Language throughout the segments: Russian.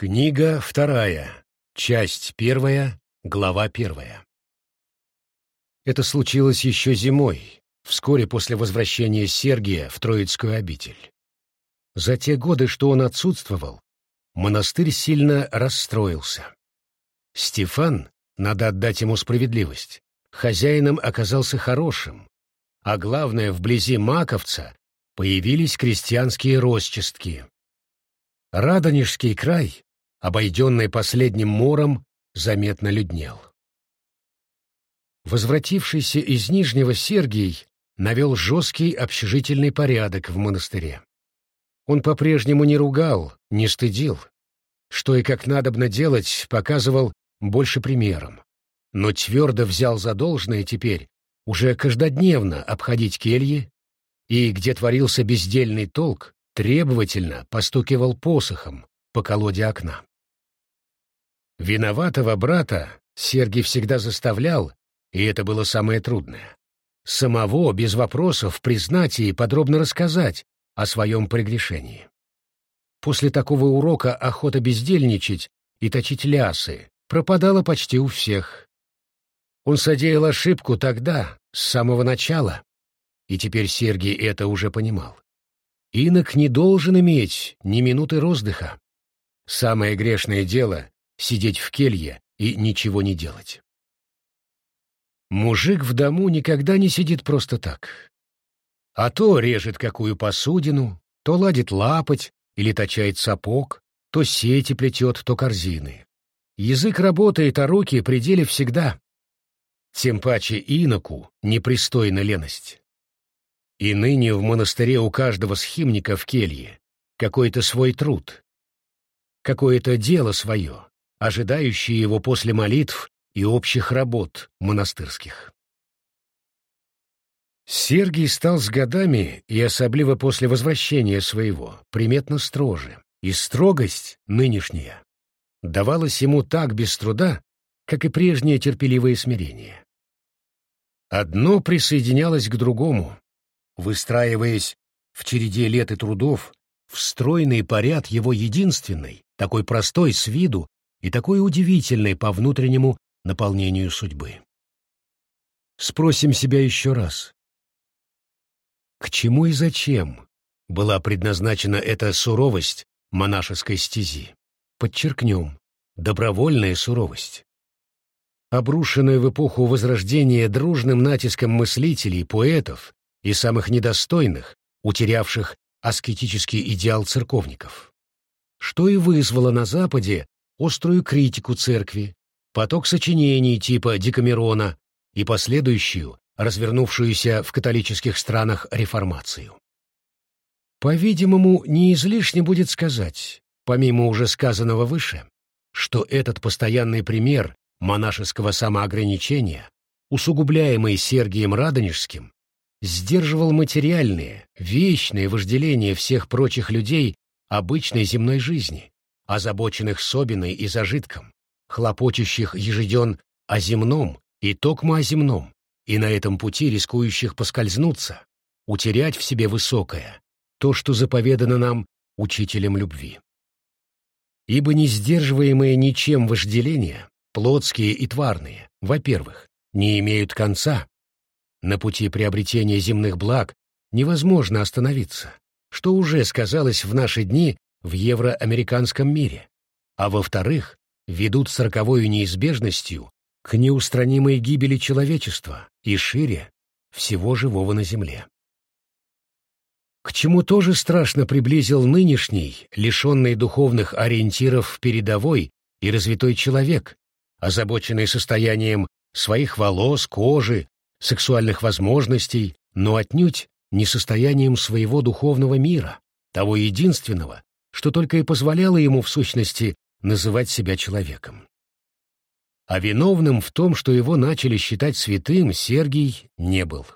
Книга вторая, часть первая, глава первая. Это случилось еще зимой, вскоре после возвращения Сергия в Троицкую обитель. За те годы, что он отсутствовал, монастырь сильно расстроился. Стефан, надо отдать ему справедливость, хозяином оказался хорошим, а главное, вблизи Маковца появились крестьянские росчистки. Радонежский край обойденный последним мором, заметно люднел. Возвратившийся из Нижнего Сергий навел жесткий общежительный порядок в монастыре. Он по-прежнему не ругал, не стыдил. Что и как надобно делать, показывал больше примером. Но твердо взял за должное теперь уже каждодневно обходить кельи и, где творился бездельный толк, требовательно постукивал посохом по колоде окна. Виноватого брата Сергий всегда заставлял, и это было самое трудное, самого без вопросов признать и подробно рассказать о своем прегрешении. После такого урока охота бездельничать и точить лясы пропадала почти у всех. Он содеял ошибку тогда, с самого начала, и теперь Сергий это уже понимал. Инок не должен иметь ни минуты роздыха. Самое грешное дело сидеть в келье и ничего не делать. Мужик в дому никогда не сидит просто так. А то режет какую посудину, то ладит лапоть или точает сапог, то сети плетет, то корзины. Язык работает, а руки при деле всегда. Тем паче иноку непристойна леность. И ныне в монастыре у каждого схимника в келье какой-то свой труд, какое-то дело свое, ожидающие его после молитв и общих работ монастырских. Сергий стал с годами, и особливо после возвращения своего, приметно строже, и строгость нынешняя давалась ему так без труда, как и прежнее терпеливое смирение. Одно присоединялось к другому, выстраиваясь в череде лет и трудов в стройный поряд его единственной, такой простой с виду и такой удивительной по внутреннему наполнению судьбы. Спросим себя еще раз. К чему и зачем была предназначена эта суровость монашеской стези? Подчеркнем, добровольная суровость. Обрушенная в эпоху Возрождения дружным натиском мыслителей, поэтов и самых недостойных, утерявших аскетический идеал церковников. Что и вызвало на Западе острую критику церкви, поток сочинений типа Декамерона и последующую, развернувшуюся в католических странах реформацию. По-видимому, не излишне будет сказать, помимо уже сказанного выше, что этот постоянный пример монашеского самоограничения, усугубляемый Сергием Радонежским, сдерживал материальные, вечные вожделения всех прочих людей обычной земной жизни, озабоченных собиной и зажитком, хлопочущих ежеден о земном и токмо о земном, и на этом пути рискующих поскользнуться, утерять в себе высокое, то, что заповедано нам учителем любви. Ибо не сдерживаемые ничем вожделения, плотские и тварные, во-первых, не имеют конца. На пути приобретения земных благ невозможно остановиться, что уже сказалось в наши дни в евроамериканском мире, а во-вторых, ведут с роковой неизбежностью к неустранимой гибели человечества и шире всего живого на Земле. К чему тоже страшно приблизил нынешний, лишенный духовных ориентиров передовой и развитой человек, озабоченный состоянием своих волос, кожи, сексуальных возможностей, но отнюдь не состоянием своего духовного мира, того единственного, что только и позволяло ему в сущности называть себя человеком. А виновным в том, что его начали считать святым, Сергий не был.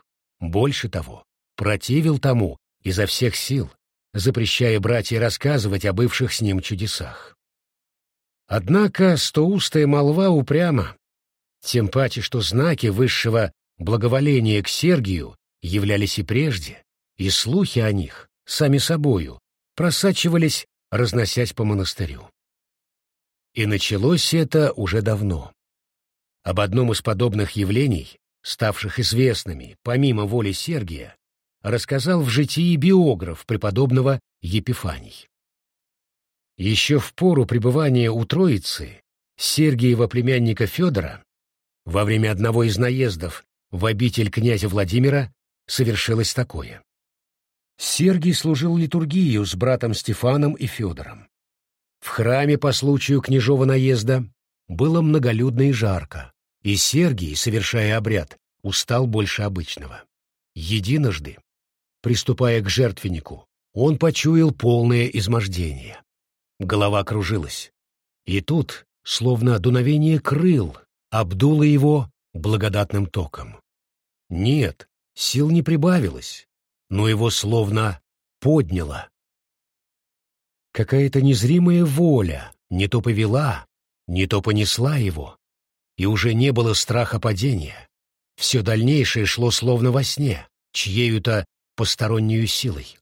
Больше того, противил тому изо всех сил, запрещая братья рассказывать о бывших с ним чудесах. Однако стоустая молва упряма, тем паче, что знаки высшего благоволения к Сергию являлись и прежде, и слухи о них, сами собою, просачивались, разносясь по монастырю. И началось это уже давно. Об одном из подобных явлений, ставших известными помимо воли Сергия, рассказал в житии биограф преподобного Епифаний. Еще в пору пребывания у Троицы Сергиева племянника Федора во время одного из наездов в обитель князя Владимира совершилось такое. Сергий служил литургию с братом Стефаном и Федором. В храме по случаю княжого наезда было многолюдно и жарко, и Сергий, совершая обряд, устал больше обычного. Единожды, приступая к жертвеннику, он почуял полное измождение. Голова кружилась. И тут, словно дуновение крыл, обдуло его благодатным током. Нет, сил не прибавилось, но его словно подняло. Какая-то незримая воля не то повела, не то понесла его, и уже не было страха падения. Все дальнейшее шло словно во сне, чьею-то постороннюю силой.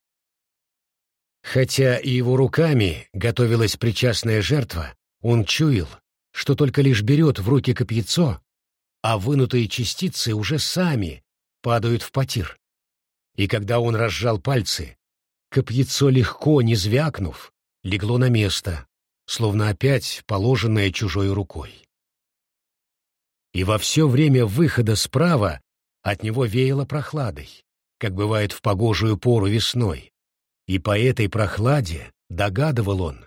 Хотя и его руками готовилась причастная жертва, он чуял, что только лишь берет в руки копьецо, а вынутые частицы уже сами падают в потир. И когда он разжал пальцы, копьецо легко, не звякнув, легло на место, словно опять положенное чужой рукой. И во все время выхода справа от него веяло прохладой, как бывает в погожую пору весной, и по этой прохладе догадывал он,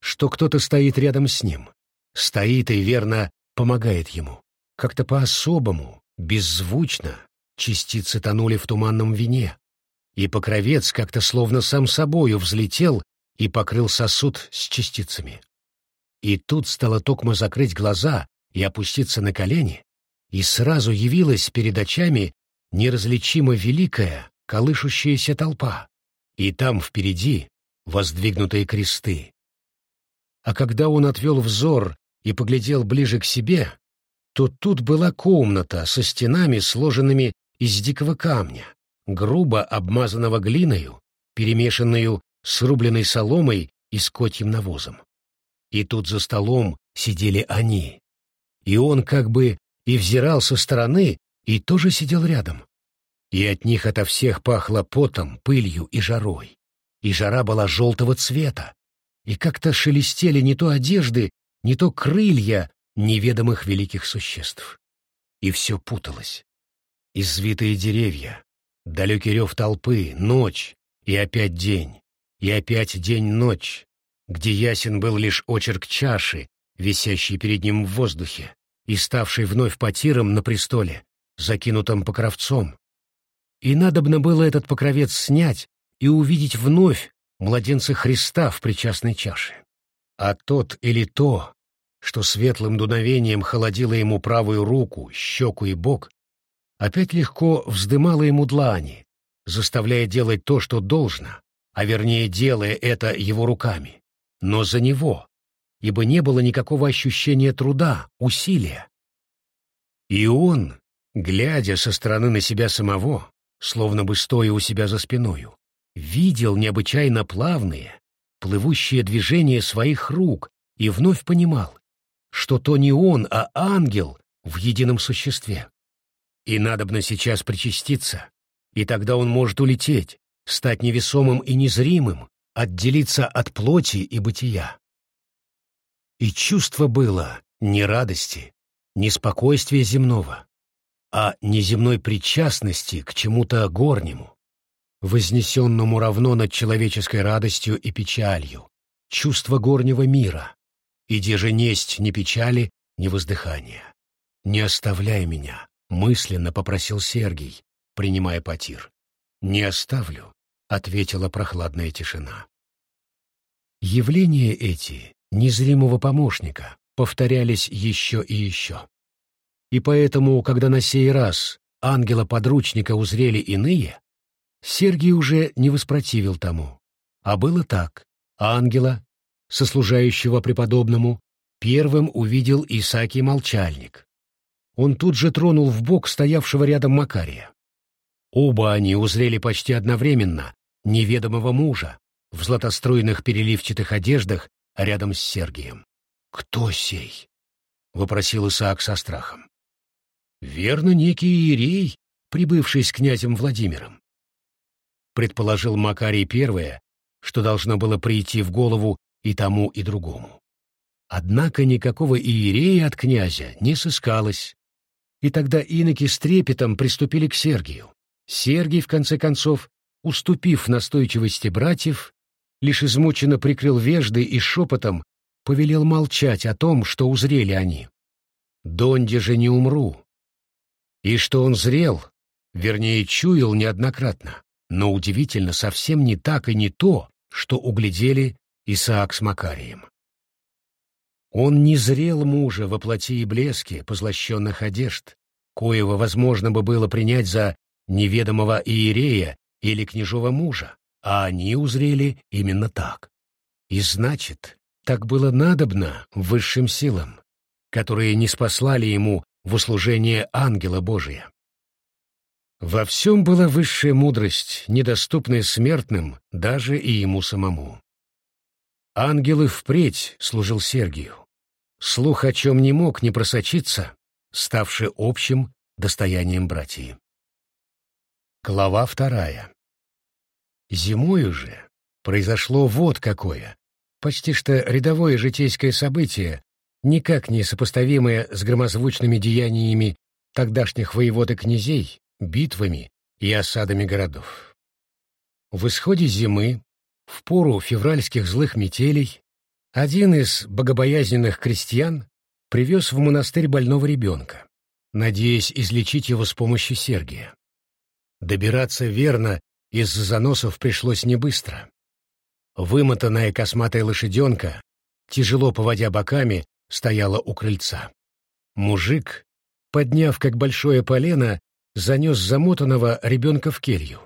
что кто-то стоит рядом с ним, стоит и верно помогает ему. Как-то по-особому, беззвучно, частицы тонули в туманном вине, и покровец как-то словно сам собою взлетел и покрыл сосуд с частицами. И тут стало токмо закрыть глаза и опуститься на колени, и сразу явилась перед очами неразличимо великая, колышущаяся толпа, и там впереди воздвигнутые кресты. А когда он отвел взор и поглядел ближе к себе, то тут была комната со стенами, сложенными из дикого камня, грубо обмазанного глиною, перемешанную с рубленной соломой и с навозом. И тут за столом сидели они. И он как бы и взирал со стороны, и тоже сидел рядом. И от них ото всех пахло потом, пылью и жарой. И жара была желтого цвета. И как-то шелестели не то одежды, не то крылья неведомых великих существ. И все путалось. Извитые деревья, далекий рев толпы, ночь, и опять день, и опять день-ночь, где ясен был лишь очерк чаши, висящий перед ним в воздухе, и ставший вновь потиром на престоле, закинутым покровцом. И надобно было этот покровец снять и увидеть вновь младенца Христа в причастной чаше. А тот или то, что светлым дуновением холодило ему правую руку, щеку и бок, опять легко вздымало ему длани, заставляя делать то, что должно, а вернее делая это его руками, но за него, ибо не было никакого ощущения труда, усилия. И он, глядя со стороны на себя самого, словно бы стоя у себя за спиною, видел необычайно плавные, плывущие движения своих рук и вновь понимал, что то не он, а ангел в едином существе. И надобно сейчас причаститься, и тогда он может улететь, стать невесомым и незримым, отделиться от плоти и бытия. И чувство было не радости, не спокойствия земного, а неземной причастности к чему-то горнему, вознесенному равно над человеческой радостью и печалью, чувство горнего мира, и где же несть ни печали, ни воздыхания. «Не оставляй меня», — мысленно попросил Сергий, принимая потир. «Не оставлю, — ответила прохладная тишина. Явления эти, незримого помощника, повторялись еще и еще. И поэтому, когда на сей раз ангела-подручника узрели иные, Сергий уже не воспротивил тому. А было так. Ангела, сослужающего преподобному, первым увидел Исаакий Молчальник. Он тут же тронул в бок стоявшего рядом Макария. Оба они узрели почти одновременно неведомого мужа в златоструйных переливчатых одеждах рядом с Сергием. «Кто сей?» — вопросил Исаак со страхом. «Верно, некий иерей, прибывший с князем Владимиром». Предположил Макарий первое, что должно было прийти в голову и тому, и другому. Однако никакого иерея от князя не сыскалось, и тогда иноки с трепетом приступили к Сергию. Сергий, в конце концов, уступив настойчивости братьев, лишь измученно прикрыл вежды и шепотом повелел молчать о том, что узрели они. «Донде же не умру». И что он зрел, вернее, чуял неоднократно, но удивительно совсем не так и не то, что углядели Исаак с Макарием. Он не зрел мужа во плоти и блеске позлощенных одежд, коего возможно бы было принять за неведомого иерея или княжого мужа, а они узрели именно так. И значит, так было надобно высшим силам, которые не спаслали ему в услужение ангела Божия. Во всем была высшая мудрость, недоступная смертным даже и ему самому. Ангел и впредь служил Сергию. Слух о чем не мог не просочиться, ставший общим достоянием братьев. Глава вторая. Зимою же произошло вот какое, почти что рядовое житейское событие, никак не сопоставимое с громозвучными деяниями тогдашних воевод и князей, битвами и осадами городов. В исходе зимы, в пору февральских злых метелей, один из богобоязненных крестьян привез в монастырь больного ребенка, надеясь излечить его с помощью Сергия. Добираться верно из-за заносов пришлось не быстро. Вымотанная косматая лошаденка, тяжело поводя боками, стояла у крыльца. Мужик, подняв как большое полено, занес замотанного ребенка в келью.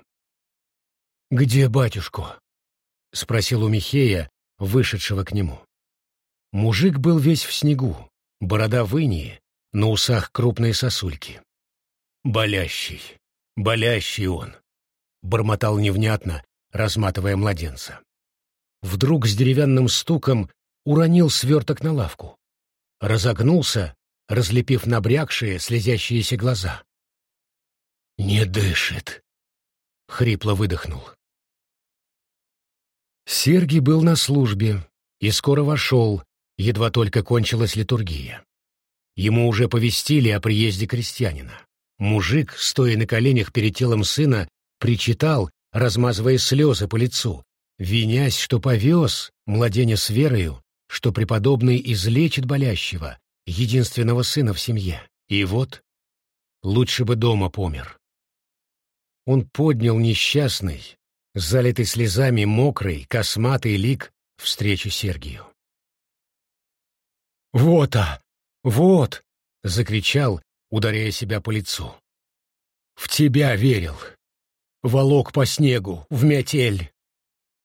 «Где батюшку?» — спросил у Михея, вышедшего к нему. Мужик был весь в снегу, борода в инии, на усах крупные сосульки. «Болящий, болящий он!» — бормотал невнятно, разматывая младенца вдруг с деревянным стуком уронил сверток на лавку. Разогнулся, разлепив набрякшие, слезящиеся глаза. «Не дышит!» — хрипло выдохнул. Сергий был на службе и скоро вошел, едва только кончилась литургия. Ему уже повестили о приезде крестьянина. Мужик, стоя на коленях перед телом сына, причитал, размазывая слезы по лицу, винясь, что повез младеня с верою, что преподобный излечит болящего, единственного сына в семье. И вот, лучше бы дома помер. Он поднял несчастный, залитый слезами мокрый, косматый лик встречу Сергию. «Вот, а! Вот!» — закричал, ударяя себя по лицу. «В тебя верил! Волок по снегу, в метель,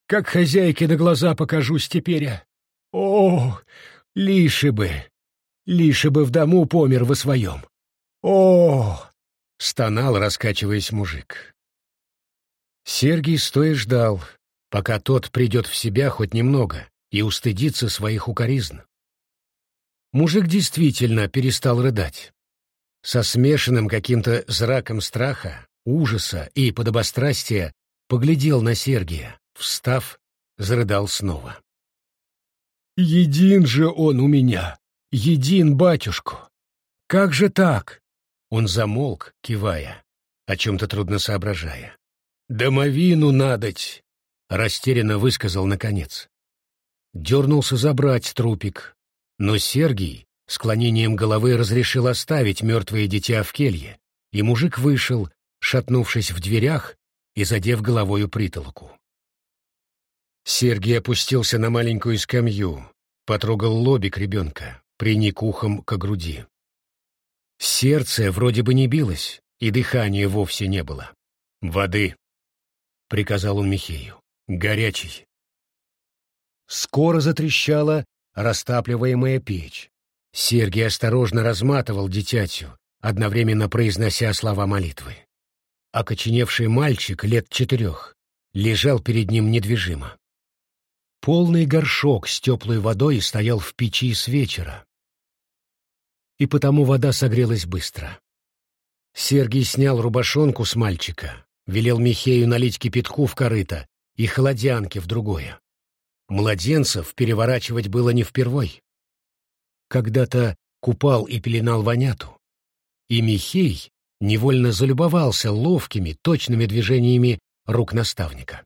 как хозяйке на глаза покажусь теперь. О, лиши бы, лиши бы в дому помер во своем. О, стонал, раскачиваясь мужик. Сергий стоя ждал, пока тот придет в себя хоть немного и устыдится своих укоризн. Мужик действительно перестал рыдать. Со смешанным каким-то зраком страха, ужаса и подобострастия поглядел на Сергия, Встав, зарыдал снова. «Един же он у меня! Един батюшку! Как же так?» Он замолк, кивая, о чем-то трудно соображая. «Домовину надоть!» — растерянно высказал наконец. Дернулся забрать трупик, но Сергий склонением головы разрешил оставить мертвое дитя в келье, и мужик вышел, шатнувшись в дверях и задев головою притолоку. Сергий опустился на маленькую скамью, потрогал лобик ребенка, приник ухом к груди. Сердце вроде бы не билось, и дыхания вовсе не было. «Воды!» — приказал он Михею. «Горячий!» Скоро затрещала растапливаемая печь. Сергий осторожно разматывал дитятю, одновременно произнося слова молитвы. Окоченевший мальчик лет четырех лежал перед ним недвижимо. Полный горшок с теплой водой стоял в печи с вечера. И потому вода согрелась быстро. Сергий снял рубашонку с мальчика, велел Михею налить кипятку в корыто и холодянки в другое. Младенцев переворачивать было не впервой. Когда-то купал и пеленал воняту. И Михей невольно залюбовался ловкими, точными движениями рук наставника.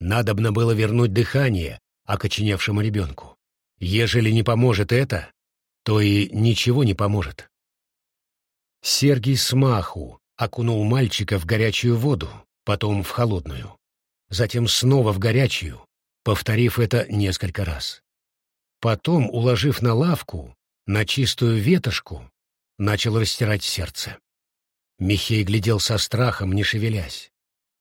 Надобно было вернуть дыхание окоченевшему ребенку. Ежели не поможет это, то и ничего не поможет. Сергий смаху окунул мальчика в горячую воду, потом в холодную, затем снова в горячую, повторив это несколько раз. Потом, уложив на лавку, на чистую ветошку, начал растирать сердце. Михей глядел со страхом, не шевелясь.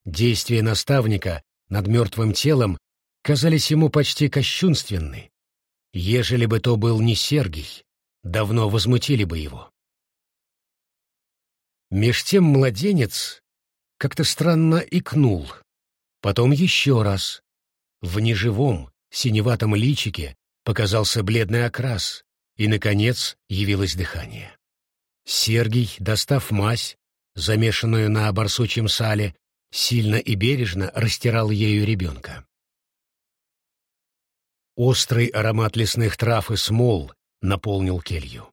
Действия наставника над мертвым телом казались ему почти кощунственны. Ежели бы то был не Сергий, давно возмутили бы его. Меж тем младенец как-то странно икнул, потом еще раз. В неживом, синеватом личике показался бледный окрас, и, наконец, явилось дыхание. Сергий, достав мазь, замешанную на барсучьем сале, сильно и бережно растирал ею ребенка. Острый аромат лесных трав и смол наполнил келью.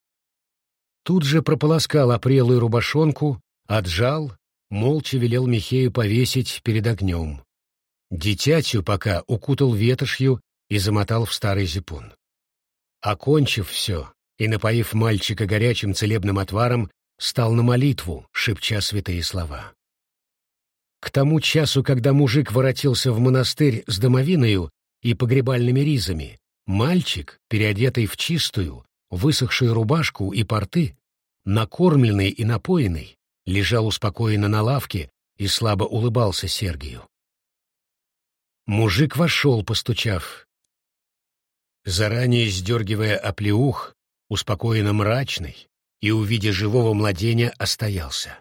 Тут же прополоскал опрелую рубашонку, отжал, молча велел Михею повесить перед огнем. Дитятю пока укутал ветошью и замотал в старый зипун. Окончив все и напоив мальчика горячим целебным отваром, стал на молитву, шепча святые слова. К тому часу, когда мужик воротился в монастырь с домовиною и погребальными ризами, мальчик, переодетый в чистую, высохшую рубашку и порты, накормленный и напоенный, лежал успокоенно на лавке и слабо улыбался Сергию. Мужик вошел, постучав. Заранее сдергивая оплеух, успокоенно мрачный, и, увидя живого младеня, остоялся.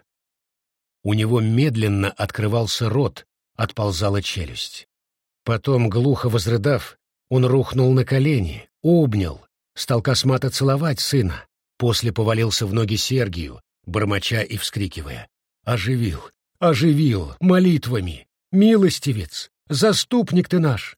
У него медленно открывался рот, отползала челюсть. Потом, глухо возрыдав, он рухнул на колени, обнял, стал космато целовать сына, после повалился в ноги Сергию, бормоча и вскрикивая. «Оживил! Оживил! Молитвами! Милостивец! Заступник ты наш!»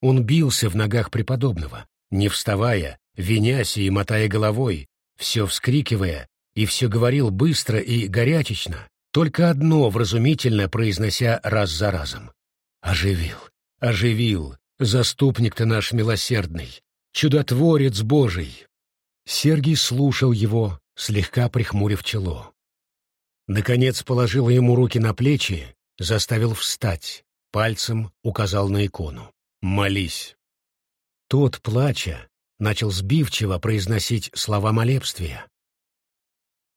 Он бился в ногах преподобного, не вставая, винясь и мотая головой, все вскрикивая, и все говорил быстро и горячечно, только одно вразумительно произнося раз за разом. «Оживил, оживил, заступник ты наш милосердный, чудотворец Божий!» Сергий слушал его, слегка прихмурив чело. Наконец положил ему руки на плечи, заставил встать, пальцем указал на икону. «Молись». Тот, плача, начал сбивчиво произносить слова молебствия.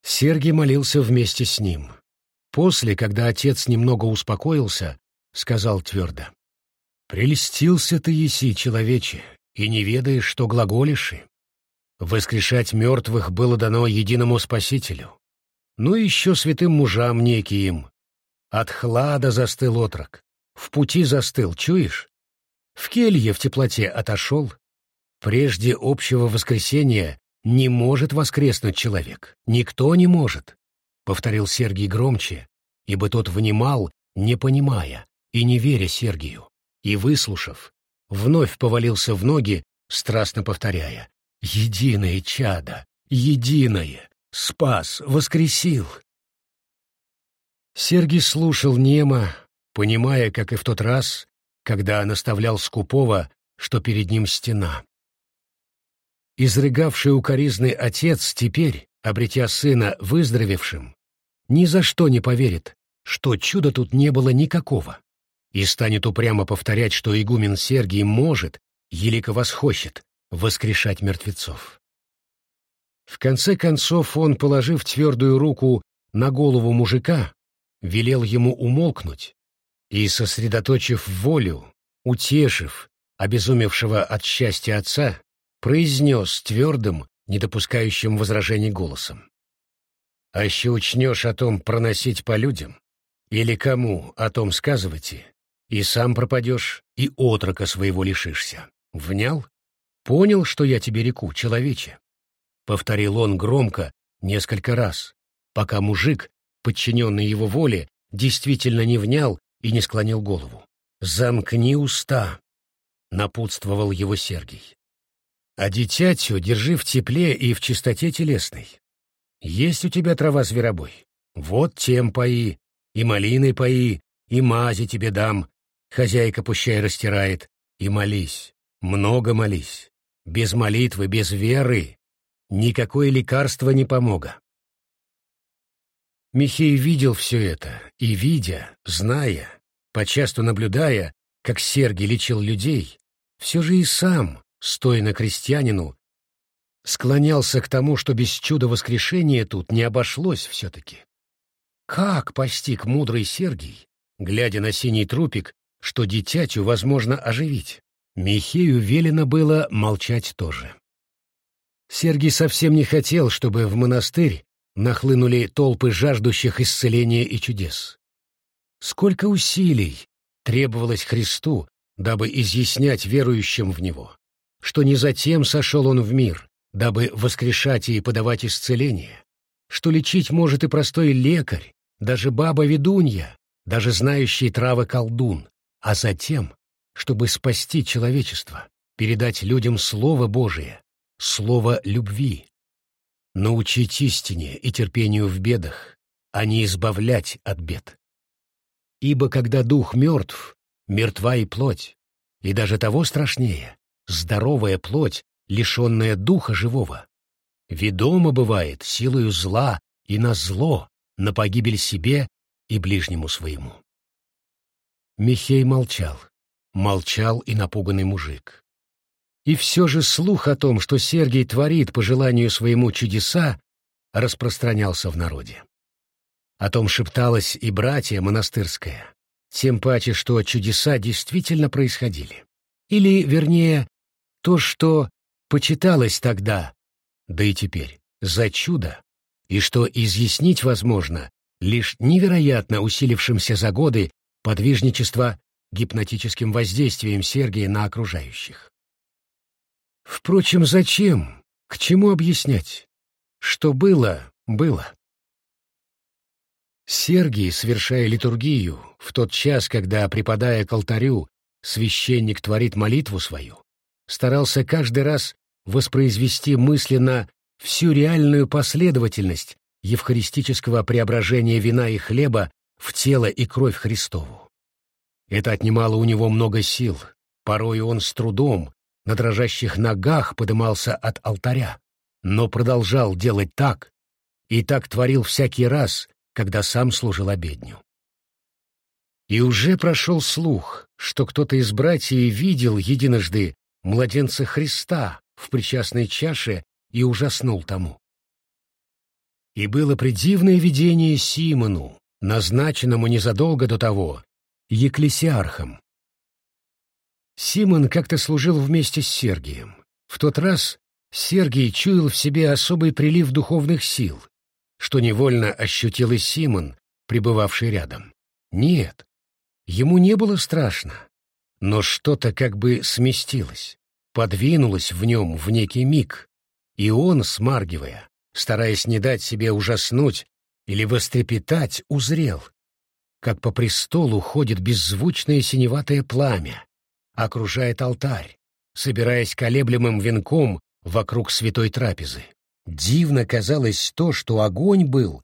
Сергий молился вместе с ним. После, когда отец немного успокоился, сказал твердо. «Прелестился ты, еси, человече, и не ведаешь, что глаголишь. Воскрешать мертвых было дано единому Спасителю. Ну и еще святым мужам неким. От хлада застыл отрок, в пути застыл, чуешь? В келье в теплоте отошел. Прежде общего воскресения не может воскреснуть человек. Никто не может. — повторил Сергий громче, ибо тот внимал, не понимая и не веря Сергию, и, выслушав, вновь повалился в ноги, страстно повторяя «Единое чадо! Единое! Спас! Воскресил!» Сергий слушал немо, понимая, как и в тот раз, когда наставлял Скупова, что перед ним стена. Изрыгавший укоризный отец теперь, обретя сына выздоровевшим, ни за что не поверит, что чуда тут не было никакого, и станет упрямо повторять, что игумен Сергий может, елико восхочет, воскрешать мертвецов. В конце концов он, положив твердую руку на голову мужика, велел ему умолкнуть и, сосредоточив волю, утешив обезумевшего от счастья отца, произнес твердым, не допускающим возражений голосом. «А еще учнешь о том проносить по людям? Или кому о том сказывайте? И сам пропадешь, и отрока своего лишишься. Внял? Понял, что я тебе реку, человече?» Повторил он громко несколько раз, пока мужик, подчиненный его воле, действительно не внял и не склонил голову. «Замкни уста», — напутствовал его Сергий. «А дитятю держи в тепле и в чистоте телесной. Есть у тебя трава зверобой? Вот тем пои, и малиной пои, и мази тебе дам. Хозяйка пущай растирает. И молись, много молись. Без молитвы, без веры никакое лекарство не помога. Михей видел все это, и, видя, зная, почасту наблюдая, как Сергий лечил людей, все же и сам, стоя на крестьянину, склонялся к тому, что без чуда воскрешения тут не обошлось все-таки. Как постиг мудрый Сергий, глядя на синий трупик, что дитятю возможно оживить? Михею велено было молчать тоже. Сергий совсем не хотел, чтобы в монастырь нахлынули толпы жаждущих исцеления и чудес. Сколько усилий требовалось Христу, дабы изъяснять верующим в Него, что не затем сошел Он в мир, дабы воскрешать и подавать исцеление, что лечить может и простой лекарь, даже баба-ведунья, даже знающий травы колдун, а затем, чтобы спасти человечество, передать людям Слово Божие, Слово любви, научить истине и терпению в бедах, а не избавлять от бед. Ибо когда дух мертв, мертва и плоть, и даже того страшнее, здоровая плоть, лишенная духа живого, ведомо бывает силою зла и на зло, на погибель себе и ближнему своему. Михей молчал. Молчал и напуганный мужик. И все же слух о том, что Сергий творит по желанию своему чудеса, распространялся в народе. О том шепталось и братья монастырская, тем паче, что чудеса действительно происходили. Или, вернее, то, что почиталось тогда, да и теперь, за чудо, и что изъяснить возможно лишь невероятно усилившимся за годы подвижничества гипнотическим воздействием Сергия на окружающих. Впрочем, зачем? К чему объяснять? Что было, было. Сергий, совершая литургию, в тот час, когда, припадая к алтарю, священник творит молитву свою, старался каждый раз воспроизвести мысленно всю реальную последовательность евхаристического преображения вина и хлеба в тело и кровь Христову. Это отнимало у него много сил, порой он с трудом, на дрожащих ногах подымался от алтаря, но продолжал делать так, и так творил всякий раз, когда сам служил обедню. И уже прошел слух, что кто-то из братьев видел единожды младенца Христа в причастной чаше и ужаснул тому. И было предивное видение Симону, назначенному незадолго до того, екклесиархом. Симон как-то служил вместе с Сергием. В тот раз Сергий чуял в себе особый прилив духовных сил, что невольно ощутил и Симон, пребывавший рядом. Нет, ему не было страшно, но что-то как бы сместилось, подвинулось в нем в некий миг, и он, смаргивая, стараясь не дать себе ужаснуть или вострепетать, узрел, как по престолу ходит беззвучное синеватое пламя, окружает алтарь, собираясь колеблемым венком вокруг святой трапезы. Дивно казалось то, что огонь был,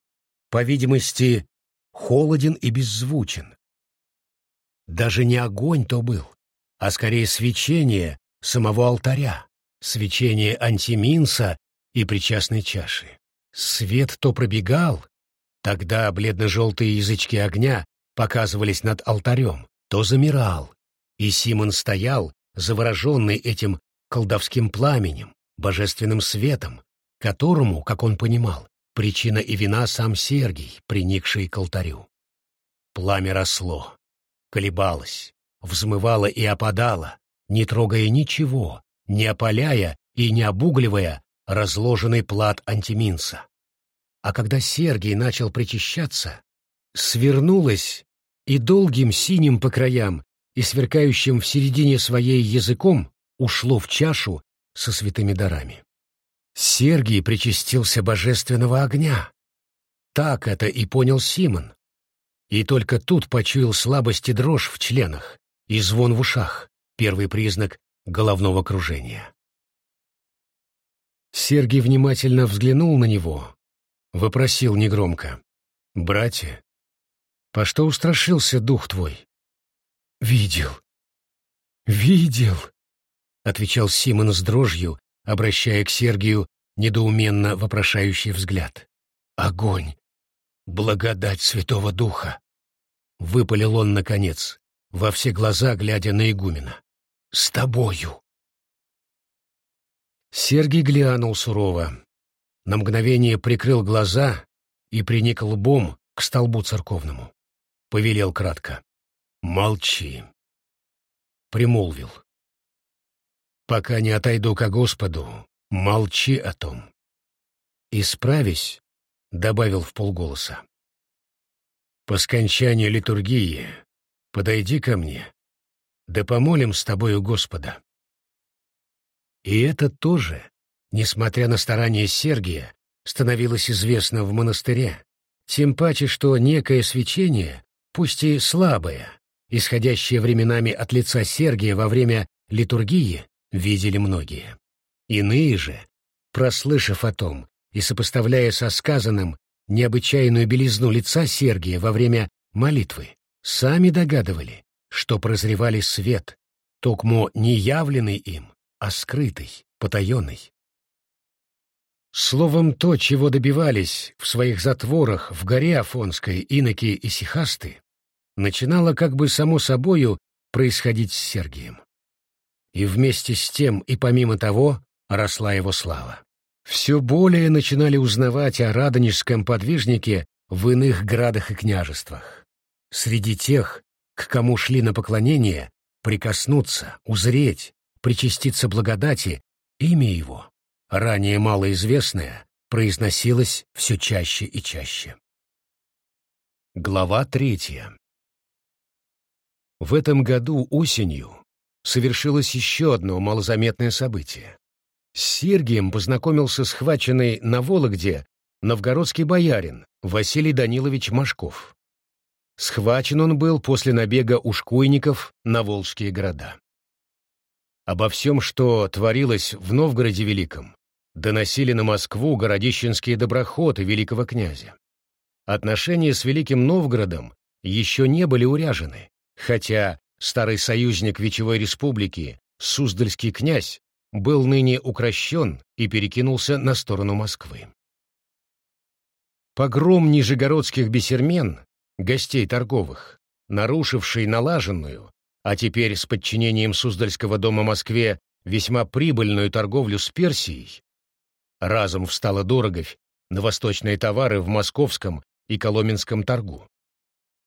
по видимости, холоден и беззвучен. Даже не огонь то был, а скорее свечение самого алтаря, свечение антиминса и причастной чаши. Свет то пробегал, тогда бледно-желтые язычки огня показывались над алтарем, то замирал, и Симон стоял, завороженный этим колдовским пламенем, божественным светом, которому, как он понимал, причина и вина сам Сергий, приникший к алтарю. Пламя росло, колебалось, взмывало и опадало, не трогая ничего, не опаляя и не обугливая разложенный плат антиминца. А когда Сергий начал причащаться, свернулась и долгим синим по краям и сверкающим в середине своей языком ушло в чашу со святыми дарами. Сергий причастился божественного огня. Так это и понял Симон. И только тут почуял слабость и дрожь в членах и звон в ушах, первый признак головного кружения. Сергий внимательно взглянул на него, вопросил негромко. «Братья, по что устрашился дух твой?» «Видел, видел», — отвечал Симон с дрожью, обращая к Сергию недоуменно вопрошающий взгляд. «Огонь! Благодать Святого Духа!» Выпалил он, наконец, во все глаза глядя на игумена. «С тобою!» Сергий глянул сурово, на мгновение прикрыл глаза и приник лбом к столбу церковному. Повелел кратко. «Молчи!» Примолвил. «Пока не отойду ко Господу, молчи о том». «Исправись», — добавил в полголоса. «По скончании литургии подойди ко мне, да помолим с тобою Господа». И это тоже, несмотря на старания Сергия, становилось известно в монастыре, тем паче, что некое свечение, пусть и слабое, исходящее временами от лица Сергия во время литургии, видели многие. Иные же, прослышав о том и сопоставляя со сказанным необычайную белизну лица Сергия во время молитвы, сами догадывали, что прозревали свет, токмо не явленный им, а скрытый, потаенный. Словом, то, чего добивались в своих затворах в горе Афонской иноки и сихасты, начинало как бы само собою происходить с Сергием. И вместе с тем и помимо того росла его слава. Все более начинали узнавать о радонежском подвижнике в иных градах и княжествах. Среди тех, к кому шли на поклонение, прикоснуться, узреть, причаститься благодати, имя его, ранее малоизвестное, произносилось все чаще и чаще. Глава третья. В этом году осенью совершилось еще одно малозаметное событие. С Сергием познакомился схваченный на Вологде новгородский боярин Василий Данилович Машков. Схвачен он был после набега ушкуйников на волжские города. Обо всем, что творилось в Новгороде Великом, доносили на Москву городищенские доброходы великого князя. Отношения с Великим Новгородом еще не были уряжены, хотя старый союзник Вечевой Республики, Суздальский князь, был ныне укращен и перекинулся на сторону Москвы. Погром нижегородских бесермен, гостей торговых, нарушивший налаженную, а теперь с подчинением Суздальского дома Москве весьма прибыльную торговлю с Персией, разом встала дорогов на восточные товары в московском и коломенском торгу.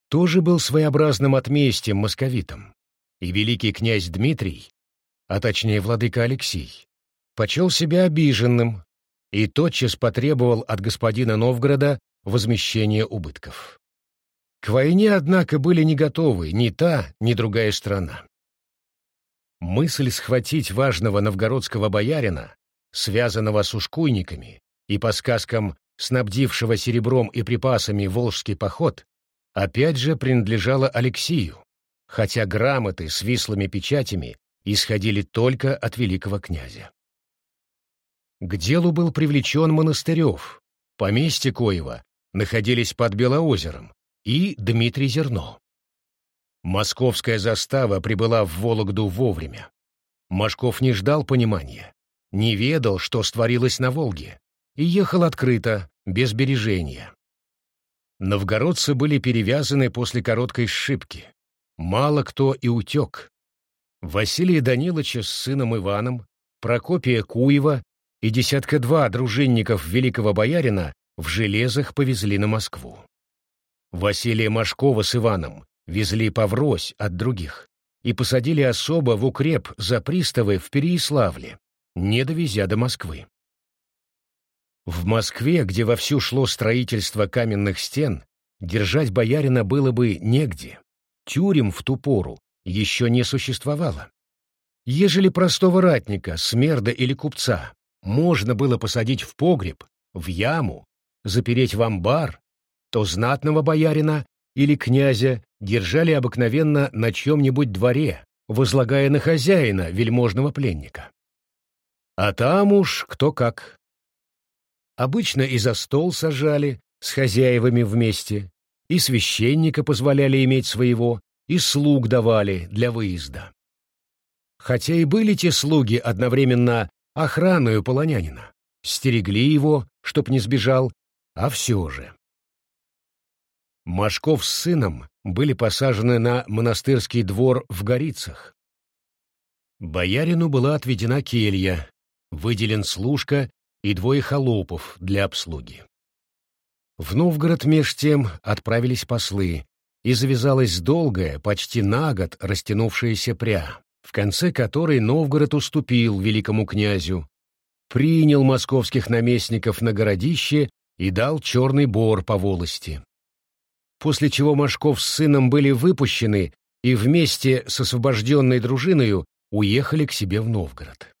Тоже был своеобразным отместием московитам, и великий князь Дмитрий, а точнее владыка Алексей, почел себя обиженным и тотчас потребовал от господина Новгорода возмещения убытков. К войне, однако, были не готовы ни та, ни другая страна. Мысль схватить важного новгородского боярина, связанного с ушкуйниками и по сказкам снабдившего серебром и припасами волжский поход, опять же принадлежала Алексию, хотя грамоты с вислыми печатями исходили только от великого князя. К делу был привлечен Монастырев, поместье Коева находились под Белоозером, и Дмитрий Зерно. Московская застава прибыла в Вологду вовремя. Машков не ждал понимания, не ведал, что створилось на Волге, и ехал открыто, без бережения. Новгородцы были перевязаны после короткой сшибки. Мало кто и утек. Василия Даниловича с сыном Иваном, Прокопия Куева и десятка-два дружинников великого боярина в железах повезли на Москву. Василия Машкова с Иваном везли поврось от других и посадили особо в укреп за приставы в Переяславле, не довезя до Москвы. В Москве, где вовсю шло строительство каменных стен, держать боярина было бы негде. Тюрем в ту пору еще не существовало. Ежели простого ратника, смерда или купца можно было посадить в погреб, в яму, запереть в амбар, то знатного боярина или князя держали обыкновенно на чем-нибудь дворе, возлагая на хозяина вельможного пленника. А там уж кто как. Обычно и за стол сажали с хозяевами вместе, и священника позволяли иметь своего, и слуг давали для выезда. Хотя и были те слуги одновременно охраною полонянина, стерегли его, чтоб не сбежал, а все же. Машков с сыном были посажены на монастырский двор в Горицах. Боярину была отведена келья, выделен служка и двое холопов для обслуги. В Новгород меж тем отправились послы, и завязалась долгая, почти на год растянувшаяся пря, в конце которой Новгород уступил великому князю, принял московских наместников на городище и дал черный бор по волости. После чего Машков с сыном были выпущены и вместе с освобожденной дружиною уехали к себе в Новгород.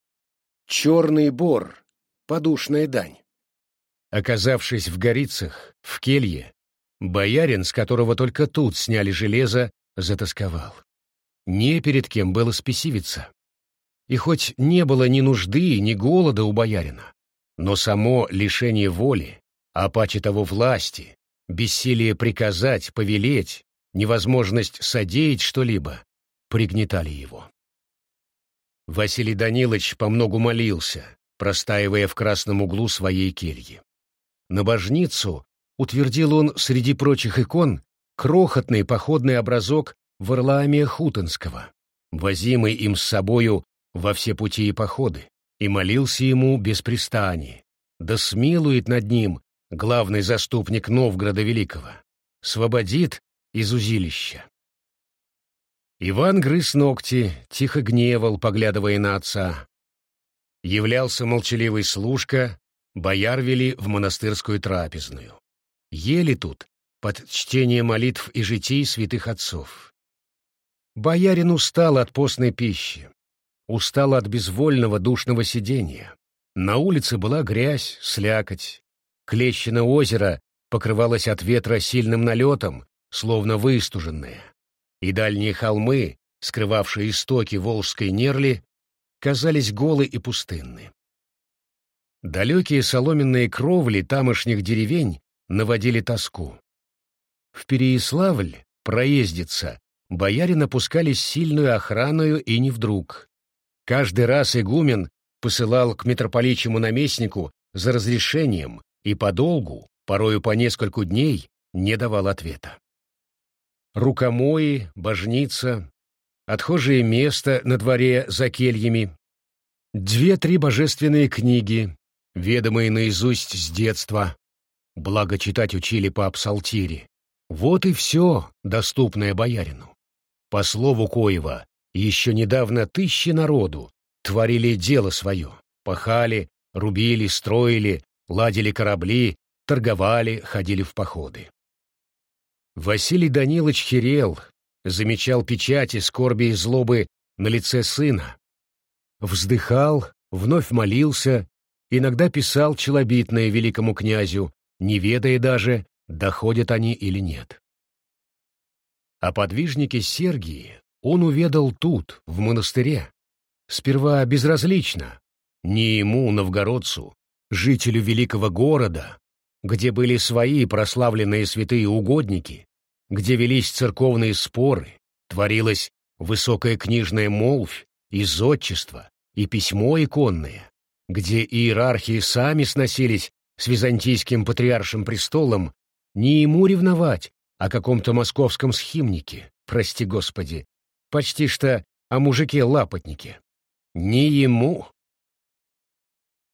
Черный бор — подушная дань. Оказавшись в Горицах, в келье, боярин, с которого только тут сняли железо, затасковал. Не перед кем было спесивиться. И хоть не было ни нужды, ни голода у боярина, но само лишение воли, а паче того власти, бессилие приказать, повелеть, невозможность содеять что-либо, пригнетали его. Василий Данилович помногу молился, простаивая в красном углу своей кельи. На божницу утвердил он среди прочих икон крохотный походный образок Варлаамия Хутонского, возимый им с собою во все пути и походы, и молился ему без пристани, да смилует над ним главный заступник Новгорода Великого, свободит из узилища. Иван грыз ногти, тихо гневал, поглядывая на отца. Являлся молчаливый служка, бояр вели в монастырскую трапезную. Ели тут под чтение молитв и житий святых отцов. Боярин устал от постной пищи, устал от безвольного душного сидения. На улице была грязь, слякоть. Клещино озеро покрывалось от ветра сильным налетом, словно выстуженное. И дальние холмы, скрывавшие истоки Волжской нерли, казались голы и пустынны. Далекие соломенные кровли тамошних деревень наводили тоску. В Переяславль, проездиться, бояре напускались сильную охраную и не вдруг. Каждый раз игумен посылал к митрополичьему наместнику за разрешением и подолгу, порою по нескольку дней, не давал ответа. Рукомои, божница, отхожее место на дворе за кельями, две-три божественные книги, ведомые наизусть с детства, благо читать учили по псалтире. Вот и все, доступное боярину. По слову Коева, еще недавно тысячи народу творили дело свое, пахали, рубили, строили, ладили корабли, торговали, ходили в походы. Василий Данилович херел, замечал печати скорби и злобы на лице сына. Вздыхал, вновь молился, иногда писал челобитное великому князю, не ведая даже, доходят они или нет. О подвижнике Сергии он уведал тут, в монастыре. Сперва безразлично, не ему, новгородцу, жителю великого города, где были свои прославленные святые угодники, где велись церковные споры, творилась высокая книжная молвь и зодчество, и письмо иконное, где иерархии сами сносились с византийским патриаршим престолом, не ему ревновать о каком-то московском схимнике, прости господи, почти что о мужике-лапотнике. Не ему.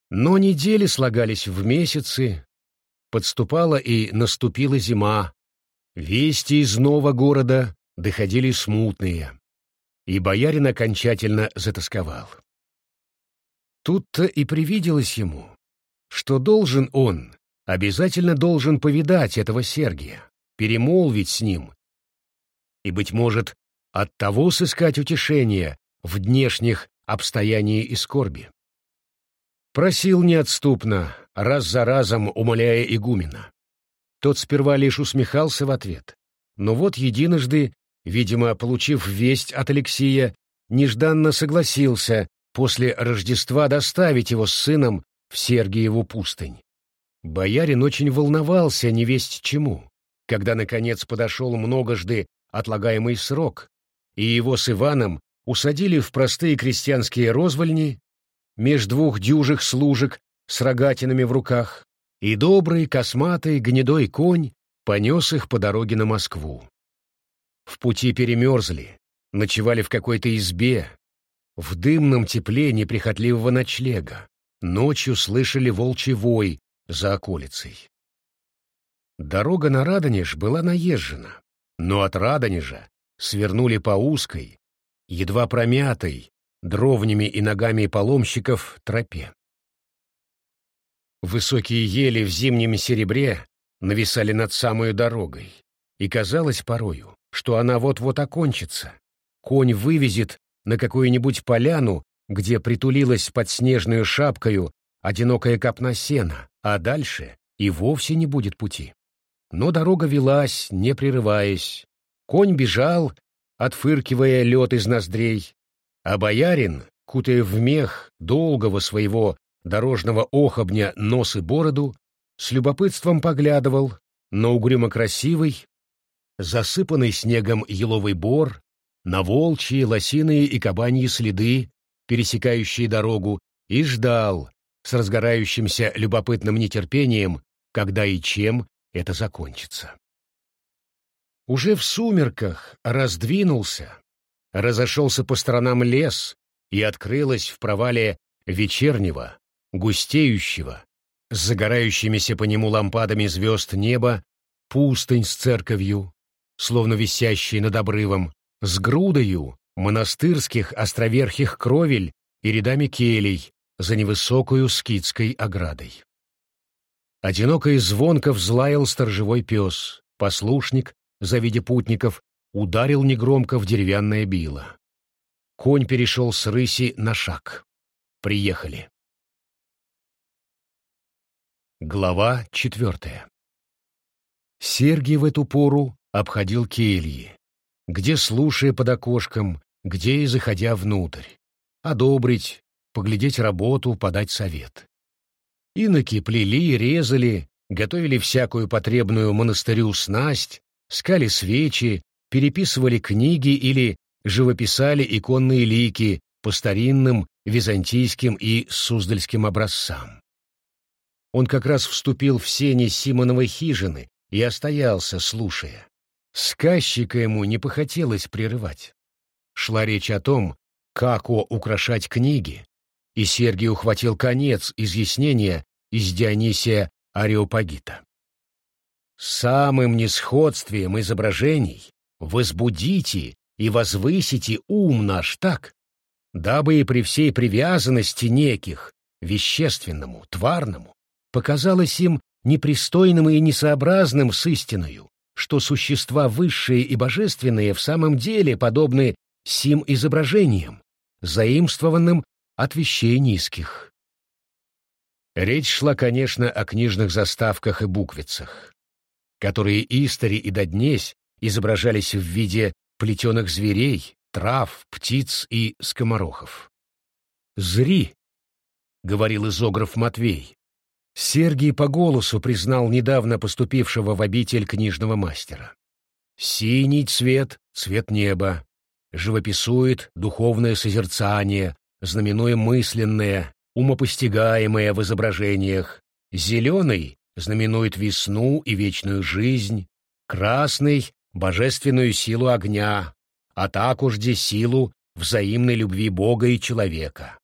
Но недели слагались в месяцы, подступала и наступила зима, вести из нового города доходили смутные, и боярин окончательно затасковал. Тут-то и привиделось ему, что должен он, обязательно должен повидать этого Сергия, перемолвить с ним. И, быть может, оттого сыскать утешение в днешних обстоянии и скорби. Просил неотступно, раз за разом умоляя игумена. Тот сперва лишь усмехался в ответ, но вот единожды, видимо, получив весть от Алексея, нежданно согласился после Рождества доставить его с сыном в Сергиеву пустынь. Боярин очень волновался невесть чему, когда, наконец, подошел многожды отлагаемый срок, и его с Иваном усадили в простые крестьянские розвольни меж двух дюжих служек с рогатинами в руках, и добрый, косматый, гнедой конь понес их по дороге на Москву. В пути перемерзли, ночевали в какой-то избе, в дымном тепле неприхотливого ночлега, ночью слышали волчий вой за околицей. Дорога на Радонеж была наезжена, но от Радонежа свернули по узкой, едва промятой, дровнями и ногами паломщиков тропе. Высокие ели в зимнем серебре нависали над самой дорогой, и казалось порою, что она вот-вот окончится. Конь вывезет на какую-нибудь поляну, где притулилась под снежную шапкою одинокая копна сена, а дальше и вовсе не будет пути. Но дорога велась, не прерываясь. Конь бежал, отфыркивая лед из ноздрей, а боярин, кутая в мех долгого своего дорожного охобня нос и бороду, с любопытством поглядывал на угрюмо красивый, засыпанный снегом еловый бор, на волчьи, лосиные и кабаньи следы, пересекающие дорогу, и ждал с разгорающимся любопытным нетерпением, когда и чем это закончится. Уже в сумерках раздвинулся, разошелся по сторонам лес, и открылась в провале вечернего, густеющего, с загорающимися по нему лампадами звезд неба, пустынь с церковью, словно висящей над обрывом, с грудою монастырских островерхих кровель и рядами келей за невысокую скидской оградой. Одиноко и звонко взлаял сторожевой пес, послушник, завидя путников, ударил негромко в деревянное било. Конь перешел с рыси на шаг. Приехали. Глава четвертая. Сергий в эту пору обходил кельи, где слушая под окошком, где и заходя внутрь, одобрить, поглядеть работу, подать совет. Иноки плели, резали, готовили всякую потребную монастырю снасть, скали свечи, переписывали книги или живописали иконные лики по старинным византийским и суздальским образцам. Он как раз вступил в сени Симоновой хижины и остоялся, слушая. Сказчика ему не похотелось прерывать. Шла речь о том, как о украшать книги, и Сергий ухватил конец изъяснения из Дионисия Ареопагита. «Самым несходствием изображений возбудите и возвысите ум наш так, дабы и при всей привязанности неких, вещественному, тварному, показалось им непристойным и несообразным с истиною, что существа высшие и божественные в самом деле подобны сим изображениям, заимствованным от вещей низких. Речь шла, конечно, о книжных заставках и буквицах, которые истори и доднесь изображались в виде плетеных зверей, трав, птиц и скоморохов. «Зри», — говорил изограф Матвей, Сергий по голосу признал недавно поступившего в обитель книжного мастера. Синий цвет — цвет неба, живописует духовное созерцание, знаменуя мысленное, умопостигаемое в изображениях. Зеленый знаменует весну и вечную жизнь, красный — божественную силу огня, а такожде силу взаимной любви Бога и человека.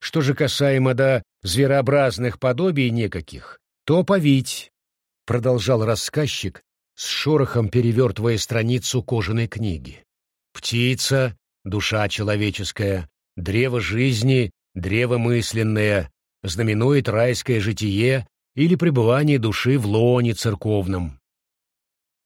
Что же касаемо до зверообразных подобий некаких, то повить, — продолжал рассказчик, с шорохом перевертывая страницу кожаной книги. Птица, душа человеческая, древо жизни, древо мысленное, знаменует райское житие или пребывание души в лоне церковном.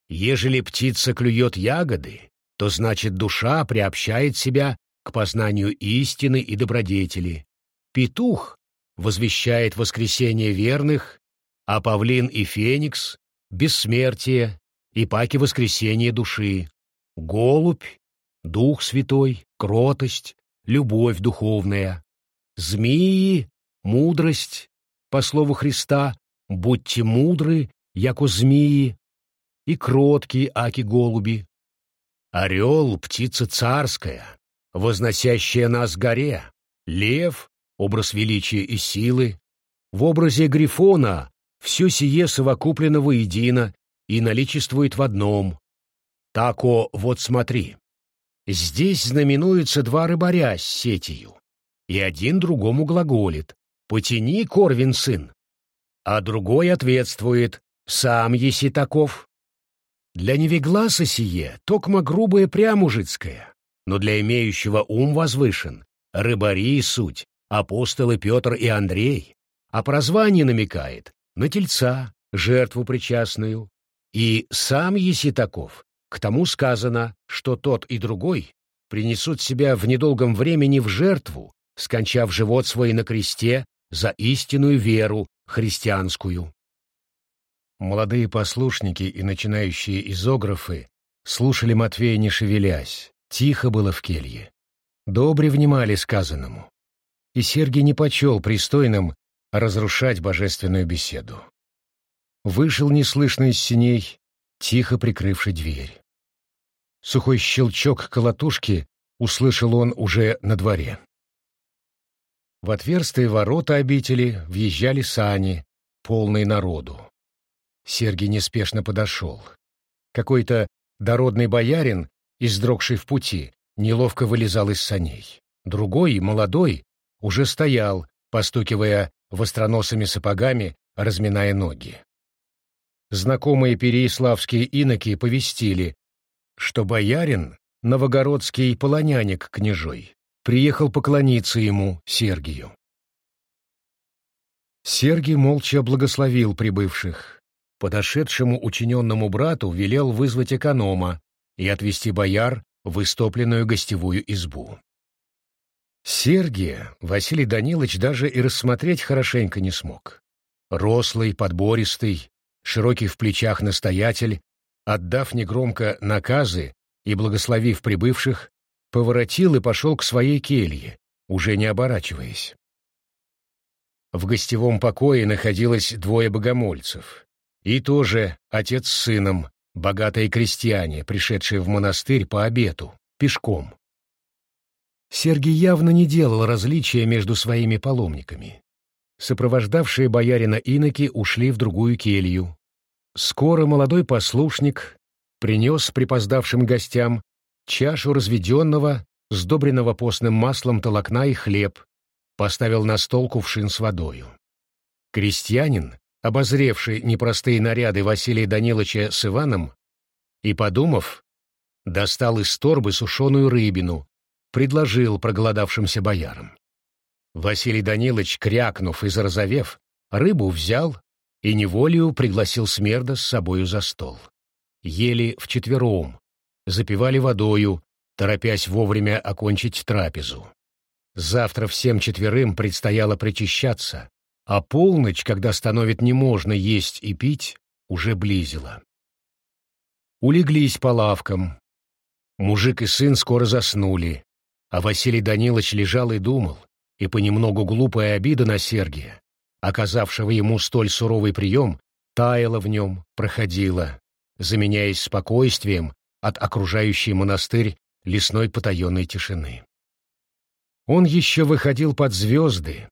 Ежели птица клюет ягоды, то значит душа приобщает себя к познанию истины и добродетели. Петух возвещает воскресение верных, а павлин и феникс — бессмертие и паки воскресения души. Голубь — дух святой, кротость, любовь духовная. Змеи — мудрость, по слову Христа, будьте мудры, яко змеи, и кроткие аки-голуби. Орел — птица царская, возносящая нас горе, лев — образ величия и силы, в образе грифона все сие совокуплено воедино и наличествует в одном. Тако вот смотри. Здесь знаменуются два рыбаря с сетью, и один другому глаголит «Потяни, Корвин сын», а другой ответствует «Сам еси таков». Для невегласа сие токмо грубое прямужицкое, но для имеющего ум возвышен, рыбари и суть, апостолы Петр и Андрей, а прозвание намекает на тельца, жертву причастную. И сам еси таков, к тому сказано, что тот и другой принесут себя в недолгом времени в жертву, скончав живот свой на кресте за истинную веру христианскую. Молодые послушники и начинающие изографы слушали Матвея не шевелясь, тихо было в келье. Добре внимали сказанному. И Сергий не почел пристойным разрушать божественную беседу. Вышел неслышно из синей, тихо прикрывший дверь. Сухой щелчок колотушки услышал он уже на дворе. В отверстые ворота обители въезжали сани, полные народу. Сергий неспешно подошел. Какой-то дородный боярин, издрогший в пути, неловко вылезал из саней. Другой, молодой, уже стоял, постукивая востроносыми сапогами, разминая ноги. Знакомые переяславские иноки повестили, что боярин, новогородский полоняник княжой, приехал поклониться ему, Сергию. Сергий молча благословил прибывших. Подошедшему учиненному брату велел вызвать эконома и отвезти бояр в истопленную гостевую избу. Сергия Василий Данилович даже и рассмотреть хорошенько не смог. Рослый, подбористый, широкий в плечах настоятель отдав негромко наказы и благословив прибывших, поворотил и пошел к своей келье, уже не оборачиваясь. В гостевом покое находилось двое богомольцев, и тоже отец с сыном, богатые крестьяне, пришедшие в монастырь по обету, пешком. Сергий явно не делал различия между своими паломниками. Сопровождавшие боярина иноки ушли в другую келью, Скоро молодой послушник принес припоздавшим гостям чашу разведенного, сдобренного постным маслом толокна и хлеб, поставил на стол кувшин с водою. Крестьянин, обозревший непростые наряды Василия Даниловича с Иваном, и, подумав, достал из торбы сушеную рыбину, предложил проголодавшимся боярам. Василий Данилович, крякнув и зарозовев, рыбу взял, и неволею пригласил Смерда с собою за стол. Ели вчетвером, запивали водою, торопясь вовремя окончить трапезу. Завтра всем четверым предстояло причащаться, а полночь, когда становит не можно есть и пить, уже близила. Улеглись по лавкам. Мужик и сын скоро заснули, а Василий Данилович лежал и думал, и понемногу глупая обида на Сергия, оказавшего ему столь суровый прием, таяла в нем, проходила, заменяясь спокойствием от окружающей монастырь лесной потаенной тишины. Он еще выходил под звезды,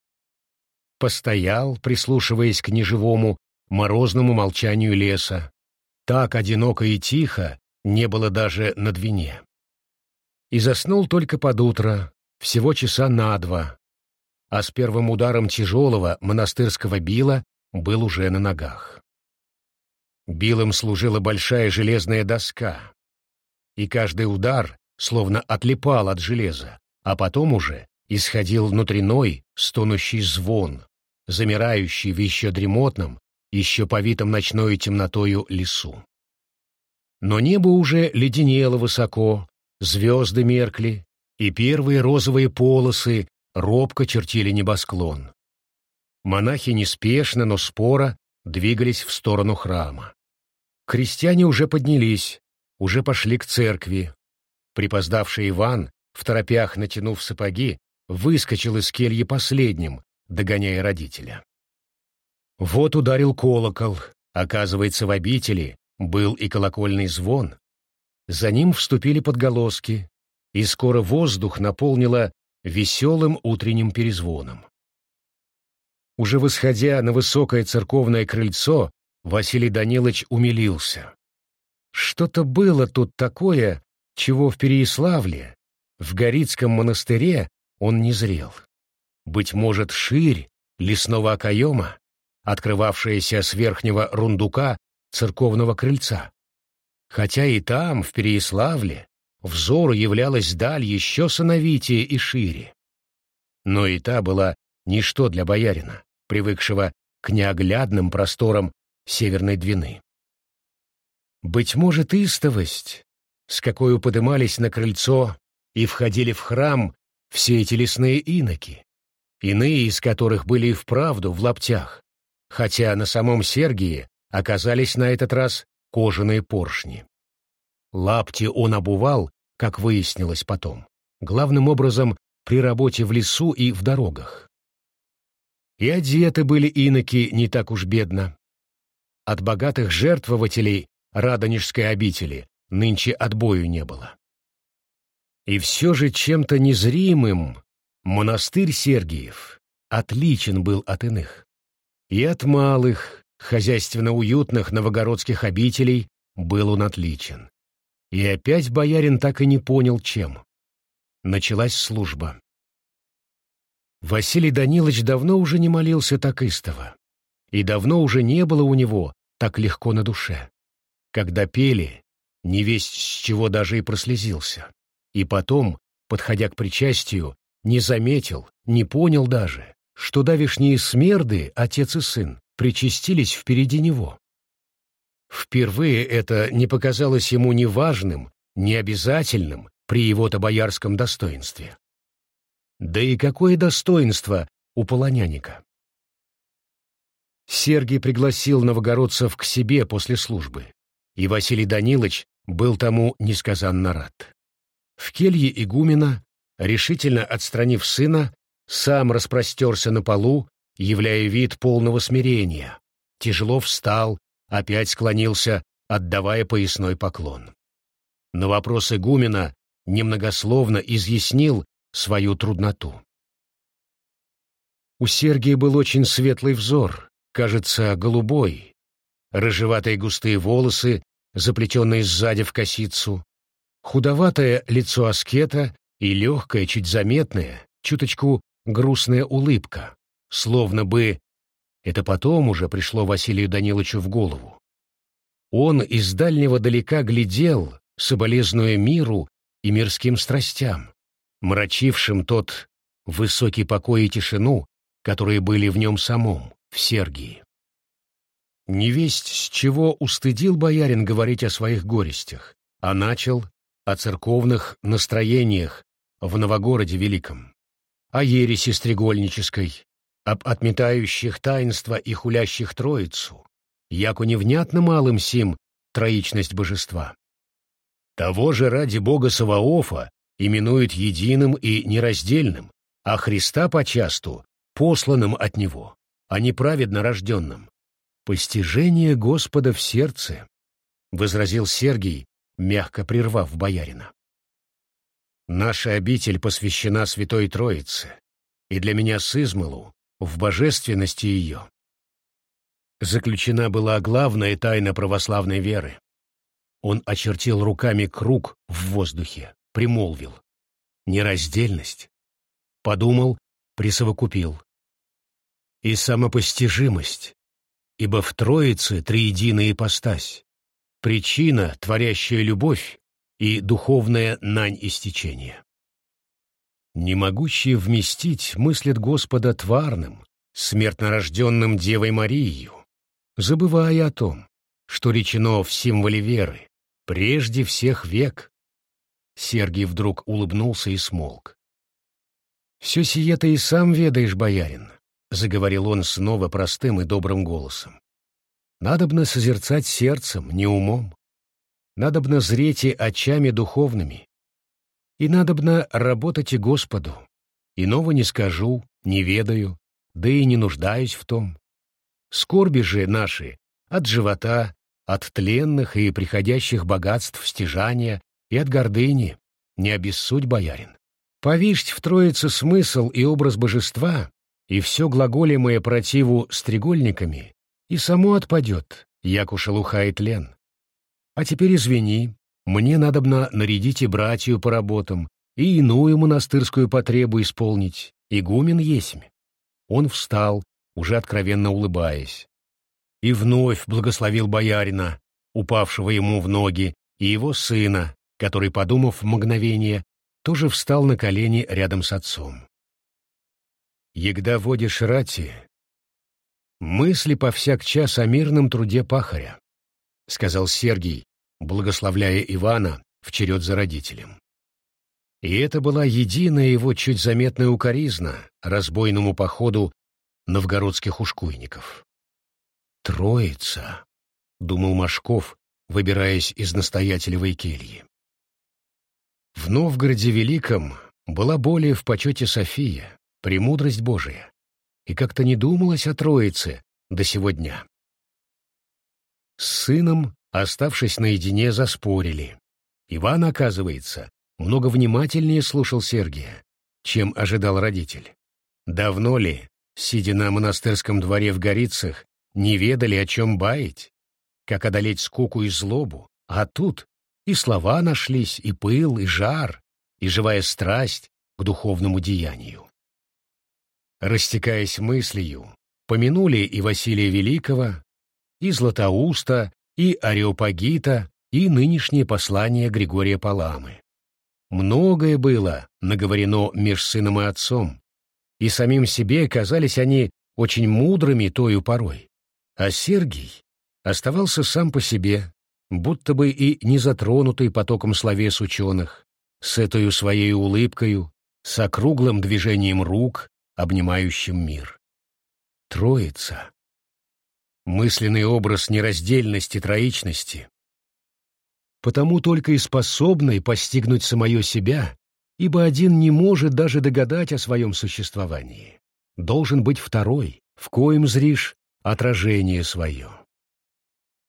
постоял, прислушиваясь к неживому, морозному молчанию леса. Так одиноко и тихо не было даже на Двине. И заснул только под утро, всего часа на два, а с первым ударом тяжелого монастырского била был уже на ногах. Билом служила большая железная доска, и каждый удар словно отлипал от железа, а потом уже исходил внутренной стонущий звон, замирающий в еще дремотном, еще повитом ночной темнотою лесу. Но небо уже леденело высоко, звезды меркли, и первые розовые полосы робко чертили небосклон. Монахи неспешно, но споро двигались в сторону храма. Крестьяне уже поднялись, уже пошли к церкви. Припоздавший Иван, в торопях натянув сапоги, выскочил из кельи последним, догоняя родителя. Вот ударил колокол. Оказывается, в обители был и колокольный звон. За ним вступили подголоски, и скоро воздух наполнило веселым утренним перезвоном. Уже восходя на высокое церковное крыльцо, Василий Данилович умилился. Что-то было тут такое, чего в Переяславле, в Горицком монастыре он не зрел. Быть может, ширь лесного окоема, открывавшаяся с верхнего рундука церковного крыльца. Хотя и там, в Переяславле, взору являлась даль еще сановитее и шире. Но и та была ничто для боярина, привыкшего к неоглядным просторам Северной Двины. Быть может, истовость, с какой подымались на крыльцо и входили в храм все эти лесные иноки, иные из которых были и вправду в лаптях, хотя на самом Сергии оказались на этот раз кожаные поршни. Лапти он обувал, как выяснилось потом, главным образом при работе в лесу и в дорогах. И одеты были иноки не так уж бедно. От богатых жертвователей Радонежской обители нынче отбою не было. И все же чем-то незримым монастырь Сергиев отличен был от иных. И от малых, хозяйственно уютных новогородских обителей был он отличен. И опять боярин так и не понял, чем. Началась служба. Василий Данилович давно уже не молился так истово, и давно уже не было у него так легко на душе. Когда пели, не весть с чего даже и прослезился. И потом, подходя к причастию, не заметил, не понял даже, что давишние смерды, отец и сын, причастились впереди него. Впервые это не показалось ему ни важным, ни обязательным при его-то боярском достоинстве. Да и какое достоинство у полоняника? Сергий пригласил новогородцев к себе после службы, и Василий Данилович был тому несказанно рад. В келье игумена, решительно отстранив сына, сам распростерся на полу, являя вид полного смирения, тяжело встал, опять склонился, отдавая поясной поклон. На вопрос игумена немногословно изъяснил свою трудноту. У Сергия был очень светлый взор, кажется, голубой, рыжеватые густые волосы, заплетенные сзади в косицу, худоватое лицо аскета и легкая, чуть заметная, чуточку грустная улыбка, словно бы это потом уже пришло Василию Даниловичу в голову. Он из дальнего далека глядел, соболезнуя миру и мирским страстям, мрачившим тот высокий покой и тишину, которые были в нем самом, в Сергии. Невесть с чего устыдил боярин говорить о своих горестях, а начал о церковных настроениях в Новогороде Великом, о ереси стрегольнической, об отметающих таинства и хулящих Троицу, яко невнятно малым сим троичность божества. Того же ради Бога Саваофа именуют единым и нераздельным, а Христа почасту посланным от Него, а неправедно рожденным. «Постижение Господа в сердце», — возразил Сергий, мягко прервав боярина. «Наша обитель посвящена Святой Троице, и для меня с измылу в божественности ее. Заключена была главная тайна православной веры. Он очертил руками круг в воздухе, примолвил. Нераздельность. Подумал, присовокупил. И самопостижимость, ибо в Троице триединая ипостась, причина, творящая любовь и духовная нань истечения. Не могущие вместить мыслят Господа тварным, смертнорожденным Девой Марией, забывая о том, что речено в символе веры, прежде всех век. Сергий вдруг улыбнулся и смолк. «Все сие ты и сам ведаешь, боярин», — заговорил он снова простым и добрым голосом. «Надобно созерцать сердцем, не умом. Надобно зреть и очами духовными. И надобно работать и Господу. Иного не скажу, не ведаю, да и не нуждаюсь в том. Скорби же наши от живота, от тленных и приходящих богатств стяжания и от гордыни, не обессудь, боярин. Повисть в Троице смысл и образ божества, и все глаголемое противу стрегольниками, и само отпадет, яку шелухает лен. А теперь извини, мне надобно нарядить и братью по работам, и иную монастырскую потребу исполнить, игумен есмь. Он встал, уже откровенно улыбаясь. И вновь благословил боярина, упавшего ему в ноги, и его сына, который, подумав мгновение, тоже встал на колени рядом с отцом. Егда водишь рати, мысли повсяк час о мирном труде пахаря, — сказал Сергий, благословляя Ивана в черед за родителем. И это была единая его чуть заметная укоризна разбойному походу новгородских ушкуйников. «Троица», — думал Машков, выбираясь из настоятелевой кельи. В Новгороде Великом была более в почете София, премудрость Божия, и как-то не думалось о Троице до сего дня. С сыном, оставшись наедине, заспорили. Иван, оказывается, много внимательнее слушал Сергия, чем ожидал родитель. Давно ли, сидя на монастырском дворе в Горицах, не ведали, о чем баять, как одолеть скуку и злобу, а тут и слова нашлись, и пыл, и жар, и живая страсть к духовному деянию. Растекаясь мыслью, помянули и Василия Великого, и Златоуста, и Ареопагита, и нынешнее послание Григория Паламы. Многое было наговорено меж сыном и отцом, и самим себе казались они очень мудрыми тою порой. А Сергий оставался сам по себе, будто бы и не затронутый потоком словес ученых, с этой своей улыбкою, с округлым движением рук, обнимающим мир. Троица. Мысленный образ нераздельности троичности, потому только и способный постигнуть самое себя, ибо один не может даже догадать о своем существовании. Должен быть второй, в коем зришь отражение свое.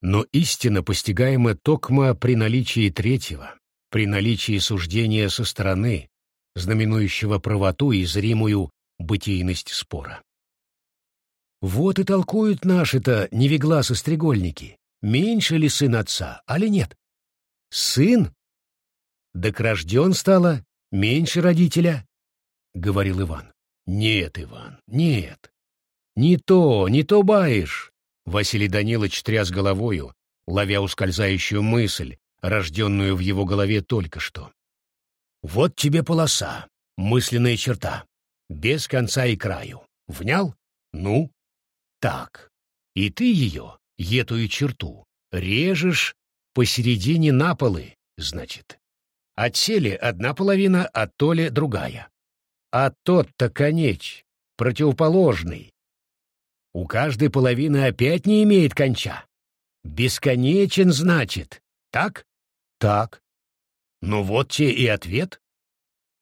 Но истина постигаема токма при наличии третьего, при наличии суждения со стороны, знаменующего правоту и зримую бытийность спора. Вот и толкуют наши-то невегласы-стрегольники, меньше ли сын отца, али нет. Сын? Так рожден стало, меньше родителя, — говорил Иван. Нет, Иван, нет. Не то, не то баишь. Василий Данилович тряс головою, ловя ускользающую мысль, рожденную в его голове только что. «Вот тебе полоса, мысленная черта, без конца и краю. Внял? Ну? Так. И ты ее, эту черту, режешь посередине на полы, значит. От сели одна половина, от толи другая. А тот-то конеч, противоположный, у каждой половины опять не имеет конча. Бесконечен, значит. Так? Так. Ну вот те и ответ.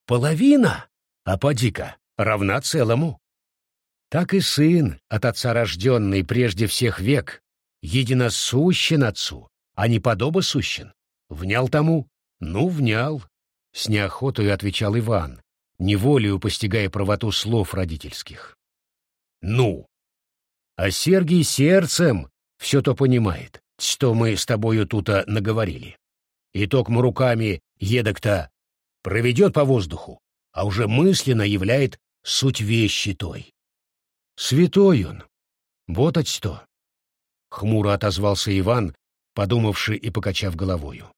Половина, а поди-ка, равна целому. Так и сын, от отца рожденный прежде всех век, единосущен отцу, а не подобосущен. Внял тому? Ну, внял. С неохотой отвечал Иван, неволею постигая правоту слов родительских. Ну, а Сергий сердцем все то понимает, что мы с тобою тут наговорили. И токмо руками едок-то проведет по воздуху, а уже мысленно являет суть вещи той. Святой он. Вот от что. Хмуро отозвался Иван, подумавши и покачав головою.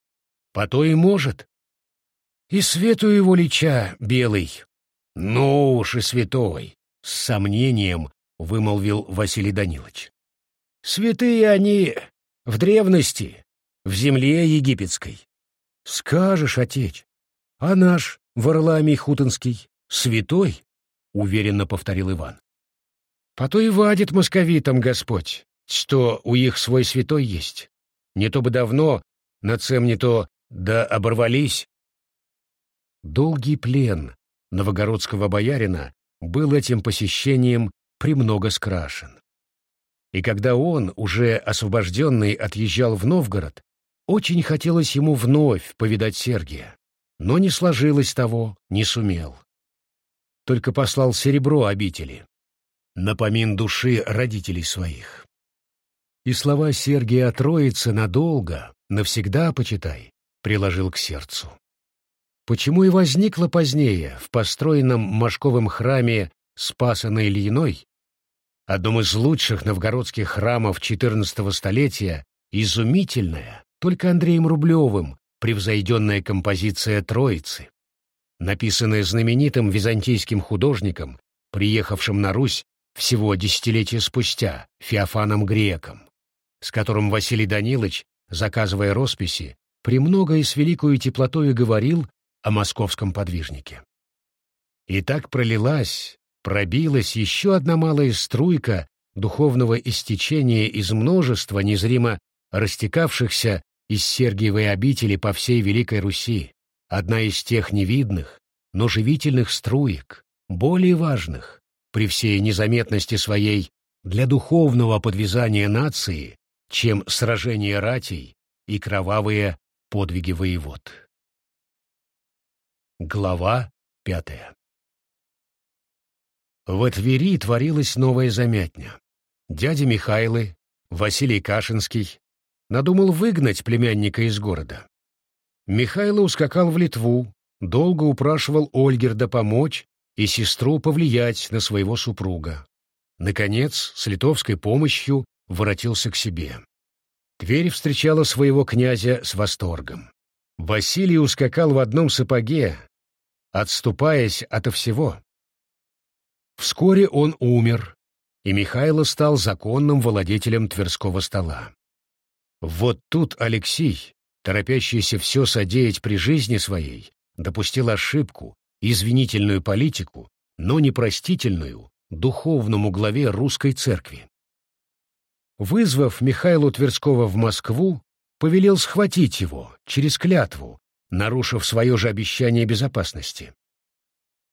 По то и может. И свету его лича белый. Ну уж и святой. С сомнением вымолвил Василий Данилович. Святые они в древности, в земле египетской. Скажешь, отец. А наш, Варламий Хутонский, святой, — уверенно повторил Иван. По то и вадит московитам Господь, что у их свой святой есть. Не то бы давно, на цем не то, да оборвались. Долгий плен новогородского боярина был этим посещением премного скрашен. И когда он, уже освобожденный, отъезжал в Новгород, очень хотелось ему вновь повидать Сергия, но не сложилось того, не сумел. Только послал серебро обители, напомин души родителей своих. И слова Сергия о Троице надолго, навсегда, почитай, приложил к сердцу. Почему и возникло позднее в построенном Машковым храме Спаса на Ильиной, одном из лучших новгородских храмов XIV столетия, изумительная, только Андреем Рублевым, превзойденная композиция Троицы, написанная знаменитым византийским художником, приехавшим на Русь всего десятилетия спустя, Феофаном Греком, с которым Василий Данилович, заказывая росписи, премного и с великою теплотою говорил о московском подвижнике. И так пролилась, пробилась еще одна малая струйка духовного истечения из множества незримо растекавшихся из Сергиевой обители по всей Великой Руси, одна из тех невидных, но живительных струек, более важных, при всей незаметности своей, для духовного подвязания нации, чем сражения ратей и кровавые подвиги воевод. Глава пятая В Твери творилась новая замятня. Дядя Михайлы, Василий Кашинский, надумал выгнать племянника из города. Михайло ускакал в Литву, долго упрашивал Ольгерда помочь и сестру повлиять на своего супруга. Наконец, с литовской помощью воротился к себе. Тверь встречала своего князя с восторгом. Василий ускакал в одном сапоге, отступаясь ото всего. Вскоре он умер, и Михайло стал законным владетелем Тверского стола. Вот тут Алексей, торопящийся все содеять при жизни своей, допустил ошибку, извинительную политику, но непростительную духовному главе русской церкви. Вызвав Михаилу Тверского в Москву, повелел схватить его через клятву, нарушив свое же обещание безопасности.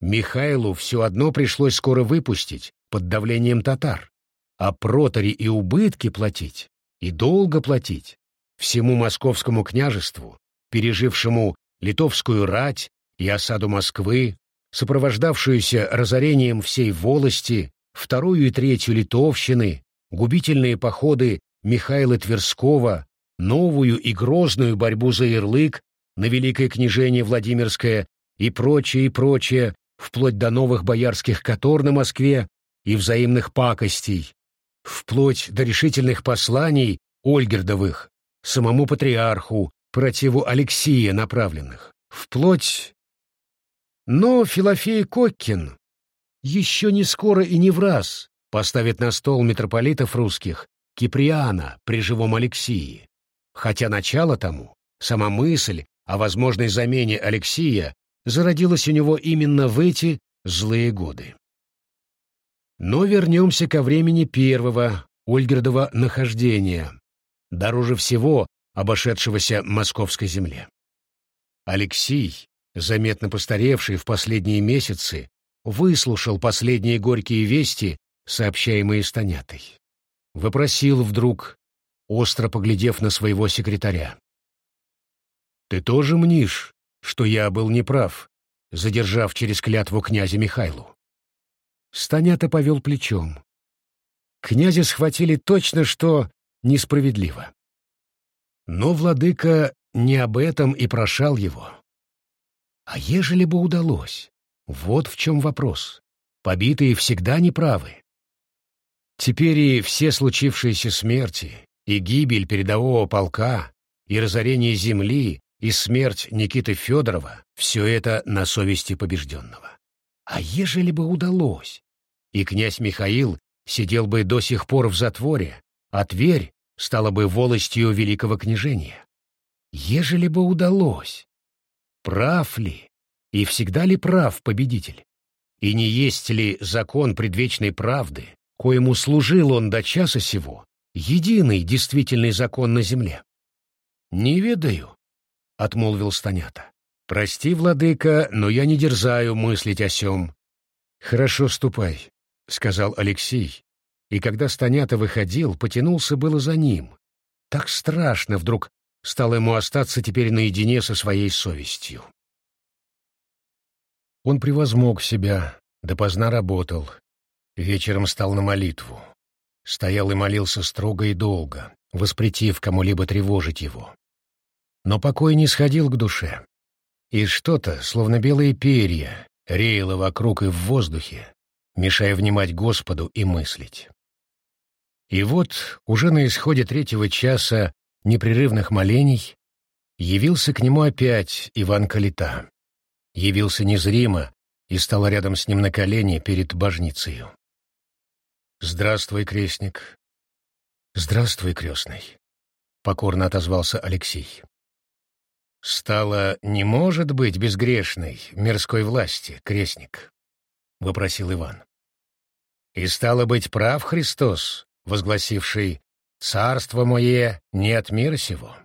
Михаилу все одно пришлось скоро выпустить под давлением татар, а протори и убытки платить, и долго платить всему московскому княжеству, пережившему литовскую рать и осаду Москвы, сопровождавшуюся разорением всей волости, вторую и третью литовщины, губительные походы Михаила Тверского, новую и грозную борьбу за ярлык на Великое княжение Владимирское и прочее, и прочее, вплоть до новых боярских котор на Москве и взаимных пакостей, вплоть до решительных посланий Ольгердовых, самому патриарху, противу Алексия направленных, вплоть но Филофей Коккин еще не скоро и не в раз поставит на стол митрополитов русских Киприана при живом Алексии, хотя начало тому, сама мысль о возможной замене Алексия зародилась у него именно в эти злые годы. Но вернемся ко времени первого Ольгердова нахождения, дороже всего обошедшегося московской земле. Алексий, заметно постаревший в последние месяцы, выслушал последние горькие вести, сообщаемые Станятой. Вопросил вдруг, остро поглядев на своего секретаря. «Ты тоже мнишь, что я был неправ, задержав через клятву князя Михайлу?» Станята повел плечом. Князя схватили точно, что несправедливо. Но владыка не об этом и прошал его. А ежели бы удалось? Вот в чем вопрос. Побитые всегда неправы. Теперь и все случившиеся смерти, и гибель передового полка, и разорение земли, и смерть Никиты Федорова — все это на совести побежденного. А ежели бы удалось? И князь Михаил сидел бы до сих пор в затворе, а Тверь стала бы волостью великого княжения. Ежели бы удалось? Прав ли, И всегда ли прав победитель? И не есть ли закон предвечной правды, коему служил он до часа сего, единый действительный закон на земле? «Не ведаю», — отмолвил Станята. «Прости, владыка, но я не дерзаю мыслить о сем». «Хорошо, ступай», — сказал Алексей, и когда Станята выходил, потянулся было за ним. Так страшно вдруг стало ему остаться теперь наедине со своей совестью. Он превозмог себя, допоздна работал, вечером стал на молитву. Стоял и молился строго и долго, воспретив кому-либо тревожить его. Но покой не сходил к душе. И что-то, словно белые перья, реяло вокруг и в воздухе, мешая внимать Господу и мыслить. И вот, уже на исходе третьего часа непрерывных молений, явился к нему опять Иван Калита. Явился незримо и стал рядом с ним на колени перед божницею. «Здравствуй, крестник». «Здравствуй, крестный», — покорно отозвался Алексей. «Стало не может быть безгрешной мирской власти, крестник», — вопросил Иван. «И стало быть прав Христос, возгласивший «Царство мое не от мира сего,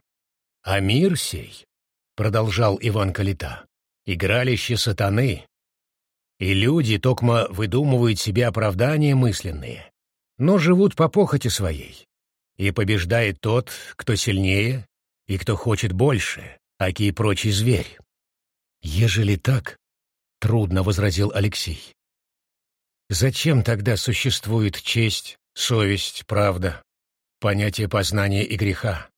а мир сей», — продолжал Иван Калита, — «игралище сатаны, и люди токмо выдумывают себе оправдания мысленные, но живут по похоти своей, и побеждает тот, кто сильнее и кто хочет больше, аки и прочий зверь». «Ежели так», — трудно возразил Алексей, — «зачем тогда существует честь, совесть, правда, понятие познания и греха.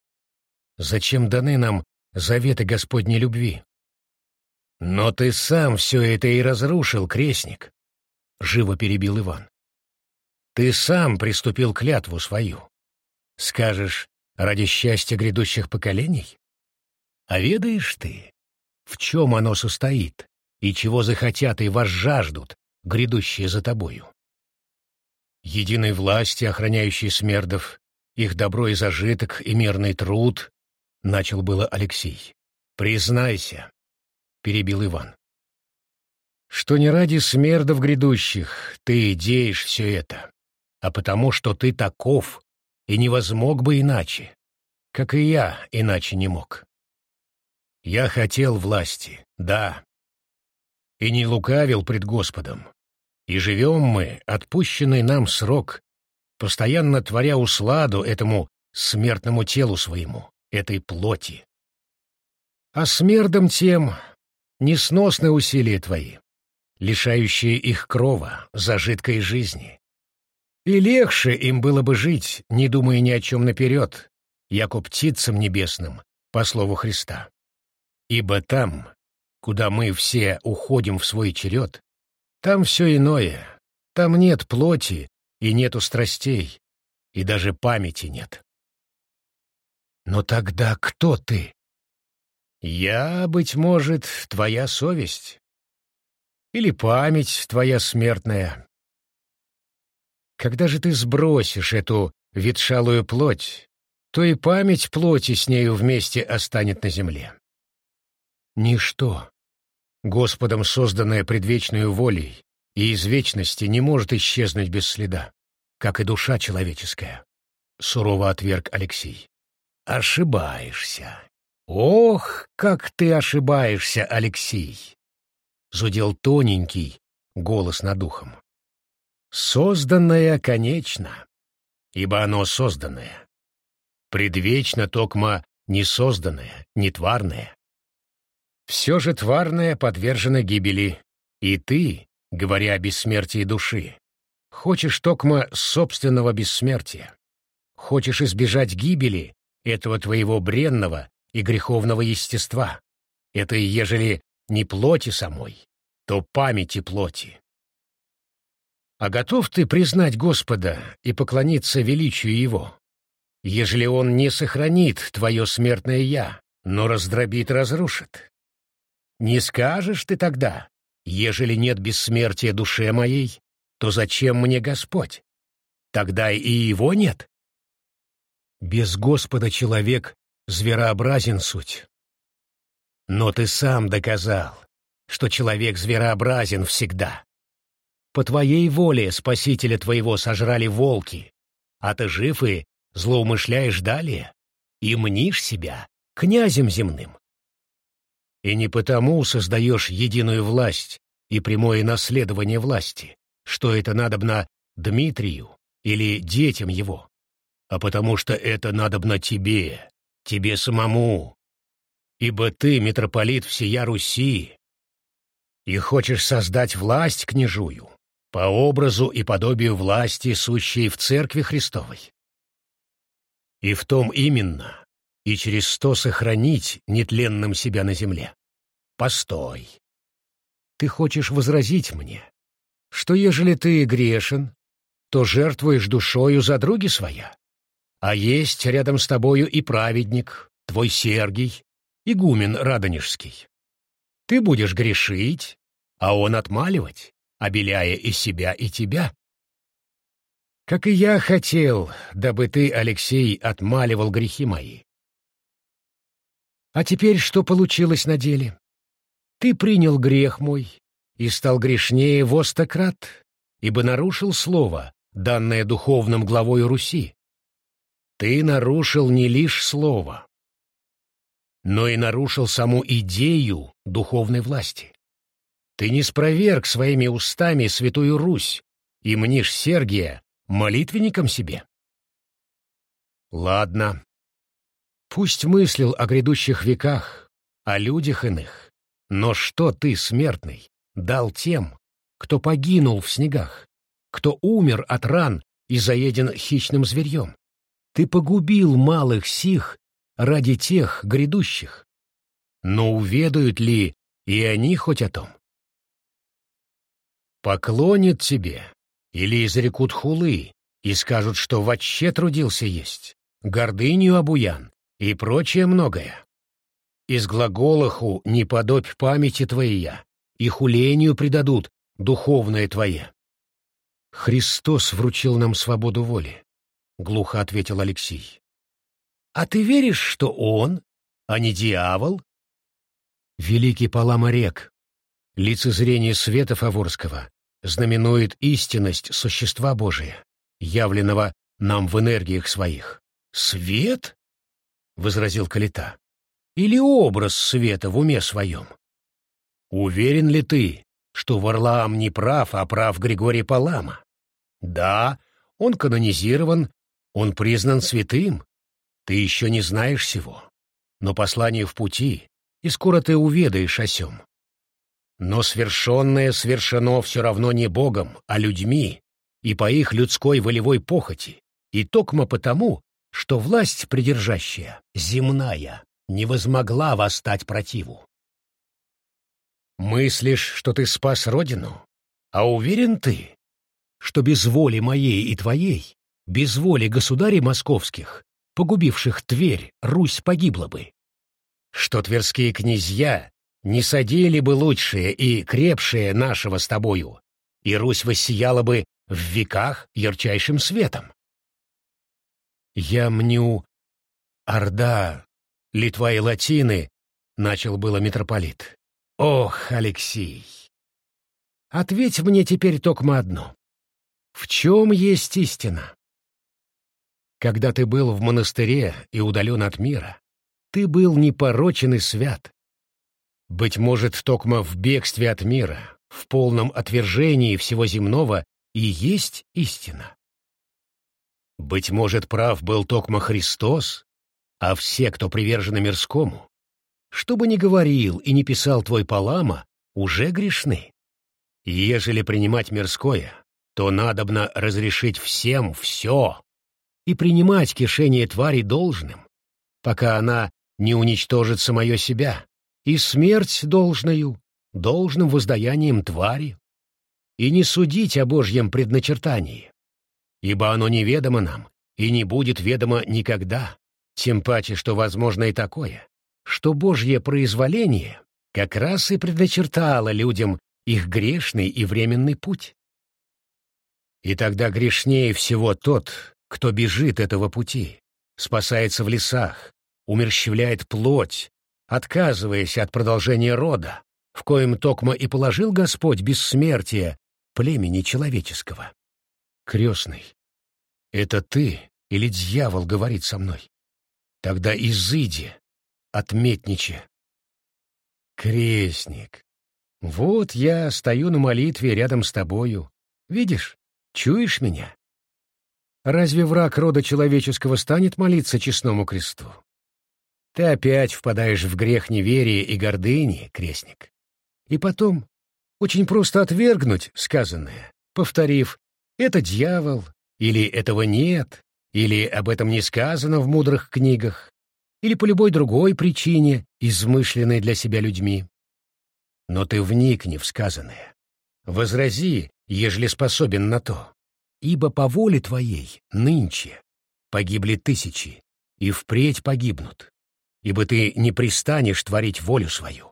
Зачем даны нам заветы Господней любви? Но ты сам все это и разрушил, крестник, — живо перебил Иван. Ты сам приступил клятву свою. Скажешь, ради счастья грядущих поколений? А ведаешь ты, в чем оно состоит и чего захотят и возжаждут грядущие за тобою? единой власти, охраняющей смердов, их добро и зажиток, и мирный труд, — начал было Алексей. «Признайся», — перебил Иван, — «что не ради смердов грядущих ты деешь все это, а потому что ты таков и не возмог бы иначе, как и я иначе не мог. Я хотел власти, да, и не лукавил пред Господом, и живем мы, отпущенный нам срок, постоянно творя усладу этому смертному телу своему, этой плоти. А смердом тем несносны усилия твои, лишающие их крова, зажиткой жизни. И легче им было бы жить, не думая ни о чем наперед, яко птицам небесным, по слову Христа. Ибо там, куда мы все уходим в свой черед, там все иное. Там нет плоти и нету страстей, и даже памяти нет. Но тогда кто ты? Я, быть может, твоя совесть. Или память твоя смертная. Когда же ты сбросишь эту ветшалую плоть, то и память плоти с нею вместе останет на земле. Ничто, Господом созданное предвечную волей и из вечности не может исчезнуть без следа, как и душа человеческая, — сурово отверг Алексей. Ошибаешься. Ох, как ты ошибаешься, Алексей! Зудел тоненький голос над ухом. Созданное конечно, ибо оно созданное. Предвечно токма не созданное, не тварное. Все же тварное подвержено гибели, и ты, говоря о бессмертии души, хочешь токмо собственного бессмертия. Хочешь избежать гибели этого твоего бренного и греховного естества. Это ежели не плоти самой, то памяти плоти. А готов ты признать Господа и поклониться величию Его, ежели Он не сохранит твое смертное «я», но раздробит и разрушит? Не скажешь ты тогда, ежели нет бессмертия душе моей, то зачем мне Господь? Тогда и его нет. Без Господа человек зверообразен суть. Но ты сам доказал, что человек зверообразен всегда. По твоей воле спасителя твоего сожрали волки, а ты жив и злоумышляешь далее, и мнишь себя князем земным. И не потому создаешь единую власть и прямое наследование власти, что это надобно Дмитрию или детям его, а потому что это надобно тебе, тебе самому, ибо ты митрополит всея Руси, и хочешь создать власть княжую по образу и подобию власти, сущей в Церкви Христовой. И в том именно, и через сто сохранить нетленным себя на земле. Постой. Ты хочешь возразить мне, что ежели ты грешен, то жертвуешь душою за други своя, а есть рядом с тобою и праведник, твой Сергий, игумен Радонежский. Ты будешь грешить, а он отмаливать, обеляя и себя, и тебя. Как и я хотел, дабы ты, Алексей, отмаливал грехи мои. А теперь что получилось на деле? Ты принял грех мой и стал грешнее во стократ, ибо нарушил слово, данное духовным главой Руси. Ты нарушил не лишь слово, но и нарушил саму идею духовной власти. Ты не спроверг своими устами святую Русь и мнишь Сергия молитвенником себе. Ладно. Пусть мыслил о грядущих веках, о людях иных. Но что ты, смертный, дал тем, кто погинул в снегах, кто умер от ран и заеден хищным зверьем? Ты погубил малых сих ради тех грядущих. Но уведают ли и они хоть о том? Поклонят тебе или изрекут хулы и скажут, что вообще трудился есть, гордыню обуян и прочее многое. Из глаголаху не подобь памяти твоя, и хулению предадут духовное твое. Христос вручил нам свободу воли, — глухо ответил Алексей. А ты веришь, что он, а не дьявол? Великий Палама рек, лицезрение света Фаворского, знаменует истинность существа Божия, явленного нам в энергиях своих. «Свет?» — возразил Калита. «Или образ света в уме своем?» «Уверен ли ты, что Варлаам не прав, а прав Григорий Палама?» «Да, он канонизирован, он признан святым, ты еще не знаешь всего, но послание в пути, и скоро ты уведаешь о сем. Но свершенное свершено все равно не Богом, а людьми, и по их людской волевой похоти, и токмо потому, что власть придержащая, земная, не возмогла восстать противу. Мыслишь, что ты спас родину, а уверен ты, что без воли моей и твоей, без воли государей московских, погубивших Тверь, Русь погибла бы. Что тверские князья не садили бы лучшие и крепшие нашего с тобою, и Русь воссияла бы в веках ярчайшим светом. Я мню Орда, Литва и Латины, — начал было митрополит. Ох, Алексей! Ответь мне теперь токмо одно. В чем есть истина? Когда ты был в монастыре и удален от мира, ты был непорочен и свят. Быть может, токмо в бегстве от мира, в полном отвержении всего земного и есть истина. Быть может, прав был токмо Христос, а все, кто привержены мирскому, что бы ни говорил и не писал твой Палама, уже грешны. Ежели принимать мирское, то надобно разрешить всем все, и принимать кишение твари должным, пока она не уничтожит самое себя, и смерть должною, должным воздаянием твари, и не судить о Божьем предначертании, ибо оно неведомо нам и не будет ведомо никогда, тем паче, что возможно и такое, что Божье произволение как раз и предначертало людям их грешный и временный путь. И тогда грешнее всего тот, кто бежит этого пути, спасается в лесах, умерщвляет плоть, отказываясь от продолжения рода, в коем токмо и положил Господь бессмертие племени человеческого. Крестный, это ты или дьявол говорит со мной? Тогда изыди, отметниче. Крестник, вот я стою на молитве рядом с тобою. Видишь, чуешь меня? Разве враг рода человеческого станет молиться честному кресту? Ты опять впадаешь в грех неверия и гордыни, крестник. И потом очень просто отвергнуть сказанное, повторив «это дьявол», или «этого нет», или «об этом не сказано в мудрых книгах», или по любой другой причине, измышленной для себя людьми. Но ты вникни в сказанное. Возрази, ежели способен на то. Ибо по воле твоей нынче погибли тысячи, и впредь погибнут, ибо ты не пристанешь творить волю свою.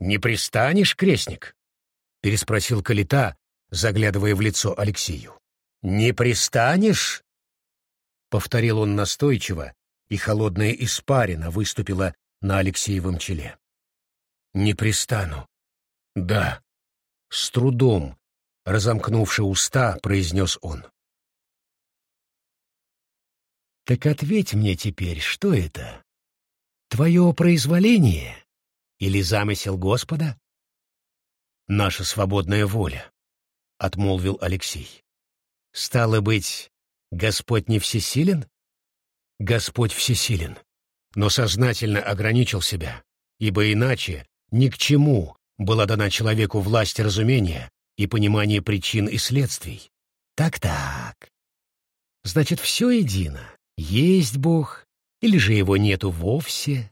«Не пристанешь, крестник?» — переспросил Калита, заглядывая в лицо Алексею. «Не пристанешь?» — повторил он настойчиво, и холодная испарина выступила на Алексеевом челе. «Не пристану». «Да». С трудом, разомкнувши уста, произнес он. «Так ответь мне теперь, что это? Твое произволение или замысел Господа? Наша свободная воля, — отмолвил Алексей. Стало быть, Господь не всесилен? Господь всесилен, но сознательно ограничил себя, ибо иначе ни к чему была дана человеку власть разумения и понимание причин и следствий. Так-так. Значит, все едино. Есть Бог, или же его нету вовсе?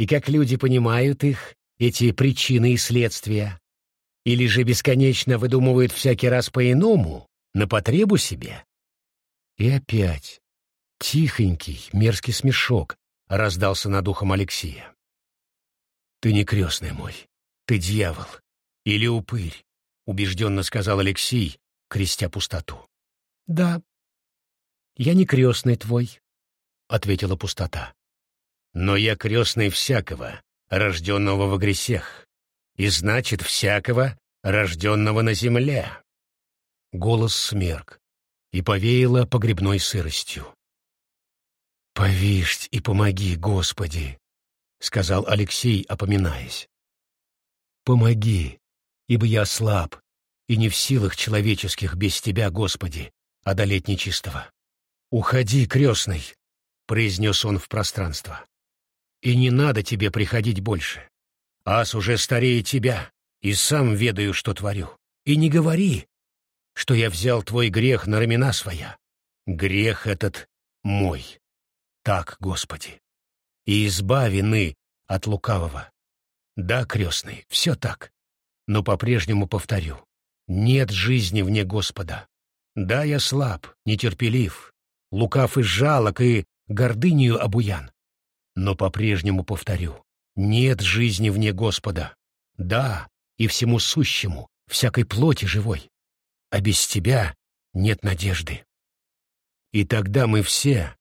и как люди понимают их, эти причины и следствия, или же бесконечно выдумывают всякий раз по-иному, на потребу себе. И опять тихонький, мерзкий смешок раздался над ухом Алексея. «Ты не крестный мой, ты дьявол или упырь», — убежденно сказал Алексей, крестя пустоту. «Да, я не крестный твой», — ответила пустота. Но я крестный всякого, рожденного во гресех, и значит всякого, рожденного на земле. Голос смерк и повеяло погребной сыростью. «Повишть и помоги, Господи!» — сказал Алексей, опоминаясь. «Помоги, ибо я слаб и не в силах человеческих без Тебя, Господи, одолеть нечистого. Уходи, крестный!» — произнес он в пространство. И не надо тебе приходить больше. Ас уже старее тебя, и сам ведаю, что творю. И не говори, что я взял твой грех на рамена своя. Грех этот мой. Так, Господи. И избави ны от лукавого. Да, крестный, все так. Но по-прежнему повторю. Нет жизни вне Господа. Да, я слаб, нетерпелив, лукав и жалок, и гордынью обуян. Но по-прежнему повторю, нет жизни вне Господа. Да, и всему сущему, всякой плоти живой. А без тебя нет надежды. И тогда мы все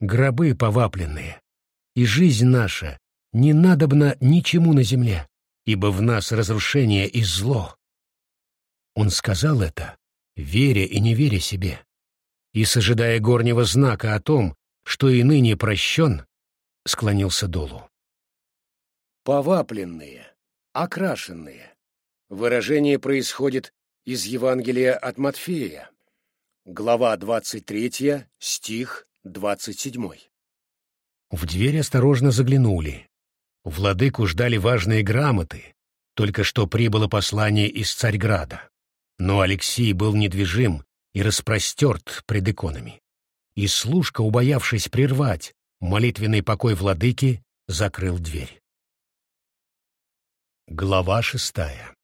гробы повапленные, и жизнь наша не надобна ничему на земле, ибо в нас разрушение и зло. Он сказал это, веря и не веря себе, и сожидая горнего знака о том, что и ныне прощен, склонился долу. Повапленные, окрашенные. Выражение происходит из Евангелия от Матфея, глава 23, стих 27. В дверь осторожно заглянули. Владыку ждали важные грамоты, только что прибыло послание из Царьграда. Но Алексей был недвижим и распростерт пред иконами. И служка, убоявшись прервать молитвенный покой владыки закрыл дверь. Глава шестая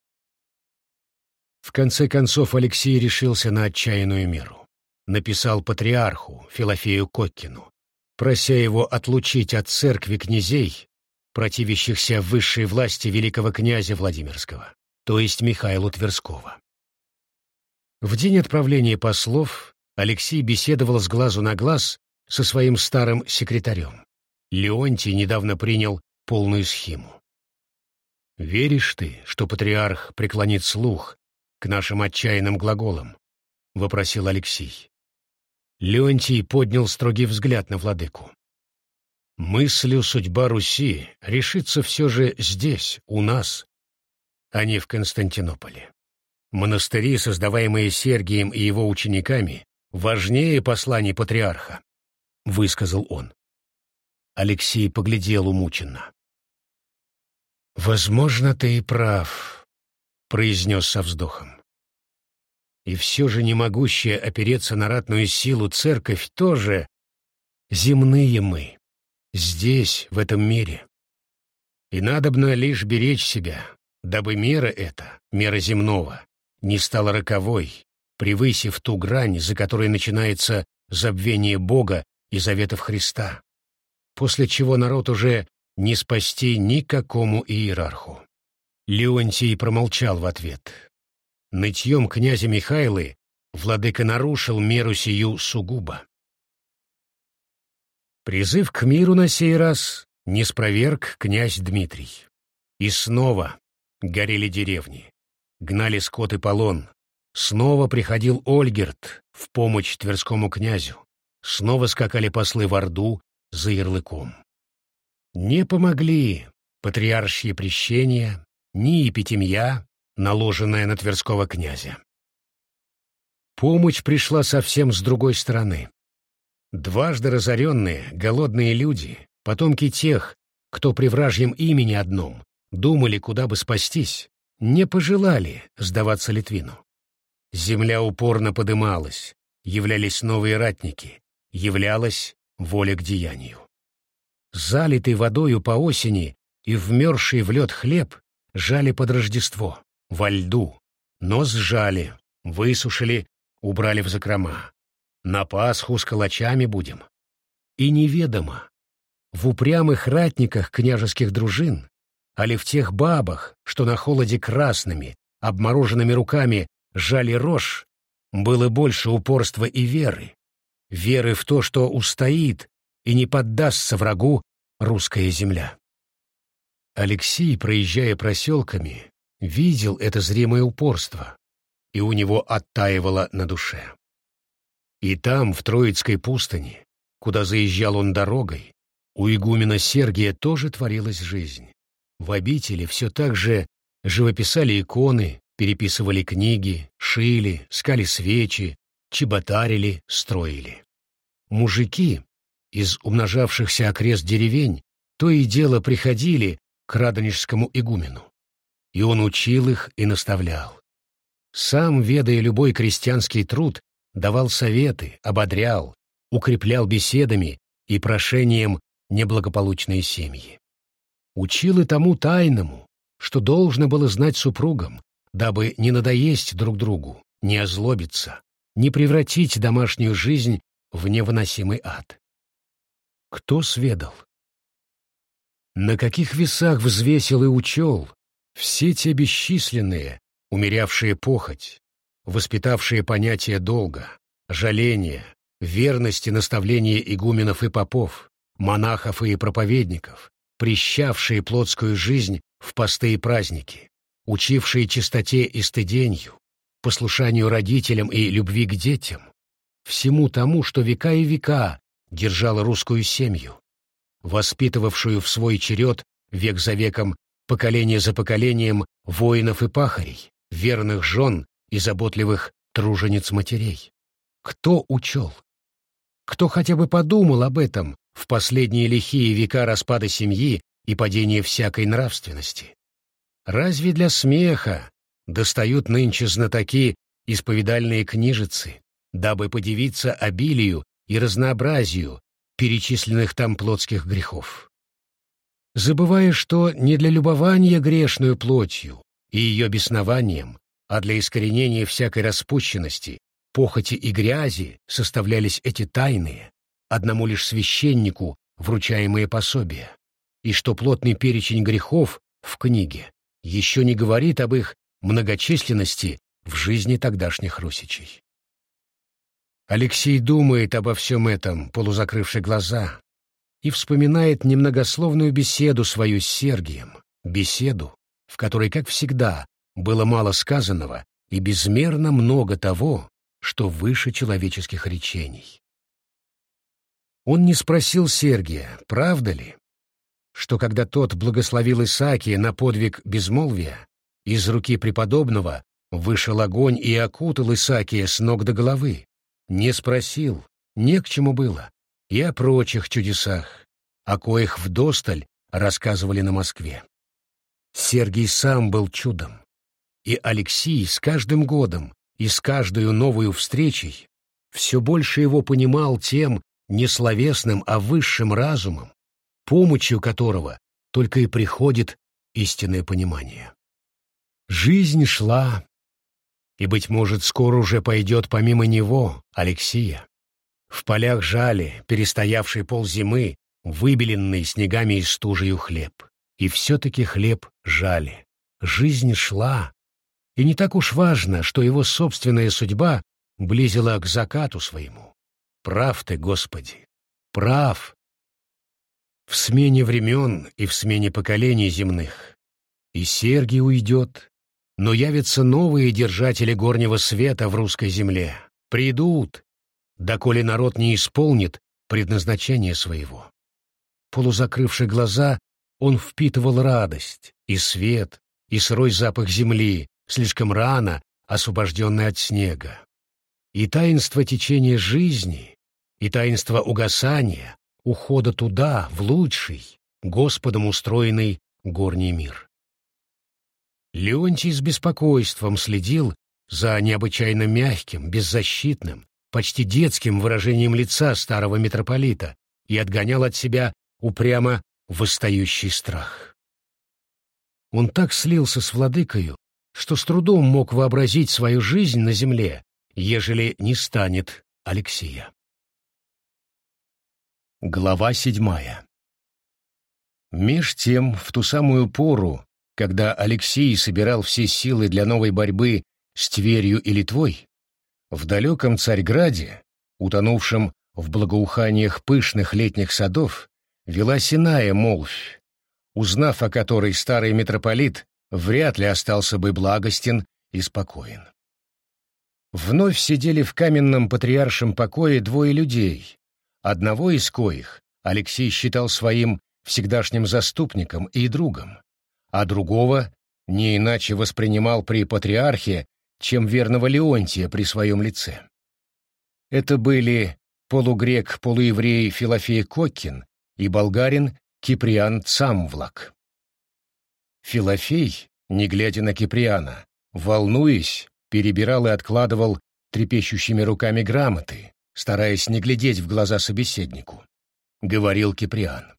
В конце концов Алексей решился на отчаянную меру. Написал патриарху Филофею Коккину, прося его отлучить от церкви князей, противящихся высшей власти великого князя Владимирского, то есть Михаила Тверского. В день отправления послов Алексей беседовал с глазу на глаз со своим старым секретарем. Леонтий недавно принял полную схему. «Веришь ты, что патриарх преклонит слух к нашим отчаянным глаголам?» — вопросил Алексей. Леонтий поднял строгий взгляд на владыку. «Мыслю судьба Руси решится все же здесь, у нас, а не в Константинополе. Монастыри, создаваемые Сергием и его учениками, важнее посланий патриарха», — высказал он. Алексей поглядел умученно. «Возможно, ты и прав», — произнес со вздохом. «И все же не могущая опереться на ратную силу церковь тоже земные мы, здесь, в этом мире. И надобно лишь беречь себя, дабы мера эта, мера земного, не стала роковой, превысив ту грань, за которой начинается забвение Бога и заветов Христа, после чего народ уже не спасти никакому иерарху. Леонтий промолчал в ответ. Нытьем князя Михайлы владыка нарушил меру сию сугубо. Призыв к миру на сей раз не спроверг князь Дмитрий. И снова горели деревни, гнали скот и полон. Снова приходил Ольгерт в помощь Тверскому князю. Снова скакали послы в Орду за ярлыком. Не помогли патриаршье прещения, ни эпитемья, наложенная на Тверского князя. Помощь пришла совсем с другой стороны. Дважды разоренные, голодные люди, потомки тех, кто при вражьем имени одном, думали, куда бы спастись, не пожелали сдаваться Литвину. Земля упорно подымалась, являлись новые ратники, являлась воля к деянию залитый водою по осени и вмерзший в лед хлеб жали под Рождество, во льду, но сжали, высушили, убрали в закрома. На Пасху с калачами будем. И неведомо, в упрямых ратниках княжеских дружин, али в тех бабах, что на холоде красными, обмороженными руками жали рожь, было больше упорства и веры. Веры в то, что устоит и не поддастся врагу русская земля. Алексей, проезжая проселками, видел это зримое упорство, и у него оттаивало на душе. И там, в Троицкой пустыне, куда заезжал он дорогой, у игумена Сергия тоже творилась жизнь. В обители все так же живописали иконы, переписывали книги, шили, скали свечи, чеботарили, строили. Мужики, из умножавшихся окрест деревень то и дело приходили к радонежскому игумену. И он учил их и наставлял. Сам, ведая любой крестьянский труд, давал советы, ободрял, укреплял беседами и прошением неблагополучные семьи. Учил и тому тайному, что должно было знать супругам, дабы не надоесть друг другу, не озлобиться, не превратить домашнюю жизнь в невыносимый ад. Кто сведал? На каких весах взвесил и учел все те бесчисленные, умерявшие похоть, воспитавшие понятие долга, жаления, верности наставления игуменов и попов, монахов и проповедников, прищавшие плотскую жизнь в посты и праздники, учившие чистоте и стыденью, послушанию родителям и любви к детям, всему тому, что века и века держала русскую семью, воспитывавшую в свой черед век за веком, поколение за поколением воинов и пахарей, верных жен и заботливых тружениц матерей. Кто учел? Кто хотя бы подумал об этом в последние лихие века распада семьи и падения всякой нравственности? Разве для смеха достают нынче знатоки исповедальные книжицы, дабы подивиться обилию и разнообразию перечисленных там плотских грехов. Забывая, что не для любования грешную плотью и ее беснованием, а для искоренения всякой распущенности, похоти и грязи составлялись эти тайные, одному лишь священнику вручаемые пособия, и что плотный перечень грехов в книге еще не говорит об их многочисленности в жизни тогдашних русичей. Алексей думает обо всем этом, полузакрывши глаза, и вспоминает немногословную беседу свою с Сергием, беседу, в которой, как всегда, было мало сказанного и безмерно много того, что выше человеческих речений. Он не спросил Сергия, правда ли, что когда тот благословил Исаакия на подвиг безмолвия, из руки преподобного вышел огонь и окутал Исаакия с ног до головы. Не спросил, не к чему было, и о прочих чудесах, о коих вдосталь рассказывали на Москве. Сергий сам был чудом, и Алексей с каждым годом и с каждой новой встречей все больше его понимал тем не словесным, а высшим разумом, помощью которого только и приходит истинное понимание. Жизнь шла, и, быть может, скоро уже пойдет помимо него, Алексея. В полях жали, перестоявший ползимы, выбеленный снегами и стужею хлеб. И все-таки хлеб жали. Жизнь шла, и не так уж важно, что его собственная судьба близила к закату своему. Прав ты, Господи, прав. В смене времен и в смене поколений земных. И Сергий уйдет, но явятся новые держатели горнего света в русской земле. Придут, доколе народ не исполнит предназначение своего. Полузакрывши глаза, он впитывал радость, и свет, и сырой запах земли, слишком рано освобожденный от снега. И таинство течения жизни, и таинство угасания, ухода туда, в лучший, Господом устроенный горний мир. Леонтий с беспокойством следил за необычайно мягким, беззащитным, почти детским выражением лица старого митрополита и отгонял от себя упрямо восстающий страх. Он так слился с владыкою, что с трудом мог вообразить свою жизнь на земле, ежели не станет Алексея. Глава седьмая Меж тем, в ту самую пору, когда Алексей собирал все силы для новой борьбы с Тверью и Литвой, в далеком Царьграде, утонувшем в благоуханиях пышных летних садов, вела Синая молвь, узнав о которой старый митрополит вряд ли остался бы благостен и спокоен. Вновь сидели в каменном патриаршем покое двое людей, одного из коих Алексей считал своим всегдашним заступником и другом, а другого не иначе воспринимал при патриархе, чем верного Леонтия при своем лице. Это были полугрек-полуеврей Филофей Коккин и болгарин Киприан Цамвлак. Филофей, не глядя на Киприана, волнуясь, перебирал и откладывал трепещущими руками грамоты, стараясь не глядеть в глаза собеседнику. Говорил Киприан.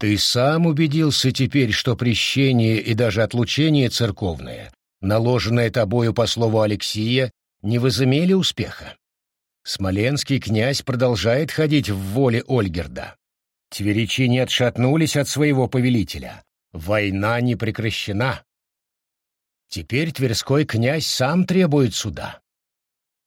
Ты сам убедился теперь, что прещение и даже отлучение церковное, наложенное тобою по слову Алексия, не возымели успеха. Смоленский князь продолжает ходить в воле Ольгерда. Тверичи не отшатнулись от своего повелителя. Война не прекращена. Теперь Тверской князь сам требует суда.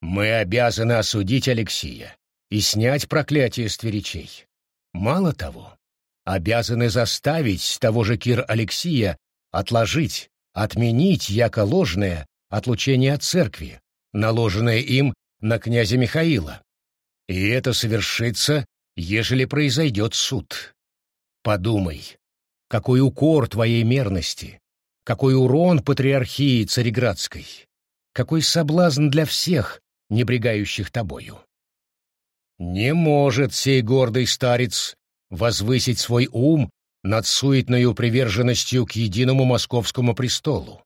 Мы обязаны осудить Алексия и снять проклятие с тверичей. Мало того, обязаны заставить того же Кир Алексия отложить, отменить яко ложное отлучение от церкви, наложенное им на князя Михаила. И это совершится, ежели произойдет суд. Подумай, какой укор твоей мерности, какой урон патриархии цареградской, какой соблазн для всех, не брегающих тобою. Не может сей гордый старец возвысить свой ум над суетною приверженностью к единому московскому престолу.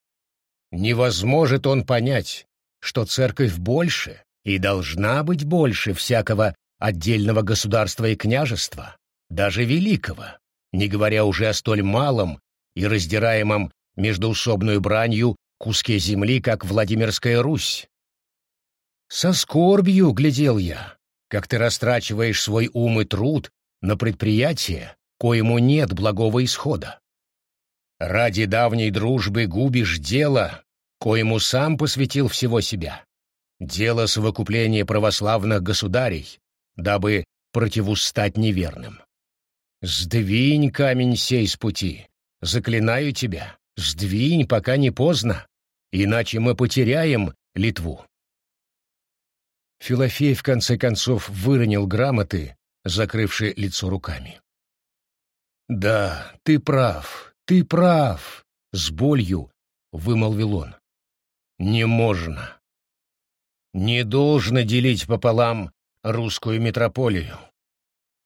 Не возможет он понять, что церковь больше и должна быть больше всякого отдельного государства и княжества, даже великого, не говоря уже о столь малом и раздираемом междуусобную бранью куске земли, как Владимирская Русь. Со скорбью глядел я, как ты растрачиваешь свой ум и труд на предприятие, коему нет благого исхода. Ради давней дружбы губишь дело, коему сам посвятил всего себя. Дело совокупления православных государей, дабы противустать неверным. Сдвинь камень сей с пути, заклинаю тебя, сдвинь, пока не поздно, иначе мы потеряем Литву. Филофей в конце концов выронил грамоты, закрывшие лицо руками. «Да, ты прав, ты прав», — с болью вымолвил он. «Не можно. Не должно делить пополам русскую метрополию.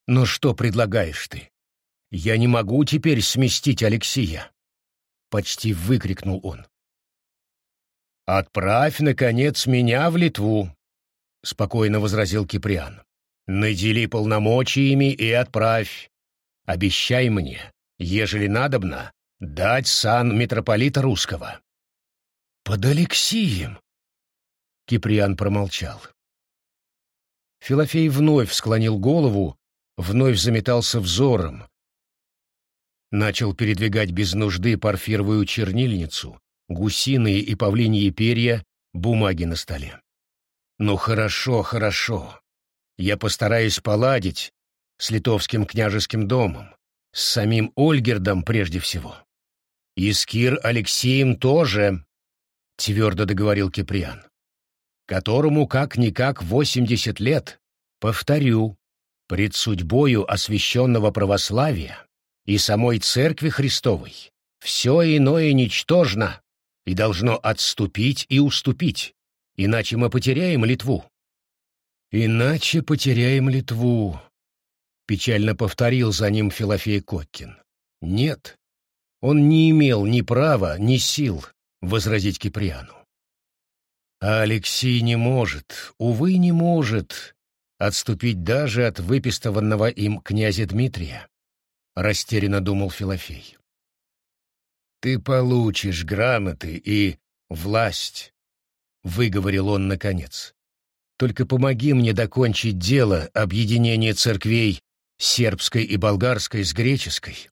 Но что предлагаешь ты? Я не могу теперь сместить Алексия!» Почти выкрикнул он. «Отправь, наконец, меня в Литву», — спокойно возразил Киприан. «Надели полномочиями и отправь. Обещай мне, ежели надобно, дать сан митрополита русского». «Под Алексием!» Киприан промолчал. Филофей вновь склонил голову, вновь заметался взором. Начал передвигать без нужды парфировую чернильницу, гусиные и павлиньи перья, бумаги на столе. «Ну хорошо, хорошо. Я постараюсь поладить с литовским княжеским домом, с самим Ольгердом прежде всего. И с Кир Алексеем тоже», — твердо договорил Киприан которому как-никак восемьдесят лет, повторю, пред судьбою освященного православия и самой Церкви Христовой, все иное ничтожно и должно отступить и уступить, иначе мы потеряем Литву. Иначе потеряем Литву, печально повторил за ним Филофей Коккин. Нет, он не имел ни права, ни сил возразить Киприану. А Алексей не может, увы, не может отступить даже от выпистованного им князя Дмитрия, растерянно думал Филофей. Ты получишь грамоты и власть, выговорил он наконец. Только помоги мне докончить дело объединения церквей сербской и болгарской с греческой.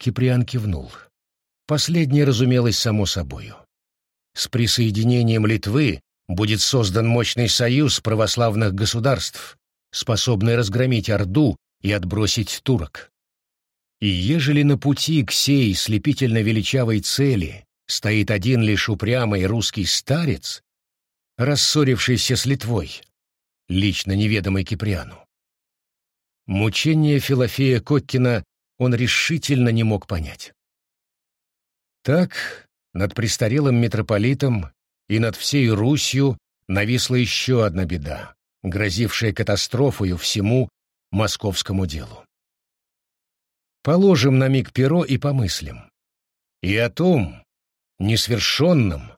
Киприан кивнул. Последнее разумелось само собою. С присоединением Литвы будет создан мощный союз православных государств, способный разгромить Орду и отбросить турок. И ежели на пути к сей слепительно величавой цели стоит один лишь упрямый русский старец, рассорившийся с Литвой, лично неведомый Киприану. Мучение Филофея Коккина он решительно не мог понять. Так над престарелым митрополитом и над всей Русью нависла еще одна беда, грозившая катастрофою всему московскому делу. Положим на миг перо и помыслим. И о том, несвершенном,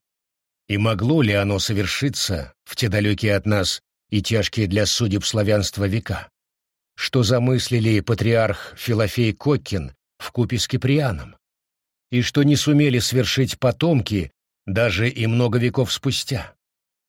и могло ли оно совершиться в те далекие от нас и тяжкие для судеб славянства века, что замыслили патриарх Филофей Коккин в купе с Киприаном, и что не сумели свершить потомки даже и много веков спустя.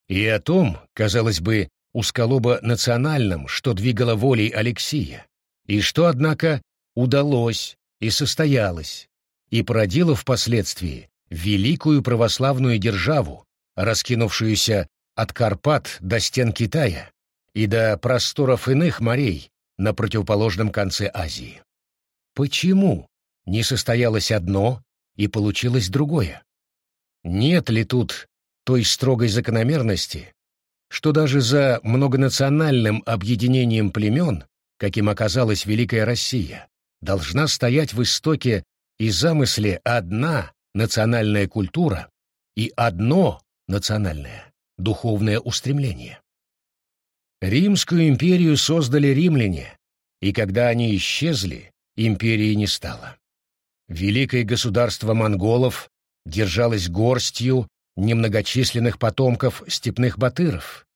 И о том, казалось бы, усколобо-национальном, что двигало волей Алексия, и что, однако, удалось и состоялось, и породило впоследствии великую православную державу, раскинувшуюся от Карпат до стен Китая и до просторов иных морей на противоположном конце Азии. Почему не состоялось одно, и получилось другое. Нет ли тут той строгой закономерности, что даже за многонациональным объединением племен, каким оказалась Великая Россия, должна стоять в истоке и замысле одна национальная культура и одно национальное духовное устремление. Римскую империю создали римляне, и когда они исчезли, империи не стало. Великое государство монголов держалось горстью немногочисленных потомков степных батыров.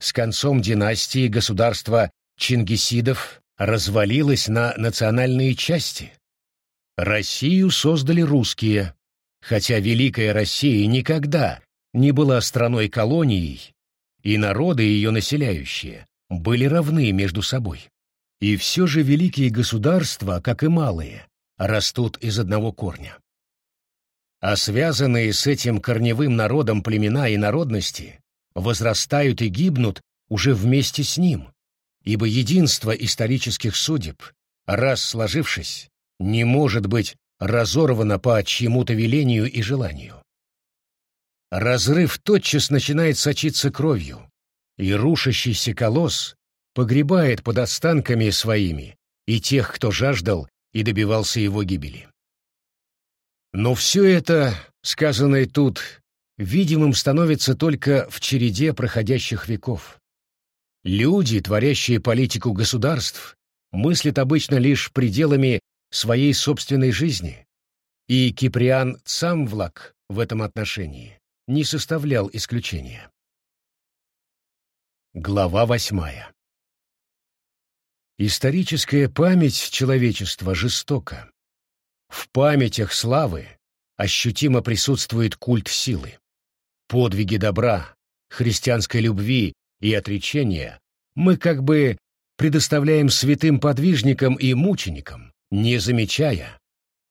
С концом династии государство чингисидов развалилось на национальные части. Россию создали русские, хотя Великая Россия никогда не была страной-колонией, и народы ее населяющие были равны между собой. И все же великие государства, как и малые, растут из одного корня. А связанные с этим корневым народом племена и народности возрастают и гибнут уже вместе с ним, ибо единство исторических судеб, раз сложившись, не может быть разорвана по чьему-то велению и желанию. Разрыв тотчас начинает сочиться кровью, и рушащийся колосс погребает под останками своими и тех, кто жаждал и добивался его гибели. Но все это, сказанное тут, видимым становится только в череде проходящих веков. Люди, творящие политику государств, мыслят обычно лишь пределами своей собственной жизни, и Киприан Цамвлак в этом отношении не составлял исключения. Глава восьмая Историческая память человечества жестока. В памятях славы ощутимо присутствует культ силы. Подвиги добра, христианской любви и отречения мы как бы предоставляем святым подвижникам и мученикам, не замечая,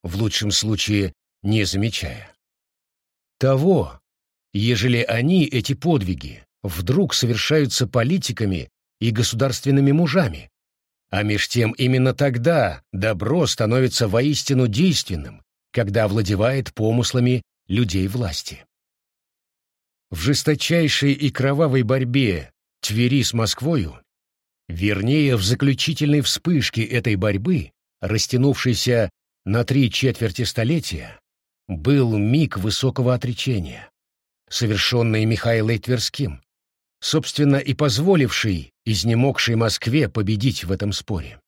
в лучшем случае не замечая. Того, ежели они, эти подвиги, вдруг совершаются политиками и государственными мужами, а меж тем именно тогда добро становится воистину действенным, когда овладевает помыслами людей власти. В жесточайшей и кровавой борьбе Твери с Москвою, вернее, в заключительной вспышке этой борьбы, растянувшейся на три четверти столетия, был миг высокого отречения, совершенный Михаилом Тверским, собственно, и позволивший изнемогшей Москве победить в этом споре.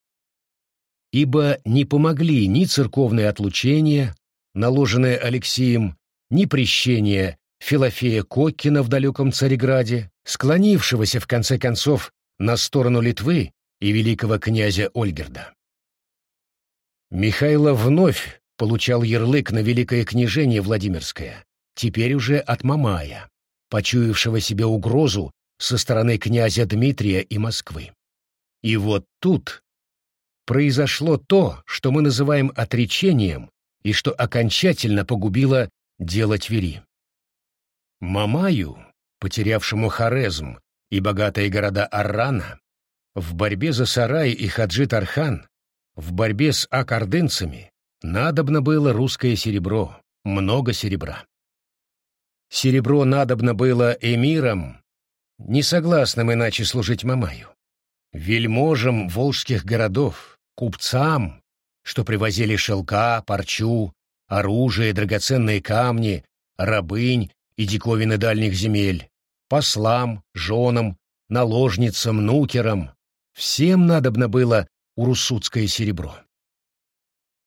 Ибо не помогли ни церковные отлучения, наложенные Алексеем, ни прещение Филофея Коккина в далеком Цареграде, склонившегося, в конце концов, на сторону Литвы и великого князя Ольгерда. Михайло вновь получал ярлык на великое княжение Владимирское, теперь уже от Мамая, почуявшего себе угрозу со стороны князя Дмитрия и Москвы. И вот тут произошло то, что мы называем отречением и что окончательно погубило дело Твери. Мамаю, потерявшему Хорезм и богатые города Аррана, в борьбе за Сарай и Хаджи-Тархан, в борьбе с акардынцами, надобно было русское серебро, много серебра. Серебро надобно было эмирам не согласным иначе служить Мамаю, вельможам волжских городов, купцам, что привозили шелка, парчу, оружие, драгоценные камни, рабынь и диковины дальних земель, послам, женам, наложницам, нукерам. Всем надобно было урусутское серебро.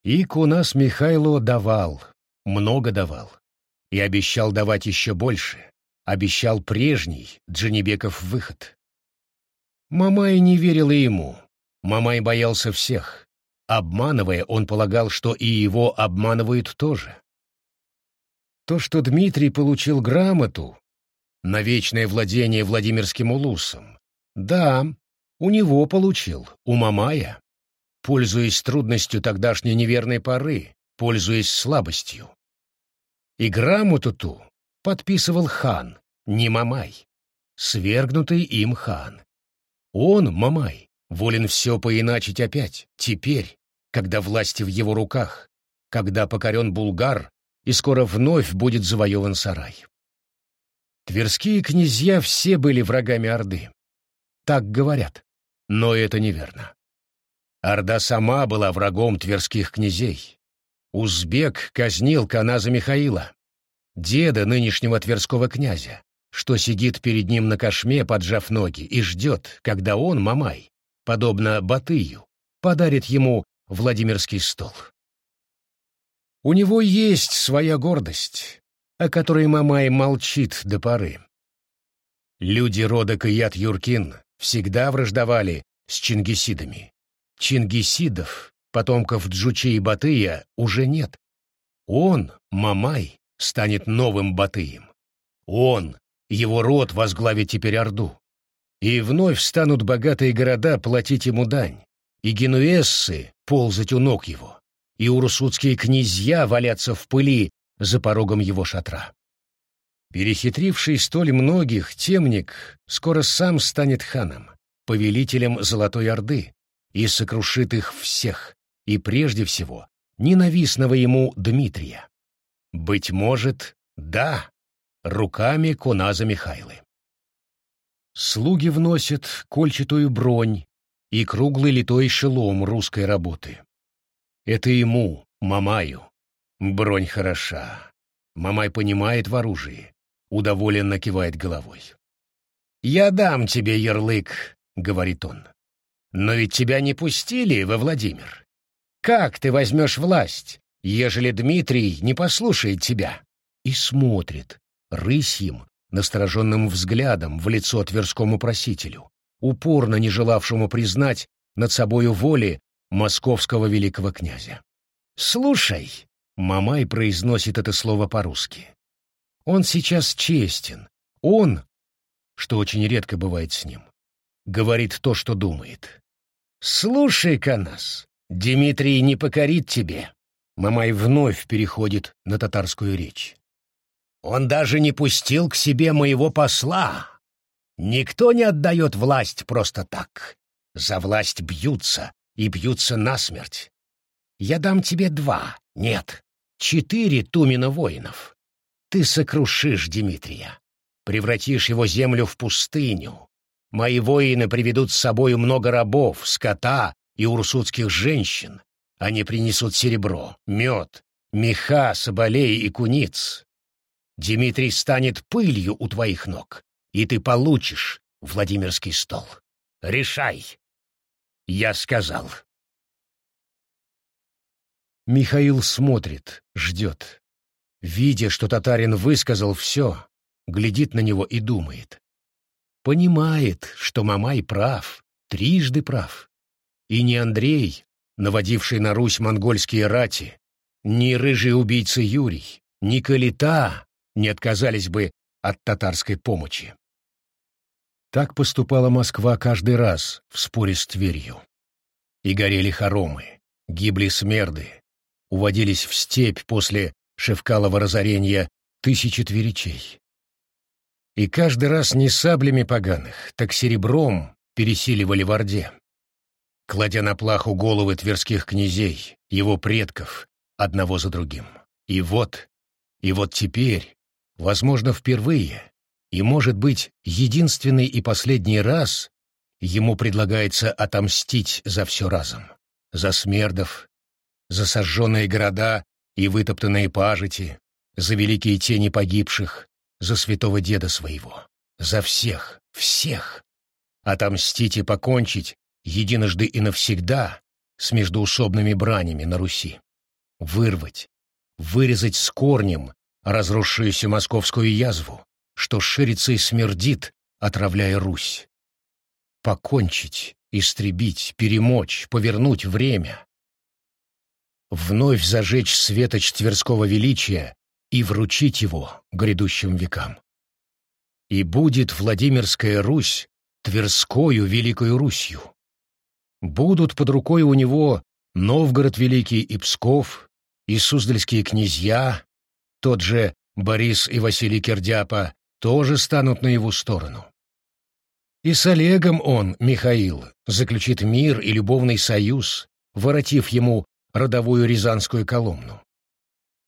Ик у нас Михайло давал, много давал, и обещал давать еще больше обещал прежний Джанибеков выход. Мамай не верила ему. Мамай боялся всех. Обманывая, он полагал, что и его обманывают тоже. То, что Дмитрий получил грамоту на вечное владение Владимирским улусом, да, у него получил, у Мамая, пользуясь трудностью тогдашней неверной поры, пользуясь слабостью. И грамоту ту подписывал хан, не Мамай, свергнутый им хан. Он, Мамай, волен все поиначить опять, теперь, когда власти в его руках, когда покорен Булгар и скоро вновь будет завоеван сарай. Тверские князья все были врагами Орды. Так говорят, но это неверно. Орда сама была врагом тверских князей. Узбек казнил Каназа Михаила, деда нынешнего тверского князя, что сидит перед ним на кошме, поджав ноги, и ждет, когда он, Мамай, подобно Батыю, подарит ему Владимирский стол. У него есть своя гордость, о которой Мамай молчит до поры. Люди рода Каят-Юркин всегда враждовали с чингисидами. Чингисидов, потомков Джучи и Батыя, уже нет. Он, Мамай, станет новым Батыем. Он, его род возглавит теперь Орду. И вновь станут богатые города платить ему дань, и генуэзцы ползать у ног его, и урусутские князья валяться в пыли за порогом его шатра. Перехитривший столь многих темник скоро сам станет ханом, повелителем Золотой Орды, и сокрушит их всех, и прежде всего ненавистного ему Дмитрия. Быть может, да, руками Куназа Михайлы. Слуги вносят кольчатую бронь и круглый литой шелом русской работы. Это ему, Мамаю. Бронь хороша. Мамай понимает в оружии, удоволенно кивает головой. «Я дам тебе ярлык», — говорит он. «Но ведь тебя не пустили во Владимир. Как ты возьмешь власть, ежели Дмитрий не послушает тебя?» И смотрит рысьим, настороженным взглядом в лицо Тверскому просителю, упорно не желавшему признать над собою воли московского великого князя. «Слушай», — Мамай произносит это слово по-русски, — «он сейчас честен, он, что очень редко бывает с ним, говорит то, что думает. Слушай-ка нас, Дмитрий не покорит тебе». Мамай вновь переходит на татарскую речь. Он даже не пустил к себе моего посла. Никто не отдает власть просто так. За власть бьются, и бьются насмерть. Я дам тебе два, нет, четыре Тумина воинов. Ты сокрушишь Дмитрия, превратишь его землю в пустыню. Мои воины приведут с собою много рабов, скота и урсутских женщин. Они принесут серебро, мед, меха, соболей и куниц. Дмитрий станет пылью у твоих ног, и ты получишь Владимирский стол. Решай. Я сказал. Михаил смотрит, ждет. Видя, что татарин высказал все, глядит на него и думает. Понимает, что Мамай прав, трижды прав. И не Андрей, наводивший на Русь монгольские рати, ни рыжий убийца Юрий, ни Калита не отказались бы от татарской помощи. Так поступала Москва каждый раз в споре с Тверью. И горели хоромы, гибли смерды, уводились в степь после Шевкалова разорения тысячи тверичей. И каждый раз не саблями поганых, так серебром пересиливали в Орде, кладя на плаху головы тверских князей, его предков, одного за другим. И вот, и вот теперь, возможно, впервые, и, может быть, единственный и последний раз ему предлагается отомстить за все разом. За смердов, за сожженные города и вытоптанные пажити, за великие тени погибших, за святого деда своего. За всех, всех. Отомстить и покончить единожды и навсегда с междуусобными бранями на Руси. Вырвать, вырезать с корнем разросшуюся московскую язву, что ширится и смердит, отравляя Русь. Покончить, истребить, перемочь, повернуть время. Вновь зажечь светоч Тверского величия и вручить его грядущим векам. И будет Владимирская Русь Тверскою Великою Русью. Будут под рукой у него Новгород Великий и Псков, и Суздальские князья, тот же Борис и Василий Кердяпа, тоже станут на его сторону. И с Олегом он, Михаил, заключит мир и любовный союз, воротив ему родовую рязанскую коломну.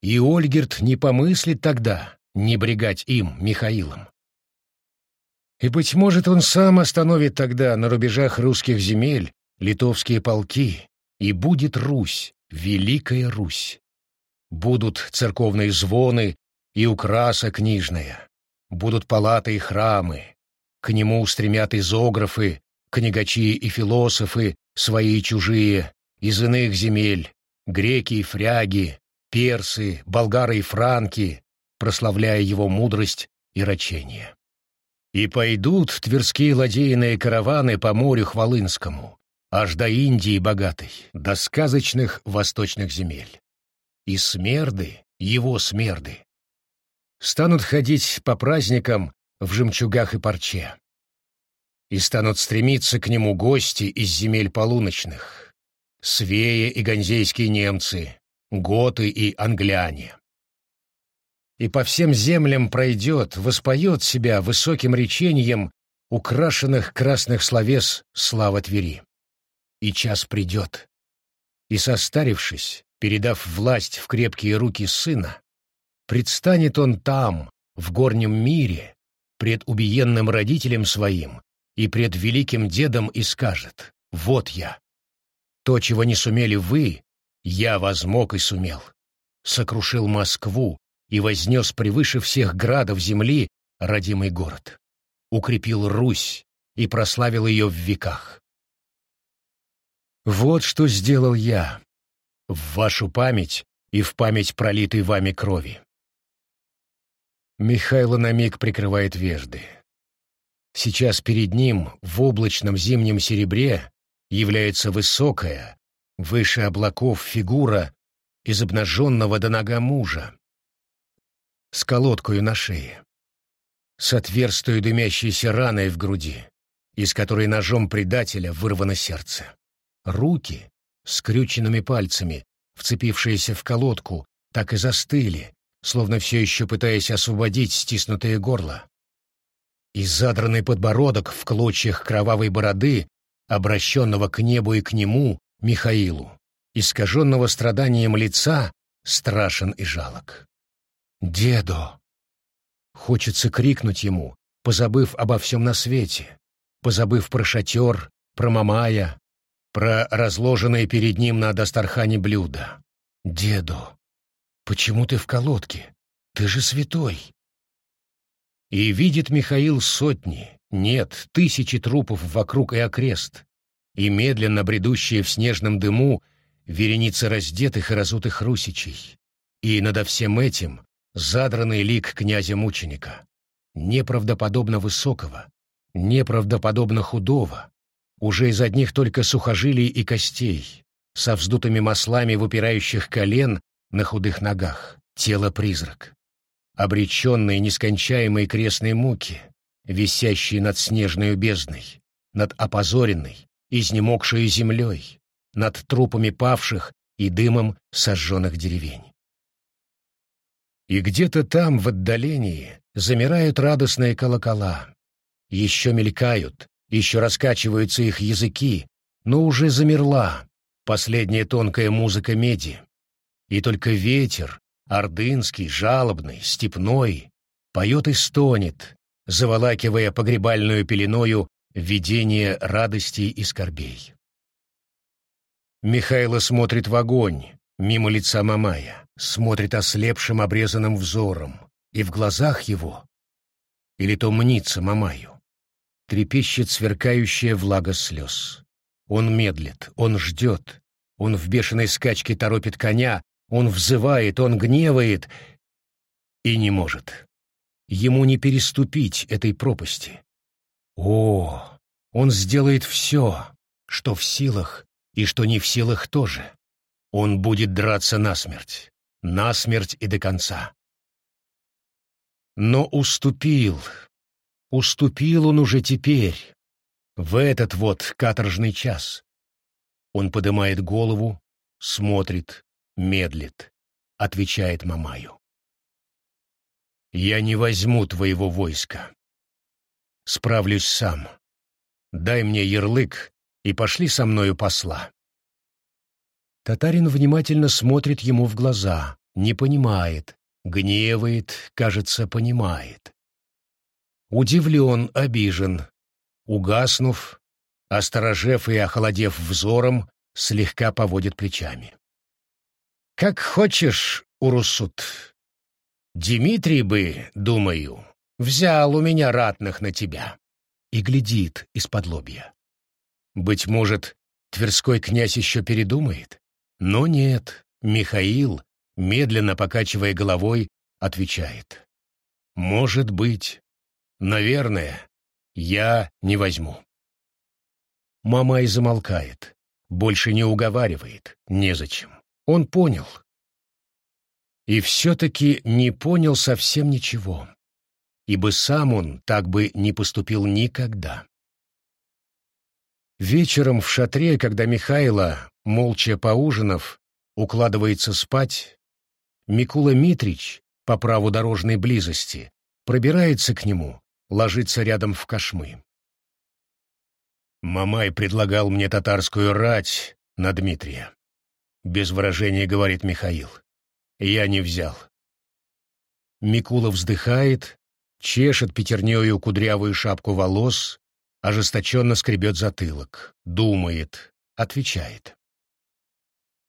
И Ольгерт не помыслит тогда не брегать им, Михаилом. И, быть может, он сам остановит тогда на рубежах русских земель литовские полки, и будет Русь, Великая Русь. Будут церковные звоны и украса книжная, будут палаты и храмы, к нему устремят изографы, книгачи и философы, свои и чужие, из иных земель, греки и фряги, персы, болгары и франки, прославляя его мудрость и рачение. И пойдут тверские ладейные караваны по морю Хвалынскому, аж до Индии богатой, до сказочных восточных земель и смерды, его смерды, станут ходить по праздникам в жемчугах и парче. И станут стремиться к нему гости из земель полуночных, свеи и ганзейские немцы, готы и англяне. И по всем землям пройдет, воспоет себя высоким речением украшенных красных словес слава Твери. И час придет, и, состарившись, передав власть в крепкие руки сына, предстанет он там, в горнем мире, пред убиенным родителем своим и пред великим дедом и скажет «Вот я». То, чего не сумели вы, я возмог и сумел. Сокрушил Москву и вознес превыше всех градов земли родимый город. Укрепил Русь и прославил ее в веках. Вот что сделал я в вашу память и в память пролитой вами крови. Михайло на миг прикрывает вежды. Сейчас перед ним в облачном зимнем серебре является высокая, выше облаков фигура из обнаженного до нога мужа с колодкою на шее, с отверстую дымящейся раной в груди, из которой ножом предателя вырвано сердце. Руки, скрюченными пальцами, вцепившиеся в колодку, так и застыли, словно все еще пытаясь освободить стиснутое горло. И задранный подбородок в клочьях кровавой бороды, обращенного к небу и к нему, Михаилу, искаженного страданием лица, страшен и жалок. «Дедо!» Хочется крикнуть ему, позабыв обо всем на свете, позабыв про шатер, про Мамая, про разложенное перед ним на Дастархане блюдо. «Дедо, почему ты в колодке? Ты же святой!» И видит Михаил сотни, нет, тысячи трупов вокруг и окрест, и медленно бредущие в снежном дыму вереницы раздетых и разутых русичей, и надо всем этим задранный лик князя-мученика, неправдоподобно высокого, неправдоподобно худого, уже из одних только сухожилий и костей, со вздутыми маслами выпирающих колен на худых ногах, тело-призрак, обреченные нескончаемой крестной муки, висящие над снежной бездной, над опозоренной, изнемогшей землей, над трупами павших и дымом сожженных деревень. И где-то там, в отдалении, замирают радостные колокола. Еще мелькают, еще раскачиваются их языки, но уже замерла последняя тонкая музыка меди. И только ветер, ордынский, жалобный, степной, поет и стонет, заволакивая погребальную пеленою видение радостей и скорбей. Михайло смотрит в огонь, мимо лица Мамая, смотрит ослепшим обрезанным взором, и в глазах его, или то мнится Мамаю, трепещет сверкающая влага слез. Он медлит, он ждет, он в бешеной скачке торопит коня, он взывает, он гневает и не может. Ему не переступить этой пропасти. О, он сделает все, что в силах и что не в силах тоже. Он будет драться насмерть, насмерть и до конца. Но уступил, Уступил он уже теперь, в этот вот каторжный час. Он поднимает голову, смотрит, медлит, отвечает Мамаю. «Я не возьму твоего войска. Справлюсь сам. Дай мне ярлык и пошли со мною посла». Татарин внимательно смотрит ему в глаза, не понимает, гневает, кажется, понимает. Удивлен, обижен. Угаснув, осторожев и охолодев взором, слегка поводит плечами. «Как хочешь, Урусут. Дмитрий бы, думаю, взял у меня ратных на тебя». И глядит из-под лобья. Быть может, Тверской князь еще передумает? Но нет, Михаил, медленно покачивая головой, отвечает. «Может быть». Наверное, я не возьму. Мама и замолкает. Больше не уговаривает. Незачем. Он понял. И все-таки не понял совсем ничего. Ибо сам он так бы не поступил никогда. Вечером в шатре, когда Михайло, молча поужинав, укладывается спать, Микула Митрич, по праву дорожной близости, пробирается к нему ложится рядом в кошмы. Мамай предлагал мне татарскую рать на Дмитрия. без выражения говорит Михаил. Я не взял. Микула вздыхает, чешет пятернею кудрявую шапку волос, ожесточенно скребет затылок, думает, отвечает.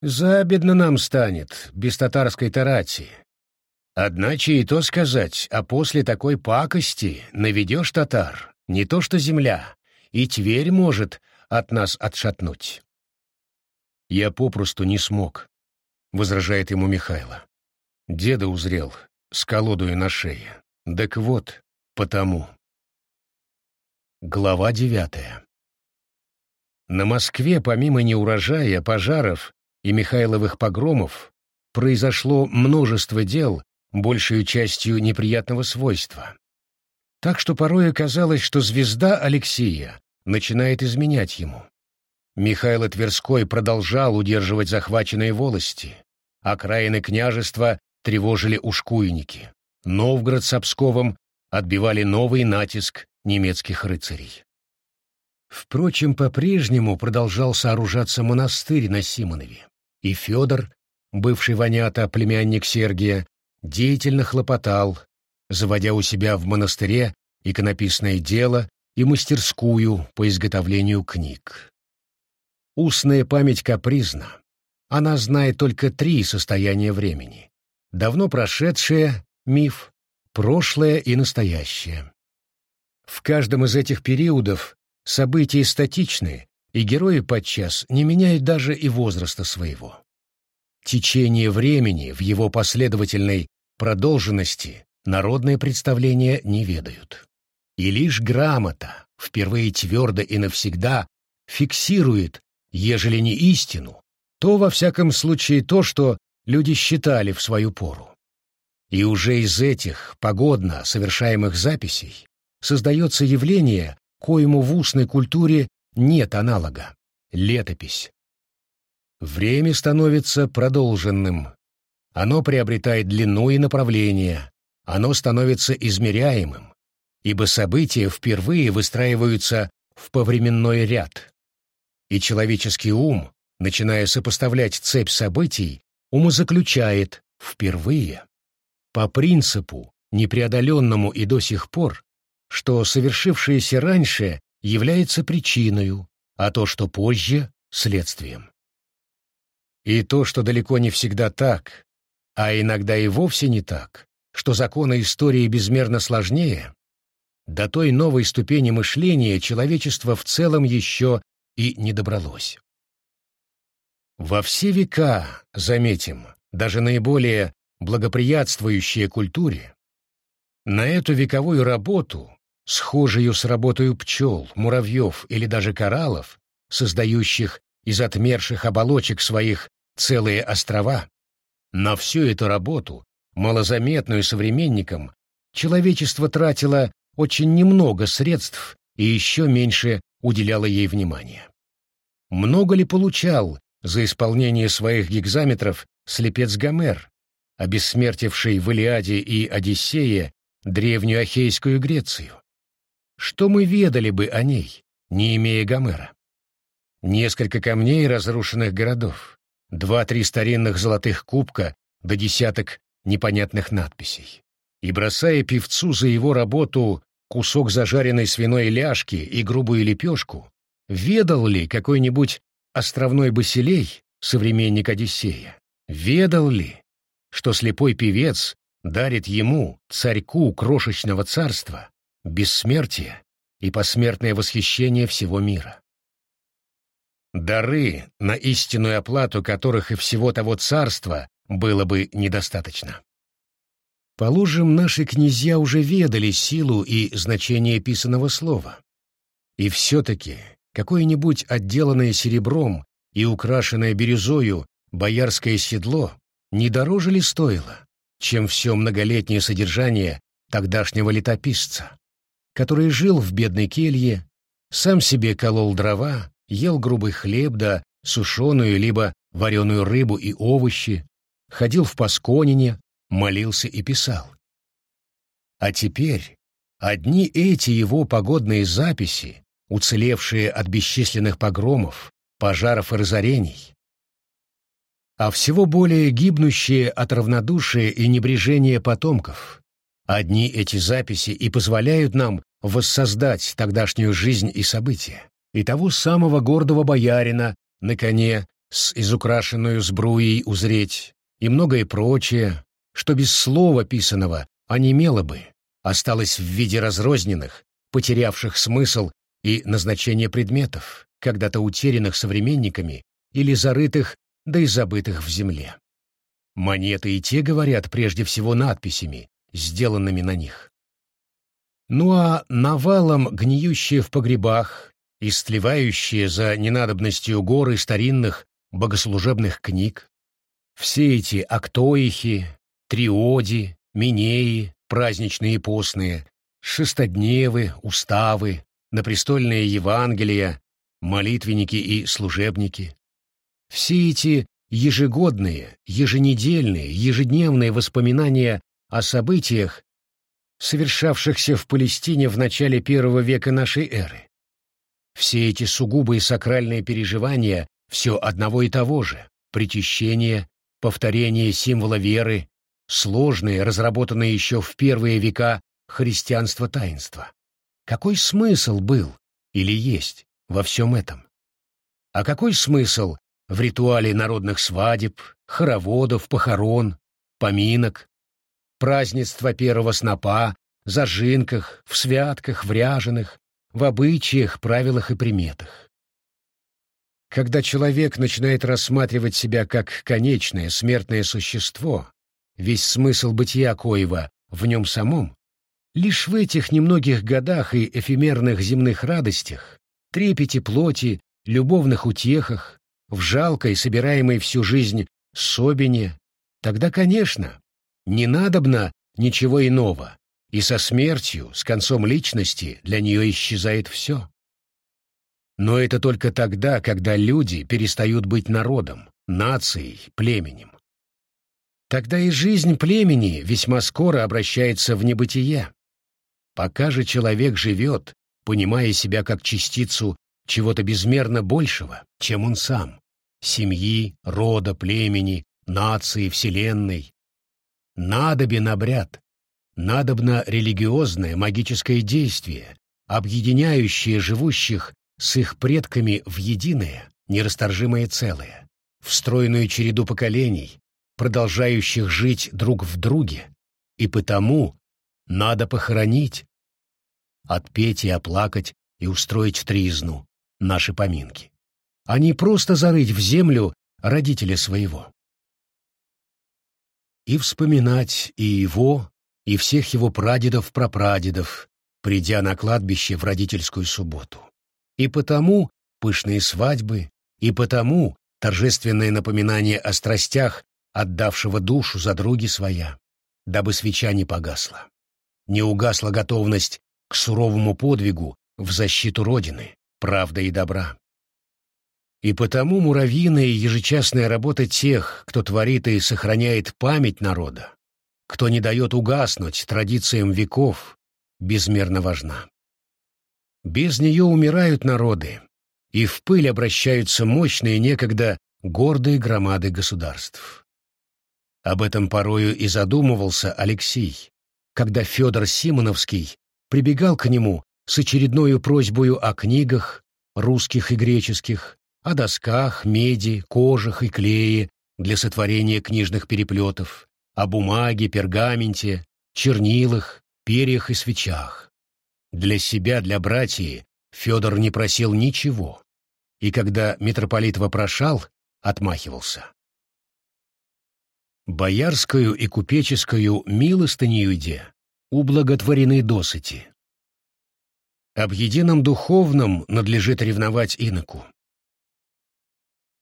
Забедно нам станет, без татарской тарати. Одначе и то сказать, а после такой пакости наведешь татар, не то что земля, и Тверь может от нас отшатнуть. Я попросту не смог, — возражает ему Михайло. Деда узрел, с колодою на шее. Так вот, потому. Глава девятая. На Москве, помимо неурожая, пожаров и Михайловых погромов, произошло множество дел, большей частью неприятного свойства. Так что порой оказалось, что звезда Алексея начинает изменять ему. Михаил Тверской продолжал удерживать захваченные волости. Окраины княжества тревожили ушкуйники. Новгород с Псковом отбивали новый натиск немецких рыцарей. Впрочем, по-прежнему продолжал сооружаться монастырь на Симонове, и Федор, бывший вонята племянник Сергия, деятельно хлопотал, заводя у себя в монастыре иконописное дело и мастерскую по изготовлению книг. Устная память капризна. Она знает только три состояния времени. Давно прошедшее — миф, прошлое и настоящее. В каждом из этих периодов события статичны, и герои подчас не меняют даже и возраста своего. Течение времени в его последовательной продолженности народные представления не ведают. И лишь грамота, впервые твердо и навсегда, фиксирует, ежели не истину, то, во всяком случае, то, что люди считали в свою пору. И уже из этих погодно совершаемых записей создается явление, коему в устной культуре нет аналога — летопись. Время становится продолженным. Оно приобретает длину и направление, оно становится измеряемым, ибо события впервые выстраиваются в повременной ряд. И человеческий ум, начиная сопоставлять цепь событий, умозаключает впервые, по принципу, непреодоленному и до сих пор, что совершившееся раньше является причиной, а то, что позже — следствием. И то, что далеко не всегда так, а иногда и вовсе не так, что законы истории безмерно сложнее, до той новой ступени мышления человечество в целом еще и не добралось. Во все века, заметим, даже наиболее благоприятствующие культуре, на эту вековую работу, схожую с работой пчел, муравьев или даже кораллов, создающих из отмерших оболочек своих целые острова, на всю эту работу, малозаметную современникам, человечество тратило очень немного средств и еще меньше уделяло ей внимания. Много ли получал за исполнение своих гигзаметров слепец Гомер, обессмертивший в Илиаде и Одиссее древнюю Ахейскую Грецию? Что мы ведали бы о ней, не имея Гомера? Несколько камней разрушенных городов, два-три старинных золотых кубка до десяток непонятных надписей. И бросая певцу за его работу кусок зажаренной свиной ляжки и грубую лепешку, ведал ли какой-нибудь островной Басилей, современник Одиссея, ведал ли, что слепой певец дарит ему, царьку крошечного царства, бессмертие и посмертное восхищение всего мира? Дары, на истинную оплату которых и всего того царства было бы недостаточно. Положим, наши князья уже ведали силу и значение писанного слова. И все-таки какое-нибудь отделанное серебром и украшенное бирюзою боярское седло не дороже ли стоило, чем все многолетнее содержание тогдашнего летописца, который жил в бедной келье, сам себе колол дрова, ел грубый хлеб да сушеную либо вареную рыбу и овощи, ходил в Пасконине, молился и писал. А теперь одни эти его погодные записи, уцелевшие от бесчисленных погромов, пожаров и разорений, а всего более гибнущие от равнодушия и небрежения потомков. Одни эти записи и позволяют нам воссоздать тогдашнюю жизнь и события, и того самого гордого боярина на коне с изукрашенную сбруей узреть, и многое прочее, что без слова писаного онемело бы, осталось в виде разрозненных, потерявших смысл и назначение предметов, когда-то утерянных современниками или зарытых да и забытых в земле. Монеты и те говорят прежде всего надписями, сделанными на них. Ну а навалом гниющие в погребах, истлевающие за ненадобностью горы старинных богослужебных книг, все эти актоихи, триоди, минеи, праздничные и постные, шестодневы, уставы, напрестольные Евангелия, молитвенники и служебники. Все эти ежегодные, еженедельные, ежедневные воспоминания о событиях, совершавшихся в Палестине в начале первого века нашей эры. Все эти сугубые сакральные переживания все одного и того же — причащение, повторение символа веры, сложные, разработанные еще в первые века христианства таинства. Какой смысл был или есть во всем этом? А какой смысл в ритуале народных свадеб, хороводов, похорон, поминок, празднества первого снопа, зажинках, в святках, в ряженых, в обычаях, правилах и приметах? Когда человек начинает рассматривать себя как конечное смертное существо, весь смысл бытия коего в нем самом, лишь в этих немногих годах и эфемерных земных радостях, трепете плоти, любовных утехах, в жалкой, собираемой всю жизнь собине, тогда, конечно, не надобно ничего иного, и со смертью, с концом личности для нее исчезает все. Но это только тогда, когда люди перестают быть народом, нацией, племенем. Тогда и жизнь племени весьма скоро обращается в небытие. Пока же человек живет, понимая себя как частицу чего-то безмерно большего, чем он сам, семьи, рода, племени, нации, вселенной. Надобен обряд, надобно религиозное магическое действие, объединяющее живущих с их предками в единое, нерасторжимое целое, встроенную череду поколений, продолжающих жить друг в друге, и потому надо похоронить, отпеть и оплакать и устроить тризну наши поминки, а не просто зарыть в землю родителя своего. И вспоминать и его, и всех его прадедов-прапрадедов, придя на кладбище в родительскую субботу. И потому пышные свадьбы, и потому торжественное напоминание о страстях, отдавшего душу за други своя, дабы свеча не погасла. Не угасла готовность к суровому подвигу в защиту Родины, правды и добра. И потому муравьиная ежечасная работа тех, кто творит и сохраняет память народа, кто не дает угаснуть традициям веков, безмерно важна. Без нее умирают народы, и в пыль обращаются мощные некогда гордые громады государств. Об этом порою и задумывался Алексей, когда Федор Симоновский прибегал к нему с очередной просьбой о книгах, русских и греческих, о досках, меди, кожах и клее для сотворения книжных переплетов, о бумаге, пергаменте, чернилах, перьях и свечах. Для себя, для братьев Федор не просил ничего, и когда митрополит вопрошал, отмахивался. Боярскую и купеческую милостыню иде, ублаготворены досыти. Об едином духовном надлежит ревновать иноку.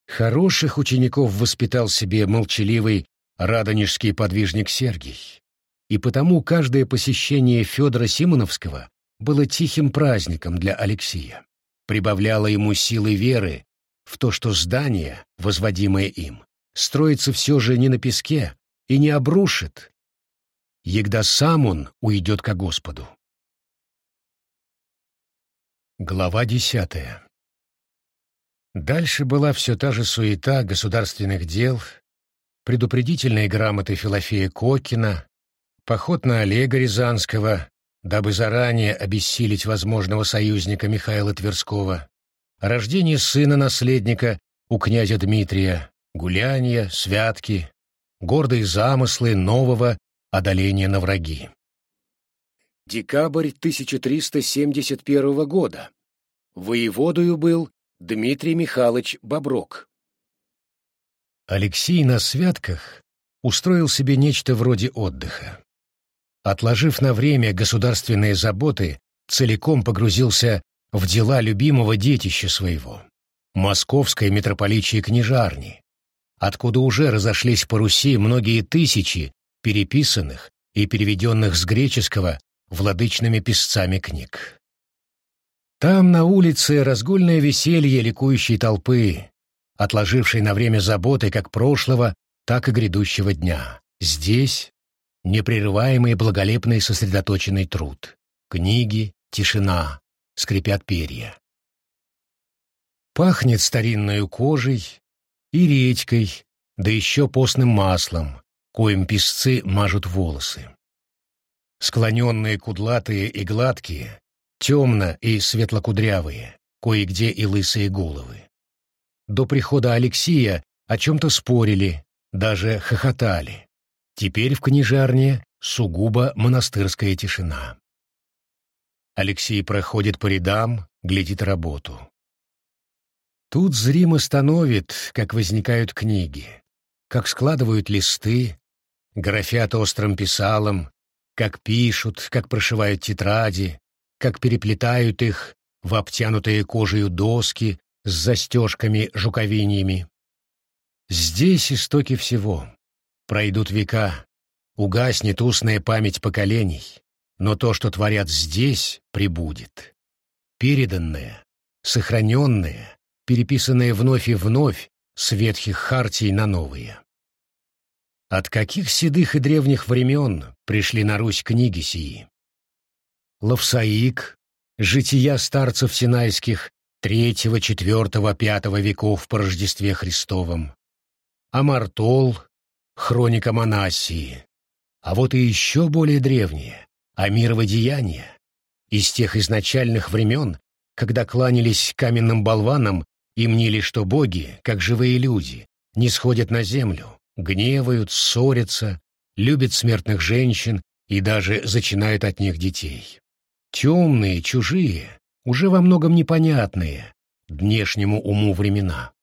Хороших учеников воспитал себе молчаливый радонежский подвижник Сергий, и потому каждое посещение Федора Симоновского было тихим праздником для Алексея, прибавляло ему силы веры в то, что здание, возводимое им, строится все же не на песке и не обрушит, егда сам он уйдет ко Господу. Глава десятая. Дальше была все та же суета государственных дел, предупредительные грамоты Филофея Кокина, поход на Олега Рязанского, дабы заранее обессилить возможного союзника Михаила Тверского, рождение сына-наследника у князя Дмитрия, гуляния, святки, гордые замыслы нового одоления на враги. Декабрь 1371 года. Воеводою был Дмитрий Михайлович Боброк. Алексей на святках устроил себе нечто вроде отдыха. Отложив на время государственные заботы, целиком погрузился в дела любимого детища своего, московской митрополичьей княжарни, откуда уже разошлись по Руси многие тысячи переписанных и переведенных с греческого владычными писцами книг. Там на улице разгульное веселье ликующей толпы, отложившей на время заботы как прошлого, так и грядущего дня. Здесь непрерываемый благолепный сосредоточенный труд. Книги, тишина, скрипят перья. Пахнет старинной кожей и редькой, да еще постным маслом, коим песцы мажут волосы. Склоненные кудлатые и гладкие, темно и светлокудрявые, кое-где и лысые головы. До прихода Алексия о чем-то спорили, даже хохотали. Теперь в книжарне сугубо монастырская тишина. Алексей проходит по рядам, глядит работу. Тут зримо становит, как возникают книги, как складывают листы, графят острым писалом, как пишут, как прошивают тетради, как переплетают их в обтянутые кожей доски с застежками-жуковиньями. Здесь истоки всего. Пройдут века, угаснет устная память поколений, но то, что творят здесь, прибудет. Переданное, сохраненное, переписанное вновь и вновь с ветхих хартий на новые. От каких седых и древних времен пришли на Русь книги сии? Лавсаик, жития старцев синайских третьего, четвертого, пятого веков по Рождестве Христовом, Амартол, хроника Монасии, а вот и еще более древние, Амирово деяния, из тех изначальных времен, когда кланялись каменным болванам и мнили, что боги, как живые люди, не сходят на землю, гневают, ссорятся, любят смертных женщин и даже зачинают от них детей. Темные, чужие, уже во многом непонятные внешнему уму времена.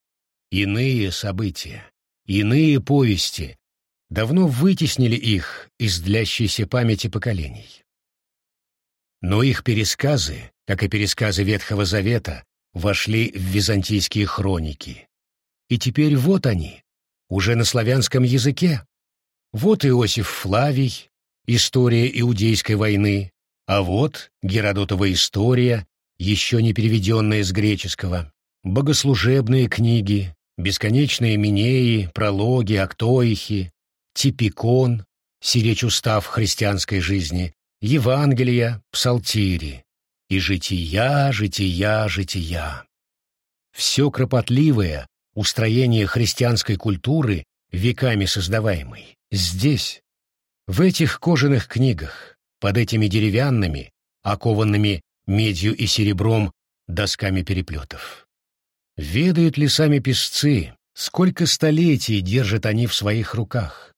Иные события, иные повести давно вытеснили их из длящейся памяти поколений. Но их пересказы, как и пересказы Ветхого Завета, вошли в византийские хроники. И теперь вот они, уже на славянском языке. Вот Иосиф Флавий, история Иудейской войны, а вот Геродотова история, еще не переведенная с греческого, богослужебные книги, бесконечные минеи, прологи, актоихи, типикон, сиречь устав христианской жизни, Евангелия, псалтири и жития, жития, жития. Все кропотливое, устроение христианской культуры, веками создаваемой, здесь, в этих кожаных книгах, под этими деревянными, окованными медью и серебром досками переплетов. Ведают ли сами песцы, сколько столетий держат они в своих руках,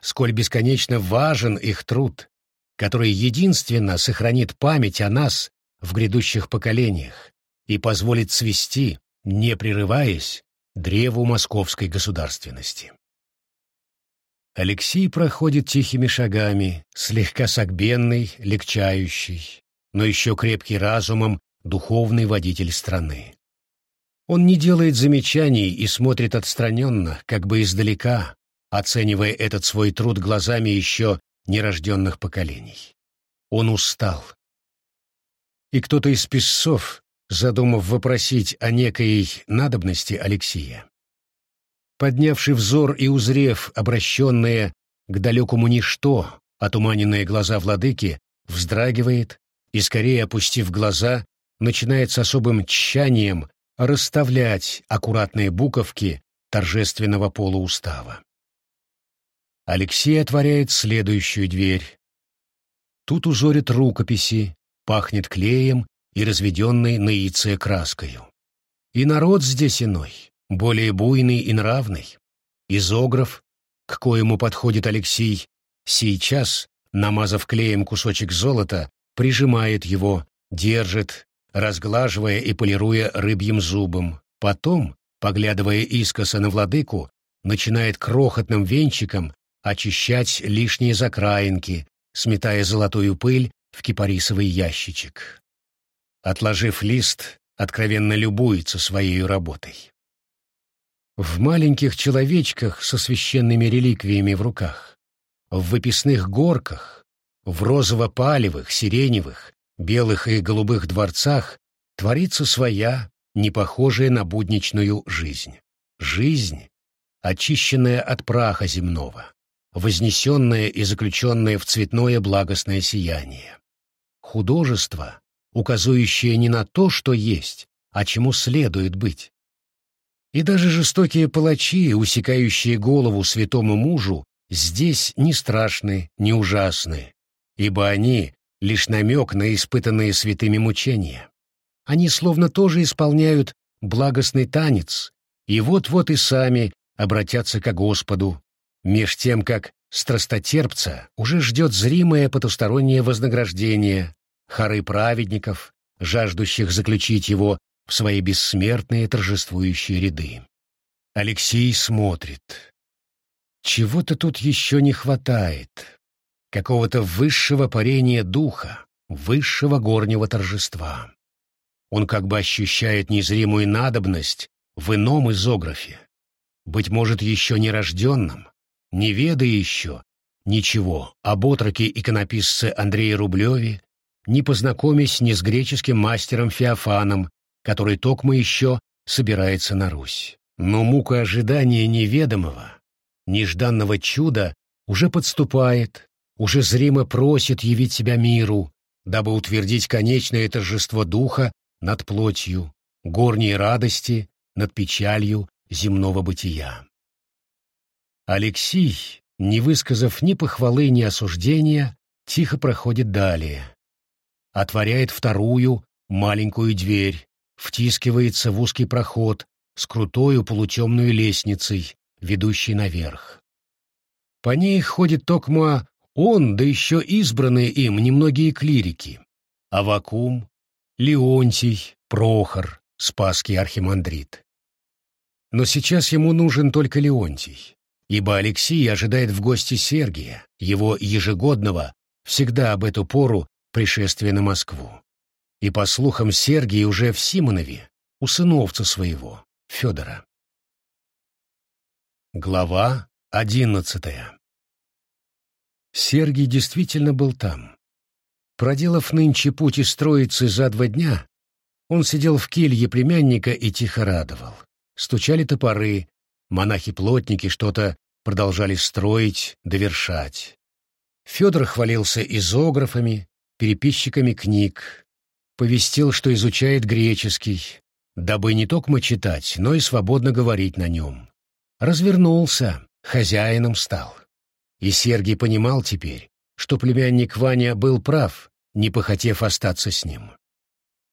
сколь бесконечно важен их труд, который единственно сохранит память о нас в грядущих поколениях и позволит свести, не прерываясь, древу московской государственности. Алексей проходит тихими шагами, слегка согбенный, легчающий, но еще крепкий разумом духовный водитель страны. Он не делает замечаний и смотрит отстраненно, как бы издалека, оценивая этот свой труд глазами еще нерожденных поколений. Он устал. И кто-то из писцов, задумав вопросить о некой надобности Алексея. Поднявший взор и узрев обращенные к далекому ничто, отуманенные глаза владыки, вздрагивает и, скорее опустив глаза, начинает с особым тщанием расставлять аккуратные буковки торжественного полуустава. Алексей отворяет следующую дверь. Тут узорят рукописи, пахнет клеем и разведенной на яйце краскою. И народ здесь иной, более буйный и нравный. Изограф, к коему подходит Алексей, сейчас, намазав клеем кусочек золота, прижимает его, держит, разглаживая и полируя рыбьим зубом. Потом, поглядывая искоса на владыку, начинает крохотным венчиком очищать лишние закраинки, сметая золотую пыль в кипарисовый ящичек. Отложив лист, откровенно любуется своей работой. В маленьких человечках со священными реликвиями в руках, в выписных горках, в розово-палевых, сиреневых, белых и голубых дворцах творится своя, не похожая на будничную жизнь. Жизнь, очищенная от праха земного, вознесенная и заключенная в цветное благостное сияние. Художество, указывающее не на то, что есть, а чему следует быть. И даже жестокие палачи, усекающие голову святому мужу, здесь не страшны, не ужасны, ибо они — лишь намек на испытанные святыми мучения. Они словно тоже исполняют благостный танец, и вот-вот и сами обратятся к Господу, меж тем как страстотерпца уже ждет зримое потустороннее вознаграждение, хоры праведников, жаждущих заключить его в свои бессмертные торжествующие ряды. Алексей смотрит. Чего-то тут еще не хватает. Какого-то высшего парения духа, высшего горнего торжества. Он как бы ощущает незримую надобность в ином изографе. Быть может, еще нерожденном, не ведая еще ничего об отроке иконописце Андрея Рублеве, не познакомясь ни с греческим мастером Феофаном, который токмо еще собирается на Русь. Но мука ожидания неведомого, нежданного чуда уже подступает, уже зримо просит явить себя миру, дабы утвердить конечное торжество духа над плотью, горней радости над печалью земного бытия. Алексей, не высказав ни похвалы, ни осуждения, тихо проходит далее. Отворяет вторую, маленькую дверь, втискивается в узкий проход с крутою полутемной лестницей, ведущей наверх. По ней ходит токма он, да еще избранные им немногие клирики. Авакум, Леонтий, Прохор, Спасский архимандрит. Но сейчас ему нужен только Леонтий, ибо Алексей ожидает в гости Сергия, его ежегодного, всегда об эту пору пришествия на Москву. И, по слухам, Сергий уже в Симонове, у сыновца своего, Федора. Глава одиннадцатая Сергий действительно был там. Проделав нынче путь из Троицы за два дня, он сидел в келье племянника и тихо радовал. Стучали топоры, монахи-плотники что-то продолжали строить, довершать. Федор хвалился изографами, переписчиками книг, повестил, что изучает греческий, дабы не только читать, но и свободно говорить на нем. Развернулся, хозяином стал. И Сергий понимал теперь, что племянник Ваня был прав, не похотев остаться с ним.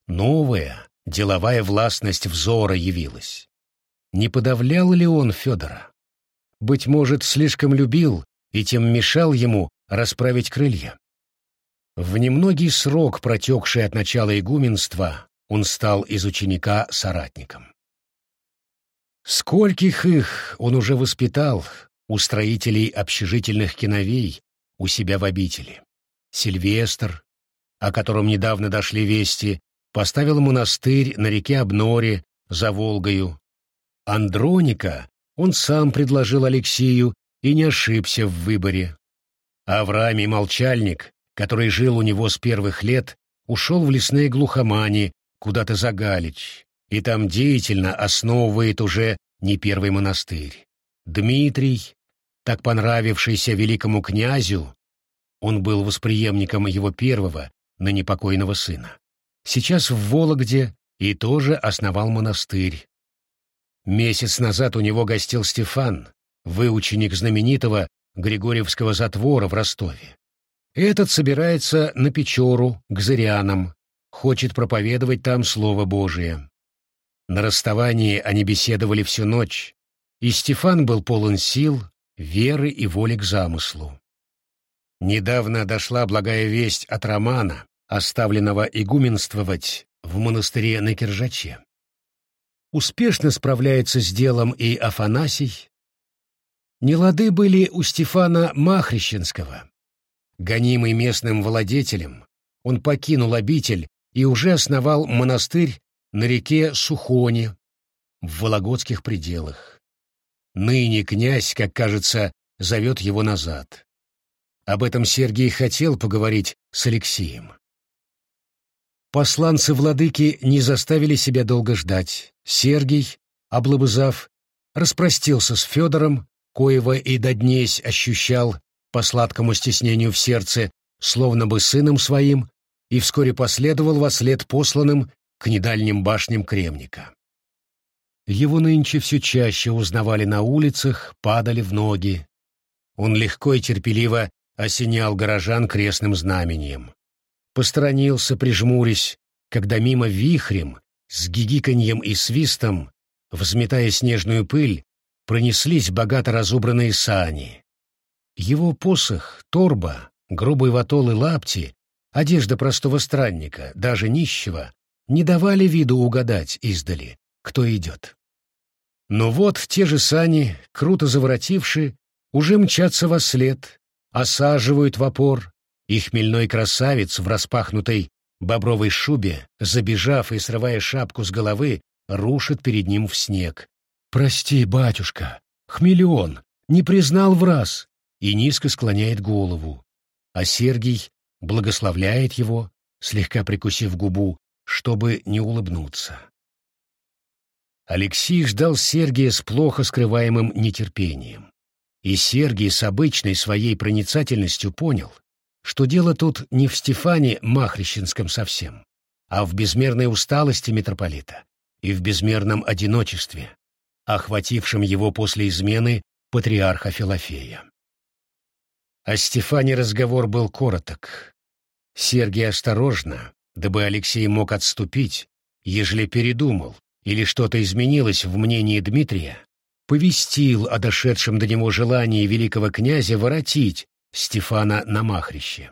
Новая, деловая властность взора явилась. Не подавлял ли он Федора? Быть может, слишком любил и тем мешал ему расправить крылья. В немногий срок, протекший от начала игуменства, он стал из ученика соратником. Скольких их он уже воспитал, у строителей общежительных киновей, у себя в обители. Сильвестр, о котором недавно дошли вести, поставил монастырь на реке Обноре, за Волгою. Андроника он сам предложил Алексею и не ошибся в выборе. Авраамий Молчальник который жил у него с первых лет, ушел в лесные глухомани, куда-то за Галич, и там деятельно основывает уже не первый монастырь. Дмитрий, так понравившийся великому князю, он был восприемником его первого, ныне покойного сына, сейчас в Вологде и тоже основал монастырь. Месяц назад у него гостил Стефан, выученик знаменитого Григорьевского затвора в Ростове. Этот собирается на Печору, к Зырянам, хочет проповедовать там Слово Божие. На расставании они беседовали всю ночь, и Стефан был полон сил, веры и воли к замыслу. Недавно дошла благая весть от Романа, оставленного игуменствовать в монастыре на Киржаче. Успешно справляется с делом и Афанасий. Нелады были у Стефана Махрищенского. Гонимый местным владетелем, он покинул обитель и уже основал монастырь на реке Сухоне в Вологодских пределах. Ныне князь, как кажется, зовет его назад. Об этом Сергий хотел поговорить с Алексеем. Посланцы владыки не заставили себя долго ждать. Сергий, облобызав, распростился с Федором, коего и до днесь ощущал по сладкому стеснению в сердце, словно бы сыном своим, и вскоре последовал во след посланным к недальним башням Кремника. Его нынче все чаще узнавали на улицах, падали в ноги. Он легко и терпеливо осенял горожан крестным знамением. Посторонился, прижмурясь, когда мимо вихрем, с гигиканьем и свистом, взметая снежную пыль, пронеслись богато разубранные сани. Его посох, торба, грубый ватол и лапти, одежда простого странника, даже нищего, не давали виду угадать издали, кто идет. Но вот те же сани, круто заворотивши, уже мчатся во след, осаживают в опор, и хмельной красавец в распахнутой бобровой шубе, забежав и срывая шапку с головы, рушит перед ним в снег. «Прости, батюшка, хмелеон, не признал в раз!» и низко склоняет голову. А Сергий благословляет его, слегка прикусив губу, чтобы не улыбнуться. Алексей ждал Сергия с плохо скрываемым нетерпением. И Сергий с обычной своей проницательностью понял, что дело тут не в Стефане Махрищенском совсем, а в безмерной усталости митрополита и в безмерном одиночестве, охватившем его после измены патриарха Филофея. О Стефане разговор был короток. Сергий осторожно, дабы Алексей мог отступить, ежели передумал или что-то изменилось в мнении Дмитрия, повестил о дошедшем до него желании великого князя воротить Стефана на махрище.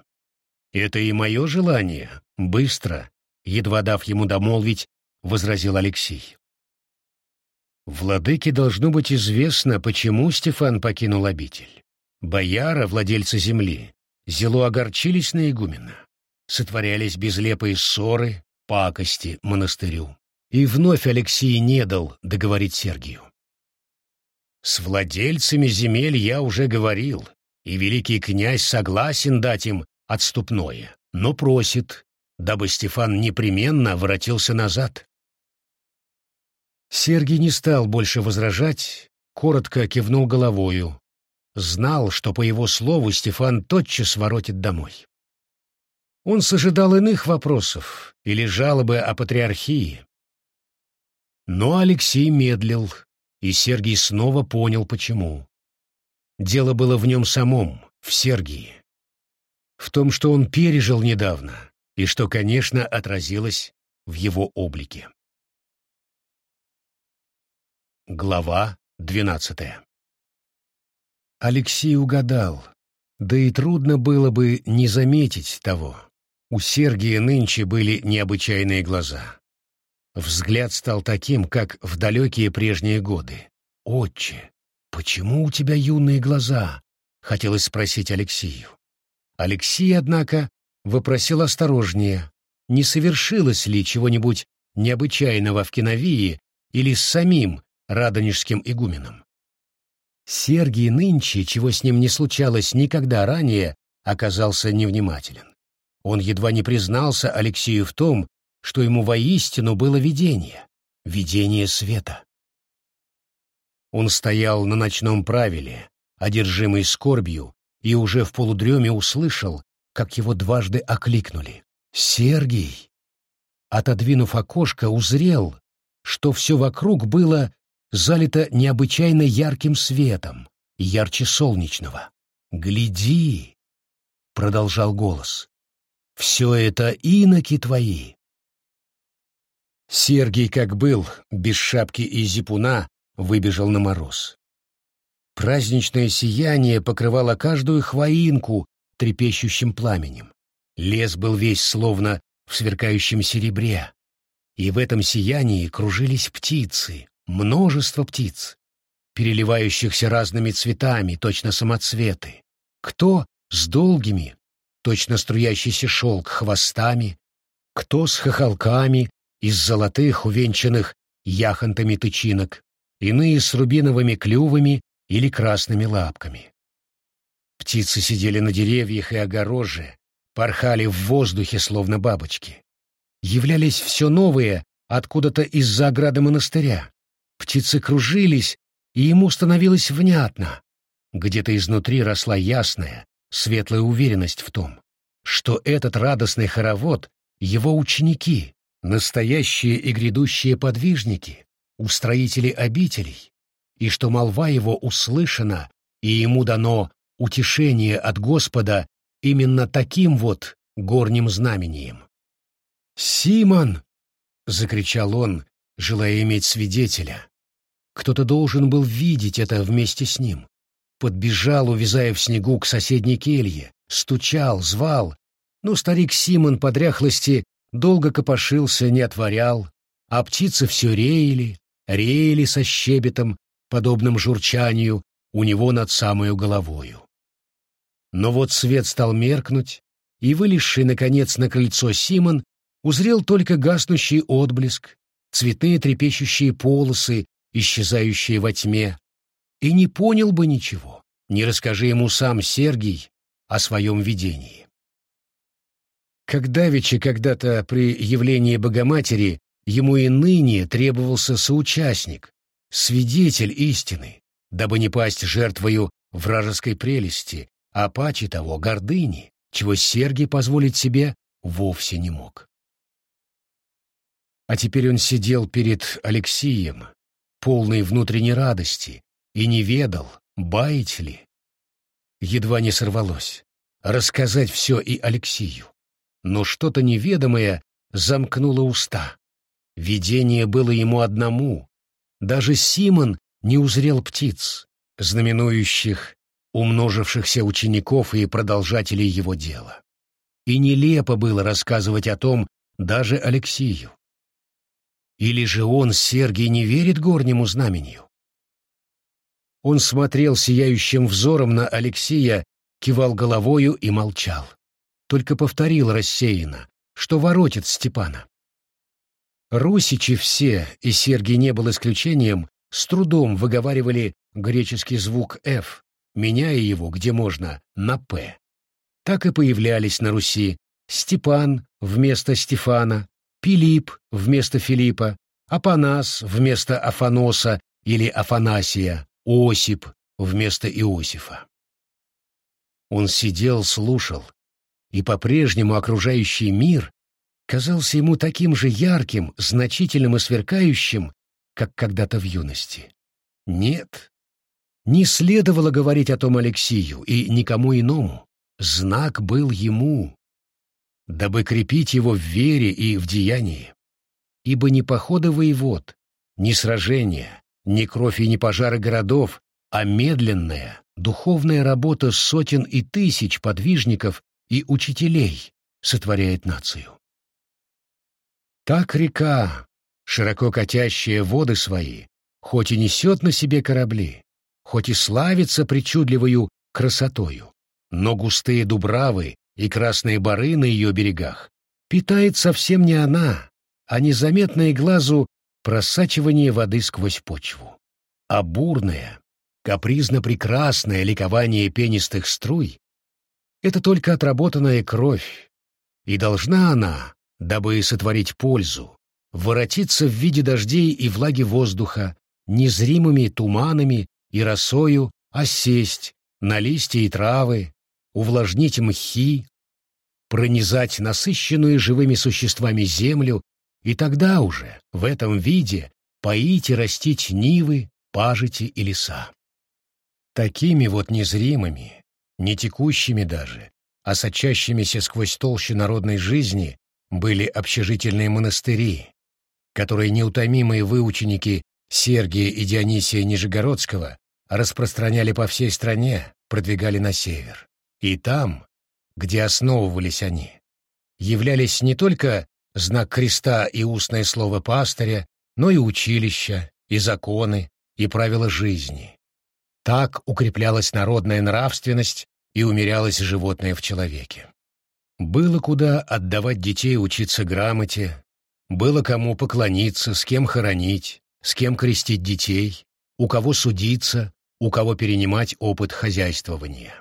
«Это и мое желание, быстро», едва дав ему домолвить, возразил Алексей. Владыке должно быть известно, почему Стефан покинул обитель. Бояра, владельцы земли, зело огорчились на игумена. Сотворялись безлепые ссоры, пакости монастырю. И вновь Алексей не дал договорить Сергию. «С владельцами земель я уже говорил, и великий князь согласен дать им отступное, но просит, дабы Стефан непременно воротился назад. Сергий не стал больше возражать, коротко кивнул головою. Знал, что по его слову Стефан тотчас воротит домой. Он сожидал иных вопросов или жалобы о патриархии. Но Алексей медлил, и Сергий снова понял, почему. Дело было в нем самом, в Сергии. В том, что он пережил недавно, и что, конечно, отразилось в его облике. Глава двенадцатая Алексей угадал, да и трудно было бы не заметить того. У Сергия нынче были необычайные глаза. Взгляд стал таким, как в далекие прежние годы. «Отче, «Почему у тебя юные глаза?» — хотелось спросить Алексею. Алексей, однако, вопросил осторожнее, не совершилось ли чего-нибудь необычайного в Киновии или с самим радонежским игуменом. Сергий нынче, чего с ним не случалось никогда ранее, оказался невнимателен. Он едва не признался Алексею в том, что ему воистину было видение, видение света. Он стоял на ночном правиле, одержимый скорбью, и уже в полудреме услышал, как его дважды окликнули. «Сергий!» Отодвинув окошко, узрел, что все вокруг было залито необычайно ярким светом, ярче солнечного. гляди!» — продолжал голос. «Все это иноки твои!» Сергий, как был, без шапки и зипуна, выбежал на мороз. Праздничное сияние покрывало каждую хвоинку трепещущим пламенем. Лес был весь словно в сверкающем серебре, и в этом сиянии кружились птицы, множество птиц, переливающихся разными цветами, точно самоцветы. Кто с долгими, точно струящийся шелк, хвостами, кто с хохолками из золотых, увенчанных яхонтами тычинок, иные с рубиновыми клювами или красными лапками. Птицы сидели на деревьях и огороже, порхали в воздухе, словно бабочки. Являлись все новые откуда-то из-за ограды монастыря. Птицы кружились, и ему становилось внятно. Где-то изнутри росла ясная, светлая уверенность в том, что этот радостный хоровод — его ученики, настоящие и грядущие подвижники, устроители обителей, и что молва его услышана, и ему дано утешение от Господа именно таким вот горним знамением. «Симон!» — закричал он, желая иметь свидетеля. Кто-то должен был видеть это вместе с ним. Подбежал, увязая в снегу к соседней келье, стучал, звал, но старик Симон по дряхлости долго копошился, не отворял, а птицы все реяли, реяли со щебетом, подобным журчанию, у него над самою головою. Но вот свет стал меркнуть, и вылезший, наконец, на крыльцо Симон узрел только гаснущий отблеск, цветные трепещущие полосы, исчезающие во тьме, и не понял бы ничего, не расскажи ему сам Сергий о своем видении. Как давеча когда-то при явлении Богоматери ему и ныне требовался соучастник, свидетель истины, дабы не пасть жертвою вражеской прелести, а паче того гордыни, чего Сергий позволить себе вовсе не мог. А теперь он сидел перед Алексием, полный внутренней радости, и не ведал, баять ли. Едва не сорвалось. Рассказать все и Алексию но что-то неведомое замкнуло уста. Видение было ему одному. Даже Симон не узрел птиц, знаменующих умножившихся учеников и продолжателей его дела. И нелепо было рассказывать о том даже Алексию. Или же он, Сергий, не верит горнему знамению? Он смотрел сияющим взором на Алексия, кивал головою и молчал только повторил рассеянно, что воротит Степана. Русичи все, и Сергий не был исключением, с трудом выговаривали греческий звук «ф», меняя его, где можно, на «п». Так и появлялись на Руси Степан вместо Стефана, Пилип вместо Филиппа, Апанас вместо Афаноса или Афанасия, Осип вместо Иосифа. Он сидел, слушал, и по-прежнему окружающий мир казался ему таким же ярким, значительным и сверкающим, как когда-то в юности. Нет, не следовало говорить о том Алексию и никому иному. Знак был ему, дабы крепить его в вере и в деянии. Ибо ни походы воевод, ни сражения, ни кровь и ни пожары городов, а медленная, духовная работа сотен и тысяч подвижников и учителей сотворяет нацию. Так река, широко катящая воды свои, хоть и несет на себе корабли, хоть и славится причудливою красотою, но густые дубравы и красные бары на ее берегах питает совсем не она, а незаметное глазу просачивание воды сквозь почву. А бурное, капризно-прекрасное ликование пенистых струй это только отработанная кровь, и должна она, дабы сотворить пользу, воротиться в виде дождей и влаги воздуха, незримыми туманами и росою осесть на листья и травы, увлажнить мхи, пронизать насыщенную живыми существами землю, и тогда уже, в этом виде, поить и растить нивы, пажити и леса. Такими вот незримыми, не текущими даже, а сочащимися сквозь толщу народной жизни, были общежительные монастыри, которые неутомимые выученики Сергия и Дионисия Нижегородского распространяли по всей стране, продвигали на север. И там, где основывались они, являлись не только знак креста и устное слово пастыря, но и училища, и законы, и правила жизни. Так укреплялась народная нравственность и умерялось животное в человеке. Было куда отдавать детей учиться грамоте, было кому поклониться, с кем хоронить, с кем крестить детей, у кого судиться, у кого перенимать опыт хозяйствования.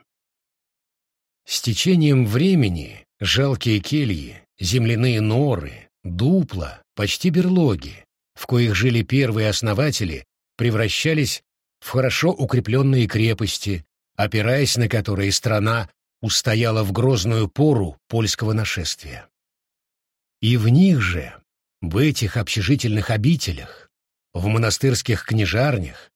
С течением времени жалкие кельи, земляные норы, дупла, почти берлоги, в коих жили первые основатели, превращались в хорошо укрепленные крепости, опираясь на которые страна устояла в грозную пору польского нашествия. И в них же, в этих общежительных обителях, в монастырских книжарнях,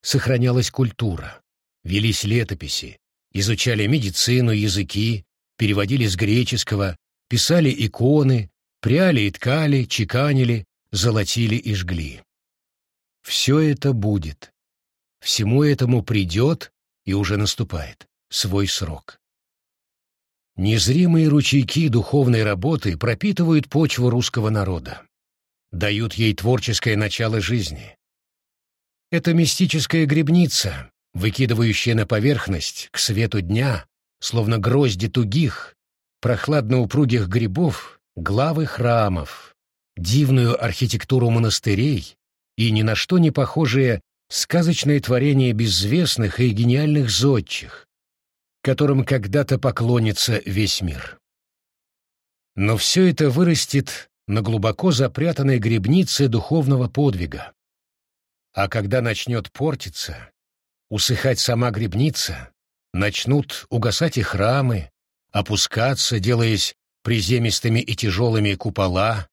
сохранялась культура, велись летописи, изучали медицину, языки, переводили с греческого, писали иконы, пряли и ткали, чеканили, золотили и жгли. Все это будет. Всему этому придет и уже наступает свой срок. Незримые ручейки духовной работы пропитывают почву русского народа, дают ей творческое начало жизни. Это мистическая грибница, выкидывающая на поверхность к свету дня, словно грозди тугих, прохладно-упругих грибов, главы храмов, дивную архитектуру монастырей и ни на что не похожее сказочное творение безвестных и гениальных зодчих, которым когда-то поклонится весь мир. Но все это вырастет на глубоко запрятанной грибнице духовного подвига. А когда начнет портиться, усыхать сама грибница, начнут угасать и храмы, опускаться, делаясь приземистыми и тяжелыми купола,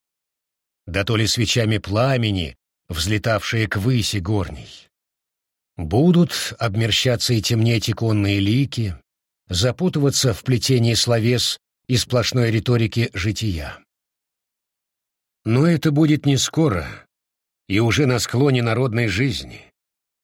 да то ли свечами пламени, взлетавшие к выси горней. Будут обмерщаться и темнеть иконные лики, запутываться в плетении словес и сплошной риторики жития. Но это будет не скоро и уже на склоне народной жизни,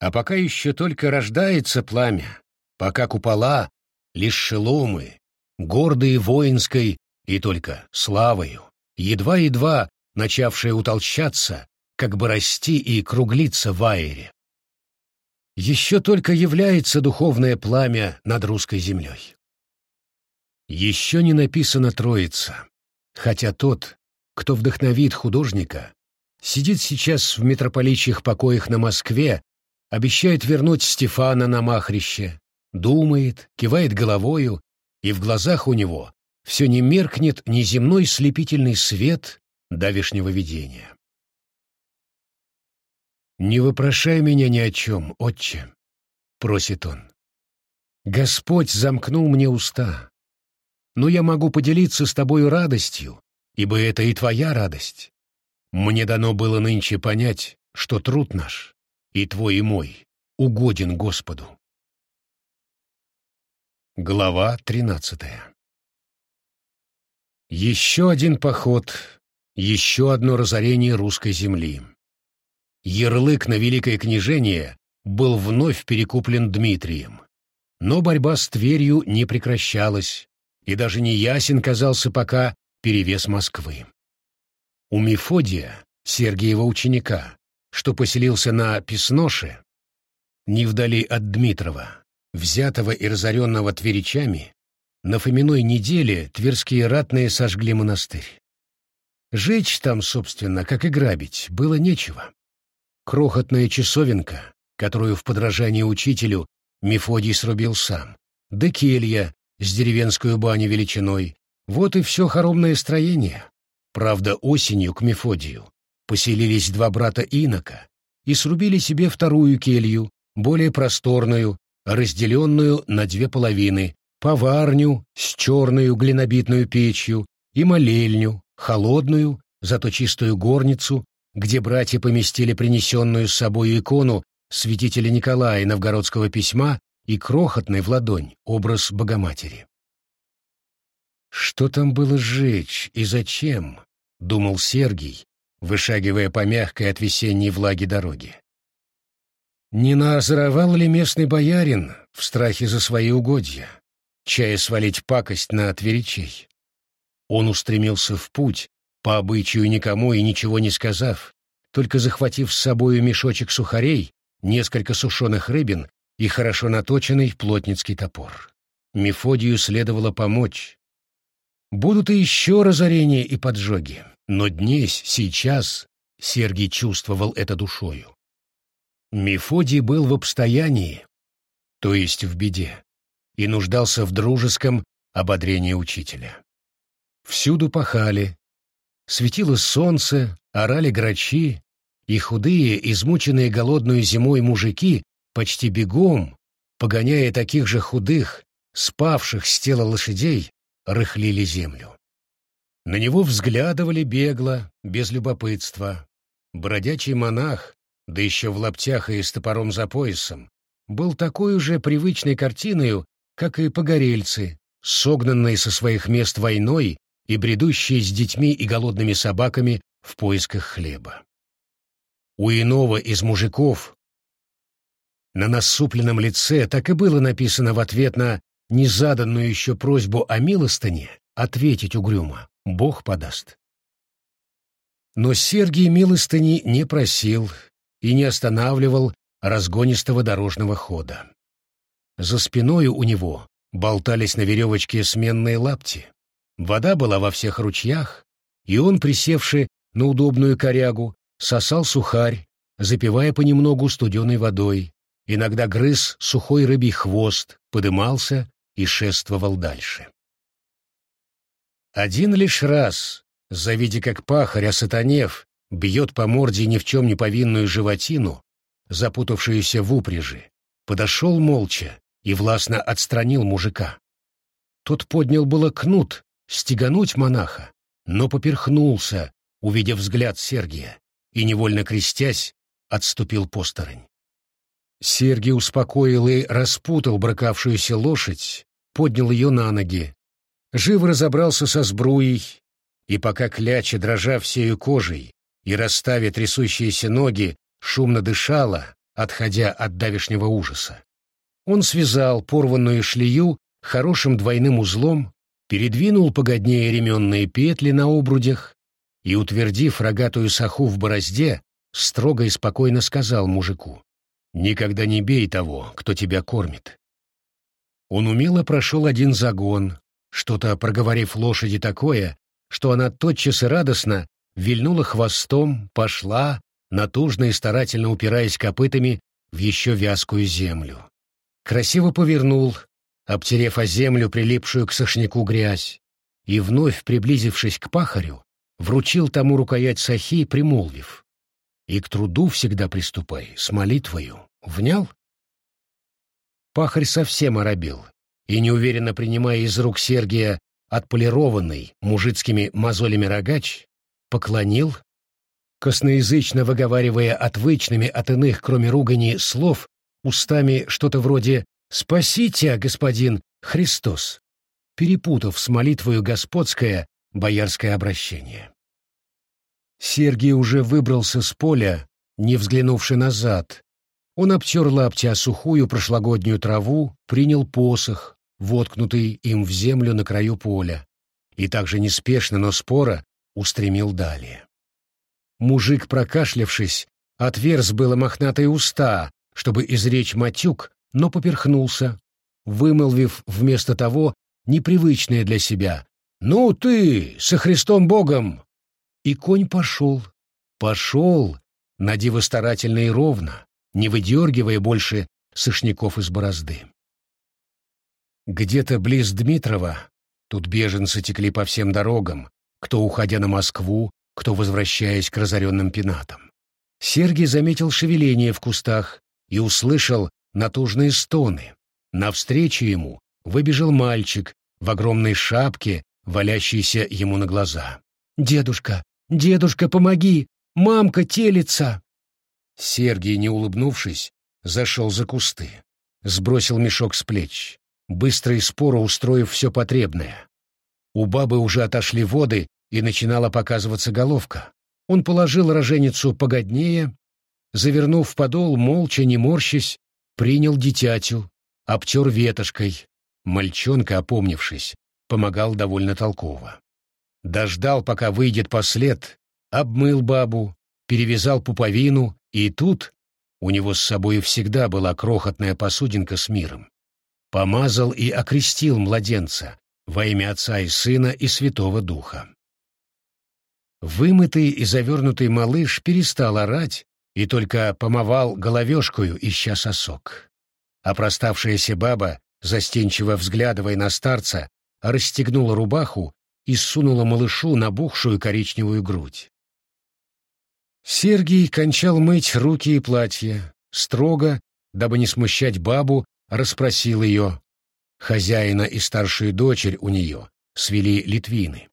а пока еще только рождается пламя, пока купола — лишь шеломы, гордые воинской и только славою, едва-едва начавшие утолщаться, как бы расти и круглиться в аэре. Еще только является духовное пламя над русской землей. Еще не написана Троица, хотя тот, кто вдохновит художника, сидит сейчас в митрополичьих покоях на Москве, обещает вернуть Стефана на махрище, думает, кивает головою, и в глазах у него все не меркнет неземной слепительный свет давешнего видения. «Не вопрошай меня ни о чем, отче», — просит он. «Господь замкнул мне уста, но я могу поделиться с тобою радостью, ибо это и твоя радость. Мне дано было нынче понять, что труд наш, и твой и мой, угоден Господу». Глава тринадцатая Еще один поход, еще одно разорение русской земли. Ярлык на Великое княжение был вновь перекуплен Дмитрием. Но борьба с Тверью не прекращалась, и даже не ясен казался пока перевес Москвы. У Мефодия, Сергиева ученика, что поселился на Песноше, не вдали от Дмитрова, взятого и разоренного тверичами, на Фоминой неделе тверские ратные сожгли монастырь. Жечь там, собственно, как и грабить, было нечего. Крохотная часовенка, которую в подражании учителю Мефодий срубил сам, да келья с деревенскую баню величиной. Вот и все хоромное строение. Правда, осенью к Мефодию поселились два брата инока и срубили себе вторую келью, более просторную, разделенную на две половины, поварню с черную глинобитную печью и молельню, холодную, зато чистую горницу где братья поместили принесенную с собой икону святителя Николая Новгородского письма и крохотный в ладонь образ Богоматери. «Что там было сжечь и зачем?» — думал Сергий, вышагивая по мягкой от весенней влаги дороге. Не наозоровал ли местный боярин в страхе за свои угодья, чая свалить пакость на тверичей? Он устремился в путь, по обычаю никому и ничего не сказав, только захватив с собою мешочек сухарей, несколько сушеных рыбин и хорошо наточенный плотницкий топор. Мефодию следовало помочь. Будут и еще разорения и поджоги, но днесь, сейчас, Сергий чувствовал это душою. Мефодий был в обстоянии, то есть в беде, и нуждался в дружеском ободрении учителя. Всюду пахали, светило солнце, орали грачи, и худые, измученные голодную зимой мужики почти бегом, погоняя таких же худых, спавших с тела лошадей, рыхлили землю. На него взглядывали бегло, без любопытства. Бродячий монах, да еще в лаптях и с топором за поясом, был такой уже привычной картиною, как и погорельцы, согнанные со своих мест войной и бредущие с детьми и голодными собаками в поисках хлеба. У иного из мужиков на насупленном лице так и было написано в ответ на незаданную еще просьбу о милостыне ответить угрюмо «Бог подаст». Но Сергий милостыни не просил и не останавливал разгонистого дорожного хода. За спиною у него болтались на веревочке сменные лапти. Вода была во всех ручьях, и он, присевший на удобную корягу, сосал сухарь, запивая понемногу студеной водой, иногда грыз сухой рыбий хвост, подымался и шествовал дальше. Один лишь раз, завидя как пахарь, осатанев, бьет по морде ни в чем не повинную животину, запутавшуюся в упряжи, подошел молча и властно отстранил мужика. Тот поднял было кнут, стегануть монаха, но поперхнулся, увидев взгляд Сергия, и, невольно крестясь, отступил посторонь. Сергий успокоил и распутал бракавшуюся лошадь, поднял ее на ноги, живо разобрался со сбруей, и пока кляча, дрожа всею кожей и расставя трясущиеся ноги, шумно дышала, отходя от давешнего ужаса. Он связал порванную шлею хорошим двойным узлом, передвинул погоднее ременные петли на обрудях и, утвердив рогатую саху в борозде, строго и спокойно сказал мужику, «Никогда не бей того, кто тебя кормит». Он умело прошел один загон, что-то проговорив лошади такое, что она тотчас и радостно вильнула хвостом, пошла, натужно и старательно упираясь копытами в еще вязкую землю. Красиво повернул, обтерев о землю прилипшую к сошняку грязь, и, вновь приблизившись к пахарю, вручил тому рукоять сахи, примолвив. «И к труду всегда приступай, с молитвою. Внял?» Пахарь совсем оробил, и, неуверенно принимая из рук Сергия отполированный мужицкими мозолями рогач, поклонил, косноязычно выговаривая отвычными от иных, кроме ругани, слов, устами что-то вроде «Спасите, господин Христос», перепутав с молитвою господское боярское обращение. Сергий уже выбрался с поля, не взглянувши назад. Он обтер лаптя сухую прошлогоднюю траву, принял посох, воткнутый им в землю на краю поля, и также неспешно, но споро устремил далее. Мужик, прокашлявшись, отверз было мохнатые уста, чтобы изречь матюк, но поперхнулся, вымолвив вместо того непривычное для себя «Ну ты, со Христом Богом!» И конь пошел, пошел, надиво старательно и ровно, не выдергивая больше сышняков из борозды. Где-то близ Дмитрова, тут беженцы текли по всем дорогам, кто уходя на Москву, кто возвращаясь к разоренным пенатам. Сергий заметил шевеление в кустах и услышал натужные стоны. Навстречу ему выбежал мальчик в огромной шапке, валящейся ему на глаза. «Дедушка! Дедушка, помоги! Мамка телится!» Сергий, не улыбнувшись, зашел за кусты. сбросил мешок с плеч, быстро и споро устроив все потребное. У бабы уже отошли воды, и начинала показываться головка. Он положил роженицу погоднее, завернув в подол, молча, не морщась, принял дитятю, обтер ветошкой. Мальчонка, опомнившись, помогал довольно толково. Дождал, пока выйдет послед, обмыл бабу, перевязал пуповину, и тут у него с собой всегда была крохотная посудинка с миром. Помазал и окрестил младенца во имя Отца и Сына и Святого Духа. Вымытый и завернутый малыш перестал орать и только помывал головешкою, ища сосок. А проставшаяся баба, застенчиво взглядывая на старца, расстегнула рубаху и сунула малышу набухшую коричневую грудь. Сергий кончал мыть руки и платье, строго, дабы не смущать бабу, расспросил ее. Хозяина и старшую дочерь у нее свели литвины.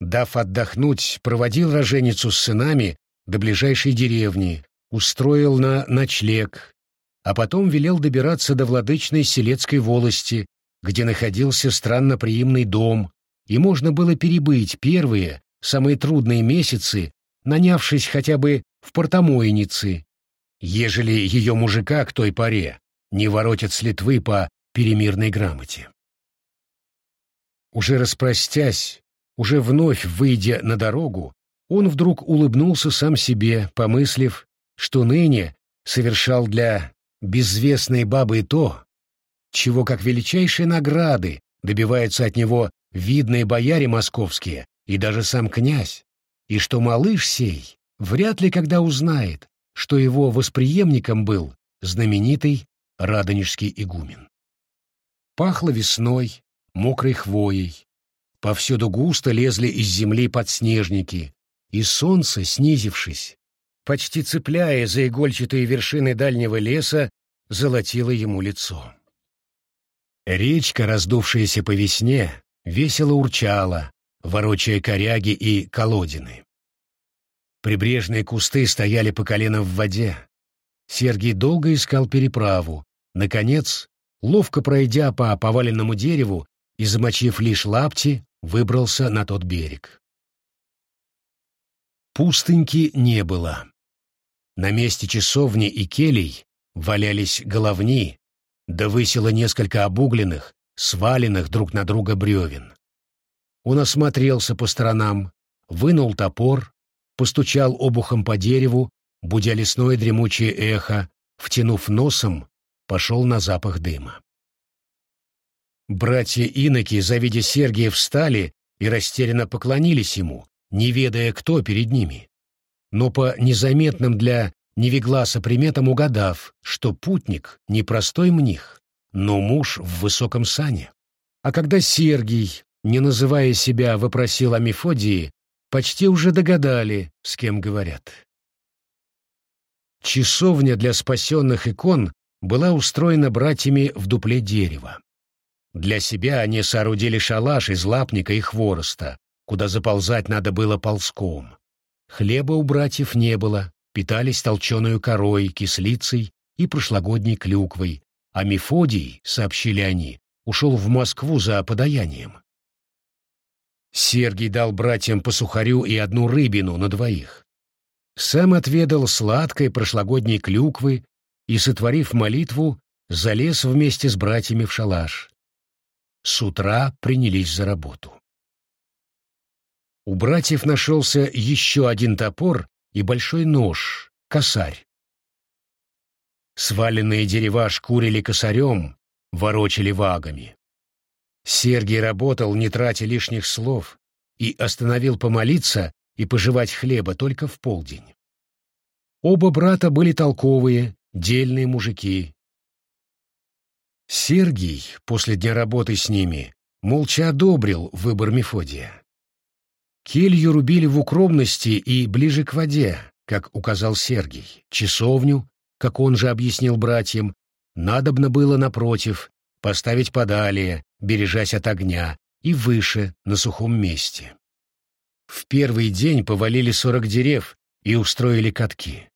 Дав отдохнуть, проводил роженицу с сынами до ближайшей деревни, устроил на ночлег, а потом велел добираться до владычной Селецкой волости, где находился странноприимный дом, и можно было перебыть первые, самые трудные месяцы, нанявшись хотя бы в портомойницы, ежели ее мужика к той поре не воротят с Литвы по перемирной грамоте. Уже распростясь, уже вновь выйдя на дорогу, он вдруг улыбнулся сам себе, помыслив, что ныне совершал для безвестной бабы то, чего как величайшие награды добиваются от него видные бояре московские и даже сам князь, и что малыш сей вряд ли когда узнает, что его восприемником был знаменитый радонежский игумен. Пахло весной, мокрой хвоей. Повсюду густо лезли из земли подснежники, и солнце, снизившись, почти цепляя за игольчатые вершины дальнего леса, золотило ему лицо. Речка, раздувшаяся по весне, весело урчала, ворочая коряги и колодины. Прибрежные кусты стояли по колено в воде. Сергий долго искал переправу. Наконец, ловко пройдя по поваленному дереву и замочив лишь лапти, выбрался на тот берег. Пустыньки не было. На месте часовни и келей валялись головни, да высило несколько обугленных, сваленных друг на друга бревен. Он осмотрелся по сторонам, вынул топор, постучал обухом по дереву, будя лесное дремучее эхо, втянув носом, пошел на запах дыма. Братья-иноки, завидя Сергия, встали и растерянно поклонились ему, не ведая, кто перед ними. Но по незаметным для Невегласа приметам угадав, что путник — не простой мних, но муж в высоком сане. А когда Сергий, не называя себя, вопросил о Мефодии, почти уже догадали, с кем говорят. Часовня для спасенных икон была устроена братьями в дупле дерева. Для себя они соорудили шалаш из лапника и хвороста, куда заползать надо было ползком. Хлеба у братьев не было, питались толченую корой, кислицей и прошлогодней клюквой, а Мефодий, сообщили они, ушел в Москву за подаянием. Сергий дал братьям по сухарю и одну рыбину на двоих. Сам отведал сладкой прошлогодней клюквы и, сотворив молитву, залез вместе с братьями в шалаш. С утра принялись за работу. У братьев нашелся еще один топор и большой нож, косарь. Сваленные дерева шкурили косарем, ворочали вагами. Сергий работал, не тратя лишних слов, и остановил помолиться и пожевать хлеба только в полдень. Оба брата были толковые, дельные мужики. Сергий, после дня работы с ними, молча одобрил выбор Мефодия. Келью рубили в укромности и ближе к воде, как указал Сергий. Часовню, как он же объяснил братьям, надобно было, напротив, поставить подалее, бережась от огня, и выше, на сухом месте. В первый день повалили сорок дерев и устроили катки.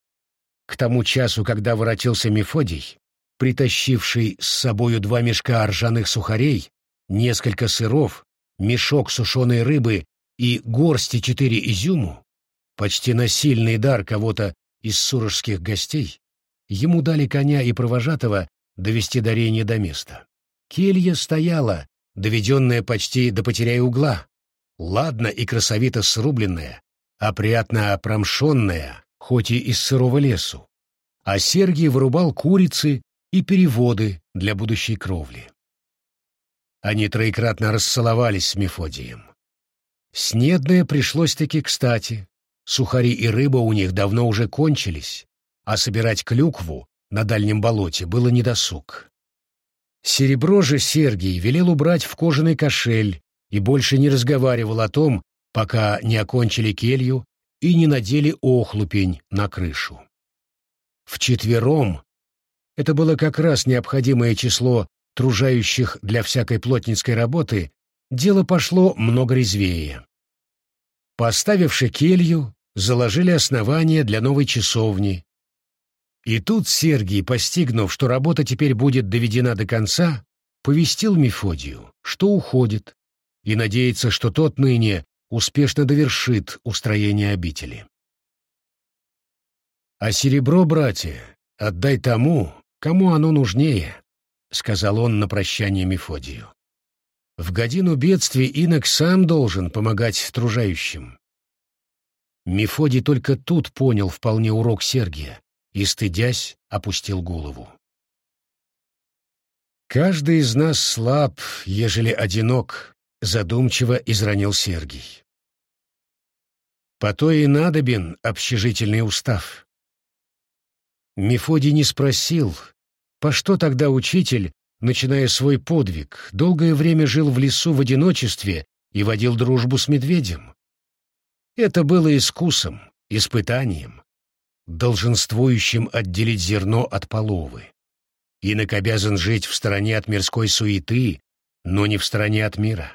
К тому часу, когда воротился Мефодий, притащивший с собою два мешка ржаных сухарей, несколько сыров, мешок сушеной рыбы и горсти четыре изюму, почти насильный дар кого-то из сурожских гостей, ему дали коня и провожатого довести дарение до места. Келья стояла, доведенная почти до потеряя угла, ладно и красовито срубленная, опрятно опромшенная, хоть и из сырого лесу, а Сергий вырубал курицы и переводы для будущей кровли. Они троекратно расцеловались с Мефодием. Снедное пришлось-таки кстати. Сухари и рыба у них давно уже кончились, а собирать клюкву на дальнем болоте было недосуг. Серебро же Сергий велел убрать в кожаный кошель и больше не разговаривал о том, пока не окончили келью и не надели охлупень на крышу. Вчетвером это было как раз необходимое число тружающих для всякой плотницкой работы, дело пошло много резвее. Поставивши келью, заложили основание для новой часовни. И тут Сергий, постигнув, что работа теперь будет доведена до конца, повестил Мефодию, что уходит, и надеется, что тот ныне успешно довершит устроение обители. «А серебро, братья, отдай тому, кому оно нужнее», — сказал он на прощание Мефодию. «В годину бедствий инок сам должен помогать тружающим». Мефодий только тут понял вполне урок Сергия и, стыдясь, опустил голову. «Каждый из нас слаб, ежели одинок», — задумчиво изранил Сергий. «По то и надобен общежительный устав». Мефодий не спросил, по что тогда учитель, начиная свой подвиг, долгое время жил в лесу в одиночестве и водил дружбу с медведем? Это было искусом, испытанием, долженствующим отделить зерно от половы. Инок обязан жить в стороне от мирской суеты, но не в стороне от мира.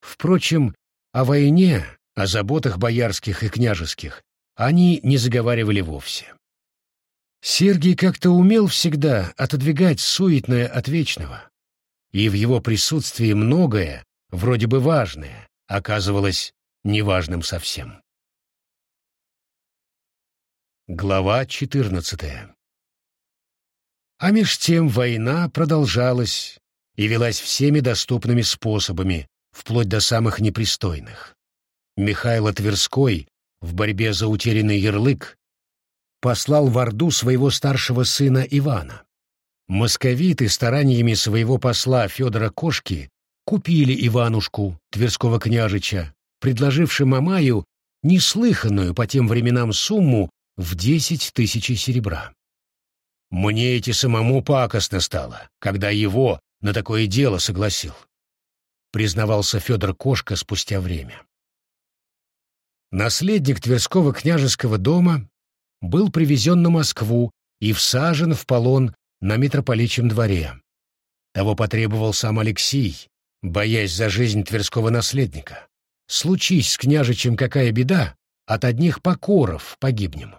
Впрочем, о войне, о заботах боярских и княжеских они не заговаривали вовсе. Сергий как-то умел всегда отодвигать суетное от вечного, и в его присутствии многое, вроде бы важное, оказывалось неважным совсем. Глава четырнадцатая А меж тем война продолжалась и велась всеми доступными способами, вплоть до самых непристойных. Михайло Тверской в борьбе за утерянный ярлык послал в Орду своего старшего сына Ивана. Московиты стараниями своего посла Федора Кошки купили Иванушку, Тверского княжича, предложивши Мамаю неслыханную по тем временам сумму в десять тысяч серебра. Мне эти самому пакостно стало, когда его на такое дело согласил признавался Федор Кошка спустя время. Наследник Тверского княжеского дома был привезен на Москву и всажен в полон на митрополичьем дворе. Того потребовал сам Алексей, боясь за жизнь Тверского наследника. Случись с княжичем какая беда, от одних покоров погибнем.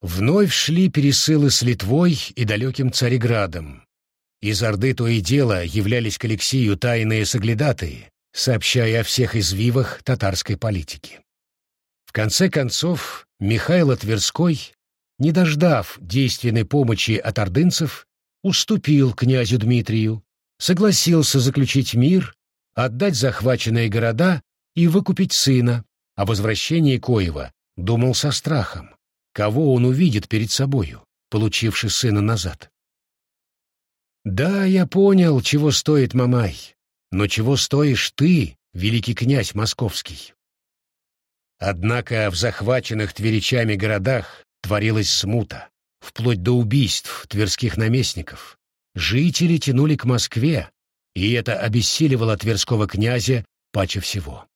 Вновь шли пересылы с Литвой и далеким Цареградом, из Орды то и дело являлись к Алексею тайные соглядатые, сообщая о всех извивах татарской политики. Конце концов, Михаил Тверской, не дождав действенной помощи от ордынцев, уступил князю Дмитрию, согласился заключить мир, отдать захваченные города и выкупить сына, о возвращении Коева думал со страхом, кого он увидит перед собою, получивший сына назад. Да, я понял, чего стоит Мамай, но чего стоишь ты, великий князь московский? Однако в захваченных тверичами городах творилась смута, вплоть до убийств тверских наместников. Жители тянули к Москве, и это обессиливало тверского князя паче всего.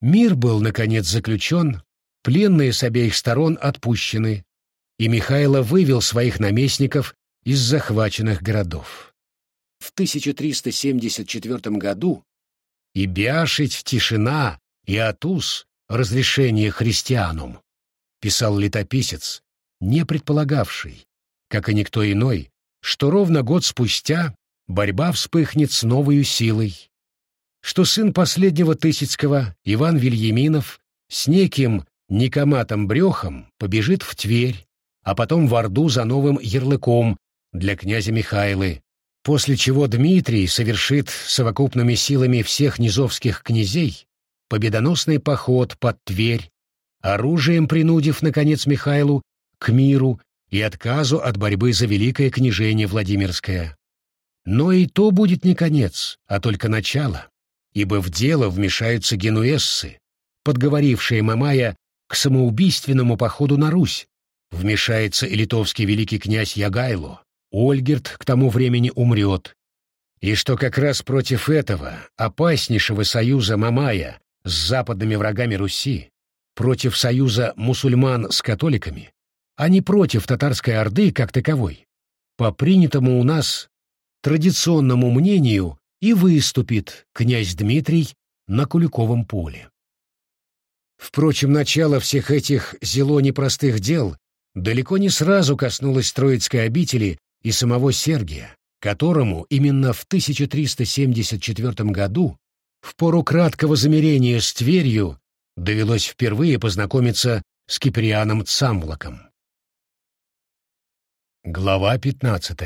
Мир был, наконец, заключен, пленные с обеих сторон отпущены, и Михайло вывел своих наместников из захваченных городов. В 1374 году и Бяшить тишина, и Атус разрешение христианам, писал летописец, не предполагавший, как и никто иной, что ровно год спустя борьба вспыхнет с новой силой, что сын последнего Тысяцкого, Иван Вильяминов, с неким Никоматом Брехом побежит в Тверь, а потом в Орду за новым ярлыком для князя Михайлы, после чего Дмитрий совершит совокупными силами всех низовских князей победоносный поход под Тверь, оружием принудив, наконец, Михайлу к миру и отказу от борьбы за великое княжение Владимирское. Но и то будет не конец, а только начало, ибо в дело вмешаются генуэзцы, подговорившие Мамая к самоубийственному походу на Русь. Вмешается и литовский великий князь Ягайло. Ольгерт к тому времени умрет. И что как раз против этого опаснейшего союза Мамая с западными врагами Руси, против союза мусульман с католиками, а не против татарской орды как таковой, по принятому у нас традиционному мнению и выступит князь Дмитрий на Куликовом поле. Впрочем, начало всех этих зело непростых дел далеко не сразу коснулось Троицкой обители и самого Сергия, которому именно в 1374 году, в пору краткого замерения с Тверью, довелось впервые познакомиться с Киприаном Цамблоком. Глава 15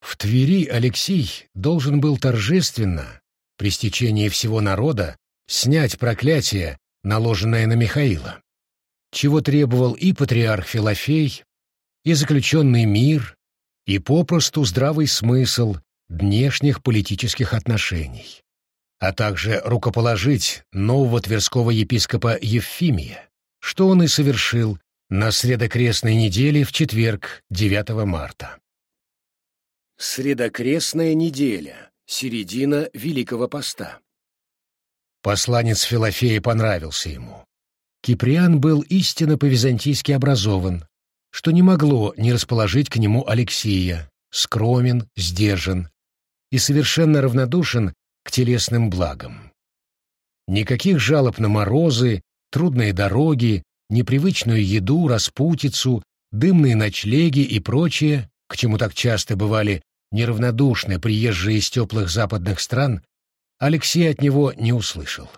В Твери Алексей должен был торжественно, при стечении всего народа, снять проклятие, наложенное на Михаила, чего требовал и патриарх Филофей, и заключенный мир, и попросту здравый смысл внешних политических отношений, а также рукоположить нового тверского епископа Евфимия, что он и совершил на средокрестной неделе в четверг, 9 марта. Средокрестная неделя, середина Великого Поста. Посланец Филофея понравился ему. Киприан был истинно по-византийски образован, что не могло не расположить к нему Алексия, скромен, сдержан и совершенно равнодушен к телесным благам. Никаких жалоб на морозы, трудные дороги, непривычную еду, распутицу, дымные ночлеги и прочее, к чему так часто бывали неравнодушны приезжие из теплых западных стран, Алексей от него не услышал.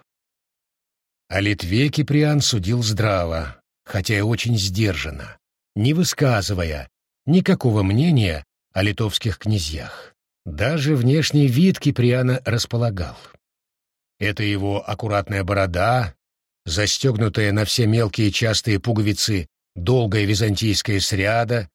О Литве Киприан судил здраво, хотя и очень сдержанно, не высказывая никакого мнения о литовских князьях. Даже внешний вид Киприана располагал. Это его аккуратная борода, застегнутая на все мелкие частые пуговицы долгая византийская сряда,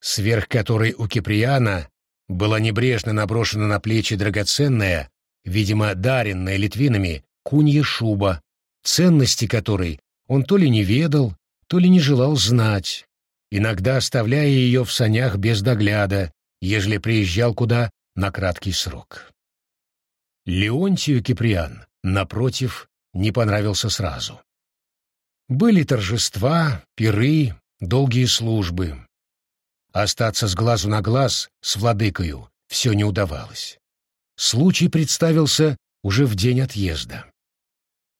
сверх которой у Киприана была небрежно наброшена на плечи драгоценная видимо, даренная литвинами, кунья шуба, ценности которой он то ли не ведал, то ли не желал знать, иногда оставляя ее в санях без догляда, ежели приезжал куда на краткий срок. Леонтию Киприан, напротив, не понравился сразу. Были торжества, пиры, долгие службы. Остаться с глазу на глаз с владыкою все не удавалось. Случай представился уже в день отъезда.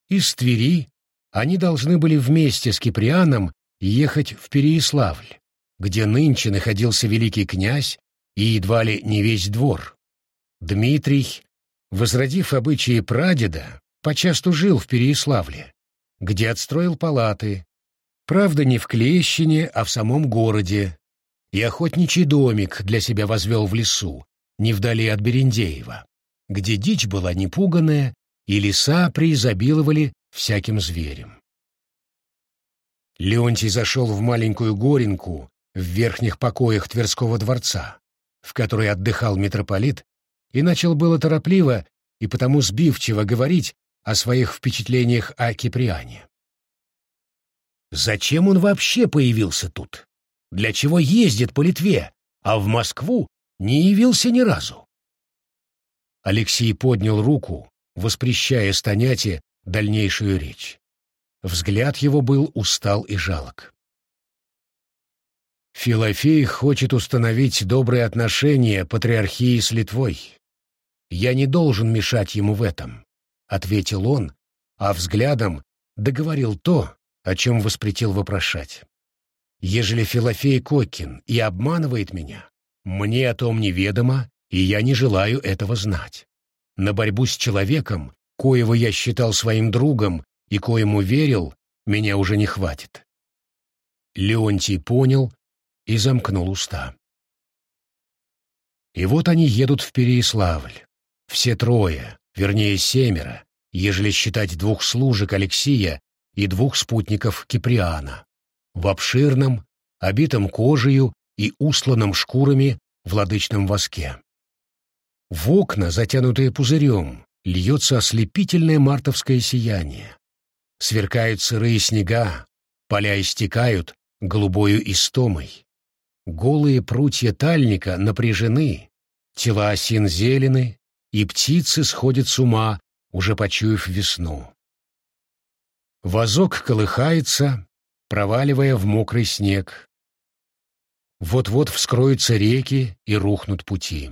Из Твери они должны были вместе с Киприаном ехать в Переяславль, где нынче находился великий князь и едва ли не весь двор. Дмитрий, возродив обычаи прадеда, почасту жил в Переяславле, где отстроил палаты, правда, не в Клещине, а в самом городе, и охотничий домик для себя возвел в лесу, не вдали от Берендеева где дичь была непуганная, и леса преизобиловали всяким зверем. Леонтий зашел в маленькую горенку в верхних покоях Тверского дворца, в которой отдыхал митрополит, и начал было торопливо и потому сбивчиво говорить о своих впечатлениях о Киприане. Зачем он вообще появился тут? Для чего ездит по Литве, а в Москву не явился ни разу? Алексей поднял руку, воспрещая Станяте дальнейшую речь. Взгляд его был устал и жалок. Филофей хочет установить добрые отношения патриархии с Литвой. Я не должен мешать ему в этом, — ответил он, а взглядом договорил то, о чем воспретил вопрошать. ежели Филофей Кокин и обманывает меня, мне о том неведомо, и я не желаю этого знать. На борьбу с человеком, коего я считал своим другом и коему верил, меня уже не хватит. Леонтий понял и замкнул уста. И вот они едут в Переяславль. Все трое, вернее семеро, ежели считать двух служек Алексия и двух спутников Киприана, в обширном, обитом кожею и усланном шкурами владычном воске. В окна, затянутые пузырем, льется ослепительное мартовское сияние. Сверкают сырые снега, поля истекают голубою истомой. Голые прутья тальника напряжены, тела осин зелены, и птицы сходят с ума, уже почуяв весну. Возок колыхается, проваливая в мокрый снег. Вот-вот вскроются реки и рухнут пути.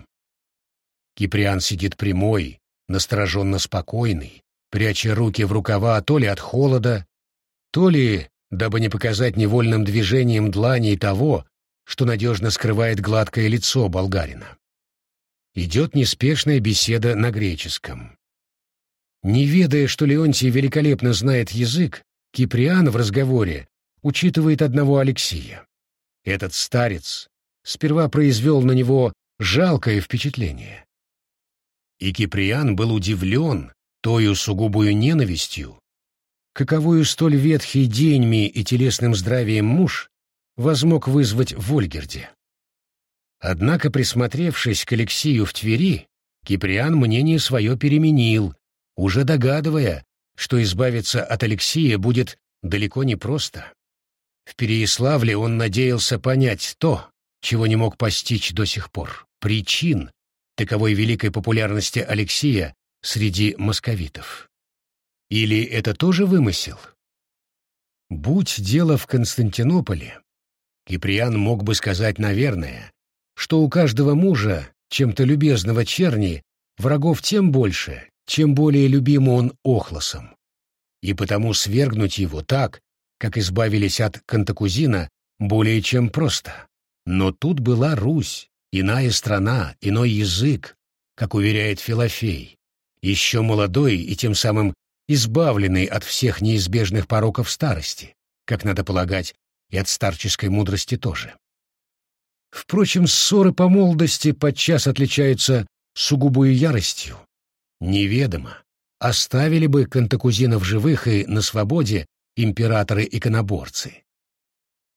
Киприан сидит прямой, настороженно спокойный, пряча руки в рукава то ли от холода, то ли, дабы не показать невольным движением дланей того, что надежно скрывает гладкое лицо болгарина. Идет неспешная беседа на греческом. Не ведая, что Леонтий великолепно знает язык, Киприан в разговоре учитывает одного Алексия. Этот старец сперва произвел на него жалкое впечатление. И Киприан был удивлен тою сугубую ненавистью, каковую столь ветхий деньми и телесным здравием муж возмог вызвать в Ольгерде. Однако, присмотревшись к Алексию в Твери, Киприан мнение свое переменил, уже догадывая, что избавиться от Алексия будет далеко не просто. В Переяславле он надеялся понять то, чего не мог постичь до сих пор, причин таковой великой популярности Алексия среди московитов. Или это тоже вымысел? Будь дело в Константинополе, Киприан мог бы сказать, наверное, что у каждого мужа, чем-то любезного черни, врагов тем больше, чем более любим он Охлосом. И потому свергнуть его так, как избавились от Кантакузина, более чем просто. Но тут была Русь, иная страна, иной язык, как уверяет Филофей, еще молодой и тем самым избавленный от всех неизбежных пороков старости, как надо полагать, и от старческой мудрости тоже. Впрочем, ссоры по молодости подчас отличаются сугубою яростью. Неведомо, оставили бы Кантакузина в живых и на свободе императоры-иконоборцы.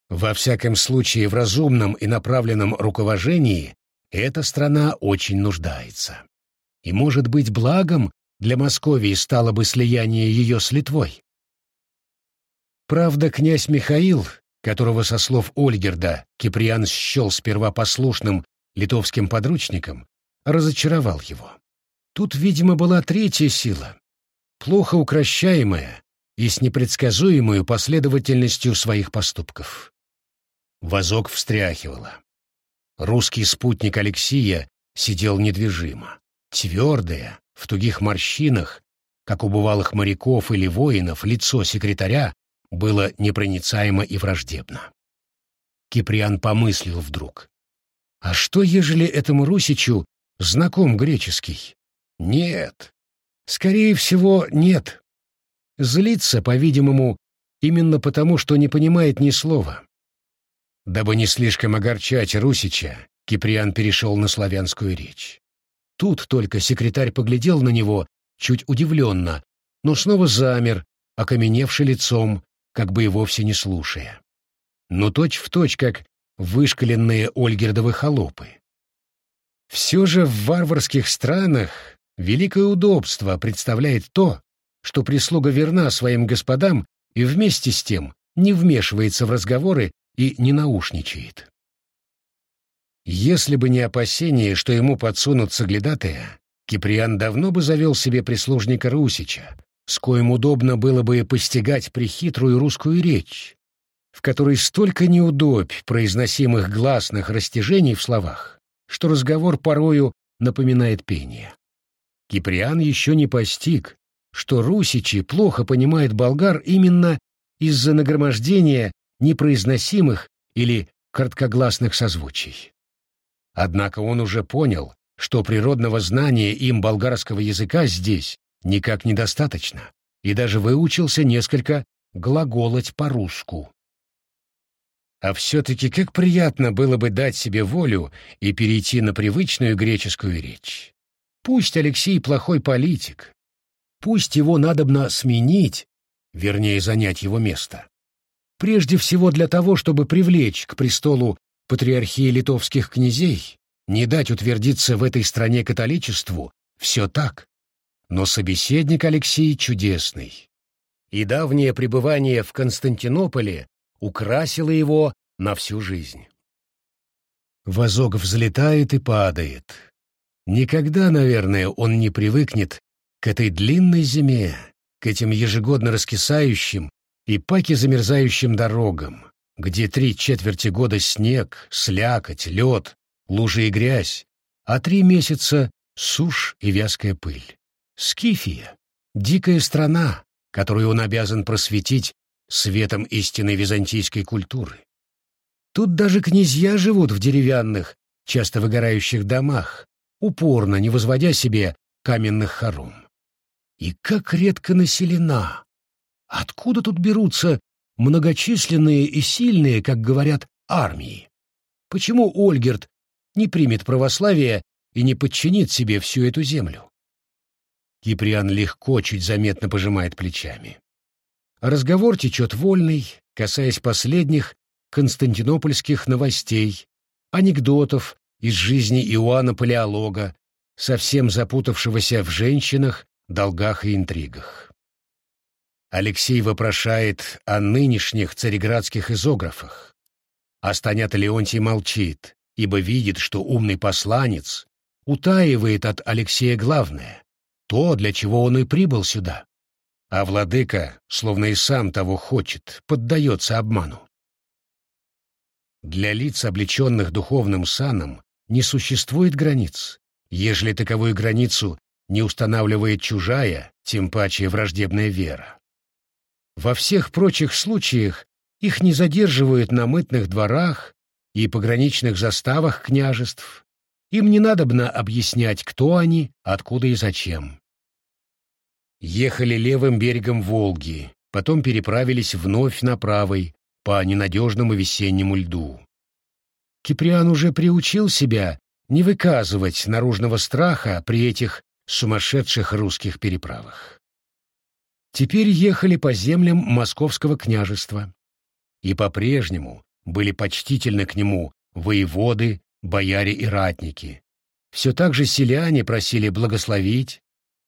Во всяком случае, в разумном и направленном руковожении эта страна очень нуждается. И, может быть, благом для Московии стало бы слияние ее с Литвой. Правда, князь Михаил, которого, со слов Ольгерда, Киприан счел сперва послушным литовским подручником, разочаровал его. Тут, видимо, была третья сила, плохо укращаемая и с непредсказуемой последовательностью своих поступков. Вазок встряхивало. Русский спутник Алексия сидел недвижимо, твердое, в тугих морщинах, как у бывалых моряков или воинов, лицо секретаря было непроницаемо и враждебно. Киприан помыслил вдруг. А что, ежели этому Русичу знаком греческий? Нет. Скорее всего, нет. Злится, по-видимому, именно потому, что не понимает ни слова. Дабы не слишком огорчать Русича, Киприан перешел на славянскую речь. Тут только секретарь поглядел на него чуть удивленно, но снова замер, окаменевший лицом, как бы и вовсе не слушая. Но точь-в-точь, точь, как вышкаленные Ольгердовы холопы. Все же в варварских странах великое удобство представляет то, что прислуга верна своим господам и вместе с тем не вмешивается в разговоры и не наушничает. Если бы не опасение, что ему подсунут соглядатая, Киприан давно бы завел себе прислужника Русича, с коим удобно было бы постигать прихитрую русскую речь, в которой столько неудобь произносимых гласных растяжений в словах, что разговор порою напоминает пение. Киприан еще не постиг, что русичи плохо понимают болгар именно из-за нагромождения непроизносимых или короткогласных созвучий. Однако он уже понял, что природного знания им болгарского языка здесь никак недостаточно, и даже выучился несколько глаголать по-русски. А все-таки как приятно было бы дать себе волю и перейти на привычную греческую речь. Пусть Алексей плохой политик, пусть его надобно сменить, вернее занять его место. Прежде всего для того, чтобы привлечь к престолу патриархии литовских князей, не дать утвердиться в этой стране католичеству, все так. Но собеседник Алексей чудесный. И давнее пребывание в Константинополе украсило его на всю жизнь. Возок взлетает и падает. Никогда, наверное, он не привыкнет к этой длинной зиме, к этим ежегодно раскисающим и паки замерзающим дорогам, где три четверти года снег, слякоть, лед, лужи и грязь, а три месяца — сушь и вязкая пыль. Скифия — дикая страна, которую он обязан просветить светом истинной византийской культуры. Тут даже князья живут в деревянных, часто выгорающих домах, упорно не возводя себе каменных хором. И как редко населена! Откуда тут берутся многочисленные и сильные, как говорят, армии? Почему Ольгерт не примет православие и не подчинит себе всю эту землю? Киприан легко, чуть заметно пожимает плечами. Разговор течет вольный, касаясь последних константинопольских новостей, анекдотов из жизни Иоанна Палеолога, совсем запутавшегося в женщинах, долгах и интригах. Алексей вопрошает о нынешних цареградских изографах. А Станята Леонтий молчит, ибо видит, что умный посланец утаивает от Алексея главное — то, для чего он и прибыл сюда. А владыка, словно и сам того хочет, поддается обману. Для лиц, облеченных духовным саном, не существует границ, ежели таковую границу не устанавливает чужая, тем паче враждебная вера. Во всех прочих случаях их не задерживают на мытных дворах и пограничных заставах княжеств. Им не надобно объяснять, кто они, откуда и зачем. Ехали левым берегом Волги, потом переправились вновь на правый, по ненадежному весеннему льду. Киприан уже приучил себя не выказывать наружного страха при этих сумасшедших русских переправах. Теперь ехали по землям московского княжества, и по-прежнему были почтительны к нему воеводы, бояре и ратники. Все так же селяне просили благословить,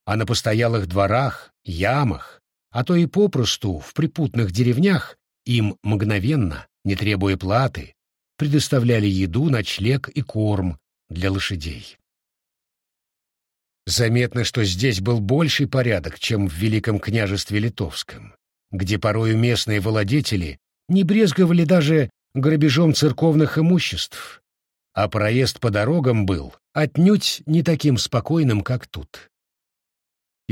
а на постоялых дворах, ямах, а то и попросту в припутных деревнях им мгновенно, не требуя платы, предоставляли еду, ночлег и корм для лошадей. Заметно, что здесь был больший порядок, чем в Великом княжестве Литовском, где порою местные владетели не брезговали даже грабежом церковных имуществ, а проезд по дорогам был отнюдь не таким спокойным, как тут.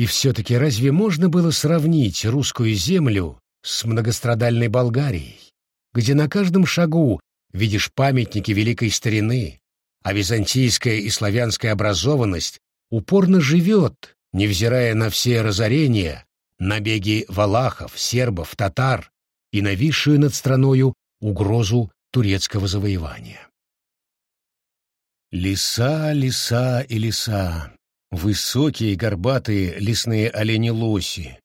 И все-таки разве можно было сравнить русскую землю с многострадальной Болгарией, где на каждом шагу видишь памятники великой старины, а византийская и славянская образованность упорно живет, невзирая на все разорения, набеги валахов, сербов, татар и нависшую над страною угрозу турецкого завоевания. Леса, леса и леса, высокие горбатые лесные олени-лоси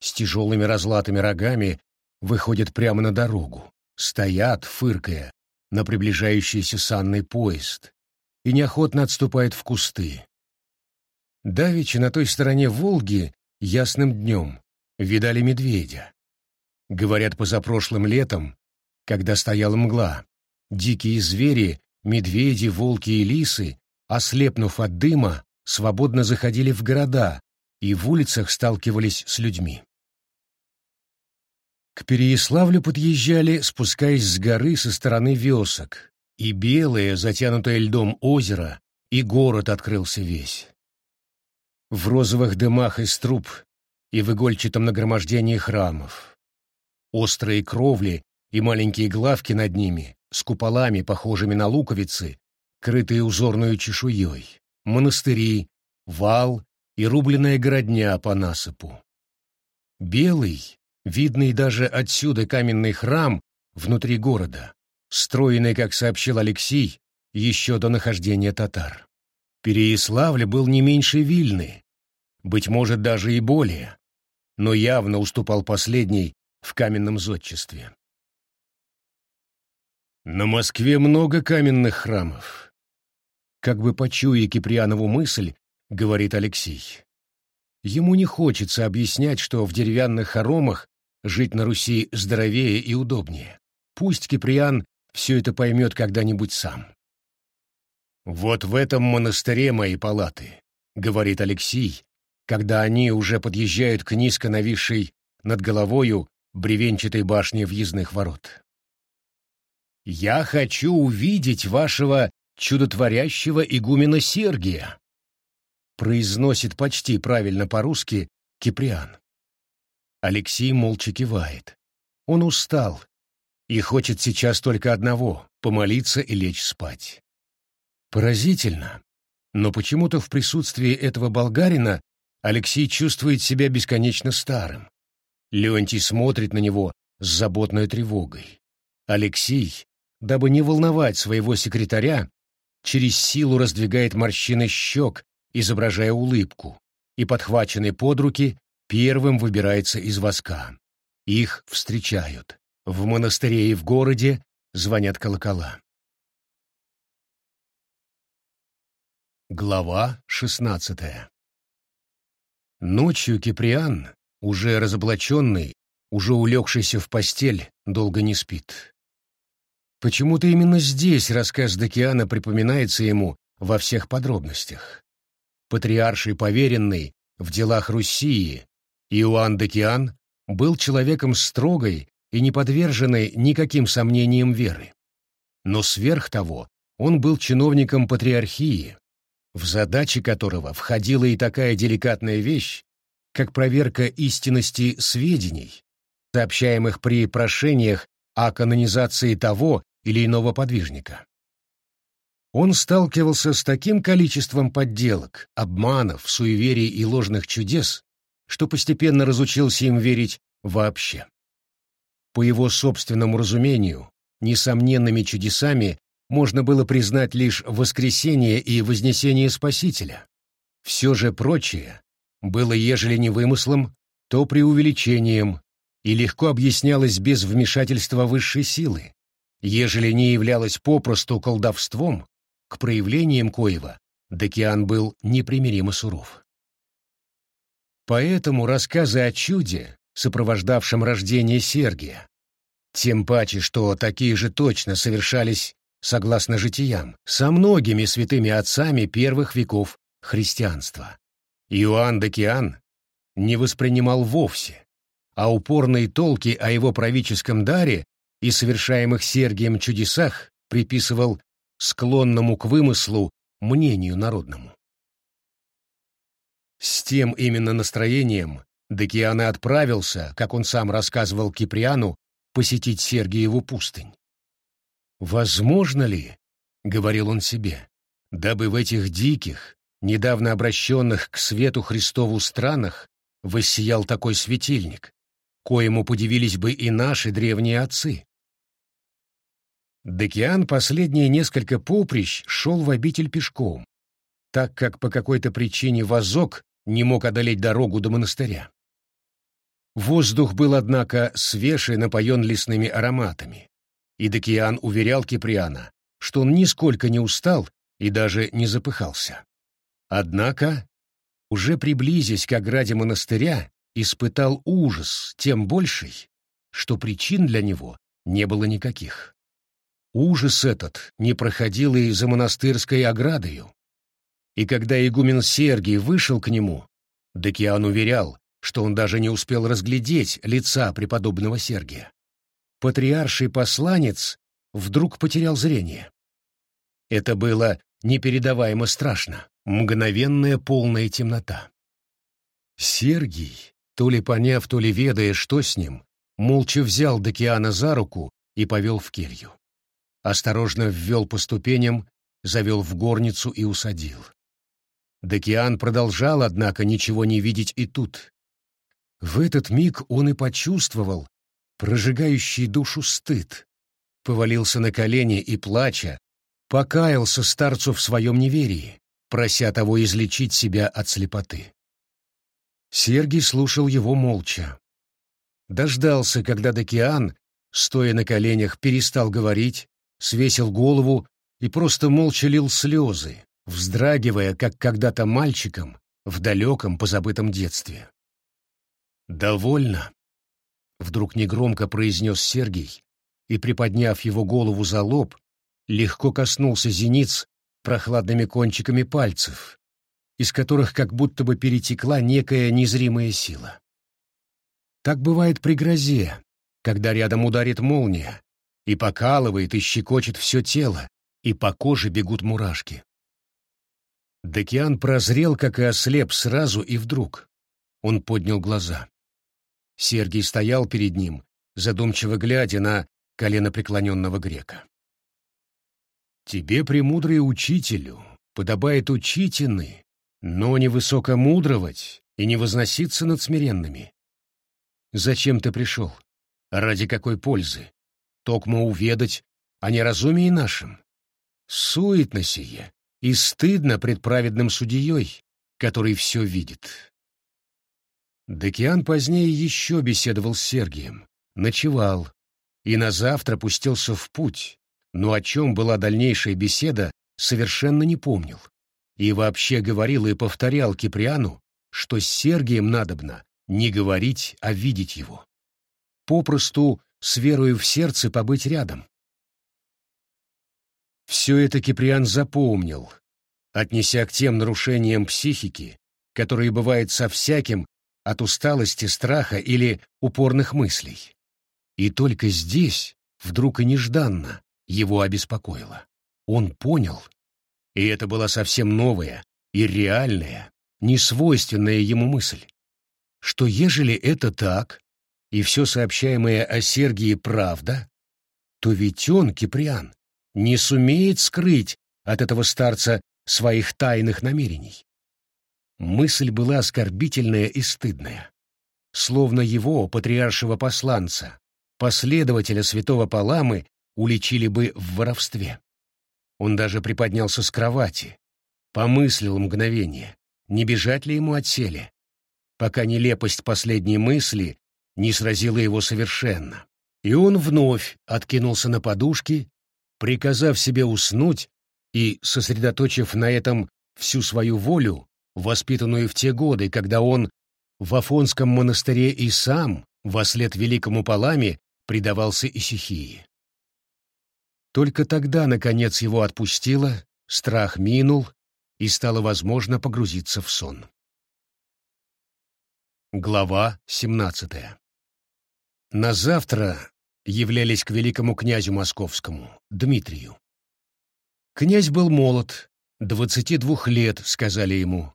с тяжелыми разлатыми рогами выходят прямо на дорогу, стоят, фыркая, на приближающийся санный поезд и неохотно отступают в кусты. Давичи на той стороне Волги ясным днем видали медведя. Говорят, позапрошлым летом, когда стояла мгла, дикие звери, медведи, волки и лисы, ослепнув от дыма, свободно заходили в города и в улицах сталкивались с людьми. К Переяславлю подъезжали, спускаясь с горы со стороны весок, и белое, затянутое льдом озеро, и город открылся весь. В розовых дымах из труб и в игольчатом нагромождении храмов. Острые кровли и маленькие главки над ними с куполами, похожими на луковицы, крытые узорную чешуей, монастыри, вал и рубленная городня по насыпу. Белый, видный даже отсюда каменный храм внутри города, стройный, как сообщил Алексей, еще до нахождения татар. Переяславль был не меньше Вильны, быть может, даже и более, но явно уступал последний в каменном зодчестве. На Москве много каменных храмов. Как бы почуя Киприанову мысль, говорит Алексей. Ему не хочется объяснять, что в деревянных хоромах жить на Руси здоровее и удобнее. Пусть Киприан все это поймет когда-нибудь сам. «Вот в этом монастыре мои палаты», — говорит Алексей, когда они уже подъезжают к низко нависшей над головою бревенчатой башне въездных ворот. «Я хочу увидеть вашего чудотворящего игумена Сергия», произносит почти правильно по-русски Киприан. Алексей молча кивает. Он устал и хочет сейчас только одного — помолиться и лечь спать. Поразительно, но почему-то в присутствии этого болгарина Алексей чувствует себя бесконечно старым. Леонтий смотрит на него с заботной тревогой. Алексей, дабы не волновать своего секретаря, через силу раздвигает морщины щек, изображая улыбку, и, подхваченный под руки, первым выбирается из воска. Их встречают. В монастыре и в городе звонят колокола. Глава шестнадцатая Ночью Киприан, уже разоблаченный, уже улегшийся в постель, долго не спит. Почему-то именно здесь рассказ Докиана припоминается ему во всех подробностях. Патриарший поверенный в делах Руссии Иоанн Декиан был человеком строгой и не подверженной никаким сомнениям веры. Но сверх того он был чиновником патриархии, в задачи которого входила и такая деликатная вещь, как проверка истинности сведений, сообщаемых при прошениях о канонизации того или иного подвижника. Он сталкивался с таким количеством подделок, обманов, суеверий и ложных чудес, что постепенно разучился им верить вообще. По его собственному разумению, несомненными чудесами можно было признать лишь воскресение и вознесение Спасителя. Все же прочее было, ежели не вымыслом, то преувеличением и легко объяснялось без вмешательства высшей силы, ежели не являлось попросту колдовством, к проявлениям коего Декиан был непримиримо суров. Поэтому рассказы о чуде, сопровождавшем рождение Сергия, тем паче, что такие же точно совершались, согласно житиям, со многими святыми отцами первых веков христианства. Иоанн Декиан не воспринимал вовсе, а упорные толки о его правительском даре и совершаемых Сергием чудесах приписывал склонному к вымыслу мнению народному. С тем именно настроением Декиан и отправился, как он сам рассказывал Киприану, посетить Сергиеву пустынь. «Возможно ли, — говорил он себе, — дабы в этих диких, недавно обращенных к свету Христову странах воссиял такой светильник, коему подивились бы и наши древние отцы?» Декиан последние несколько поприщ шел в обитель пешком, так как по какой-то причине возок не мог одолеть дорогу до монастыря. Воздух был, однако, свеж и напоен лесными ароматами, и Декиан уверял Киприана, что он нисколько не устал и даже не запыхался. Однако, уже приблизясь к ограде монастыря, испытал ужас тем больший, что причин для него не было никаких. Ужас этот не проходил и за монастырской оградою. И когда игумен Сергий вышел к нему, Декиан уверял, что он даже не успел разглядеть лица преподобного Сергия. Патриарший посланец вдруг потерял зрение. Это было непередаваемо страшно, мгновенная полная темнота. Сергий, то ли поняв, то ли ведая, что с ним, молча взял Декиана за руку и повел в келью. осторожно ввел по ступеням, завел в горницу и усадил. Декиан продолжал, однако, ничего не видеть и тут. В этот миг он и почувствовал прожигающий душу стыд, повалился на колени и, плача, покаялся старцу в своем неверии, прося того излечить себя от слепоты. Сергий слушал его молча. Дождался, когда Декиан, стоя на коленях, перестал говорить, свесил голову и просто молча лил слезы, вздрагивая, как когда-то мальчиком в далеком позабытом детстве. «Довольно», — вдруг негромко произнес Сергий и, приподняв его голову за лоб, легко коснулся зениц прохладными кончиками пальцев, из которых как будто бы перетекла некая незримая сила. Так бывает при грозе, когда рядом ударит молния, и покалывает и щекочет все тело, и по коже бегут мурашки. Декиан прозрел, как и ослеп, сразу и вдруг. Он поднял глаза. Сергий стоял перед ним, задумчиво глядя на коленопреклоненного грека. «Тебе, премудрый учителю, подобает учитины, но не высокомудровать и не возноситься над смиренными. Зачем ты пришел? Ради какой пользы? Токмо уведать о неразумии нашем? Суетно сие и стыдно пред праведным судьей, который все видит. Декиан позднее еще беседовал с Сергием, ночевал, и на завтра пустился в путь, но о чем была дальнейшая беседа, совершенно не помнил. И вообще говорил и повторял Киприану, что с Сергием надобно не говорить, а видеть его. Попросту с верою в сердце побыть рядом. Все это Киприан запомнил, отнеся к тем нарушениям психики, которые бывают со всяким от усталости, страха или упорных мыслей. И только здесь, вдруг и нежданно, его обеспокоило. Он понял, и это была совсем новая и реальная, несвойственная ему мысль, что ежели это так, и все сообщаемое о Сергии правда, то ведь он, Киприан, не сумеет скрыть от этого старца своих тайных намерений. Мысль была оскорбительная и стыдная. Словно его, патриаршего посланца, последователя святого Паламы, уличили бы в воровстве. Он даже приподнялся с кровати, помыслил мгновение, не бежать ли ему от сели, пока нелепость последней мысли не сразила его совершенно. И он вновь откинулся на подушки, приказав себе уснуть и, сосредоточив на этом всю свою волю, воспитанную в те годы, когда он в Афонском монастыре и сам, вослед великому Паламе, предавался исихии. Только тогда, наконец, его отпустило, страх минул, и стало возможно погрузиться в сон. Глава 17 На завтра являлись к великому князю московскому, Дмитрию. Князь был молод, двадцати двух лет, сказали ему.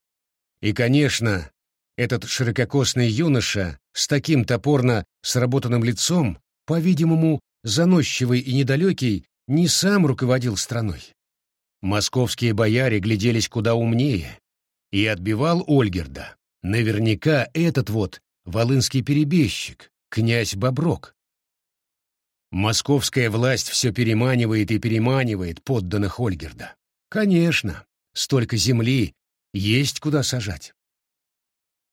И, конечно, этот ширококосный юноша с таким топорно сработанным лицом, по-видимому, заносчивый и недалекий, не сам руководил страной. Московские бояре гляделись куда умнее, и отбивал Ольгерда, Наверняка этот вот волынский перебежчик, князь Боброк. Московская власть все переманивает и переманивает подданных Ольгерда. Конечно, столько земли, есть куда сажать.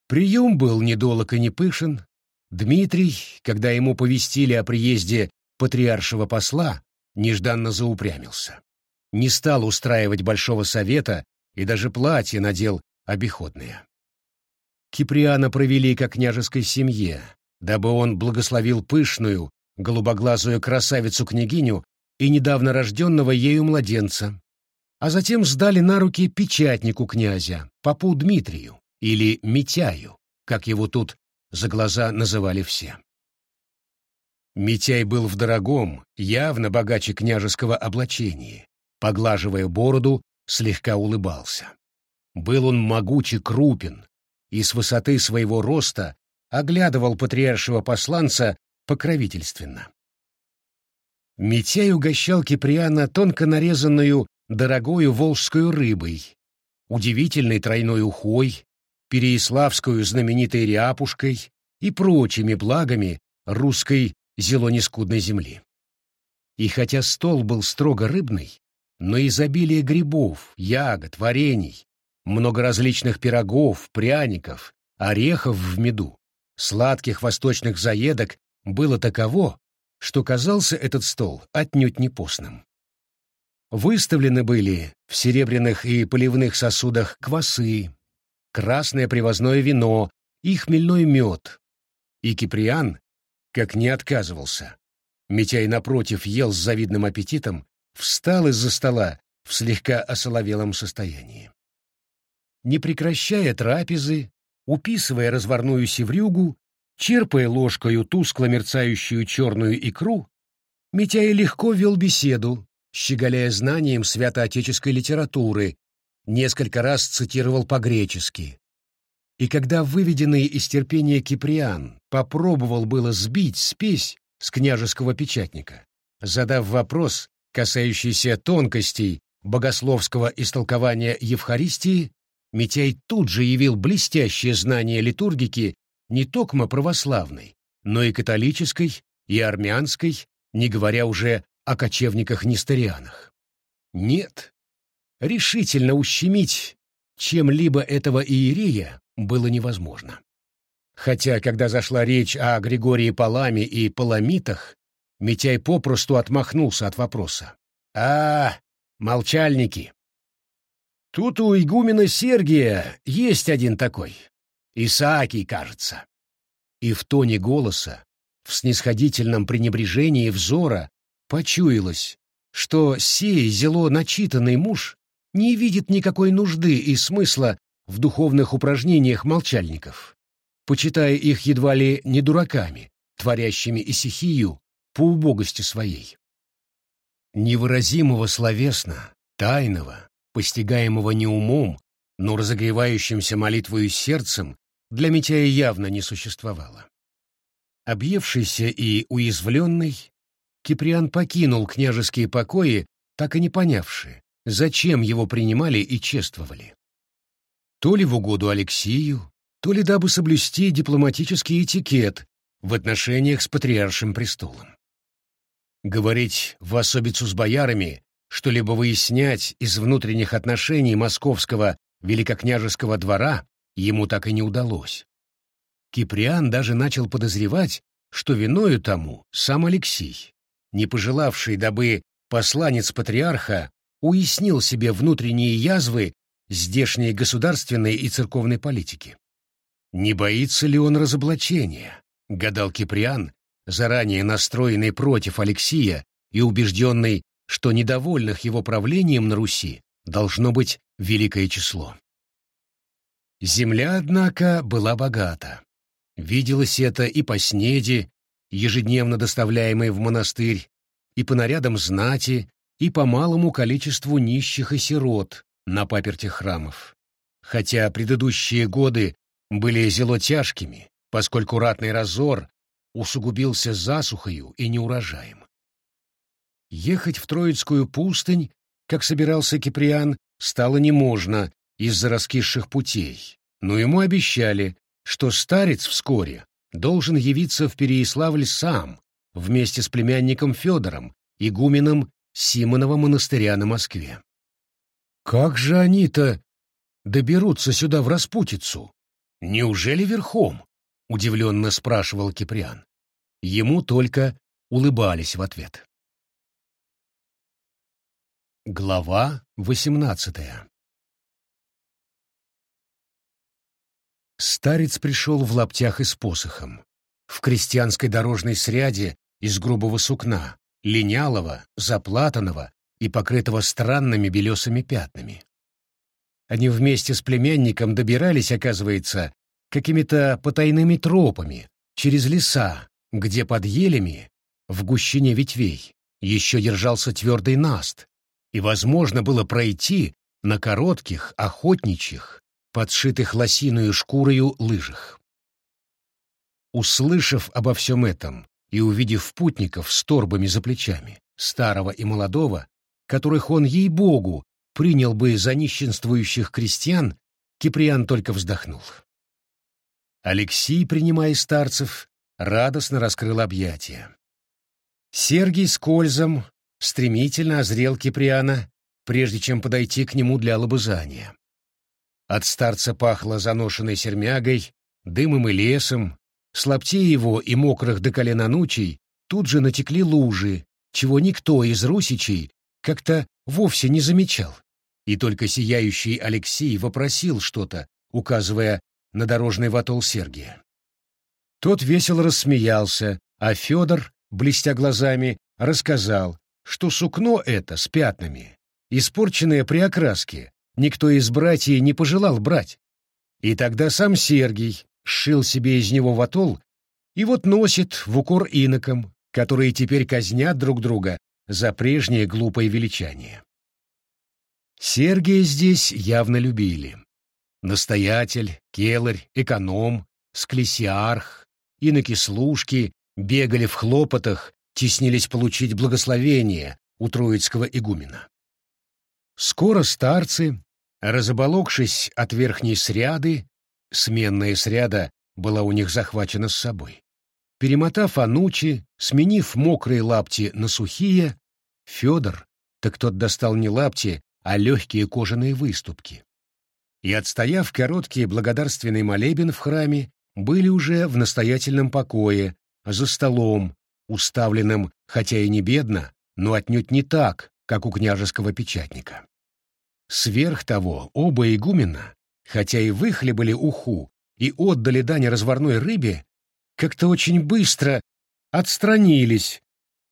Прием был недолог и не пышен. Дмитрий, когда ему повестили о приезде патриаршего посла, нежданно заупрямился. Не стал устраивать большого совета и даже платье надел обиходное. Киприана провели как княжеской семье, дабы он благословил пышную, голубоглазую красавицу-княгиню и недавно рожденного ею младенца, а затем сдали на руки печатнику князя, попу Дмитрию, или Митяю, как его тут за глаза называли все. Митяй был в дорогом, явно богаче княжеского облачении, поглаживая бороду, слегка улыбался. Был он могучий крупен, и с высоты своего роста оглядывал патриаршего посланца покровительственно. Митяй угощал Киприана тонко нарезанную дорогою волжскую рыбой, удивительной тройной ухой, переяславскую знаменитой ряпушкой и прочими благами русской зелонескудной земли. И хотя стол был строго рыбный, но изобилие грибов, ягод, варений, много различных пирогов, пряников, орехов в меду, сладких восточных заедок было таково, что казался этот стол отнюдь не постным. Выставлены были в серебряных и поливных сосудах квасы, красное привозное вино и хмельной мед. И Киприан, как не отказывался, Митяй, напротив, ел с завидным аппетитом, встал из-за стола в слегка осоловелом состоянии. Не прекращая трапезы, уписывая разварную севрюгу, черпая ложкою тускло мерцающую черную икру, Митяй легко вел беседу, щеголяя знанием святоотеческой литературы, несколько раз цитировал по-гречески. И когда выведенный из терпения Киприан попробовал было сбить спесь с княжеского печатника, задав вопрос, касающийся тонкостей богословского истолкования Евхаристии, Митяй тут же явил блестящее знание литургики не токмо православной, но и католической, и армянской, не говоря уже о кочевниках-несторианах. Нет, решительно ущемить чем-либо этого иерея было невозможно. Хотя, когда зашла речь о Григории Паламе и Паламитах, Митяй попросту отмахнулся от вопроса. «А, молчальники! Тут у игумена Сергия есть один такой. Исаакий, кажется». И в тоне голоса, в снисходительном пренебрежении взора Почуялось, что сей зело начитанный муж не видит никакой нужды и смысла в духовных упражнениях молчальников, почитая их едва ли не дураками, творящими исихию по убогости своей. Невыразимого словесно, тайного, постигаемого не умом, но разогревающимся молитвою сердцем, для Митяя явно не существовало. Объевшийся и уязвленный, Киприан покинул княжеские покои, так и не понявши, зачем его принимали и чествовали. То ли в угоду Алексию, то ли дабы соблюсти дипломатический этикет в отношениях с патриаршим престолом. Говорить в особицу с боярами, что-либо выяснять из внутренних отношений московского великокняжеского двора ему так и не удалось. Киприан даже начал подозревать, что виною тому сам Алексей, не пожелавший, дабы посланец патриарха уяснил себе внутренние язвы здешней государственной и церковной политики. Не боится ли он разоблачения, гадал Киприан, заранее настроенный против Алексия и убежденный, что недовольных его правлением на Руси должно быть великое число. Земля, однако, была богата. Виделось это и по снеди, ежедневно доставляемые в монастырь, и по нарядам знати, и по малому количеству нищих и сирот на паперте храмов. Хотя предыдущие годы были зело тяжкими, поскольку ратный разор усугубился засухою и неурожаем. Ехать в Троицкую пустынь, как собирался Киприан, стало неможно из-за раскисших путей, но ему обещали, что старец вскоре должен явиться в Переяславль сам, вместе с племянником Федором, игуменом Симонова монастыря на Москве. Как же они-то доберутся сюда в распутицу? Неужели верхом? Удивленно спрашивал Киприан. Ему только улыбались в ответ. Глава восемнадцатая Старец пришел в лаптях и с посохом, в крестьянской дорожной сряде из грубого сукна, линялого, заплатанного и покрытого странными белесыми пятнами. Они вместе с племянником добирались, оказывается, какими-то потайными тропами, через леса, где под елями, в гущине ветвей, еще держался твердый наст, и возможно было пройти на коротких, охотничьих, подшитых лосиную шкурою лыжах. Услышав обо всем этом и увидев путников с торбами за плечами, старого и молодого, которых он, ей-богу, принял бы за нищенствующих крестьян, Киприан только вздохнул. Алексей, принимая старцев, радостно раскрыл объятия. Сергий с Кользом стремительно озрел Киприана, прежде чем подойти к нему для лобызания. От старца пахло заношенной сермягой, дымом и лесом, с его и мокрых до колена нучей тут же натекли лужи, чего никто из русичей как-то вовсе не замечал. И только сияющий Алексей вопросил что-то, указывая на дорожный ватол Сергия. Тот весело рассмеялся, а Федор, блестя глазами, рассказал, что сукно это с пятнами, испорченное при окраске, никто из братьев не пожелал брать. И тогда сам Сергий сшил себе из него ватол и вот носит в укор инокам, которые теперь казнят друг друга за прежнее глупое величание. Сергия здесь явно любили. Настоятель, келарь, эконом, склесиарх, иноки-служки бегали в хлопотах, теснились получить благословение у троицкого игумена. Скоро старцы, разоболокшись от верхней сряды, сменная сряда была у них захвачена с собой, перемотав анучи, сменив мокрые лапти на сухие, Федор, так тот достал не лапти, а легкие кожаные выступки. И, отстояв короткий благодарственный молебен в храме, были уже в настоятельном покое, за столом, уставленным, хотя и не бедно, но отнюдь не так, как у княжеского печатника. Сверх того, оба игумена, хотя и выхлебали уху и отдали дань разварной рыбе, как-то очень быстро отстранились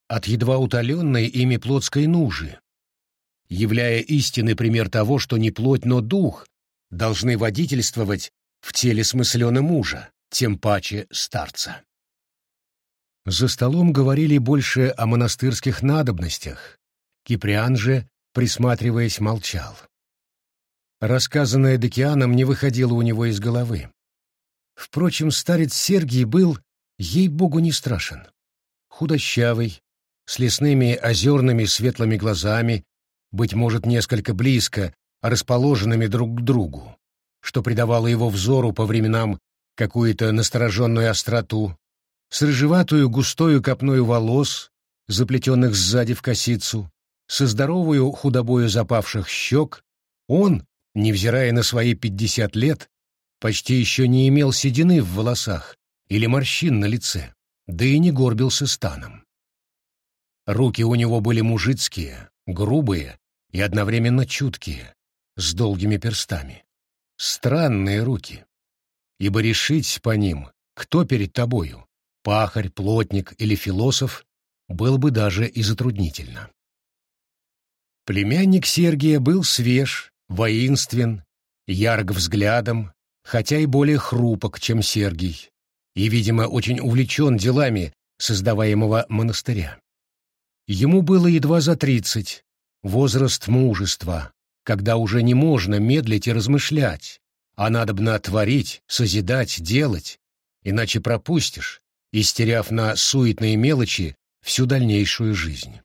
от едва утоленной ими плотской нужи, являя истинный пример того, что не плоть, но дух должны водительствовать в теле смыслена мужа, тем паче старца. За столом говорили больше о монастырских надобностях. Киприан же, присматриваясь, молчал. Рассказанное Декианом не выходило у него из головы. Впрочем, старец Сергий был, ей-богу, не страшен. Худощавый, с лесными озерными светлыми глазами, быть может, несколько близко, расположенными друг к другу, что придавало его взору по временам какую-то настороженную остроту, с рыжеватую густою копною волос, заплетенных сзади в косицу, со здоровую худобою запавших щек, он, невзирая на свои пятьдесят лет, почти еще не имел седины в волосах или морщин на лице, да и не горбился станом. Руки у него были мужицкие, грубые и одновременно чуткие, с долгими перстами. Странные руки. Ибо решить по ним, кто перед тобою, пахарь, плотник или философ, было бы даже и затруднительно. Племянник Сергия был свеж, воинствен, ярк взглядом, хотя и более хрупок, чем Сергий, и, видимо, очень увлечен делами создаваемого монастыря. Ему было едва за тридцать, возраст мужества, когда уже не можно медлить и размышлять, а надобно творить, созидать, делать, иначе пропустишь, истеряв на суетные мелочи всю дальнейшую жизнь.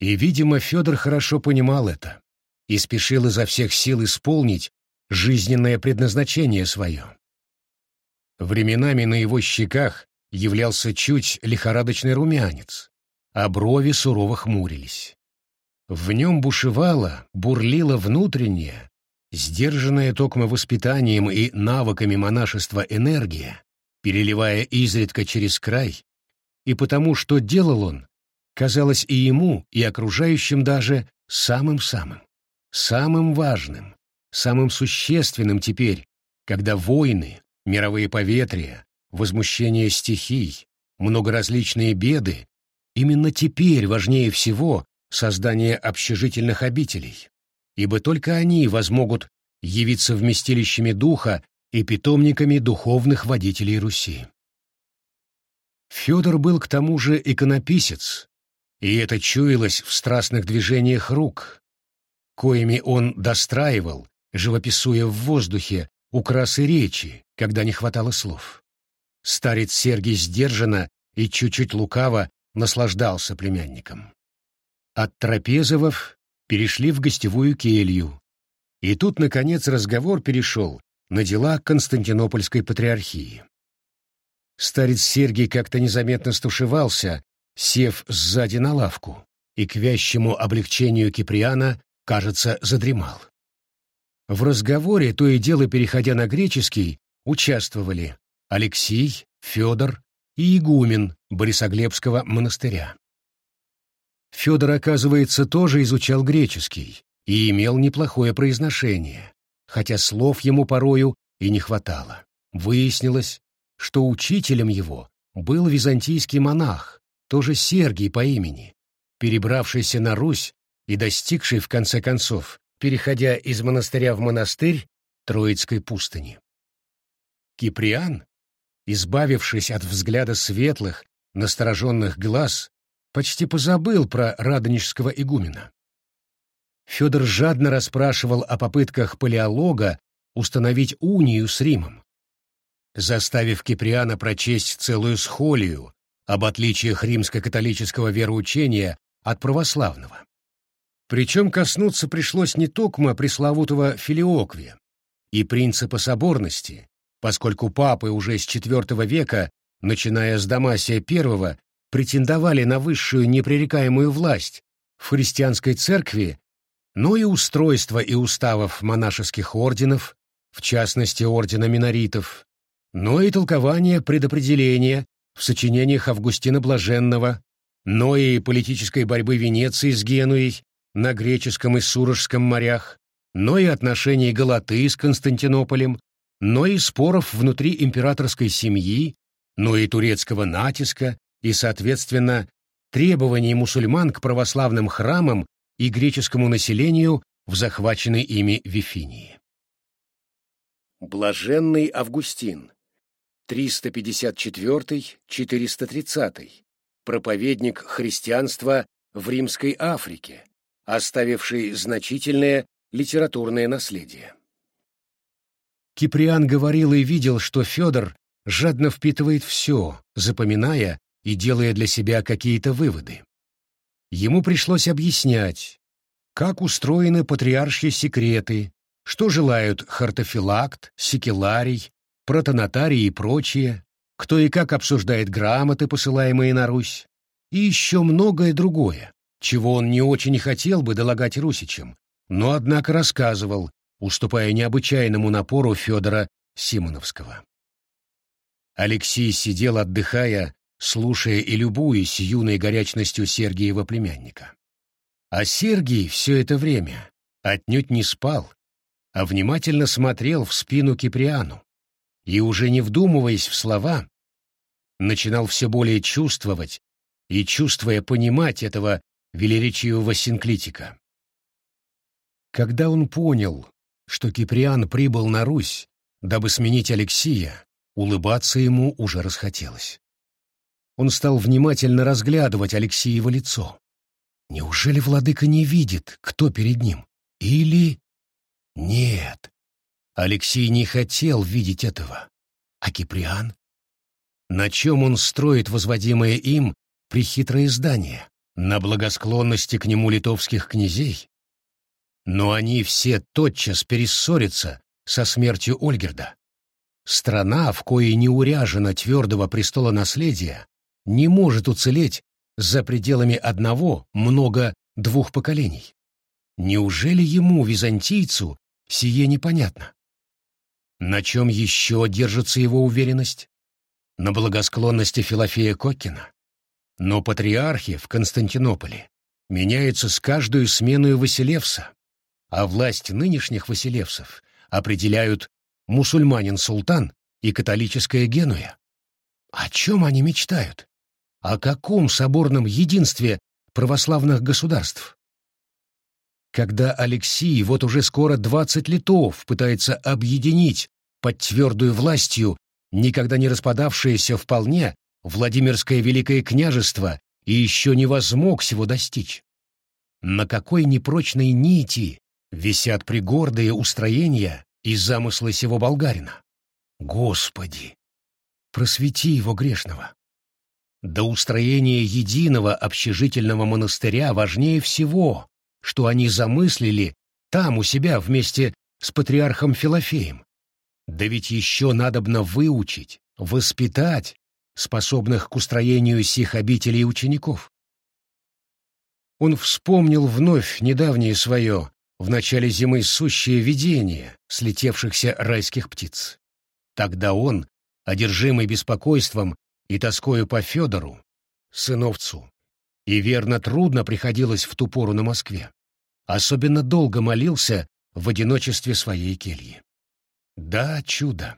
И, видимо, Федор хорошо понимал это и спешил изо всех сил исполнить жизненное предназначение свое. Временами на его щеках являлся чуть лихорадочный румянец, а брови сурово хмурились. В нем бушевало, бурлило внутреннее, сдержанная токмо воспитанием и навыками монашества энергия, переливая изредка через край, и потому, что делал он, казалось и ему, и окружающим даже самым-самым, самым важным, самым существенным теперь, когда войны, мировые поветрия, возмущение стихий, многоразличные беды, именно теперь важнее всего создание общежительных обителей, ибо только они возмогут явиться вместилищами духа и питомниками духовных водителей Руси. Федор был к тому же иконописец, и это чуялось в страстных движениях рук, коими он достраивал, живописуя в воздухе украсы речи, когда не хватало слов. Старец Сергий сдержанно и чуть-чуть лукаво наслаждался племянником. от трапезовов перешли в гостевую келью. И тут, наконец, разговор перешел на дела Константинопольской патриархии. Старец Сергий как-то незаметно стушевался, сев сзади на лавку, и к вящему облегчению Киприана, кажется, задремал. В разговоре, то и дело переходя на греческий, участвовали Алексей, Федор и игумен Борисоглебского монастыря. Федор, оказывается, тоже изучал греческий и имел неплохое произношение, хотя слов ему порою и не хватало. Выяснилось, что учителем его был византийский монах, тоже Сергий по имени, перебравшийся на Русь и достигший, в конце концов, переходя из монастыря в монастырь, Троицкой пустыни. Киприан, избавившись от взгляда светлых, настороженных глаз, почти позабыл про радонежского игумена. Федор жадно расспрашивал о попытках палеолога установить унию с Римом, заставив Киприана прочесть целую схолию об отличиях римско-католического вероучения от православного. Причем коснуться пришлось не токмо пресловутого филиоквия и принципа соборности, поскольку папы уже с IV века, начиная с Дамасия I, претендовали на высшую непререкаемую власть в христианской церкви, но и устройство и уставов монашеских орденов, в частности ордена миноритов, но и толкование предопределения в сочинениях Августина Блаженного, но и политической борьбы Венеции с Генуей на греческом и Сурожском морях, но и отношений Галаты с Константинополем, но и споров внутри императорской семьи, но и турецкого натиска и, соответственно, требований мусульман к православным храмам и греческому населению в захваченной ими Вифинии. Блаженный Августин 354-430, проповедник христианства в Римской Африке, оставивший значительное литературное наследие. Киприан говорил и видел, что Федор жадно впитывает все, запоминая и делая для себя какие-то выводы. Ему пришлось объяснять, как устроены патриаршие секреты, что желают хартофилакт, секеларий, протонотарии и прочее, кто и как обсуждает грамоты, посылаемые на Русь, и еще многое другое, чего он не очень хотел бы долагать русичам, но, однако, рассказывал, уступая необычайному напору Федора Симоновского. Алексей сидел, отдыхая, слушая и любуясь юной горячностью Сергиева племянника. А Сергий все это время отнюдь не спал, а внимательно смотрел в спину Киприану, и, уже не вдумываясь в слова, начинал все более чувствовать и, чувствуя, понимать этого велеречивого синклитика. Когда он понял, что Киприан прибыл на Русь, дабы сменить Алексия, улыбаться ему уже расхотелось. Он стал внимательно разглядывать Алексеево лицо. Неужели владыка не видит, кто перед ним? Или... Нет, Алексей не хотел видеть этого. А Киприан? На чем он строит возводимое им прихитрое здание? На благосклонности к нему литовских князей? Но они все тотчас перессорятся со смертью Ольгерда. Страна, в коей не уряжено твердого престола наследия, не может уцелеть за пределами одного, много двух поколений. Неужели ему, византийцу, сие непонятно? На чем еще держится его уверенность? На благосклонности Филофея Коккина? Но патриархи в Константинополе меняются с каждую смену Василевса, а власть нынешних Василевсов определяют мусульманин-султан и католическая Генуя. О чем они мечтают? О каком соборном единстве православных государств? когда Алексей вот уже скоро двадцать летов пытается объединить под твердую властью никогда не распадавшееся вполне Владимирское Великое княжество и еще не возмог всего достичь. На какой непрочной нити висят пригордые устроения и замыслы сего болгарина? Господи! Просвети его грешного! до устроения единого общежительного монастыря важнее всего, что они замыслили там у себя вместе с патриархом Филофеем. Да ведь еще надобно выучить, воспитать способных к устроению сих обителей учеников. Он вспомнил вновь недавнее свое, в начале зимы сущее видение слетевшихся райских птиц. Тогда он, одержимый беспокойством и тоскою по Федору, сыновцу, и верно трудно приходилось в ту пору на Москве, особенно долго молился в одиночестве своей кельи. Да, чудо,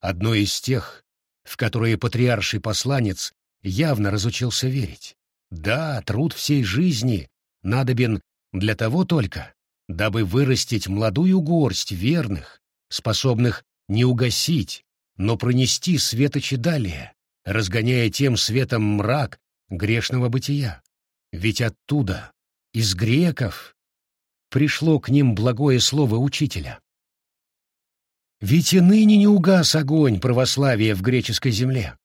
одно из тех, в которые патриарший посланец явно разучился верить. Да, труд всей жизни надобен для того только, дабы вырастить молодую горсть верных, способных не угасить, но пронести светочи далее, разгоняя тем светом мрак грешного бытия. Ведь оттуда, из греков, пришло к ним благое слово учителя. Ведь и ныне не угас огонь православия в греческой земле.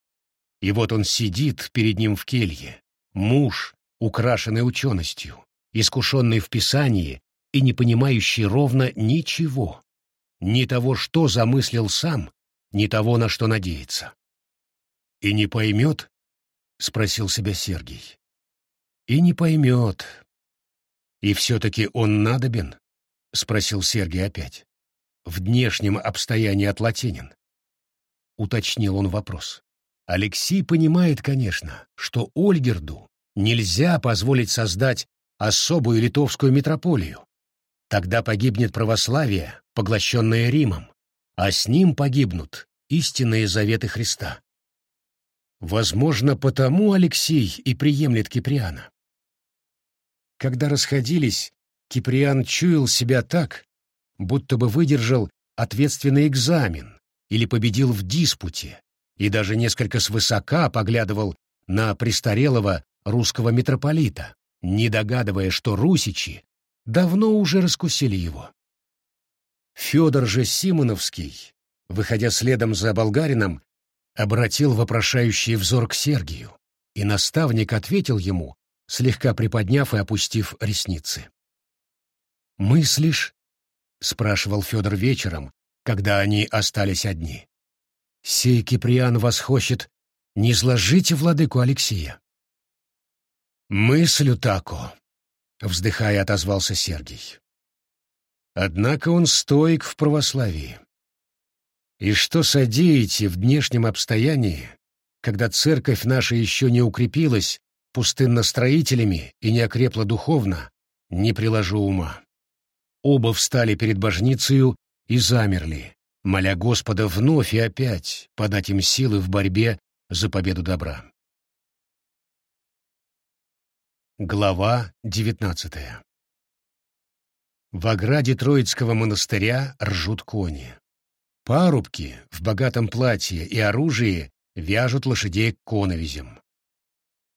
И вот он сидит перед ним в келье, муж, украшенный ученостью, искушенный в Писании и не понимающий ровно ничего, ни того, что замыслил сам, ни того, на что надеется. «И не поймет?» — спросил себя Сергий. «И не поймет. И все-таки он надобен?» — спросил Сергий опять в внешнем обстоянии отлатинен? Уточнил он вопрос. Алексей понимает, конечно, что Ольгерду нельзя позволить создать особую литовскую митрополию. Тогда погибнет православие, поглощенное Римом, а с ним погибнут истинные заветы Христа. Возможно, потому Алексей и приемлет Киприана. Когда расходились, Киприан чуял себя так, будто бы выдержал ответственный экзамен или победил в диспуте, и даже несколько свысока поглядывал на престарелого русского митрополита, не догадывая, что русичи давно уже раскусили его. Федор же Симоновский, выходя следом за болгарином, обратил вопрошающий взор к Сергию, и наставник ответил ему, слегка приподняв и опустив ресницы. «Мыслишь, — спрашивал Федор вечером, когда они остались одни. «Сей Киприан вас хочет, не изложите владыку Алексея». «Мыслю тако», — вздыхая отозвался Сергий. «Однако он стоек в православии. И что содеете в внешнем обстоянии, когда церковь наша еще не укрепилась пустынностроителями и не окрепла духовно, не приложу ума. Оба встали перед божницею и замерли, моля Господа вновь и опять подать им силы в борьбе за победу добра. Глава девятнадцатая В ограде Троицкого монастыря ржут кони. Парубки в богатом платье и оружии вяжут лошадей к коновизям.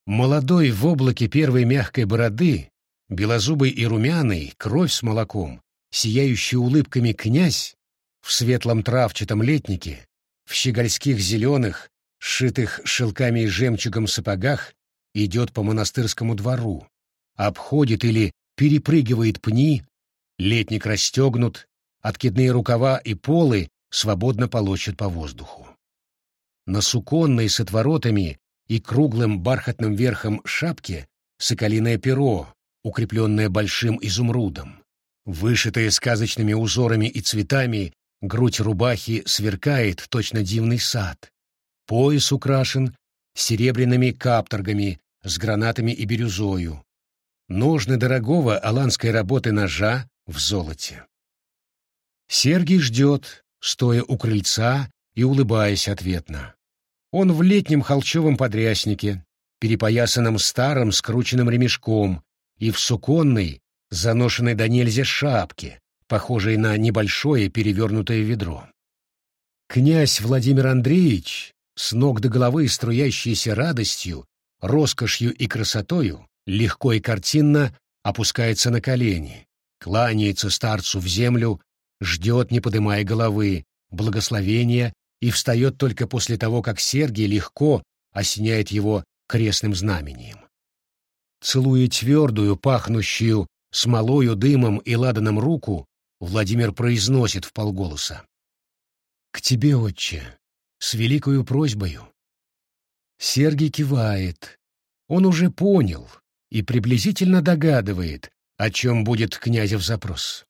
Молодой в облаке первой мягкой бороды белозубый и румяный, кровь с молоком, сияющий улыбками князь в светлом травчатом летнике, в щегольских зеленых, сшитых шелками и жемчугом сапогах, идет по монастырскому двору, обходит или перепрыгивает пни, летник расстегнут, откидные рукава и полы свободно полощут по воздуху. На суконной с отворотами и круглым бархатным верхом шапке соколиное перо укрепленная большим изумрудом. Вышитая сказочными узорами и цветами, грудь рубахи сверкает точно дивный сад. Пояс украшен серебряными капторгами с гранатами и бирюзою. Ножны дорогого аланской работы ножа в золоте. Сергий ждет, стоя у крыльца и улыбаясь ответно. Он в летнем холчевом подряснике, перепоясанном старым скрученным ремешком, и в суконной, заношенной до нельзя шапке, похожей на небольшое перевернутое ведро. Князь Владимир Андреевич, с ног до головы струящийся радостью, роскошью и красотою, легко и картинно опускается на колени, кланяется старцу в землю, ждет, не подымая головы, благословения и встает только после того, как Сергий легко осеняет его крестным знамением. Целуя твердую, пахнущую смолою, дымом и ладаном руку, Владимир произносит в полголоса. «К тебе, отче, с великою просьбою». Сергий кивает. Он уже понял и приблизительно догадывает, о чем будет князев запрос.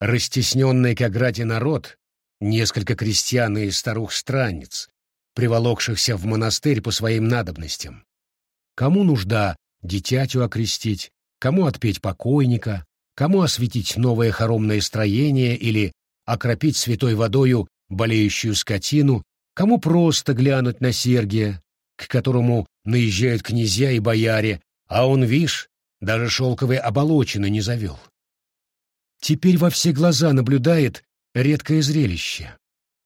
Растесненный к ограде народ, несколько крестьян и старух-странниц, приволокшихся в монастырь по своим надобностям. Кому нужда дитятю окрестить, кому отпеть покойника, кому осветить новое хоромное строение или окропить святой водою болеющую скотину, кому просто глянуть на Сергия, к которому наезжают князья и бояре, а он, вишь, даже шелковые оболочины не завел. Теперь во все глаза наблюдает редкое зрелище.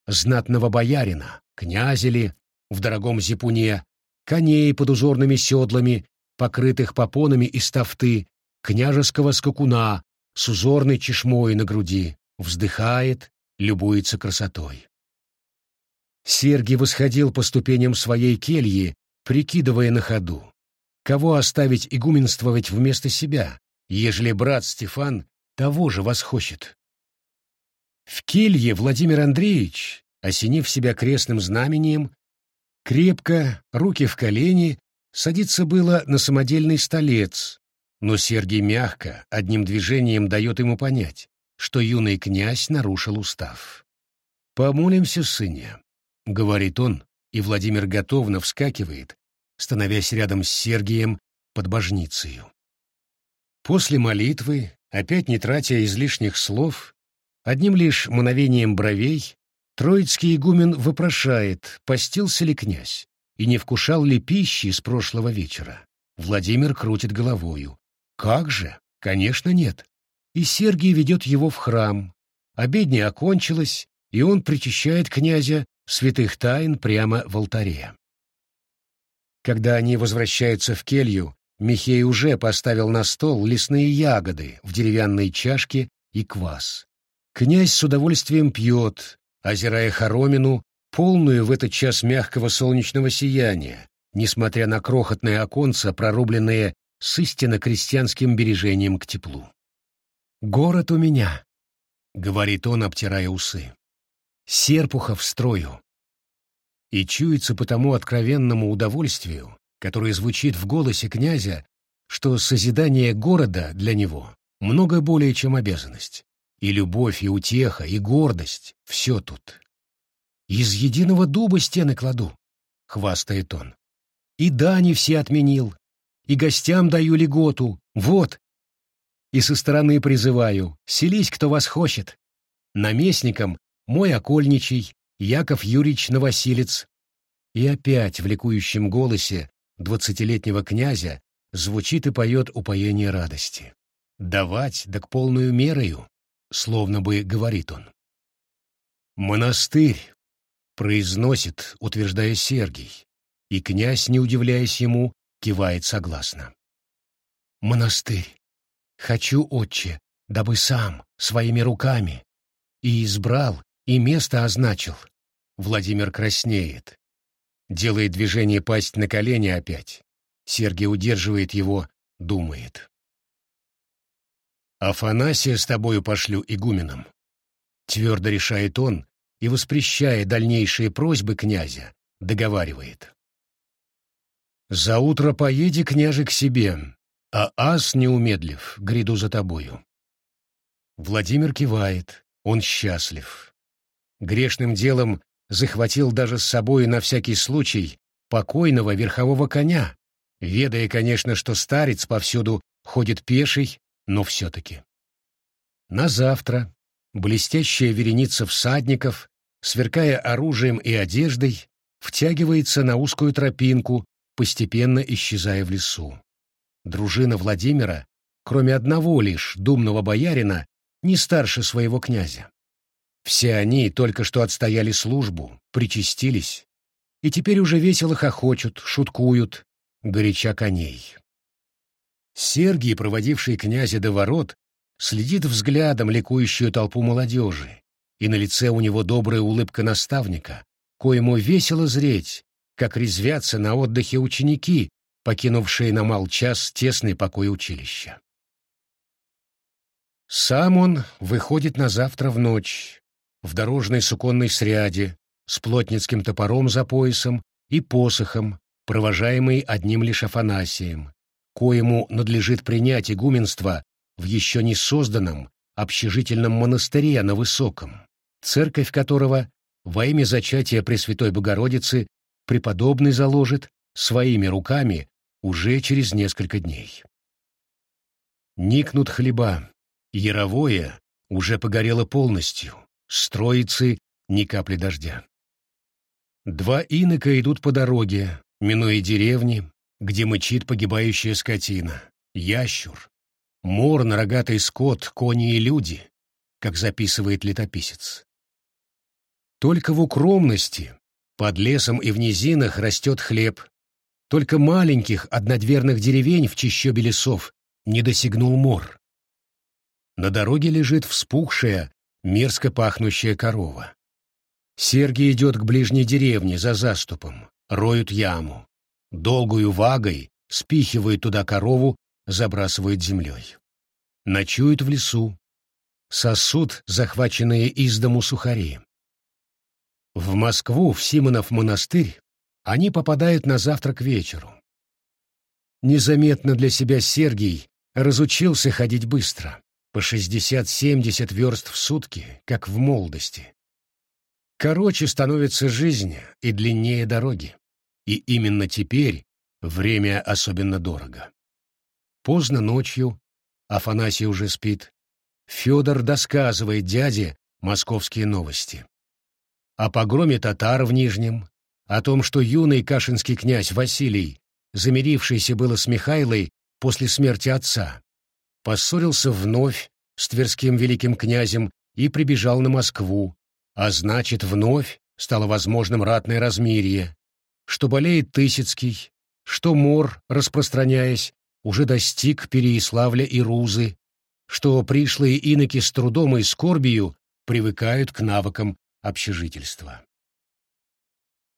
Знатного боярина, князя ли, в дорогом зипуне, коней под узорными седлами, покрытых попонами из тафты, княжеского скакуна с узорной чешмой на груди, вздыхает, любуется красотой. Сергий восходил по ступеням своей кельи, прикидывая на ходу, кого оставить игуменствовать вместо себя, ежели брат Стефан того же восхочет. В келье Владимир Андреевич, осенив себя крестным знамением, крепко, руки в колени, садится было на самодельный столец, но Сергий мягко, одним движением дает ему понять, что юный князь нарушил устав. «Помолимся, сыне», — говорит он, и Владимир готовно вскакивает, становясь рядом с Сергием под божницею. После молитвы, опять не тратя излишних слов, одним лишь мгновением бровей, Троицкий игумен вопрошает, постился ли князь и не вкушал ли пищи с прошлого вечера. Владимир крутит головою. Как же? Конечно, нет. И Сергий ведет его в храм. Обедня окончилась, и он причащает князя святых тайн прямо в алтаре. Когда они возвращаются в келью, Михей уже поставил на стол лесные ягоды в деревянной чашке и квас. Князь с удовольствием пьет, озирая хоромину, полную в этот час мягкого солнечного сияния, несмотря на крохотные оконца, прорубленные с истинно крестьянским бережением к теплу. «Город у меня», — говорит он, обтирая усы. «Серпухов строю». И чуется по тому откровенному удовольствию, которое звучит в голосе князя, что созидание города для него много более, чем обязанность. И любовь, и утеха, и гордость — все тут. «Из единого дуба стены кладу», — хвастает он. «И дани все отменил, и гостям даю льготу. Вот. И со стороны призываю, селись, кто вас хочет. Наместником мой окольничий, Яков Юрьевич Новосилец. И опять в ликующем голосе двадцатилетнего князя звучит и поет упоение радости. «Давать, да к полную мерою», — словно бы говорит он. «Монастырь», — произносит, утверждая Сергий, и князь, не удивляясь ему, кивает согласно. «Монастырь. Хочу, отче, дабы сам, своими руками. И избрал, и место означил». Владимир краснеет. Делает движение пасть на колени опять. Сергий удерживает его, думает. «Афанасия с тобою пошлю игуменом», — твердо решает он и, воспрещая дальнейшие просьбы князя, договаривает. За утро поеди, княже, к себе, а ас, не умедлив, гряду за тобою. Владимир кивает, он счастлив. Грешным делом захватил даже с собой на всякий случай покойного верхового коня, ведая, конечно, что старец повсюду ходит пеший, но все-таки. На завтра блестящая вереница всадников, сверкая оружием и одеждой, втягивается на узкую тропинку, постепенно исчезая в лесу. Дружина Владимира, кроме одного лишь думного боярина, не старше своего князя. Все они только что отстояли службу, причастились, и теперь уже весело хохочут, шуткуют, горяча коней. Сергий, проводивший князя до ворот, следит взглядом ликующую толпу молодежи, и на лице у него добрая улыбка наставника, коему весело зреть, как резвятся на отдыхе ученики, покинувшие на мал час тесный покой училища. Сам он выходит на завтра в ночь, в дорожной суконной сряде, с плотницким топором за поясом и посохом, провожаемый одним лишь Афанасием, коему надлежит принять игуменство в еще не созданном общежительном монастыре на Высоком, церковь которого во имя зачатия Пресвятой Богородицы преподобный заложит своими руками уже через несколько дней. Никнут хлеба, Яровое уже погорело полностью, строится ни капли дождя. Два инока идут по дороге, минуя деревни, где мычит погибающая скотина, ящур, мор на рогатый скот, кони и люди, как записывает летописец. Только в укромности, под лесом и в низинах растет хлеб, только маленьких однодверных деревень в чищобе лесов не досягнул мор. На дороге лежит вспухшая, мерзко пахнущая корова. Сергий идет к ближней деревне за заступом, роют яму. Долгую вагой спихивают туда корову, забрасывают землей. Ночуют в лесу. Сосуд захваченные из дому сухари. В Москву, в Симонов монастырь, они попадают на завтрак вечеру. Незаметно для себя Сергий разучился ходить быстро по 60-70 верст в сутки, как в молодости. Короче становится жизнь и длиннее дороги. И именно теперь время особенно дорого. Поздно ночью, Афанасий уже спит, Федор досказывает дяде московские новости. О погроме татар в Нижнем, о том, что юный кашинский князь Василий, замирившийся было с Михайлой после смерти отца, поссорился вновь с Тверским великим князем и прибежал на Москву, а значит, вновь стало возможным ратное размирие, что болеет Тысяцкий, что мор, распространяясь, уже достиг Переяславля и Рузы, что пришлые иноки с трудом и скорбию привыкают к навыкам общежительства.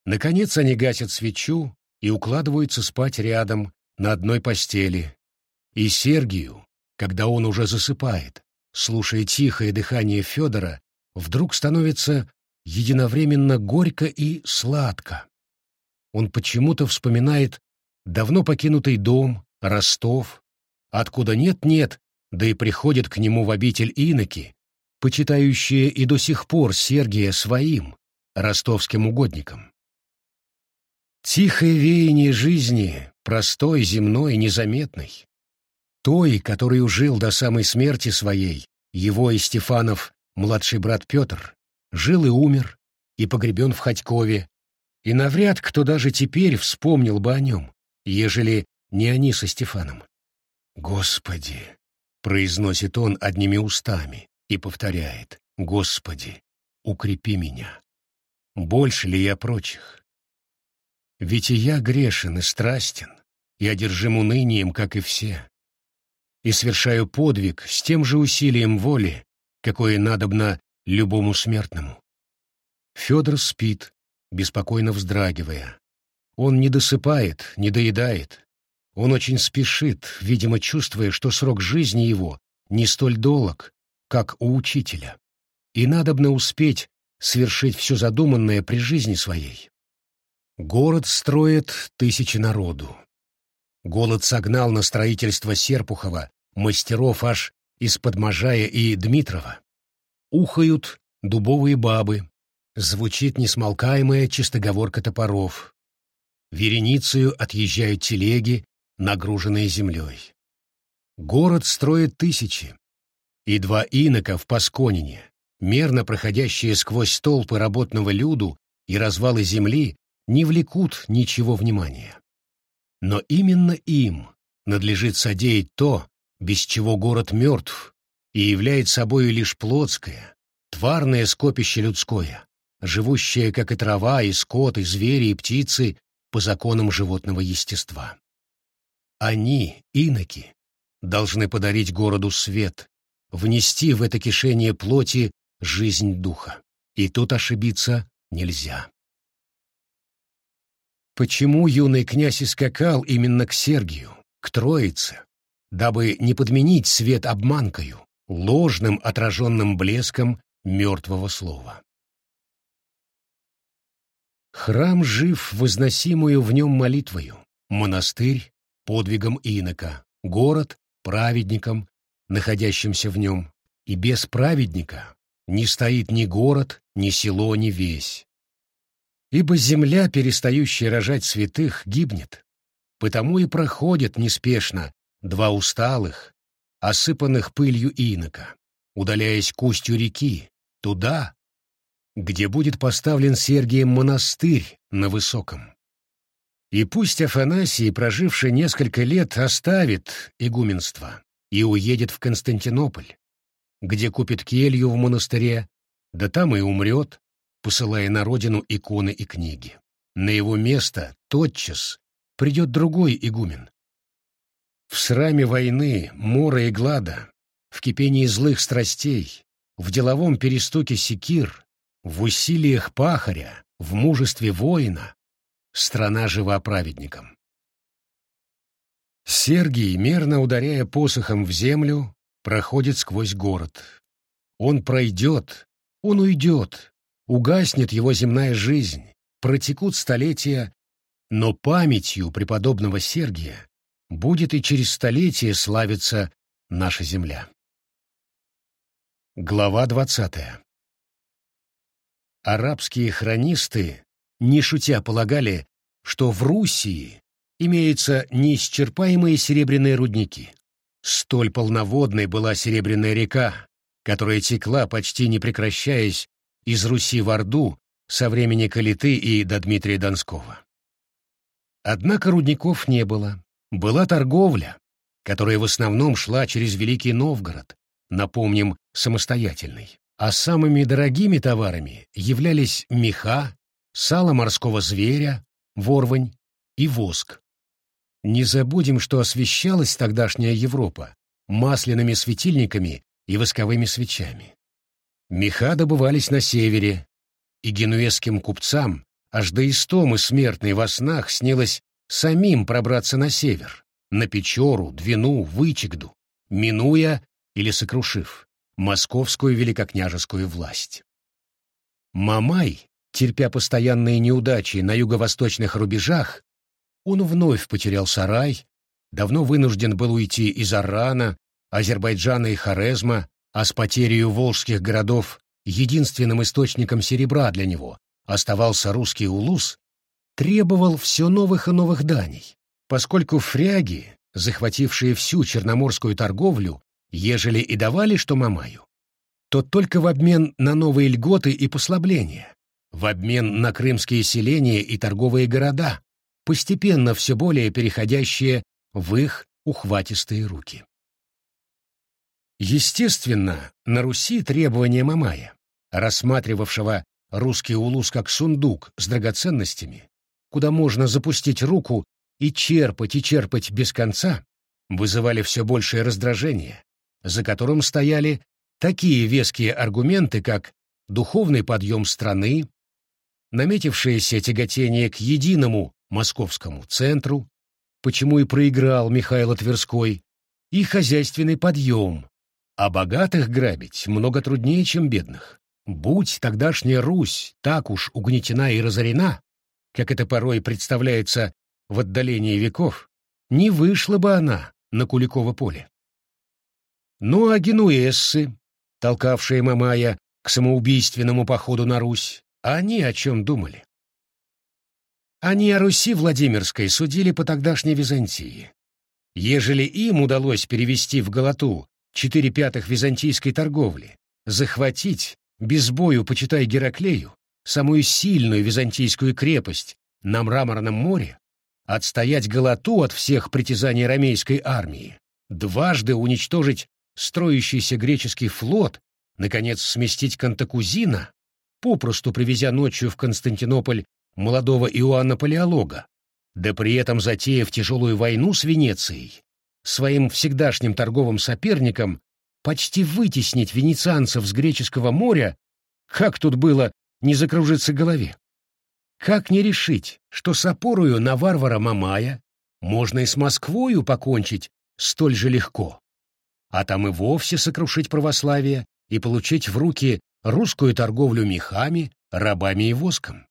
Наконец они гасят свечу и укладываются спать рядом на одной постели, и Сергию, когда он уже засыпает, слушая тихое дыхание Федора, вдруг становится единовременно горько и сладко. Он почему-то вспоминает давно покинутый дом, Ростов, откуда нет-нет, да и приходят к нему в обитель иноки, почитающие и до сих пор Сергия своим, ростовским угодником. Тихое веяние жизни, простой, земной, незаметной, той, которую жил до самой смерти своей, его и Стефанов, младший брат Петр, жил и умер, и погребен в Ходькове, и навряд кто даже теперь вспомнил бы о нем, ежели не они со Стефаном. «Господи!» — произносит он одними устами и повторяет «Господи, укрепи меня! Больше ли я прочих? Ведь и я грешен и страстен, и одержим унынием, как и все и совершаю подвиг с тем же усилием воли, какое надобно любому смертному. Федор спит, беспокойно вздрагивая. Он не досыпает, не доедает. Он очень спешит, видимо, чувствуя, что срок жизни его не столь долг, как у учителя. И надобно успеть свершить все задуманное при жизни своей. Город строит тысячи народу. Голод согнал на строительство Серпухова мастеров аж из-под Можая и Дмитрова. Ухают дубовые бабы, звучит несмолкаемая чистоговорка топоров. Вереницею отъезжают телеги, нагруженные землей. Город строит тысячи, и два инока в Пасконине, мерно проходящие сквозь толпы работного люду и развалы земли, не влекут ничего внимания. Но именно им надлежит содеять то, без чего город мертв и является собою лишь плотское, тварное скопище людское, живущее, как и трава, и скот, и звери, и птицы, по законам животного естества. Они, иноки, должны подарить городу свет, внести в это кишение плоти жизнь духа. И тут ошибиться нельзя. Почему юный князь и скакал именно к Сергию, к Троице, дабы не подменить свет обманкою, ложным отраженным блеском мертвого слова. Храм жив возносимую в нем молитвою, монастырь — подвигом инока, город — праведником, находящимся в нем, и без праведника не стоит ни город, ни село, ни весь. Ибо земля, перестающая рожать святых, гибнет, потому и проходят неспешно два усталых, осыпанных пылью инока, удаляясь к устью реки, туда, где будет поставлен Сергием монастырь на высоком. И пусть Афанасий, проживший несколько лет, оставит игуменство и уедет в Константинополь, где купит келью в монастыре, да там и умрет, посылая на родину иконы и книги. На его место тотчас придет другой игумен. В сраме войны, мора и глада, в кипении злых страстей, в деловом перестуке секир, в усилиях пахаря, в мужестве воина страна жива праведником. Сергий, мерно ударяя посохом в землю, проходит сквозь город. Он пройдет, он уйдет, угаснет его земная жизнь, протекут столетия, но памятью преподобного Сергия будет и через столетия славиться наша земля. Глава двадцатая Арабские хронисты, не шутя, полагали, что в Руси имеются неисчерпаемые серебряные рудники. Столь полноводной была Серебряная река, которая текла, почти не прекращаясь, из Руси в Орду со времени Калиты и до Дмитрия Донского. Однако рудников не было. Была торговля, которая в основном шла через Великий Новгород, напомним, самостоятельный а самыми дорогими товарами являлись меха, сало морского зверя, ворвань и воск. Не забудем, что освещалась тогдашняя Европа масляными светильниками и восковыми свечами. Меха добывались на севере, и генуэзским купцам аж до истомы смертной во снах снилось самим пробраться на север, на Печору, Двину, Вычегду, минуя или сокрушив московскую великокняжескую власть. Мамай, терпя постоянные неудачи на юго-восточных рубежах, он вновь потерял сарай, давно вынужден был уйти из Арана, Азербайджана и Хорезма, а с потерей волжских городов единственным источником серебра для него оставался русский улус, требовал все новых и новых даний, поскольку фряги, захватившие всю черноморскую торговлю, Ежели и давали что Мамаю, то только в обмен на новые льготы и послабления, в обмен на крымские селения и торговые города, постепенно все более переходящие в их ухватистые руки. Естественно, на Руси требования Мамая, рассматривавшего русский улус как сундук с драгоценностями, куда можно запустить руку и черпать и черпать без конца, вызывали все большее раздражение, за которым стояли такие веские аргументы, как духовный подъем страны, наметившееся тяготение к единому московскому центру, почему и проиграл Михаил Тверской, и хозяйственный подъем, а богатых грабить много труднее, чем бедных. Будь тогдашняя Русь так уж угнетена и разорена, как это порой представляется в отдалении веков, не вышла бы она на Куликово поле. Ну а генуэзцы, толкавшие Мамая к самоубийственному походу на Русь, они о чем думали? Они о Руси Владимирской судили по тогдашней Византии. Ежели им удалось перевести в Галату четыре пятых византийской торговли, захватить, без бою, почитай Гераклею, самую сильную византийскую крепость на Мраморном море, отстоять Галату от всех притязаний ромейской армии, дважды уничтожить строящийся греческий флот, наконец сместить Кантакузина, попросту привезя ночью в Константинополь молодого Иоанна Палеолога, да при этом затеяв тяжелую войну с Венецией, своим всегдашним торговым соперником почти вытеснить венецианцев с греческого моря, как тут было не закружиться голове? Как не решить, что с опорою на варвара Мамая можно и с Москвою покончить столь же легко, а там и вовсе сокрушить православие и получить в руки русскую торговлю мехами, рабами и воском.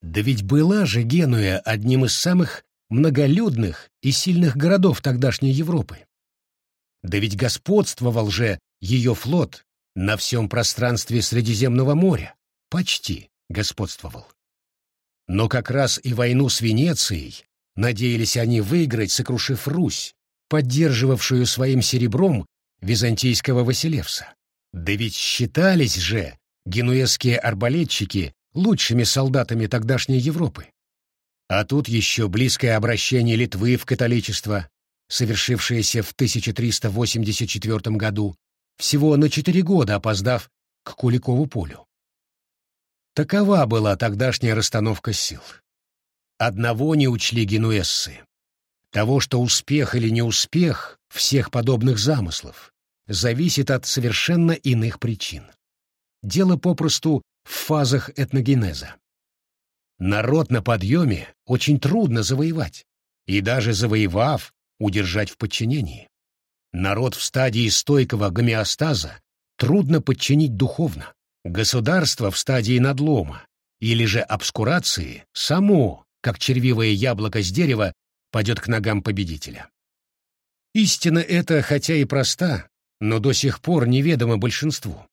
Да ведь была же Генуя одним из самых многолюдных и сильных городов тогдашней Европы. Да ведь господствовал же ее флот на всем пространстве Средиземного моря, почти господствовал. Но как раз и войну с Венецией надеялись они выиграть, сокрушив Русь, поддерживавшую своим серебром византийского Василевса. Да ведь считались же генуэзские арбалетчики лучшими солдатами тогдашней Европы. А тут еще близкое обращение Литвы в католичество, совершившееся в 1384 году, всего на четыре года опоздав к Куликову полю. Такова была тогдашняя расстановка сил. Одного не учли генуэзцы. Того, что успех или неуспех всех подобных замыслов зависит от совершенно иных причин. Дело попросту в фазах этногенеза. Народ на подъеме очень трудно завоевать, и даже завоевав, удержать в подчинении. Народ в стадии стойкого гомеостаза трудно подчинить духовно. Государство в стадии надлома или же обскурации само, как червивое яблоко с дерева, падет к ногам победителя. Истина эта, хотя и проста, но до сих пор неведома большинству.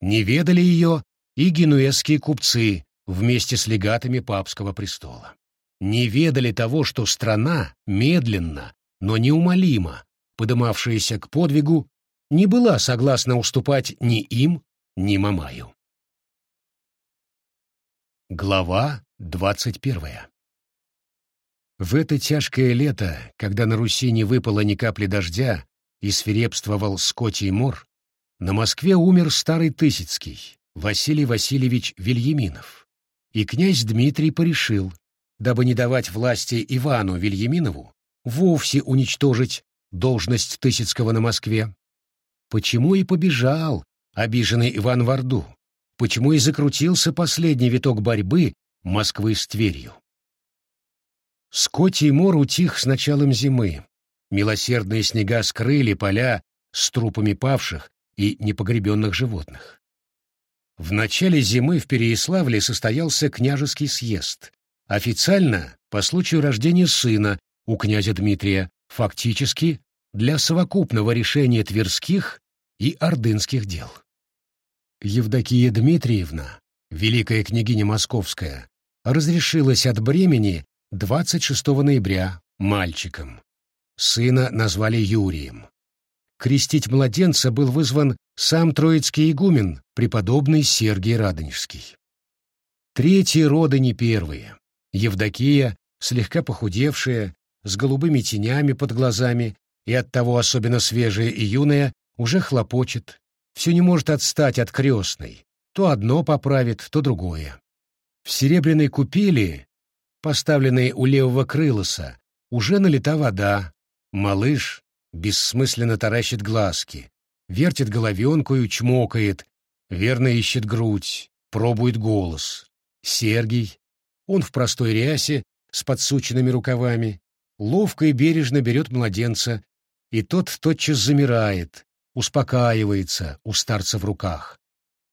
Не ведали ее и генуэзские купцы вместе с легатами папского престола. Не ведали того, что страна медленно, но неумолимо, подымавшаяся к подвигу, не была согласна уступать ни им, ни Мамаю. Глава двадцать первая В это тяжкое лето, когда на Руси не выпало ни капли дождя и свирепствовал скотий мор, на Москве умер старый Тысяцкий, Василий Васильевич Вильяминов, и князь Дмитрий порешил, дабы не давать власти Ивану Вильяминову, вовсе уничтожить должность Тысяцкого на Москве. Почему и побежал обиженный Иван в Орду? Почему и закрутился последний виток борьбы Москвы с Тверью? Скотий мор утих с началом зимы. Милосердные снега скрыли поля с трупами павших и непогребенных животных. В начале зимы в Переяславле состоялся княжеский съезд. Официально по случаю рождения сына у князя Дмитрия, фактически для совокупного решения тверских и ордынских дел. Евдокия Дмитриевна, великая княгиня Московская, разрешилась от бремени 26 ноября мальчиком. Сына назвали Юрием. Крестить младенца был вызван сам троицкий игумен, преподобный Сергий Радонежский. Третьи роды не первые. Евдокия, слегка похудевшая, с голубыми тенями под глазами и оттого особенно свежая и юная, уже хлопочет, все не может отстать от крестной, то одно поправит, то другое. В серебряной купели, поставленной у левого крылоса, уже налита вода, малыш бессмысленно таращит глазки, вертит головенкою, чмокает, верно ищет грудь, пробует голос. Сергий, он в простой рясе, с подсученными рукавами, ловко и бережно берет младенца, и тот тотчас замирает, успокаивается у старца в руках.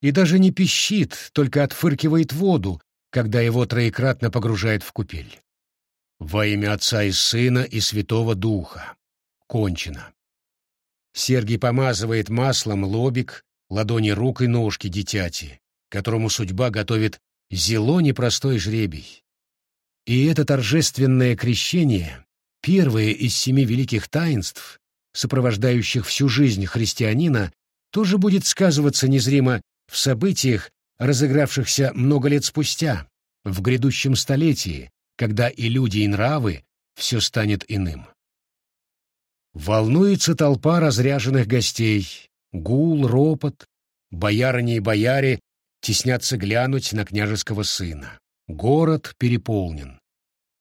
И даже не пищит, только отфыркивает воду, когда его троекратно погружает в купель. Во имя Отца и Сына и Святого Духа. Кончено. Сергий помазывает маслом лобик, ладони рук и ножки дитяти, которому судьба готовит зело непростой жребий. И это торжественное крещение, первое из семи великих таинств, сопровождающих всю жизнь христианина, тоже будет сказываться незримо в событиях, разыгравшихся много лет спустя, в грядущем столетии, когда и люди, и нравы все станет иным. Волнуется толпа разряженных гостей, гул, ропот, боярыни и бояре теснятся глянуть на княжеского сына. Город переполнен.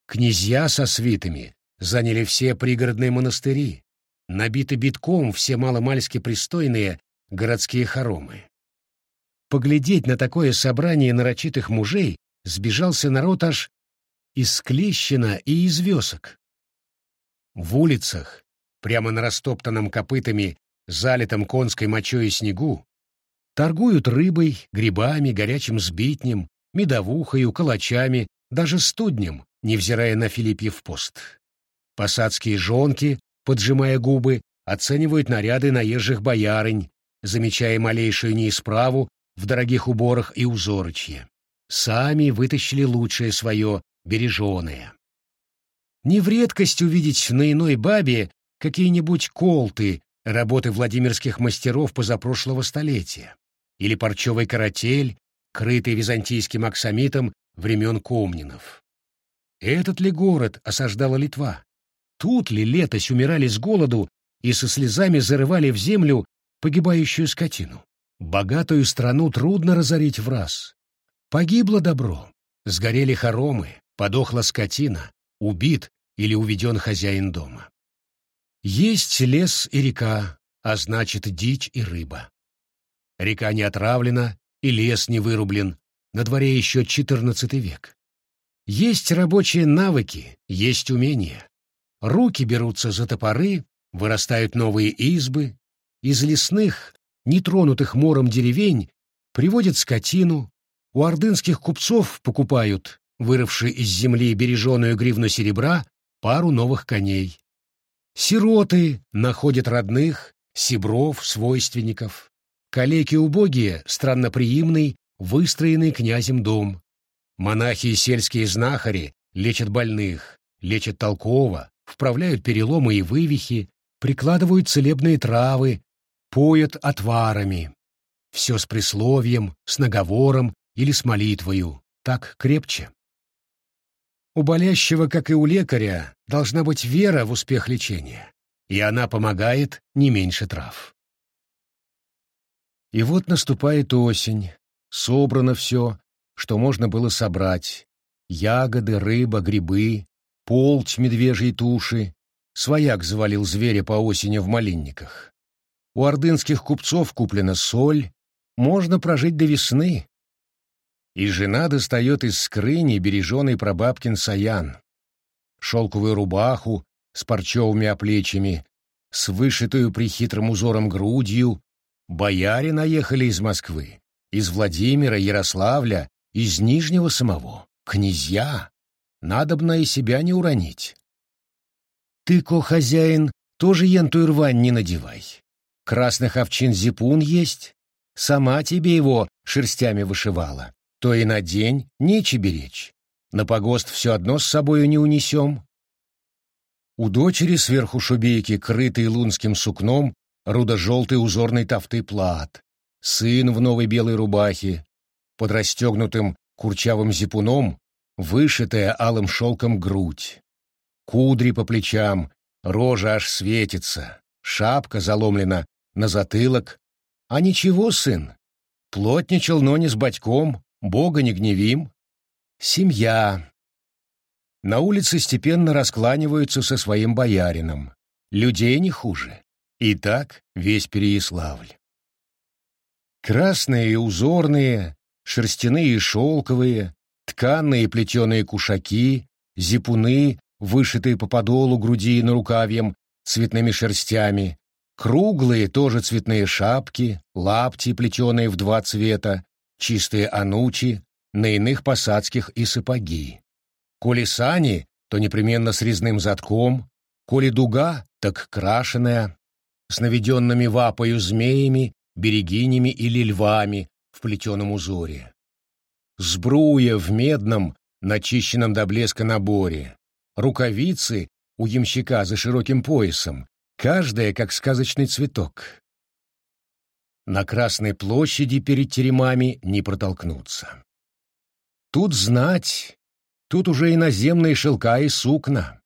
Князья со свитами заняли все пригородные монастыри, набиты битком все маломальски пристойные городские хоромы. Поглядеть на такое собрание нарочитых мужей сбежался народ аж из Клещина и из Весок. В улицах, прямо на растоптанном копытами, залитом конской мочой и снегу, торгуют рыбой, грибами, горячим сбитнем, медовухою, калачами, даже студнем, невзирая на Филиппьев пост. Посадские жонки, поджимая губы, оценивают наряды наезжих боярынь, замечая малейшую неисправу в дорогих уборах и узорочье. Сами вытащили лучшее свое, береженое. Не в редкость увидеть на иной бабе какие-нибудь колты работы владимирских мастеров позапрошлого столетия или парчевый каратель, крытый византийским аксамитом времен Комнинов. Этот ли город осаждала Литва? Тут ли летось умирали с голоду и со слезами зарывали в землю погибающую скотину? Богатую страну трудно разорить в раз. Погибло добро, сгорели хоромы, подохла скотина, убит или уведен хозяин дома. Есть лес и река, а значит дичь и рыба. Река не отравлена, и лес не вырублен, на дворе еще XIV век. Есть рабочие навыки, есть умения. Руки берутся за топоры, вырастают новые избы, из лесных, нетронутых мором деревень приводят скотину, у ордынских купцов покупают, вырывшие из земли береженую гривну серебра, пару новых коней. Сироты находят родных, сибров, свойственников. Калеки убогие, странноприимный, выстроенный князем дом. Монахи и сельские знахари лечат больных, лечат толково, вправляют переломы и вывихи, прикладывают целебные травы, поят отварами. Все с присловием, с наговором или с молитвою, так крепче. У болящего, как и у лекаря, должна быть вера в успех лечения, и она помогает не меньше трав. И вот наступает осень, собрано все, что можно было собрать. Ягоды, рыба, грибы, полть медвежьей туши. Свояк завалил зверя по осени в малинниках. У ордынских купцов куплена соль, можно прожить до весны, и жена достает из скрыни береженый прабабкин саян, шелковую рубаху с парчевыми оплечьями, с вышитую прихитрым узором грудью. Бояре наехали из Москвы, из Владимира, Ярославля, из Нижнего самого. Князья. Надобно и себя не уронить. Ты, ко хозяин, тоже ентую рвань не надевай. Красных овчин зипун есть, сама тебе его шерстями вышивала то и на день нече беречь. На погост все одно с собою не унесем. У дочери сверху шубейки, крытый лунским сукном, рудо-желтый узорный тафты плат, сын в новой белой рубахе, под расстегнутым курчавым зипуном, вышитая алым шелком грудь. Кудри по плечам, рожа аж светится, шапка заломлена на затылок. А ничего, сын, плотничал, но не с батьком, Бога не гневим. Семья. На улице степенно раскланиваются со своим боярином. Людей не хуже. И так весь Переяславль. Красные и узорные, шерстяные и шелковые, тканные и плетеные кушаки, зипуны, вышитые по подолу груди и нарукавьям цветными шерстями, круглые тоже цветные шапки, лапти, плетеные в два цвета, чистые анучи, на иных посадских и сапоги. Коли сани, то непременно с резным затком, коли дуга, так крашеная, с наведенными вапою змеями, берегинями или львами в плетеном узоре. Сбруя в медном, начищенном до блеска наборе, рукавицы у ямщика за широким поясом, каждая как сказочный цветок. На Красной площади перед теремами не протолкнуться. Тут знать, тут уже иноземные шелка и сукна.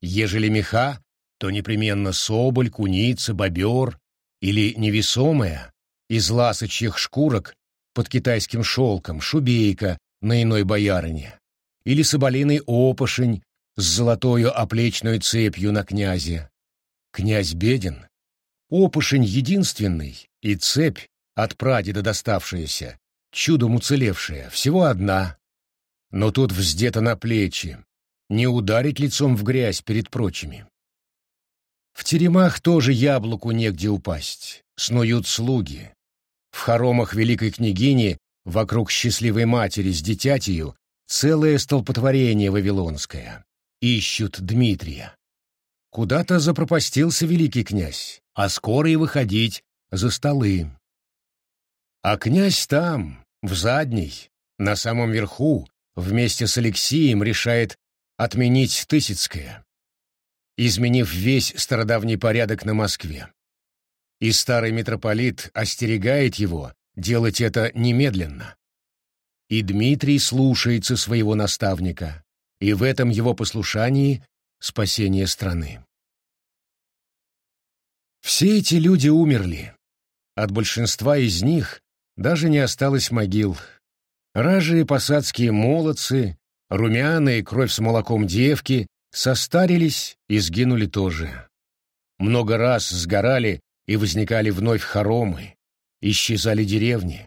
Ежели меха, то непременно соболь, куница, бобер или невесомая, из ласочьих шкурок под китайским шелком, шубейка на иной боярине, или соболиный опошень с золотою оплечной цепью на князе. Князь беден, опошень единственный, и цепь, от прадеда доставшаяся, чудом уцелевшая, всего одна. но тут вздето на плечи, не ударить лицом в грязь перед прочими. В теремах тоже яблоку негде упасть, снуют слуги. В хоромах великой княгини вокруг счастливой матери с дитятью целое столпотворение вавилонское. Ищут Дмитрия. Куда-то запропастился великий князь, а скоро и выходить за столы. А князь там, в задней, на самом верху, вместе с Алексием решает отменить Тысяцкое, изменив весь стародавний порядок на Москве. И старый митрополит остерегает его делать это немедленно. И Дмитрий слушается своего наставника, и в этом его послушании спасение страны. Все эти люди умерли. От большинства из них даже не осталось могил. Ражие посадские молодцы, румяные, кровь с молоком девки, состарились и сгинули тоже. Много раз сгорали и возникали вновь хоромы, исчезали деревни.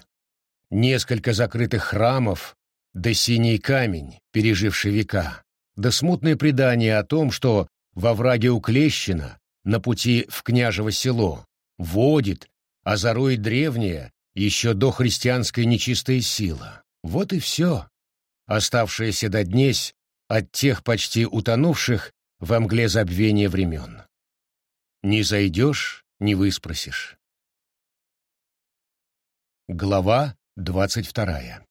Несколько закрытых храмов, да синий камень, переживший века, да смутное предание о том, что во враге у Клещина, на пути в княжево село, водит, а зарует древняя, еще до христианской нечистая сила. Вот и все, оставшееся до днесь от тех почти утонувших во мгле забвения времен. Не зайдешь, не выспросишь. Глава двадцать вторая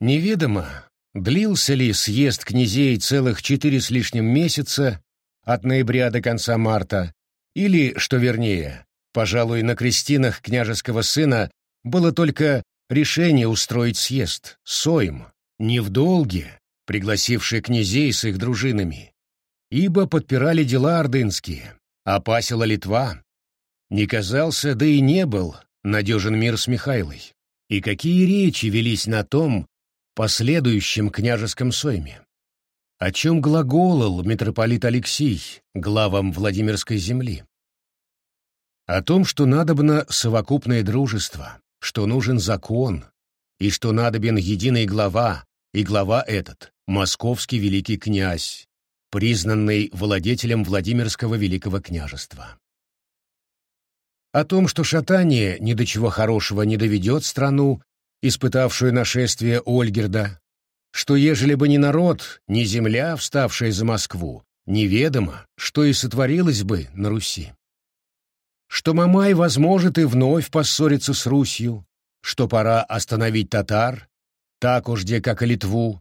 Неведомо, длился ли съезд князей целых четыре с лишним месяца, от ноября до конца марта, или, что вернее, пожалуй, на крестинах княжеского сына было только решение устроить съезд, сойм, не в долге, пригласившие князей с их дружинами, ибо подпирали дела ордынские, а пасила Литва. Не казался, да и не был надежен мир с Михайлой. И какие речи велись на том последующем княжеском сойме? О чем глаголал митрополит Алексий главам Владимирской земли? О том, что надобно совокупное дружество, что нужен закон, и что надобен единый глава, и глава этот — московский великий князь, признанный владетелем Владимирского великого княжества. О том, что шатание ни до чего хорошего не доведет страну, испытавшую нашествие Ольгерда, что ежели бы не народ, ни земля, вставшая за Москву, неведомо, что и сотворилось бы на Руси. Что Мамай возможет и вновь поссориться с Русью, что пора остановить татар, так уж где как и Литву,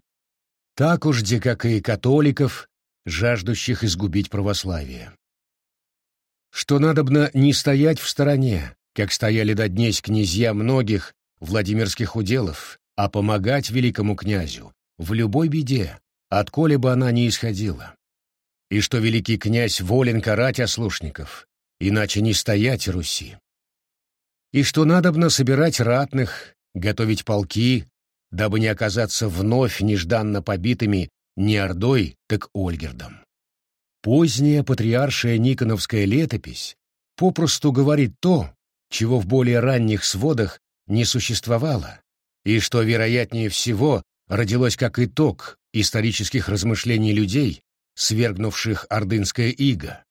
так уж где как и католиков, жаждущих изгубить православие. Что надобно не стоять в стороне, как стояли до днесь князья многих Владимирских уделов, а помогать великому князю в любой беде, отколе бы она ни исходила. И что великий князь волен карать ослушников, иначе не стоять Руси и что надобно собирать ратных, готовить полки, дабы не оказаться вновь нежданно побитыми не Ордой, так Ольгердом. Поздняя патриаршая Никоновская летопись попросту говорит то, чего в более ранних сводах не существовало, и что, вероятнее всего, родилось как итог исторических размышлений людей, свергнувших ордынское иго,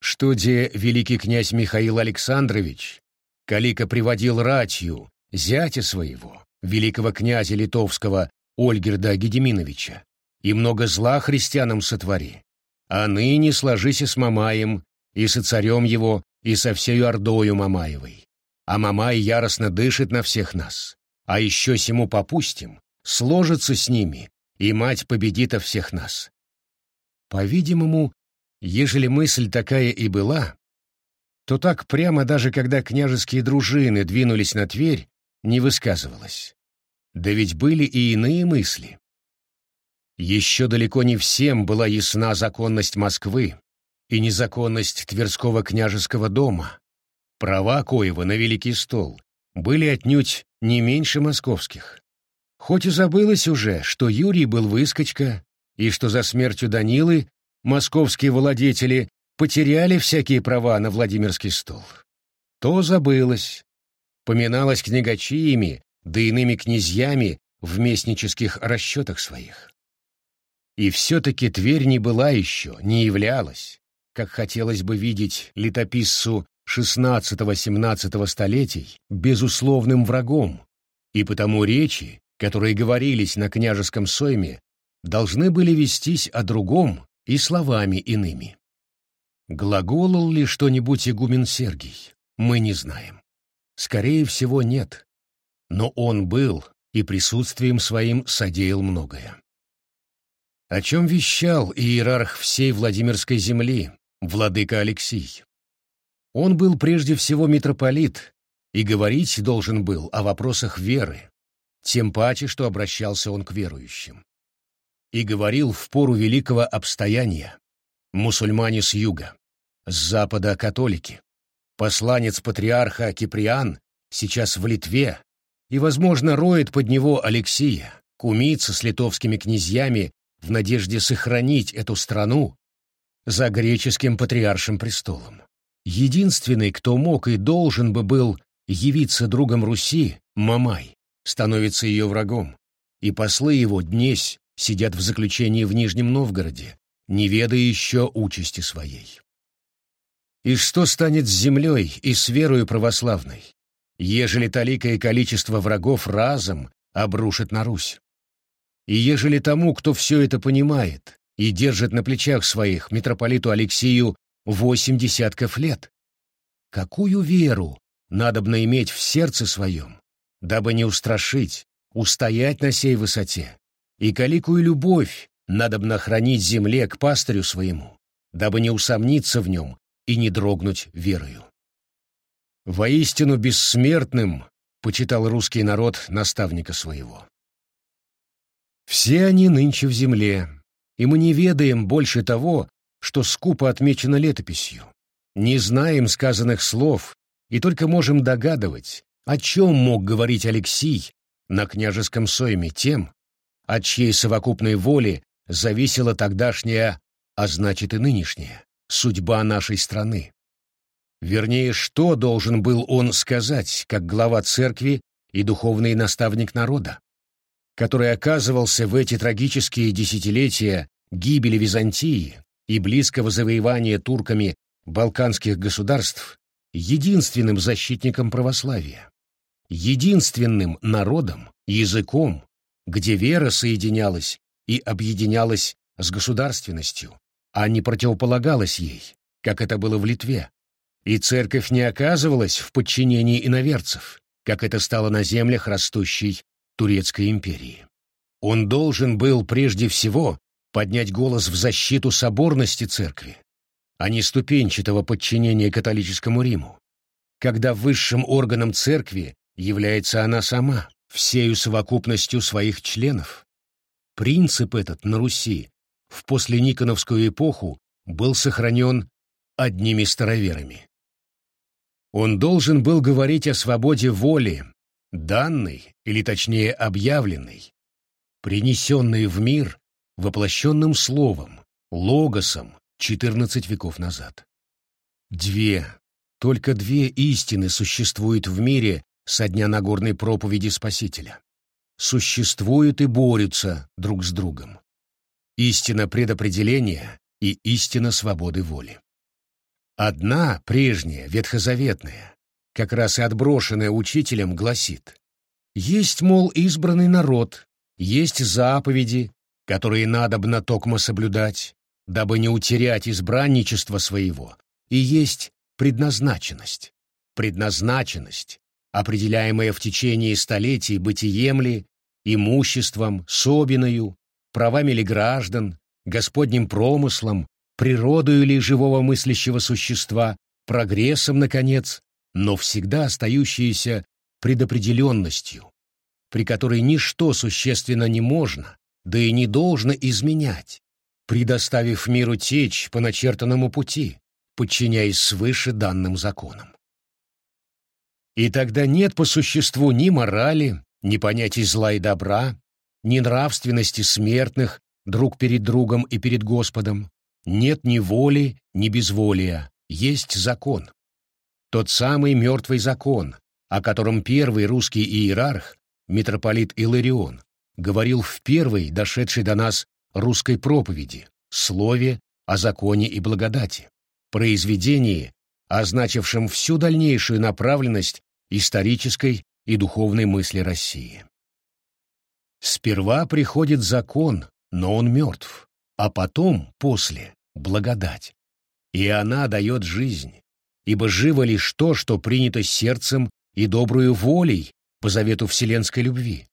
что где великий князь Михаил Александрович Калика приводил ратью зятя своего, великого князя литовского Ольгерда Гедеминовича, и много зла христианам сотвори. А ныне сложись и с Мамаем, и со царем его, и со всею ордою Мамаевой. А Мамай яростно дышит на всех нас. А еще сему попустим, сложится с ними, и мать победит о всех нас. По-видимому, ежели мысль такая и была, то так прямо даже когда княжеские дружины двинулись на Тверь, не высказывалось. Да ведь были и иные мысли. Еще далеко не всем была ясна законность Москвы и незаконность Тверского княжеского дома. Права Коева на Великий стол были отнюдь не меньше московских. Хоть и забылось уже, что Юрий был выскочка, и что за смертью Данилы московские владетели потеряли всякие права на Владимирский стол. То забылось. Поминалось книгачиями, да иными князьями в местнических расчетах своих. И все-таки Тверь не была еще, не являлась, как хотелось бы видеть летописцу XVI-XVII столетий, безусловным врагом, и потому речи, которые говорились на княжеском сойме, должны были вестись о другом и словами иными. Глаголал ли что-нибудь игумен Сергий, мы не знаем. Скорее всего, нет. Но он был и присутствием своим содеял многое. О чем вещал иерарх всей Владимирской земли, владыка Алексий? Он был прежде всего митрополит и говорить должен был о вопросах веры, тем паче, что обращался он к верующим. И говорил в пору великого обстояния, мусульмане с юга, с запада католики, посланец патриарха Киприан сейчас в Литве и, возможно, роет под него Алексия, кумица с литовскими князьями в надежде сохранить эту страну за греческим патриаршим престолом. Единственный, кто мог и должен бы был явиться другом Руси, Мамай, становится ее врагом, и послы его днесь сидят в заключении в Нижнем Новгороде, не ведая еще участи своей. И что станет с землей и с верою православной, ежели толикое количество врагов разом обрушит на Русь? И ежели тому, кто все это понимает и держит на плечах своих митрополиту Алексию восемь десятков лет, какую веру надобно иметь в сердце своем, дабы не устрашить, устоять на сей высоте, и каликую любовь надобно хранить земле к пастырю своему, дабы не усомниться в нем и не дрогнуть верою. Воистину бессмертным почитал русский народ наставника своего. Все они нынче в земле, и мы не ведаем больше того, что скупо отмечено летописью. Не знаем сказанных слов и только можем догадывать, о чем мог говорить Алексий на княжеском сойме тем, от чьей совокупной воли зависела тогдашняя, а значит и нынешняя, судьба нашей страны. Вернее, что должен был он сказать, как глава церкви и духовный наставник народа, который оказывался в эти трагические десятилетия гибели Византии и близкого завоевания турками балканских государств единственным защитником православия, единственным народом, языком, где вера соединялась и объединялась с государственностью, а не противополагалась ей, как это было в Литве, и церковь не оказывалась в подчинении иноверцев, как это стало на землях растущей Турецкой империи. Он должен был прежде всего поднять голос в защиту соборности церкви, а не ступенчатого подчинения католическому Риму, когда высшим органом церкви является она сама, всею совокупностью своих членов. Принцип этот на Руси в послениконовскую эпоху был сохранен одними староверами. Он должен был говорить о свободе воли, данной, или точнее объявленной, принесенной в мир воплощенным словом, логосом, 14 веков назад. Две, только две истины существуют в мире со дня Нагорной проповеди Спасителя. Существуют и борются друг с другом. Истина предопределения и истина свободы воли. Одна, прежняя, ветхозаветная, как раз и отброшенная учителем, гласит «Есть, мол, избранный народ, есть заповеди, которые надобно токмо соблюдать, дабы не утерять избранничество своего, и есть предназначенность. Предназначенность, определяемая в течение столетий бытием ли, имуществом, собиною, правами ли граждан, господним промыслом, природою ли живого мыслящего существа, прогрессом, наконец, но всегда остающаяся предопределенностью, при которой ничто существенно не можно, да и не должно изменять, предоставив миру течь по начертанному пути, подчиняясь свыше данным законам. И тогда нет по существу ни морали, ни понятий зла и добра, ни нравственности смертных друг перед другом и перед Господом, нет ни воли, ни безволия, есть закон. Тот самый мертвый закон, о котором первый русский иерарх, митрополит Иларион, говорил в первой, дошедшей до нас, русской проповеди, слове о законе и благодати, произведении, означившем всю дальнейшую направленность исторической и духовной мысли России. Сперва приходит закон, но он мертв, а потом, после, благодать. И она дает жизнь, ибо живо лишь то, что принято сердцем и добрую волей по завету вселенской любви.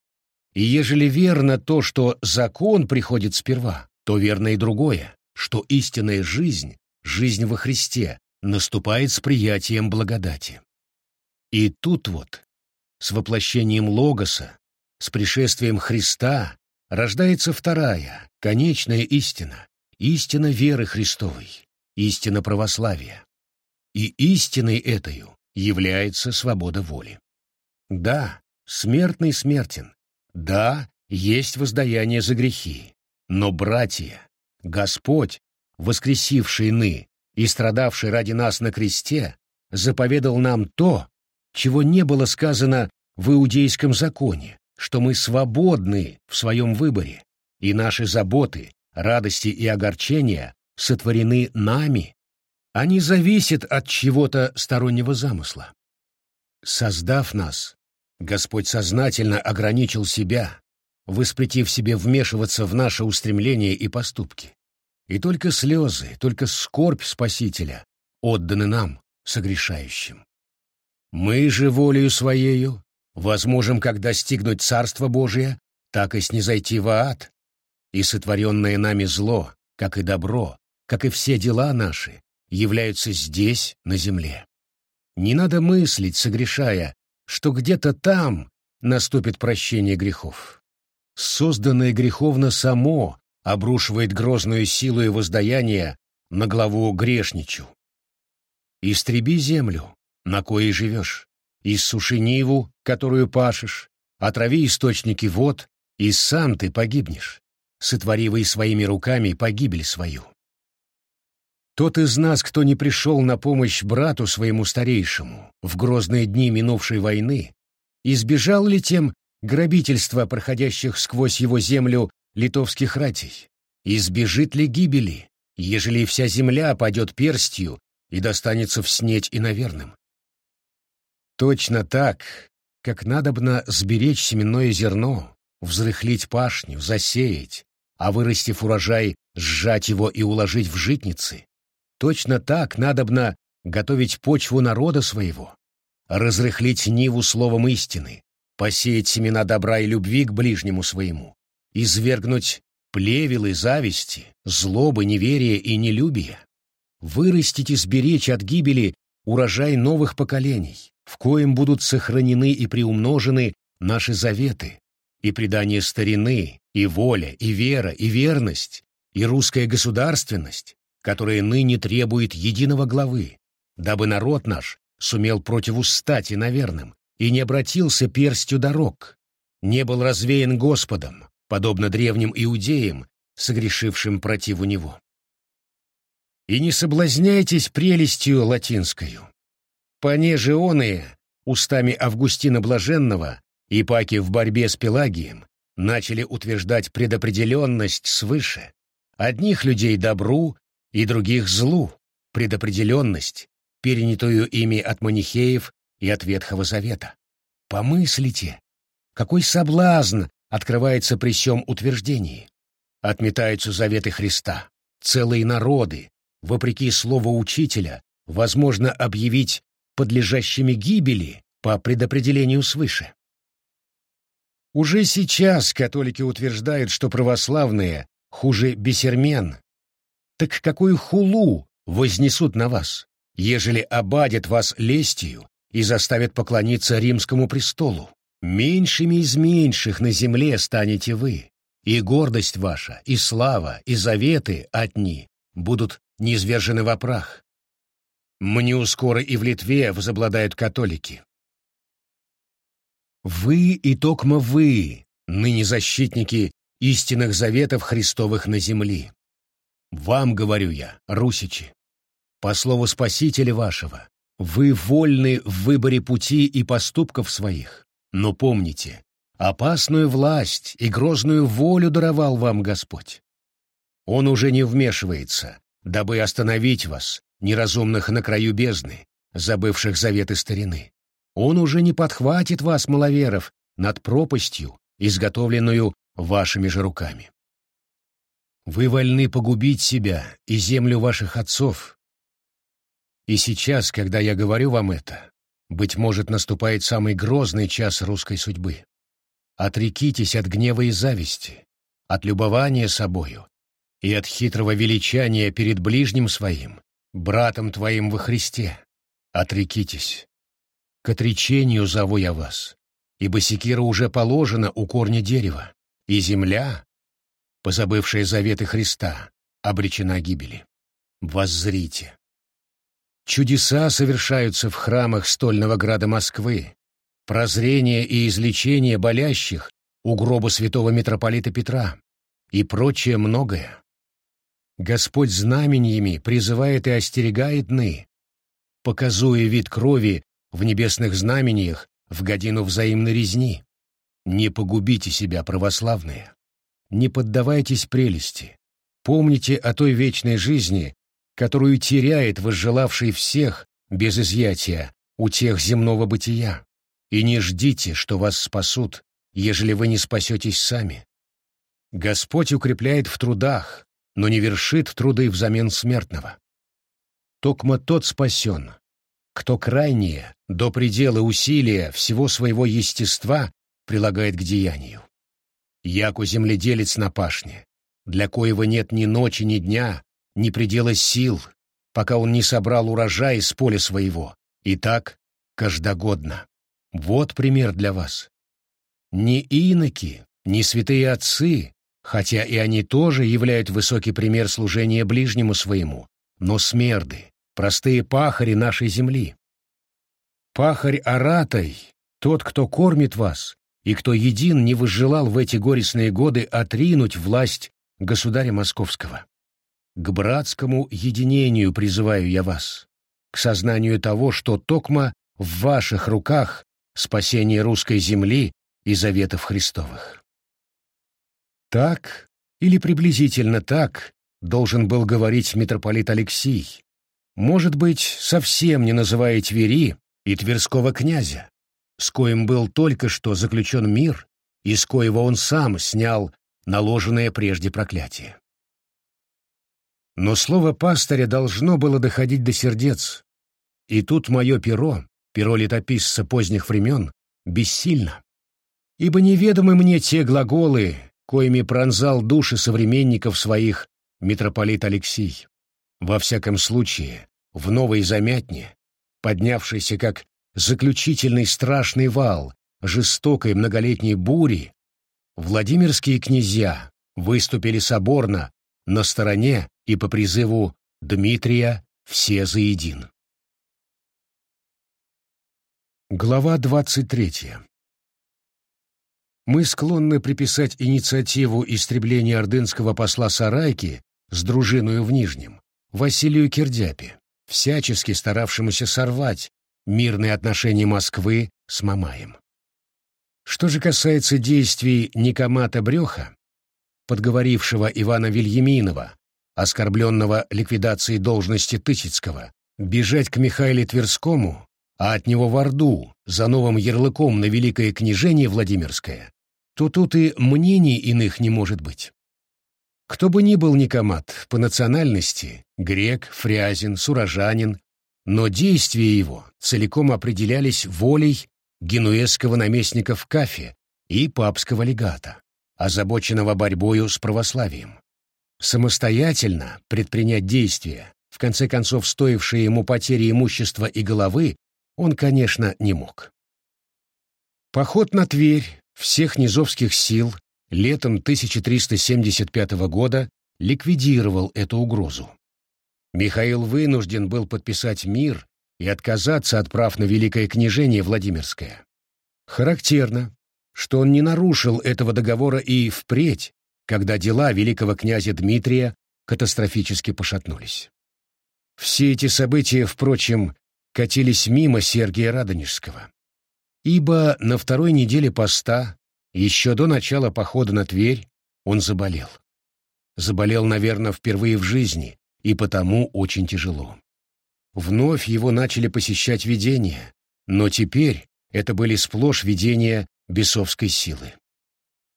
И ежели верно то, что закон приходит сперва, то верно и другое, что истинная жизнь, жизнь во Христе, наступает с приятием благодати. И тут вот, с воплощением Логоса, с пришествием Христа, рождается вторая, конечная истина, истина веры Христовой, истина православия. И истиной этою является свобода воли. Да, смертный смертен. Да, есть воздаяние за грехи. Но, братья, Господь, воскресивший ны и страдавший ради нас на кресте, заповедал нам то, чего не было сказано в иудейском законе, что мы свободны в своем выборе, и наши заботы, радости и огорчения сотворены нами, они зависят от чего-то стороннего замысла. Создав нас, Господь сознательно ограничил себя, воспретив себе вмешиваться в наше устремления и поступки. И только слезы, только скорбь Спасителя отданы нам, согрешающим. Мы же волею Своею возможем как достигнуть Царства Божия, так и снизойти в ад, и сотворенное нами зло, как и добро, как и все дела наши, являются здесь, на земле. Не надо мыслить, согрешая, что где-то там наступит прощение грехов. Созданное греховно само обрушивает грозную силу и воздаяние на главу грешничу. Истреби землю, на коей живешь, иссуши ниву, которую пашешь, отрави источники вод, и сам ты погибнешь, сотворивай своими руками погибель свою. Тот из нас, кто не пришел на помощь брату своему старейшему в грозные дни минувшей войны, избежал ли тем грабительства, проходящих сквозь его землю литовских ратей? Избежит ли гибели, ежели вся земля падет перстью и достанется в снеть и наверным? Точно так, как надобно сберечь семенное зерно, взрыхлить пашню, засеять, а вырастив урожай, сжать его и уложить в житницы, Точно так надобно готовить почву народа своего, разрыхлить ниву словом истины, посеять семена добра и любви к ближнему своему, извергнуть плевелы зависти, злобы, неверия и нелюбия, вырастить и сберечь от гибели урожай новых поколений, в коем будут сохранены и приумножены наши заветы, и предание старины, и воля, и вера, и верность, и русская государственность, которое ныне требует единого главы, дабы народ наш сумел противустать иноверным и не обратился перстью дорог, не был развеян Господом, подобно древним иудеям, согрешившим противу него. И не соблазняйтесь прелестью латинскою. Понеже оные, устами Августина Блаженного и Паки в борьбе с Пелагием, начали утверждать предопределенность свыше, одних людей добру, и других злу, предопределенность, перенятую ими от манихеев и от Ветхого Завета. Помыслите, какой соблазн открывается при сём утверждении. Отметаются заветы Христа, целые народы, вопреки слову учителя, возможно объявить подлежащими гибели по предопределению свыше. Уже сейчас католики утверждают, что православные хуже бесермен так какую хулу вознесут на вас, ежели обадят вас лестью и заставят поклониться римскому престолу? Меньшими из меньших на земле станете вы, и гордость ваша, и слава, и заветы одни будут низвержены во прах. Мню скоро и в Литве возобладают католики. Вы и токмо вы, ныне защитники истинных заветов Христовых на земле. Вам говорю я, русичи, по слову Спасителя вашего, вы вольны в выборе пути и поступков своих, но помните, опасную власть и грозную волю даровал вам Господь. Он уже не вмешивается, дабы остановить вас, неразумных на краю бездны, забывших заветы старины. Он уже не подхватит вас, маловеров, над пропастью, изготовленную вашими же руками. Вы вольны погубить себя и землю ваших отцов. И сейчас, когда я говорю вам это, быть может, наступает самый грозный час русской судьбы. Отрекитесь от гнева и зависти, от любования собою и от хитрого величания перед ближним своим, братом твоим во Христе. Отрекитесь. К отречению зову я вас, ибо секира уже положена у корня дерева, и земля, позабывшая заветы Христа, обречена гибели. Воззрите. Чудеса совершаются в храмах стольного града Москвы, прозрение и излечение болящих у гроба святого митрополита Петра и прочее многое. Господь знамениями призывает и остерегает ны, показуя вид крови в небесных знамениях в годину взаимной резни. Не погубите себя, православные. Не поддавайтесь прелести. Помните о той вечной жизни, которую теряет возжелавший всех, без изъятия, у тех земного бытия. И не ждите, что вас спасут, ежели вы не спасетесь сами. Господь укрепляет в трудах, но не вершит труды взамен смертного. Токмо тот спасен, кто крайнее, до предела усилия всего своего естества прилагает к деянию. Яку земледелец на пашне, для коего нет ни ночи, ни дня, ни предела сил, пока он не собрал урожай из поля своего, и так каждогодно. Вот пример для вас. Ни иноки, ни святые отцы, хотя и они тоже являют высокий пример служения ближнему своему, но смерды, простые пахари нашей земли. Пахарь Аратай, тот, кто кормит вас, и кто един не возжелал в эти горестные годы отринуть власть государя московского. К братскому единению призываю я вас, к сознанию того, что токма в ваших руках спасение русской земли и заветов Христовых. Так, или приблизительно так, должен был говорить митрополит Алексий, может быть, совсем не называя Твери и Тверского князя, с коим был только что заключен мир, и с коего он сам снял наложенное прежде проклятие. Но слово пастыря должно было доходить до сердец, и тут мое перо, перо летописца поздних времен, бессильно, ибо неведомы мне те глаголы, коими пронзал души современников своих митрополит Алексий. Во всяком случае, в новой замятне, поднявшейся как заключительный страшный вал жестокой многолетней бури, Владимирские князья выступили соборно на стороне и по призыву Дмитрия все заедин. Глава 23. Мы склонны приписать инициативу истребления ордынского посла Сарайки с дружиною в Нижнем Василию Кирдяпе, всячески старавшемуся сорвать мирные отношения Москвы с Мамаем. Что же касается действий Никомата Брёха, подговорившего Ивана Вильяминова, оскорбленного ликвидацией должности Тысяцкого, бежать к Михаиле Тверскому, а от него в Орду за новым ярлыком на Великое княжение Владимирское, то тут и мнений иных не может быть. Кто бы ни был Никомат по национальности, грек, фрязин, сурожанин, но действия его целиком определялись волей генуэзского наместника в Кафе и папского легата, озабоченного борьбою с православием. Самостоятельно предпринять действия, в конце концов стоившие ему потери имущества и головы, он, конечно, не мог. Поход на Тверь всех низовских сил летом 1375 года ликвидировал эту угрозу. Михаил вынужден был подписать мир и отказаться от прав на Великое княжение Владимирское. Характерно, что он не нарушил этого договора и впредь, когда дела великого князя Дмитрия катастрофически пошатнулись. Все эти события, впрочем, катились мимо Сергия Радонежского, ибо на второй неделе поста Еще до начала похода на Тверь он заболел. Заболел, наверное, впервые в жизни, и потому очень тяжело. Вновь его начали посещать видения, но теперь это были сплошь видения бесовской силы.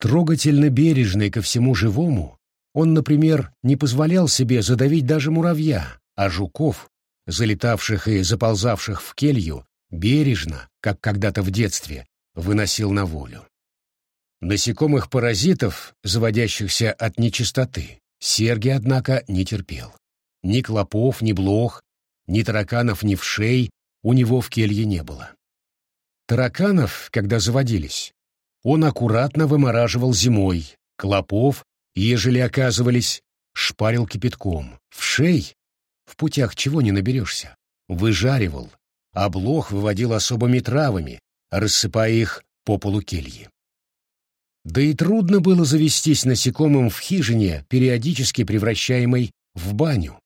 Трогательно бережный ко всему живому, он, например, не позволял себе задавить даже муравья, а жуков, залетавших и заползавших в келью, бережно, как когда-то в детстве, выносил на волю. Насекомых-паразитов, заводящихся от нечистоты, Сергий, однако, не терпел. Ни клопов, ни блох, ни тараканов, ни вшей у него в келье не было. Тараканов, когда заводились, он аккуратно вымораживал зимой, клопов, ежели оказывались, шпарил кипятком, вшей, в путях чего не наберешься, выжаривал, а блох выводил особыми травами, рассыпая их по полу кельи. Да и трудно было завестись насекомым в хижине, периодически превращаемой в баню.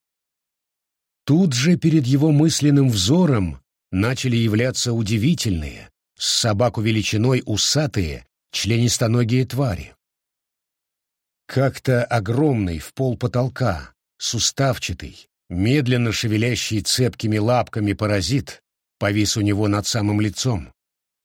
Тут же перед его мысленным взором начали являться удивительные, с собаку величиной усатые, членистоногие твари. Как-то огромный в пол потолка, суставчатый, медленно шевелящий цепкими лапками паразит повис у него над самым лицом,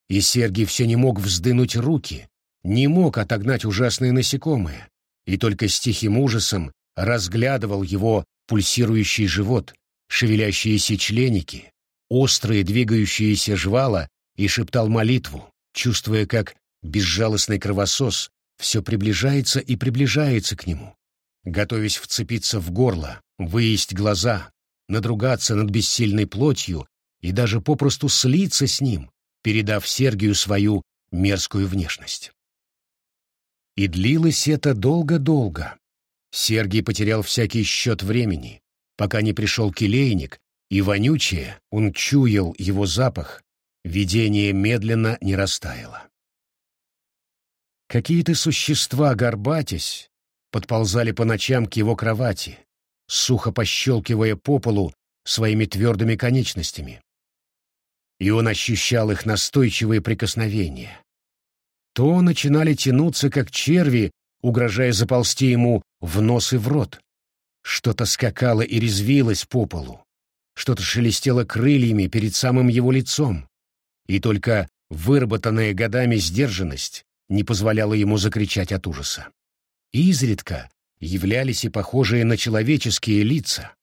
и Сергий все не мог вздынуть руки, не мог отогнать ужасные насекомые, и только с тихим ужасом разглядывал его пульсирующий живот, шевелящиеся членики, острые двигающиеся жвала и шептал молитву, чувствуя, как безжалостный кровосос все приближается и приближается к нему, готовясь вцепиться в горло, выесть глаза, надругаться над бессильной плотью и даже попросту слиться с ним, передав Сергию свою мерзкую внешность. И длилось это долго-долго. Сергий потерял всякий счет времени, пока не пришел келейник, и вонючее, он чуял его запах, видение медленно не растаяло. Какие-то существа, горбатясь, подползали по ночам к его кровати, сухо пощелкивая по полу своими твердыми конечностями. И он ощущал их настойчивые прикосновения. То начинали тянуться, как черви, угрожая заползти ему в нос и в рот. Что-то скакало и резвилось по полу, что-то шелестело крыльями перед самым его лицом и только выработанная годами сдержанность не позволяла ему закричать от ужаса. Изредка являлись и похожие на человеческие лица,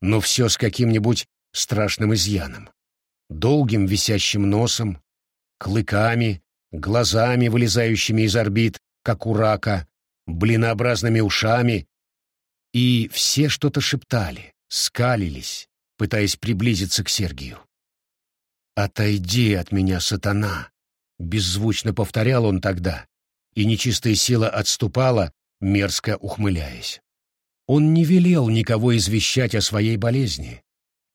но все с каким-нибудь страшным изъяном. Долгим висящим носом, клыками, глазами, вылезающими из орбит, как у рака, блинообразными ушами, и все что-то шептали, скалились, пытаясь приблизиться к Сергию. «Отойди от меня, сатана!» — беззвучно повторял он тогда, и нечистая сила отступала, мерзко ухмыляясь. Он не велел никого извещать о своей болезни.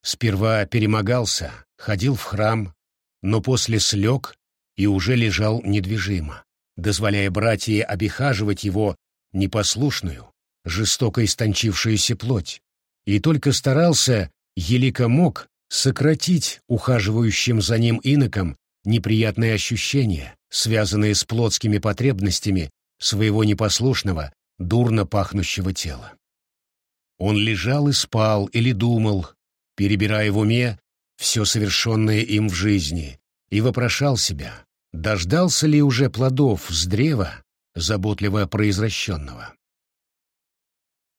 Сперва перемогался, ходил в храм, но после слег и уже лежал недвижимо, дозволяя братье обихаживать его непослушную, жестоко истончившуюся плоть, и только старался, елико мог, сократить ухаживающим за ним инокам неприятные ощущения, связанные с плотскими потребностями своего непослушного, дурно пахнущего тела. Он лежал и спал или думал, перебирая в уме все совершенное им в жизни, и вопрошал себя, дождался ли уже плодов с древа, заботливо произращенного.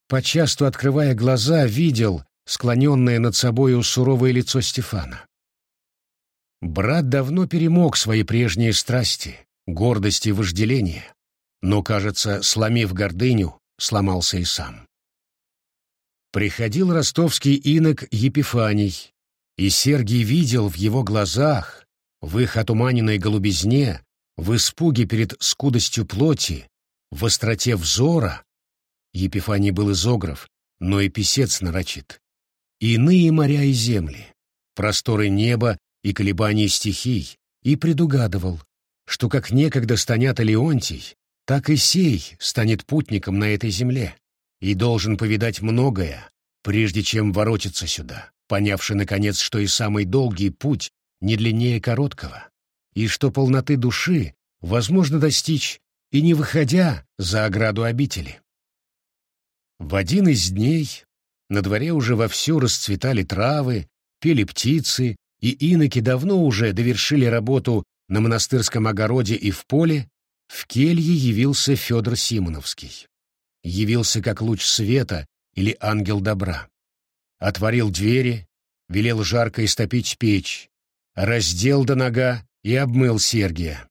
Почасту открывая глаза, видел, склоненное над собою суровое лицо Стефана. Брат давно перемог свои прежние страсти, гордости и вожделение, но, кажется, сломив гордыню, сломался и сам. Приходил ростовский инок Епифаний, и Сергий видел в его глазах, в их отуманенной голубизне, в испуге перед скудостью плоти, в остроте взора, Епифаний был изограф, но и писец нарочит, иные моря и земли, просторы неба и колебания стихий, и предугадывал, что как некогда станет Леонтий, так и сей станет путником на этой земле и должен повидать многое, прежде чем воротиться сюда, понявши, наконец, что и самый долгий путь не длиннее короткого, и что полноты души возможно достичь и не выходя за ограду обители. В один из дней на дворе уже вовсю расцветали травы, пели птицы, и иноки давно уже довершили работу на монастырском огороде и в поле, в келье явился Федор Симоновский. Явился как луч света или ангел добра. Отворил двери, велел жарко истопить печь, раздел до нога и обмыл Сергия.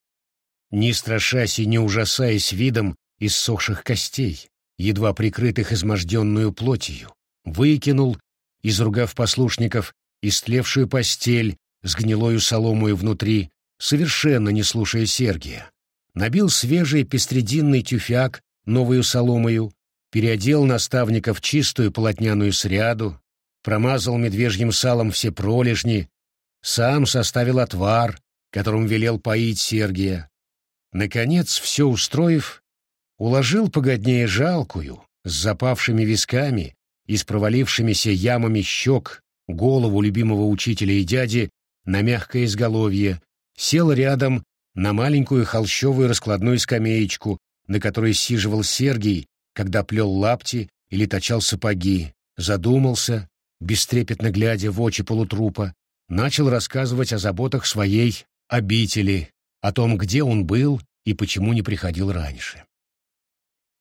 Не страшась и не ужасаясь видом иссохших костей, едва прикрытых изможденную плотью, выкинул, изругав послушников, истлевшую постель с гнилою соломою внутри, совершенно не слушая Сергия, набил свежий пестрединный тюфяк новую соломою, переодел наставника в чистую полотняную сряду, промазал медвежьим салом все пролежни, сам составил отвар, которым велел поить Сергия. Наконец, все устроив, уложил погоднее жалкую, с запавшими висками и с провалившимися ямами щек, голову любимого учителя и дяди на мягкое изголовье, сел рядом на маленькую холщовую раскладную скамеечку, на которой сиживал Сергий, когда плел лапти или точал сапоги, задумался, бестрепетно глядя в очи полутрупа, начал рассказывать о заботах своей обители, о том, где он был и почему не приходил раньше.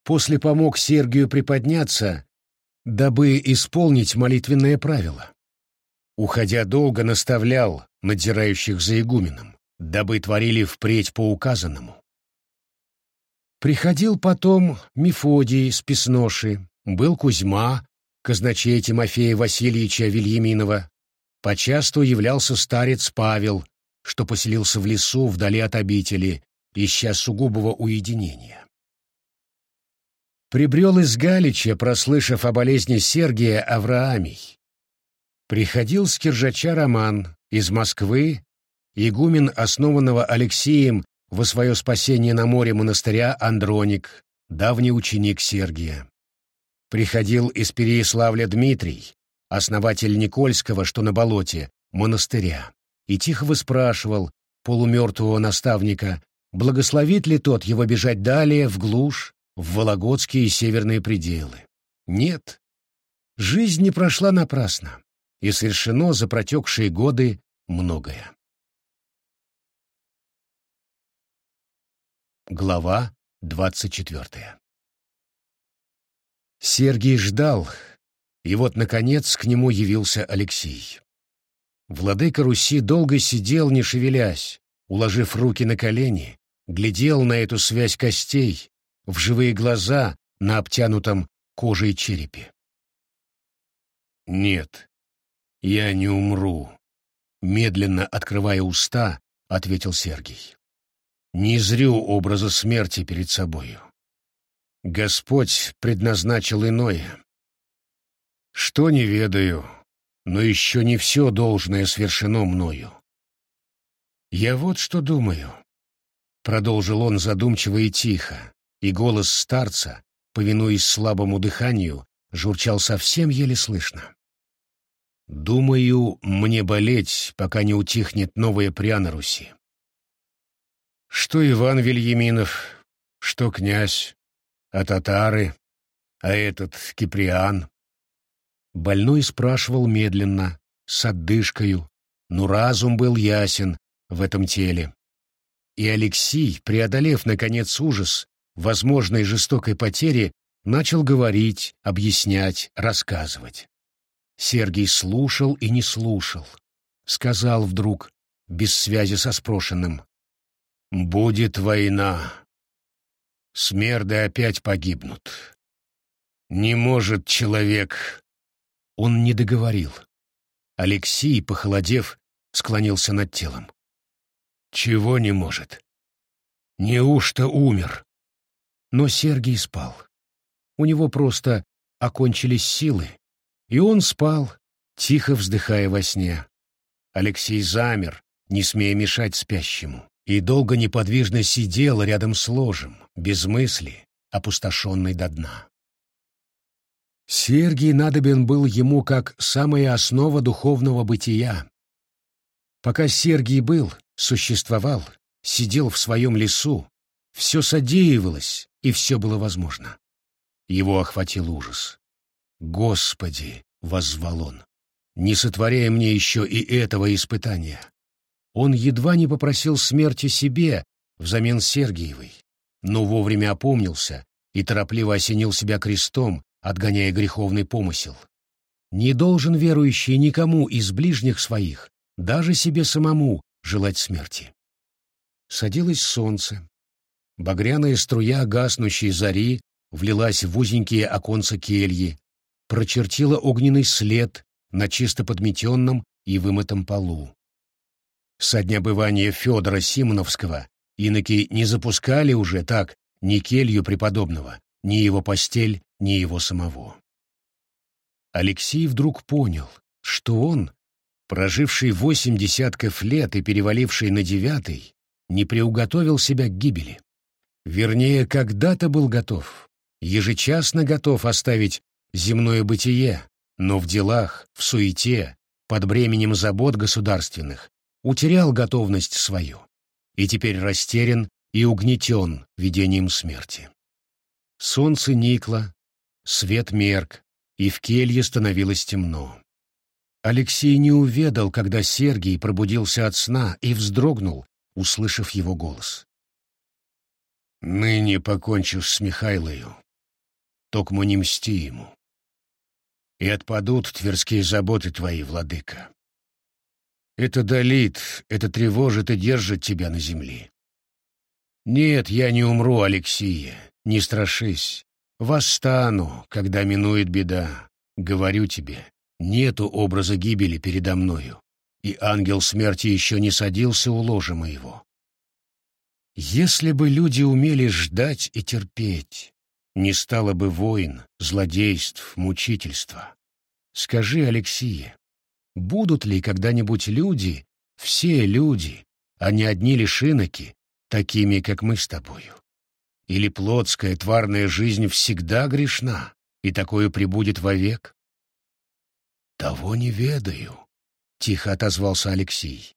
После помог Сергию приподняться, дабы исполнить молитвенное правило. Уходя долго наставлял надзирающих за игуменом, дабы творили впредь по указанному. Приходил потом Мефодий с Песноши, был Кузьма, казначей Тимофея Васильевича Вильяминова, почасту являлся старец Павел, что поселился в лесу вдали от обители, ища сугубого уединения. Прибрел из Галича, прослышав о болезни Сергия Авраамий. Приходил с Киржача Роман, из Москвы, игумен основанного Алексеем во свое спасение на море монастыря Андроник, давний ученик Сергия приходил из Переяславля Дмитрий, основатель Никольского, что на болоте, монастыря, и тихо выспрашивал полумертвого наставника, благословит ли тот его бежать далее в глушь, в Вологодские северные пределы. Нет, жизнь не прошла напрасно, и совершено за протекшие годы многое. Глава двадцать четвертая Сергий ждал, и вот, наконец, к нему явился Алексей. Владыка Руси долго сидел, не шевелясь, уложив руки на колени, глядел на эту связь костей, в живые глаза на обтянутом кожей черепе. «Нет, я не умру», — медленно открывая уста, ответил Сергий. «Не зрю образа смерти перед собою. Господь предназначил иное. Что не ведаю, но еще не все должное свершено мною. Я вот что думаю, — продолжил он задумчиво и тихо, и голос старца, повинуясь слабому дыханию, журчал совсем еле слышно. Думаю, мне болеть, пока не утихнет новая пря на Руси. Что Иван Вильяминов, что князь, а татары, а этот Киприан. Больной спрашивал медленно, с отдышкою, но разум был ясен в этом теле. И Алексей, преодолев, наконец, ужас возможной жестокой потери, начал говорить, объяснять, рассказывать. Сергий слушал и не слушал. Сказал вдруг, без связи со спрошенным, «Будет война, смерды опять погибнут. Не может человек... Он не договорил. Алексей, похолодев, склонился над телом. Чего не может? Неужто умер? Но Сергий спал. У него просто окончились силы, и он спал, тихо вздыхая во сне. Алексей замер, не смея мешать спящему и долго неподвижно сидел рядом с ложем, без мысли, опустошенный до дна. Сергий надобен был ему как самая основа духовного бытия. Пока Сергий был, существовал, сидел в своем лесу, Все содеивалось, и все было возможно. Его охватил ужас. «Господи!» — воззвал он. «Не сотворяй мне еще и этого испытания!» Он едва не попросил смерти себе взамен Сергиевой, но вовремя опомнился и торопливо осенил себя крестом, отгоняя греховный помысел. Не должен верующий никому из ближних своих, даже себе самому, желать смерти. Садилось солнце. Багряная струя гаснущей зари влилась в узенькие оконца кельи, прочертила огненный след на чисто подметенном и вымытом полу. Со дня бывания Федора Симоновского иноки не запускали уже так ни келью преподобного, ни его постель, ни его самого. Алексей вдруг понял, что он, проживший восемь десятков лет и переваливший на девятый, не приуготовил себя к гибели. Вернее, когда-то был готов, ежечасно готов оставить земное бытие, но в делах, в суете, под бременем забот государственных, утерял готовность свою и теперь растерян и угнетен видением смерти. Солнце никло, свет мерк, и в келье становилось темно. Алексей не уведал, когда Сергий пробудился от сна и вздрогнул, услышав его голос. «Ныне покончишь с Михайлою, токмо не мсти ему, и отпадут тверские заботы твои, владыка. Это долит, это тревожит и держит тебя на земле. Нет, я не умру, Алексия, не страшись. Восстану, когда минует беда. Говорю тебе, нету образа гибели передо мною, и ангел смерти еще не садился у ложа моего. Если бы люди умели ждать и терпеть, не стало бы войн, злодейств, мучительства. Скажи, Алексия, будут ли когда-нибудь люди, все люди, а не одни лишь иноки, такими, как мы с тобою? Или плотская тварная жизнь всегда грешна, и такое прибудет вовек? Того не ведаю, — тихо отозвался Алексей.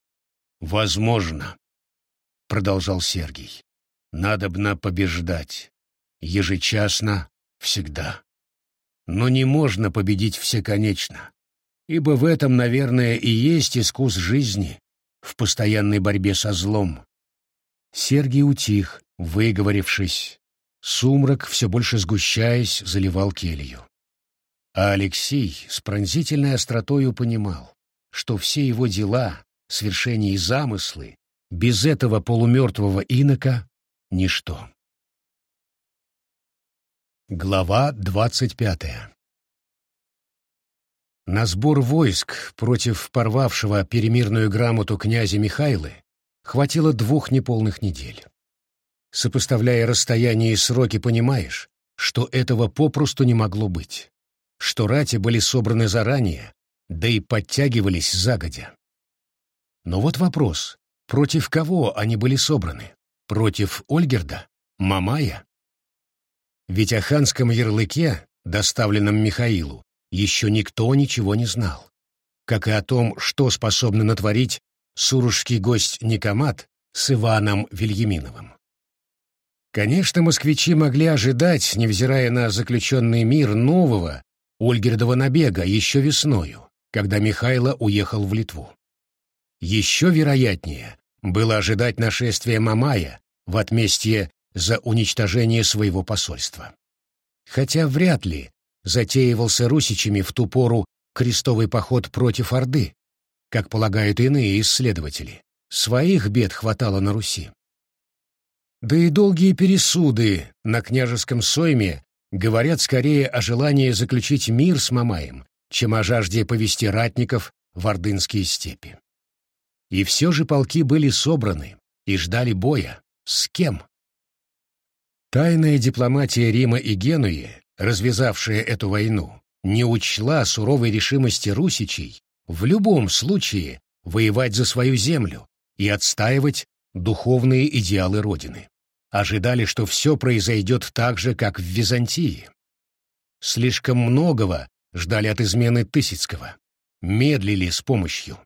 Возможно, — продолжал Сергий. Надобно побеждать. Ежечасно, всегда. Но не можно победить всеконечно, ибо в этом, наверное, и есть искус жизни, в постоянной борьбе со злом. Сергий утих, Выговорившись, сумрак, все больше сгущаясь, заливал келью. А Алексей с пронзительной остротою понимал, что все его дела, свершения и замыслы без этого полумертвого инока — ничто. Глава двадцать пятая На сбор войск против порвавшего перемирную грамоту князя Михайлы хватило двух неполных недель. Сопоставляя расстояние и сроки, понимаешь, что этого попросту не могло быть, что рати были собраны заранее, да и подтягивались загодя. Но вот вопрос, против кого они были собраны? Против Ольгерда? Мамая? Ведь о ханском ярлыке, доставленном Михаилу, еще никто ничего не знал, как и о том, что способны натворить сурожский гость Никомат с Иваном Вильяминовым. Конечно, москвичи могли ожидать, невзирая на заключенный мир, нового Ольгердова набега еще весною, когда Михайло уехал в Литву. Еще вероятнее было ожидать нашествия Мамая в отместье за уничтожение своего посольства. Хотя вряд ли затеивался русичами в ту пору крестовый поход против Орды, как полагают иные исследователи. Своих бед хватало на Руси. Да и долгие пересуды на княжеском сойме говорят скорее о желании заключить мир с Мамаем, чем о жажде повести ратников в ордынские степи. И все же полки были собраны и ждали боя. С кем? Тайная дипломатия Рима и Генуи, развязавшая эту войну, не учла суровой решимости русичей в любом случае воевать за свою землю и отстаивать духовные идеалы Родины. Ожидали, что все произойдет так же, как в Византии. Слишком многого ждали от измены Тысяцкого. Медлили с помощью.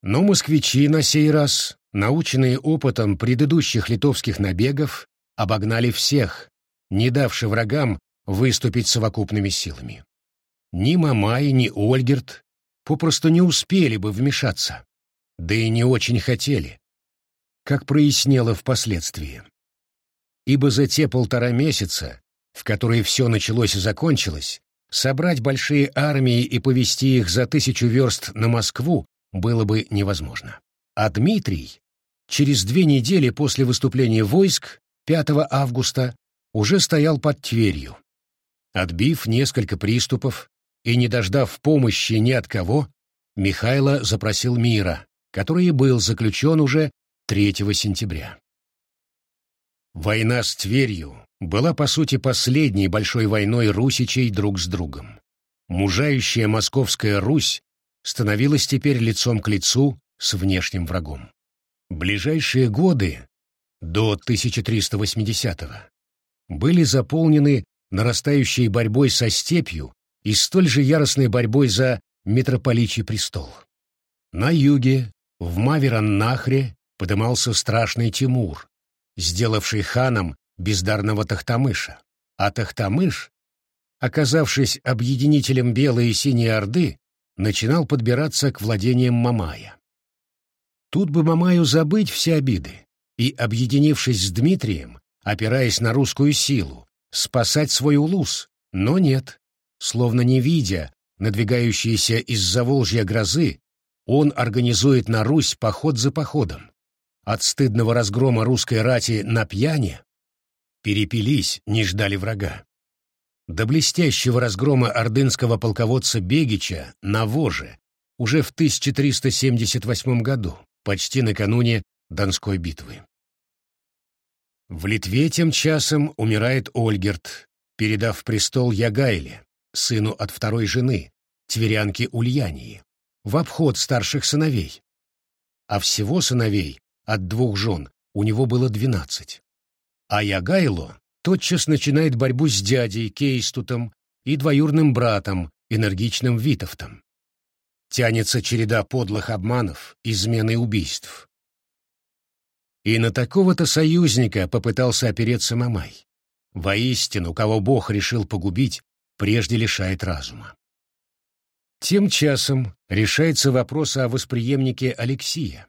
Но москвичи на сей раз наученные опытом предыдущих литовских набегов, обогнали всех, не давши врагам выступить совокупными силами. Ни Мамай, ни Ольгерт попросту не успели бы вмешаться, да и не очень хотели, как прояснело впоследствии. Ибо за те полтора месяца, в которые все началось и закончилось, собрать большие армии и повести их за тысячу верст на Москву было бы невозможно. А Дмитрий через две недели после выступления войск 5 августа уже стоял под Тверью. Отбив несколько приступов и не дождав помощи ни от кого, Михайло запросил мира, который был заключен уже 3 сентября. Война с Тверью была, по сути, последней большой войной русичей друг с другом. Мужающая московская Русь становилась теперь лицом к лицу с внешним врагом. Ближайшие годы, до 1380-го, были заполнены нарастающей борьбой со степью и столь же яростной борьбой за митрополичий престол. На юге, в Мавераннахре, подымался страшный Тимур, сделавший ханом бездарного Тахтамыша, а Тахтамыш, оказавшись объединителем Белой и Синей Орды, начинал подбираться к владениям Мамая. Тут бы Мамаю забыть все обиды и, объединившись с Дмитрием, опираясь на русскую силу, спасать свой улус, но нет. Словно не видя надвигающиеся из-за Волжья грозы, он организует на Русь поход за походом. От стыдного разгрома русской рати на пьяне перепились, не ждали врага. До блестящего разгрома ордынского полководца Бегича на Воже уже в 1378 году, почти накануне Донской битвы. В Литве тем часом умирает Ольгерт, передав престол Ягайле, сыну от второй жены, тверянки Ульянии, в обход старших сыновей. А всего сыновей от двух жен у него было двенадцать. А Ягайло тотчас начинает борьбу с дядей Кейстутом и двоюрным братом, энергичным Витовтом. Тянется череда подлых обманов, измен и убийств. И на такого-то союзника попытался опереться Мамай. Воистину, кого Бог решил погубить, прежде лишает разума. Тем часом решается вопрос о восприемнике Алексия.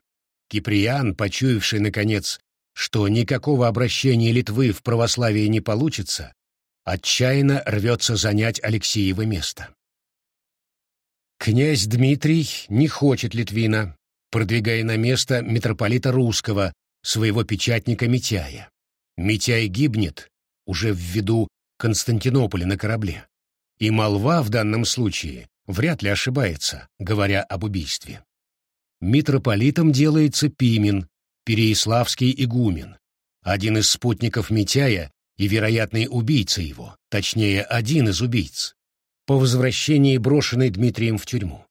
Киприан, почуявший, наконец, что никакого обращения Литвы в православие не получится, отчаянно рвется занять Алексеево место. Князь Дмитрий не хочет Литвина, продвигая на место митрополита Русского, своего печатника Митяя. Митяй гибнет уже в виду Константинополя на корабле. И молва в данном случае вряд ли ошибается, говоря об убийстве. Митрополитом делается Пимен, Переяславский игумен, один из спутников Митяя и вероятный убийца его, точнее, один из убийц по возвращении брошенной Дмитрием в тюрьму.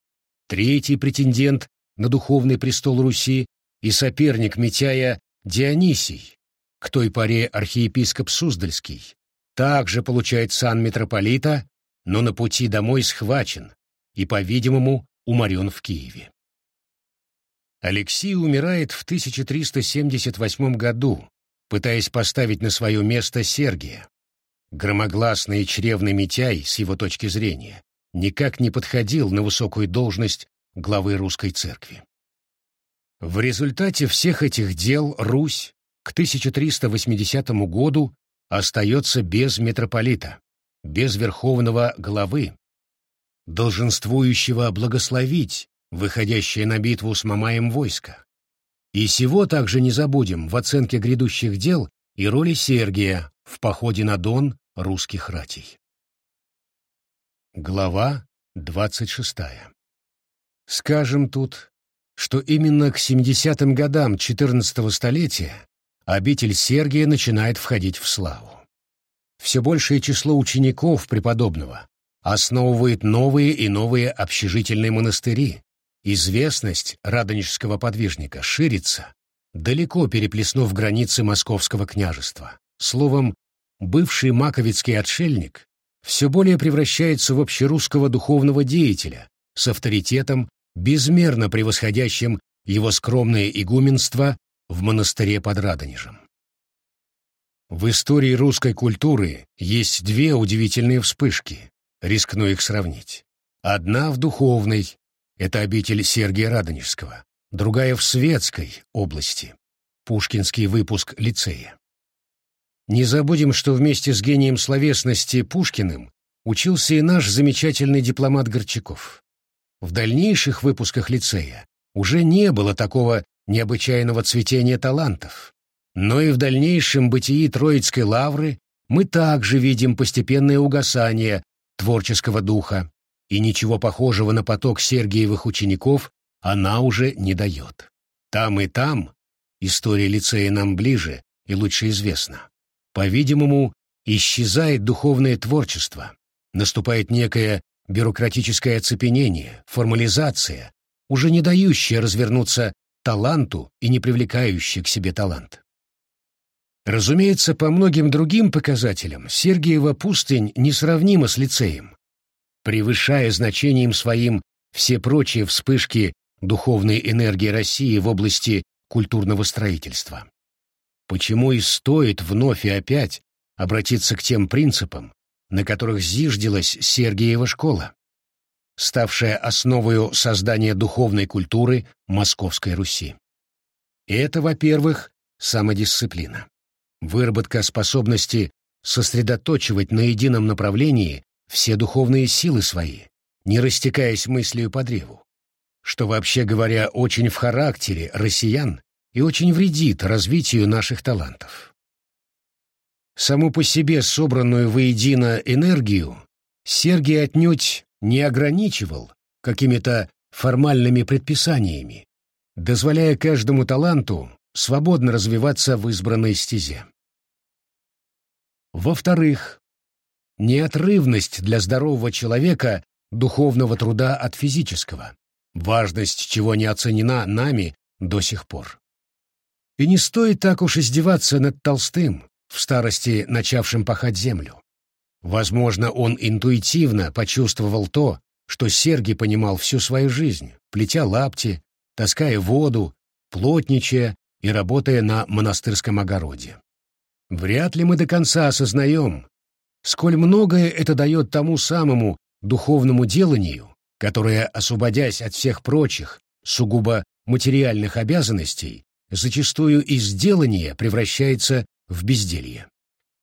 Третий претендент на духовный престол Руси и соперник Митяя Дионисий, к той поре архиепископ Суздальский, также получает сан митрополита, но на пути домой схвачен и, по-видимому, уморен в Киеве. Алексей умирает в 1378 году, пытаясь поставить на свое место Сергия, Громогласный и чревный Митяй, с его точки зрения, никак не подходил на высокую должность главы русской церкви. В результате всех этих дел Русь к 1380 году остается без митрополита, без верховного главы, долженствующего благословить выходящее на битву с Мамаем войско. И сего также не забудем в оценке грядущих дел и роли Сергия в походе на Дон русских ратей. Глава 26. Скажем тут, что именно к 70-м годам XIV столетия обитель Сергия начинает входить в славу. Все большее число учеников преподобного основывает новые и новые общежительные монастыри. Известность радонежского подвижника ширится, далеко переплеснув границы московского княжества. Словом, бывший маковицкий отшельник все более превращается в общерусского духовного деятеля с авторитетом, безмерно превосходящим его скромное игуменство в монастыре под Радонежем. В истории русской культуры есть две удивительные вспышки, рискну их сравнить. Одна в духовной, это обитель Сергия Радонежского, другая в светской области, Пушкинский выпуск лицея. Не забудем, что вместе с гением словесности Пушкиным учился и наш замечательный дипломат Горчаков. В дальнейших выпусках лицея уже не было такого необычайного цветения талантов, но и в дальнейшем бытии Троицкой лавры мы также видим постепенное угасание творческого духа, и ничего похожего на поток Сергиевых учеников она уже не дает. Там и там, история лицея нам ближе и лучше известна, по-видимому, исчезает духовное творчество, наступает некое бюрократическое оцепенение, формализация, уже не дающая развернуться таланту и не привлекающая к себе талант. Разумеется, по многим другим показателям Сергиева пустынь несравнима с лицеем, превышая значением своим все прочие вспышки духовной энергии России в области культурного строительства. Почему и стоит вновь и опять обратиться к тем принципам, на которых зиждилась Сергиева школа, ставшая основой создания духовной культуры Московской Руси. Это, во-первых, самодисциплина выработка способности сосредоточивать на едином направлении все духовные силы свои, не растекаясь мыслью по древу, что, вообще говоря, очень в характере россиян и очень вредит развитию наших талантов. Саму по себе собранную воедино энергию Сергий отнюдь не ограничивал какими-то формальными предписаниями, дозволяя каждому таланту свободно развиваться в избранной стезе. Во-вторых, неотрывность для здорового человека духовного труда от физического, важность чего не оценена нами до сих пор. И не стоит так уж издеваться над Толстым, в старости начавшим пахать землю. Возможно, он интуитивно почувствовал то, что Сергий понимал всю свою жизнь, плетя лапти, таская воду, плотничая и работая на монастырском огороде. Вряд ли мы до конца осознаем, сколь многое это дает тому самому духовному деланию, которое, освободясь от всех прочих, сугубо материальных обязанностей, зачастую из делания превращается в безделье.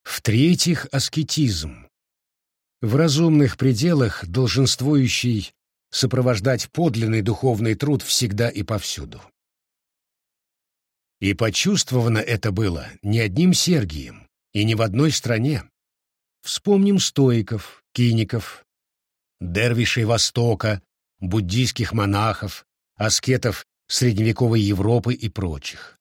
В-третьих, аскетизм. В разумных пределах долженствующий сопровождать подлинный духовный труд всегда и повсюду. И почувствовано это было не одним Сергием и не в одной стране. Вспомним стоиков, киников, дервишей Востока, буддийских монахов, аскетов средневековой Европы и прочих.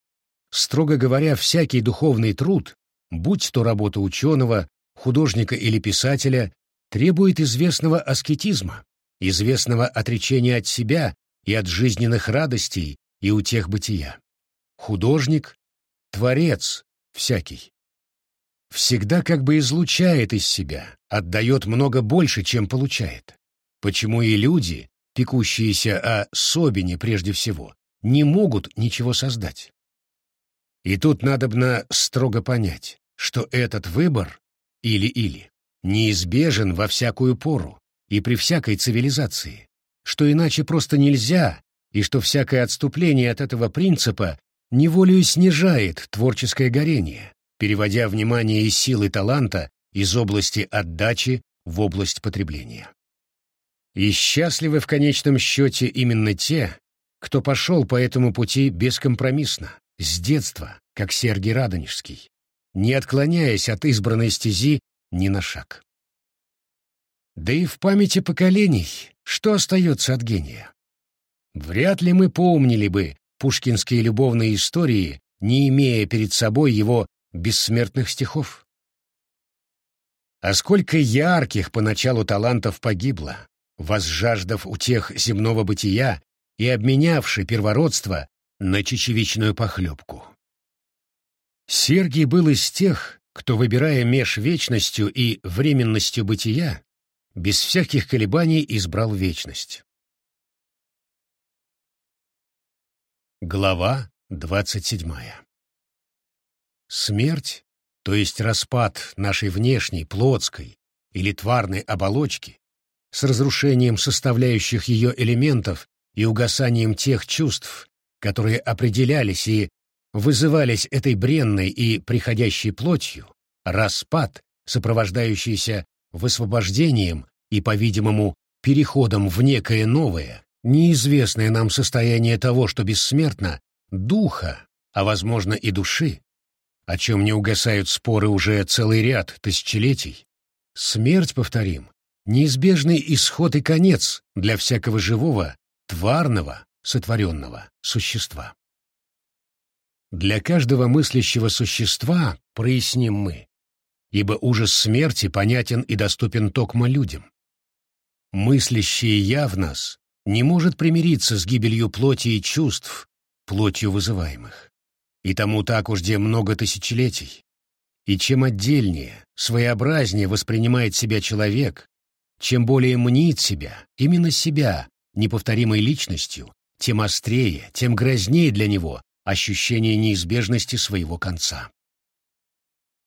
Строго говоря, всякий духовный труд, будь то работа ученого, художника или писателя, требует известного аскетизма, известного отречения от себя и от жизненных радостей и утех бытия художник, творец всякий. Всегда как бы излучает из себя, отдает много больше, чем получает. Почему и люди, пекущиеся о Собине прежде всего, не могут ничего создать? И тут надобно строго понять, что этот выбор или-или неизбежен во всякую пору и при всякой цивилизации, что иначе просто нельзя, и что всякое отступление от этого принципа неволею снижает творческое горение, переводя внимание и силы таланта из области отдачи в область потребления. И счастливы в конечном счете именно те, кто пошел по этому пути бескомпромиссно, с детства, как Сергий Радонежский, не отклоняясь от избранной стези ни на шаг. Да и в памяти поколений что остается от гения? Вряд ли мы помнили бы пушкинские любовные истории, не имея перед собой его бессмертных стихов. А сколько ярких поначалу талантов погибло, возжаждав утех земного бытия и обменявши первородство на чечевичную похлебку. Сергий был из тех, кто, выбирая меж вечностью и временностью бытия, без всяких колебаний избрал вечность. Глава двадцать седьмая. Смерть, то есть распад нашей внешней, плотской или тварной оболочки, с разрушением составляющих ее элементов и угасанием тех чувств, которые определялись и вызывались этой бренной и приходящей плотью, распад, сопровождающийся высвобождением и, по-видимому, переходом в некое новое, неизвестное нам состояние того, что бессмертно, духа, а, возможно, и души, о чем не угасают споры уже целый ряд тысячелетий, смерть, повторим, неизбежный исход и конец для всякого живого, тварного, сотворенного существа. Для каждого мыслящего существа, проясним мы, ибо ужас смерти понятен и доступен токмо людям. Мыслящее «я» в нас не может примириться с гибелью плоти и чувств, плотью вызываемых. И тому так уж где много тысячелетий. И чем отдельнее, своеобразнее воспринимает себя человек, чем более мнит себя, именно себя, неповторимой личностью, тем острее, тем грознее для него ощущение неизбежности своего конца.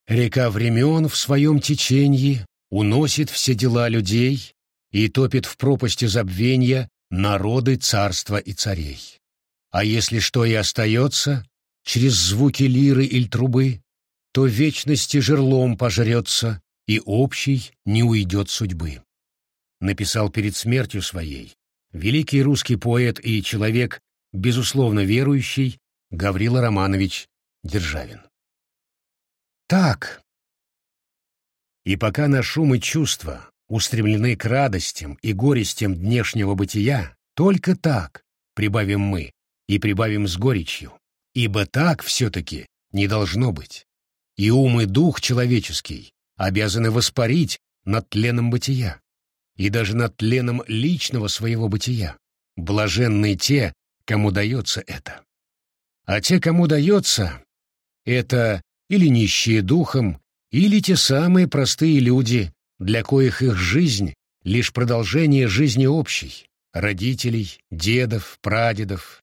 Река времен в своем течении уносит все дела людей и топит в пропасти забвения народы царства и царей. А если что и остается, через звуки лиры или трубы, то вечности жерлом пожрется, и общий не уйдет судьбы. Написал перед смертью своей великий русский поэт и человек, безусловно верующий, Гаврила Романович Державин. Так. И пока на шум и чувства устремлены к радостям и горестям днешнего бытия, только так, прибавим мы, и прибавим с горечью, ибо так все-таки не должно быть. И ум и дух человеческий обязаны воспарить над тленом бытия, и даже над тленом личного своего бытия. Блаженны те, кому дается это. А те, кому дается, это или нищие духом, или те самые простые люди, для коих их жизнь — лишь продолжение жизни общей, родителей, дедов, прадедов,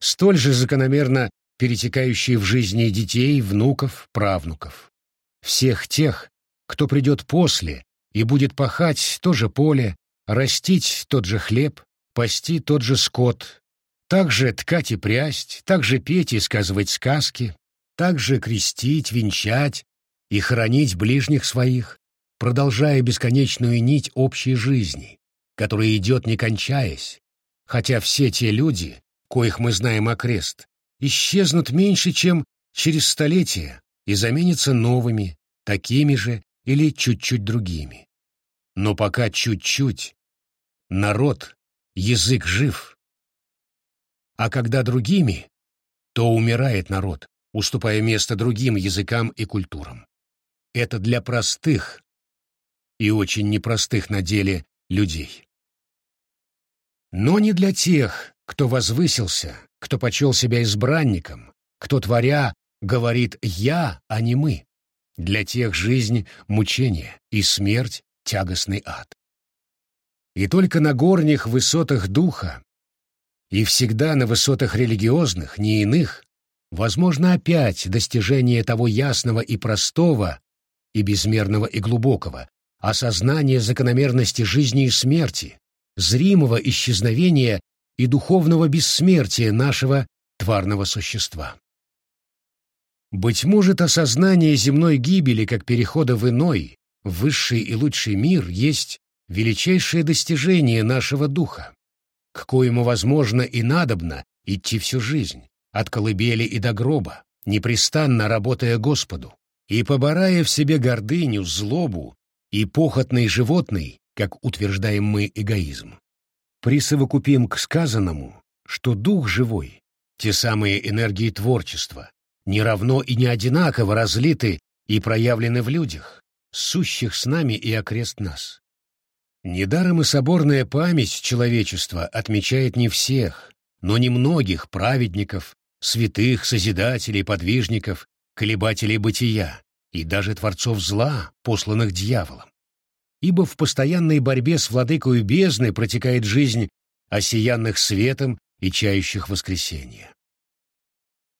столь же закономерно перетекающие в жизни детей, внуков, правнуков. Всех тех, кто придет после и будет пахать то же поле, растить тот же хлеб, пасти тот же скот, также ткать и прясть, также петь и сказывать сказки, также крестить, венчать и хоронить ближних своих, продолжая бесконечную нить общей жизни, которая идет не кончаясь, хотя все те люди, коих мы знаем окрест, исчезнут меньше, чем через столетия и заменятся новыми, такими же или чуть-чуть другими. Но пока чуть-чуть, народ, язык жив. А когда другими, то умирает народ, уступая место другим языкам и культурам. Это для простых и очень непростых на деле людей. Но не для тех, кто возвысился, кто почел себя избранником, кто, творя, говорит «я», а не «мы». Для тех жизнь — мучение и смерть — тягостный ад. И только на горних высотах духа и всегда на высотах религиозных, не иных, возможно опять достижение того ясного и простого, и безмерного и глубокого, осознания закономерности жизни и смерти, зримого исчезновения и духовного бессмертия нашего тварного существа. Быть может, осознание земной гибели как перехода в иной, высший и лучший мир есть величайшее достижение нашего духа, к коему возможно и надобно идти всю жизнь, от колыбели и до гроба, непрестанно работая Господу, и поборая в себе гордыню, злобу и похотный животный, как утверждаем мы, эгоизм. Присовокупим к сказанному, что дух живой, те самые энергии творчества, не равно и не одинаково разлиты и проявлены в людях, сущих с нами и окрест нас. Недаром и соборная память человечества отмечает не всех, но немногих праведников, святых, созидателей, подвижников, колебателей бытия и даже творцов зла, посланных дьяволом ибо в постоянной борьбе с владыкою бездны протекает жизнь осиянных светом и чающих воскресения.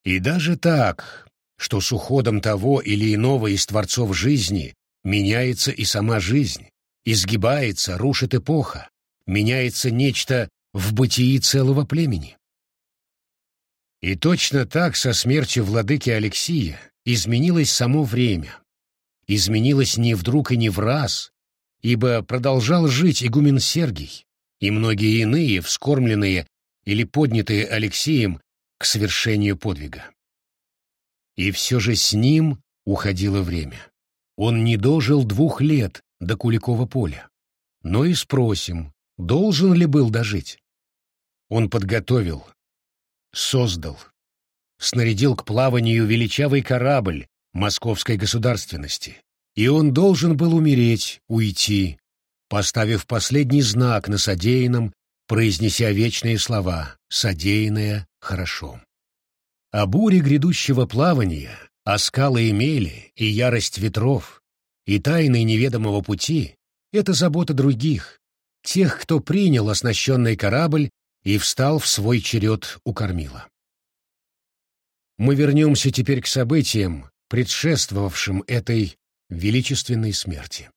И даже так, что с уходом того или иного из творцов жизни меняется и сама жизнь, изгибается, рушит эпоха, меняется нечто в бытии целого племени. И точно так со смертью владыки Алексия изменилось само время. Изменилось не вдруг и не в раз, ибо продолжал жить игумен Сергий, и многие иные, вскормленные или поднятые Алексеем к совершению подвига. И все же с ним уходило время. Он не дожил двух лет до Куликова поля. Но и спросим, должен ли был дожить? Он подготовил, создал, снарядил к плаванию величавый корабль московской государственности, и он должен был умереть, уйти, поставив последний знак на содеянном, произнеся вечные слова «содеянное хорошо». О буре грядущего плавания, о скалы и мели, и ярость ветров, и тайны неведомого пути — это забота других, тех, кто принял оснащенный корабль и встал в свой черед у кормила. Мы вернемся теперь к событиям, предшествовавшим этой величественной смерти.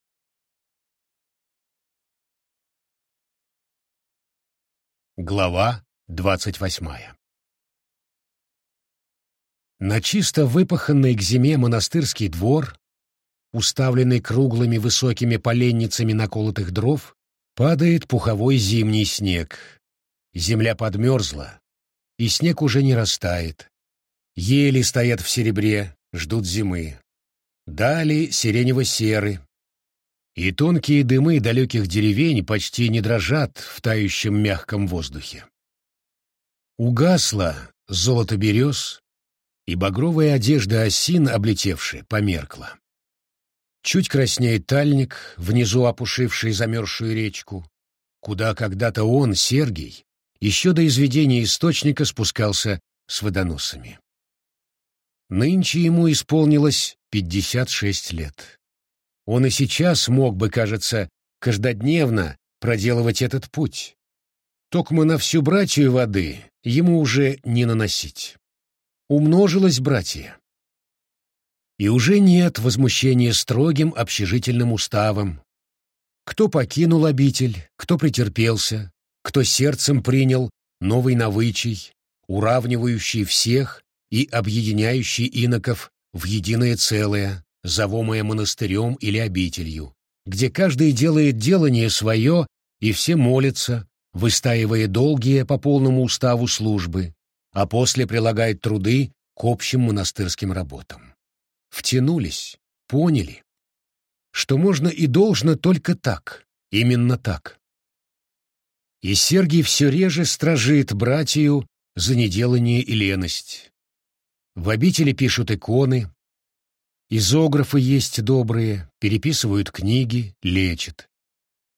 Глава двадцать восьмая На чисто выпаханный к зиме монастырский двор, уставленный круглыми высокими поленницами наколотых дров, падает пуховой зимний снег. Земля подмерзла, и снег уже не растает. Ели стоят в серебре, ждут зимы. Дали сиренево-серы, и тонкие дымы далеких деревень почти не дрожат в тающем мягком воздухе. Угасло золото берез, и багровая одежда осин, облетевшая, померкла. Чуть краснеет тальник, внизу опушивший замерзшую речку, куда когда-то он, Сергий, еще до изведения источника спускался с водоносами. Нынче ему исполнилось пятьдесят шесть лет. Он и сейчас мог бы, кажется, каждодневно проделывать этот путь. Токмо на всю братью воды ему уже не наносить. Умножилось братья. И уже нет возмущения строгим общежительным уставом. Кто покинул обитель, кто претерпелся, кто сердцем принял новый навычий, уравнивающий всех и объединяющий иноков в единое целое, зовомое монастырем или обителью, где каждый делает делание свое, и все молятся, выстаивая долгие по полному уставу службы, а после прилагает труды к общим монастырским работам. Втянулись, поняли, что можно и должно только так, именно так. И Сергий все реже стражит братью за неделание и леность. В обители пишут иконы, Изографы есть добрые, переписывают книги, лечат.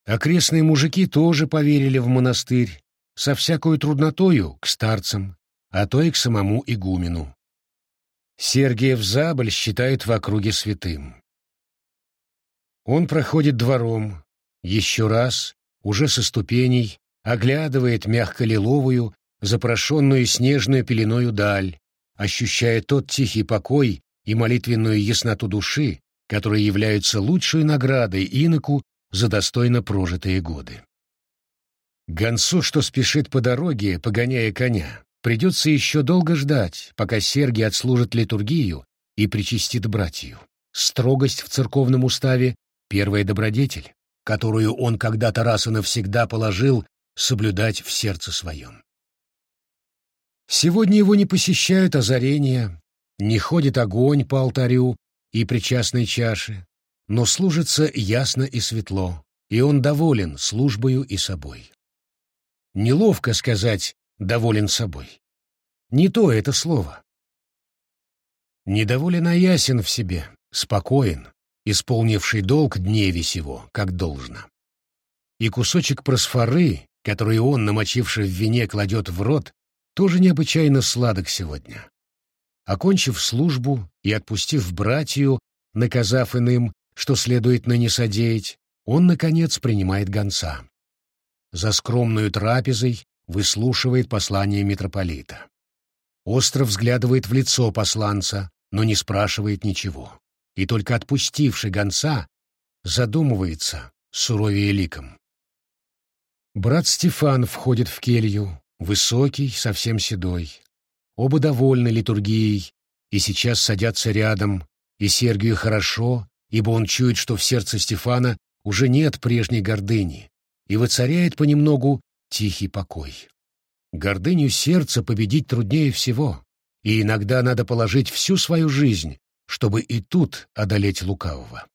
Окрестные мужики тоже поверили в монастырь, со всякою труднотою к старцам, а то и к самому игумену. Сергиев Заболь считают в округе святым. Он проходит двором, еще раз, уже со ступеней, оглядывает мягко-лиловую, запрошенную снежную пеленою даль, ощущая тот тихий покой, и молитвенную ясноту души, которые являются лучшей наградой иноку за достойно прожитые годы. Гонцу, что спешит по дороге, погоняя коня, придется еще долго ждать, пока Сергий отслужит литургию и причастит братью. Строгость в церковном уставе — первая добродетель, которую он когда-то раз и навсегда положил соблюдать в сердце своем. Сегодня его не посещают озарения, не ходит огонь по алтарю и причастной чаше, но служится ясно и светло, и он доволен службою и собой. Неловко сказать «доволен собой». Не то это слово. Недоволен, а ясен в себе, спокоен, исполнивший долг дневе сего, как должно. И кусочек просфоры, который он, намочивший в вине, кладет в рот, тоже необычайно сладок сегодня. Окончив службу и отпустив братью, наказав иным, что следует ныне содеять, он, наконец, принимает гонца. За скромную трапезой выслушивает послание митрополита. остро взглядывает в лицо посланца, но не спрашивает ничего. И только отпустивший гонца задумывается, суровее ликом. Брат Стефан входит в келью, высокий, совсем седой. Оба довольны литургией, и сейчас садятся рядом, и Сергию хорошо, ибо он чует, что в сердце Стефана уже нет прежней гордыни, и воцаряет понемногу тихий покой. Гордыню сердца победить труднее всего, и иногда надо положить всю свою жизнь, чтобы и тут одолеть лукавого.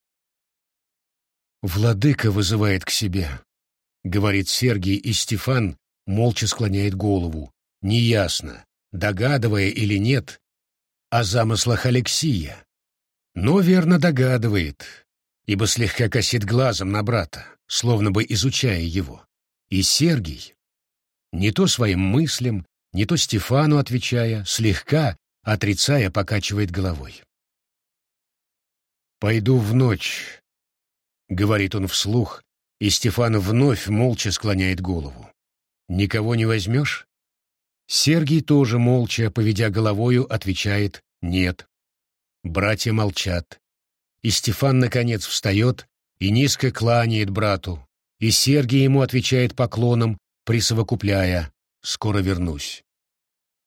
«Владыка вызывает к себе», — говорит Сергий, и Стефан молча склоняет голову, неясно, догадывая или нет, о замыслах Алексия. Но верно догадывает, ибо слегка косит глазом на брата, словно бы изучая его. И Сергий, не то своим мыслям, не то Стефану отвечая, слегка, отрицая, покачивает головой. «Пойду в ночь говорит он вслух, и Стефан вновь молча склоняет голову. «Никого не возьмешь?» Сергий тоже молча, поведя головою, отвечает «нет». Братья молчат. И Стефан, наконец, встает и низко кланяет брату, и Сергий ему отвечает поклоном, присовокупляя «скоро вернусь».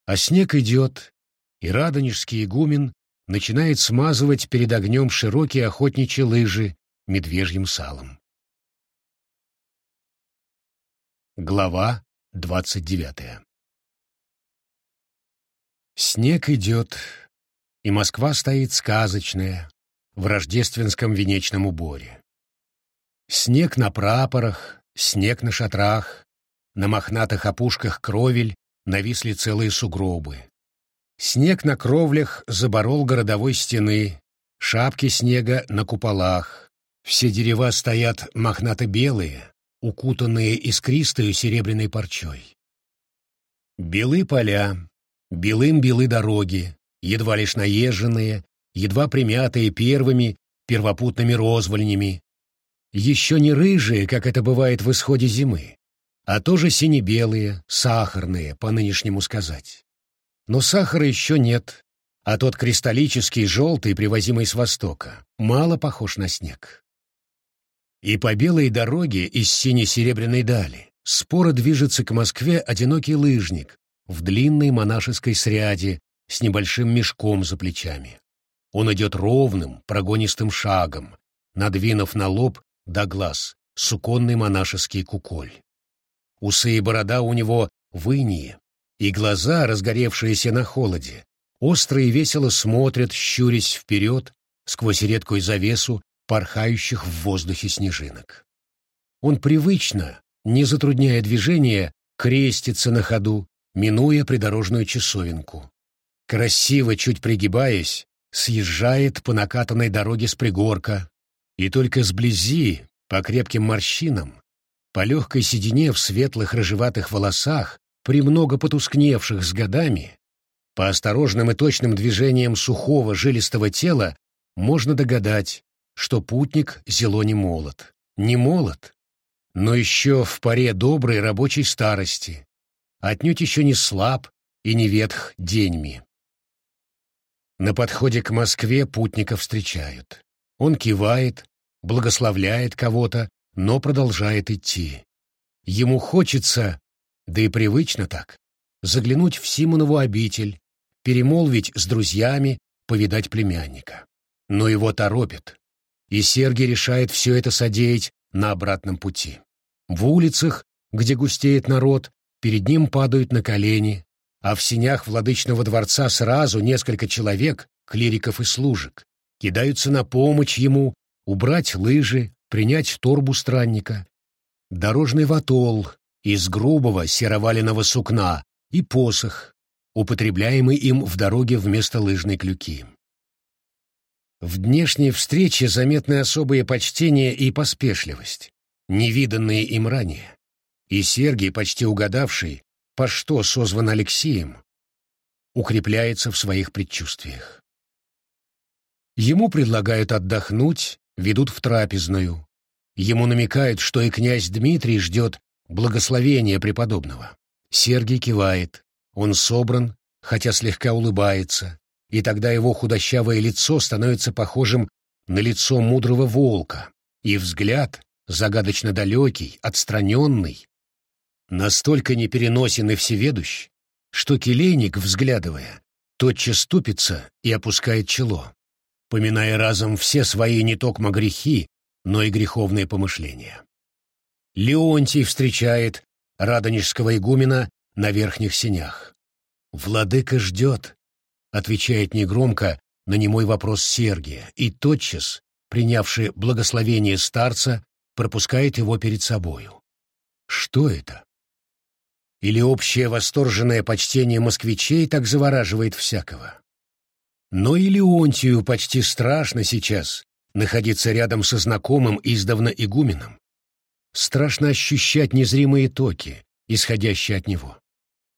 А снег идет, и радонежский игумен начинает смазывать перед огнем широкие охотничьи лыжи, медвежьим салом. Глава двадцать девятая Снег идет, и Москва стоит сказочная в рождественском венечном уборе. Снег на прапорах, снег на шатрах, на мохнатых опушках кровель нависли целые сугробы. Снег на кровлях заборол городовой стены, шапки снега на куполах, все дерева стоят мохнато-белые, укутанные искристою серебряной парчой. Белы поля, белым-белы дороги, едва лишь наезженные, едва примятые первыми первопутными розвольнями, еще не рыжие, как это бывает в исходе зимы, а тоже сине-белые, сахарные, по нынешнему сказать. Но сахара еще нет, а тот кристаллический желтый, привозимый с востока, мало похож на снег. И по белой дороге из сине-серебряной дали споро движется к Москве одинокий лыжник в длинной монашеской сряде с небольшим мешком за плечами. Он идет ровным, прогонистым шагом, надвинув на лоб до глаз суконный монашеский куколь. Усы и борода у него выние, и глаза, разгоревшиеся на холоде, остро и весело смотрят, щурясь вперед, сквозь редкую завесу порхающих в воздухе снежинок. Он привычно, не затрудняя движения, крестится на ходу, минуя придорожную часовенку. Красиво, чуть пригибаясь, съезжает по накатанной дороге с пригорка, и только сблизи, по крепким морщинам, по легкой седине в светлых рыжеватых волосах, премного потускневших с годами, по осторожным и точным движениям сухого жилистого тела можно догадать, что путник зело не молод. Не молод, но еще в паре доброй рабочей старости, отнюдь еще не слаб и не ветх деньми. На подходе к Москве путника встречают. Он кивает, благословляет кого-то, но продолжает идти. Ему хочется, да и привычно так, заглянуть в Симонову обитель, перемолвить с друзьями, повидать племянника. Но его торопят и Сергий решает все это содеять на обратном пути. В улицах, где густеет народ, перед ним падают на колени, а в синях владычного дворца сразу несколько человек, клириков и служек, кидаются на помощь ему убрать лыжи, принять торбу странника, дорожный ватол из грубого сероваленного сукна и посох, употребляемый им в дороге вместо лыжной клюки. В днешней встрече заметны особое почтение и поспешливость, невиданные им ранее. И Сергий, почти угадавший, по что созван Алексеем, укрепляется в своих предчувствиях. Ему предлагают отдохнуть, ведут в трапезную. Ему намекают, что и князь Дмитрий ждет благословения преподобного. Сергий кивает. Он собран, хотя слегка улыбается, и тогда его худощавое лицо становится похожим на лицо мудрого волка, и взгляд, загадочно далекий, отстраненный, настолько непереносен и всеведущ, что келейник, взглядывая, тотчас ступится и опускает чело, поминая разом все свои не токмо грехи, но и греховные помышления. Леонтий встречает радонежского игумена на верхних сенях. «Владыка ждет», — отвечает негромко на немой вопрос Сергия, и тотчас, принявший благословение старца, пропускает его перед собою. Что это? Или общее восторженное почтение москвичей так завораживает всякого? Но и Леонтию почти страшно сейчас находиться рядом со знакомым издавна игуменом. Страшно ощущать незримые токи, исходящие от него.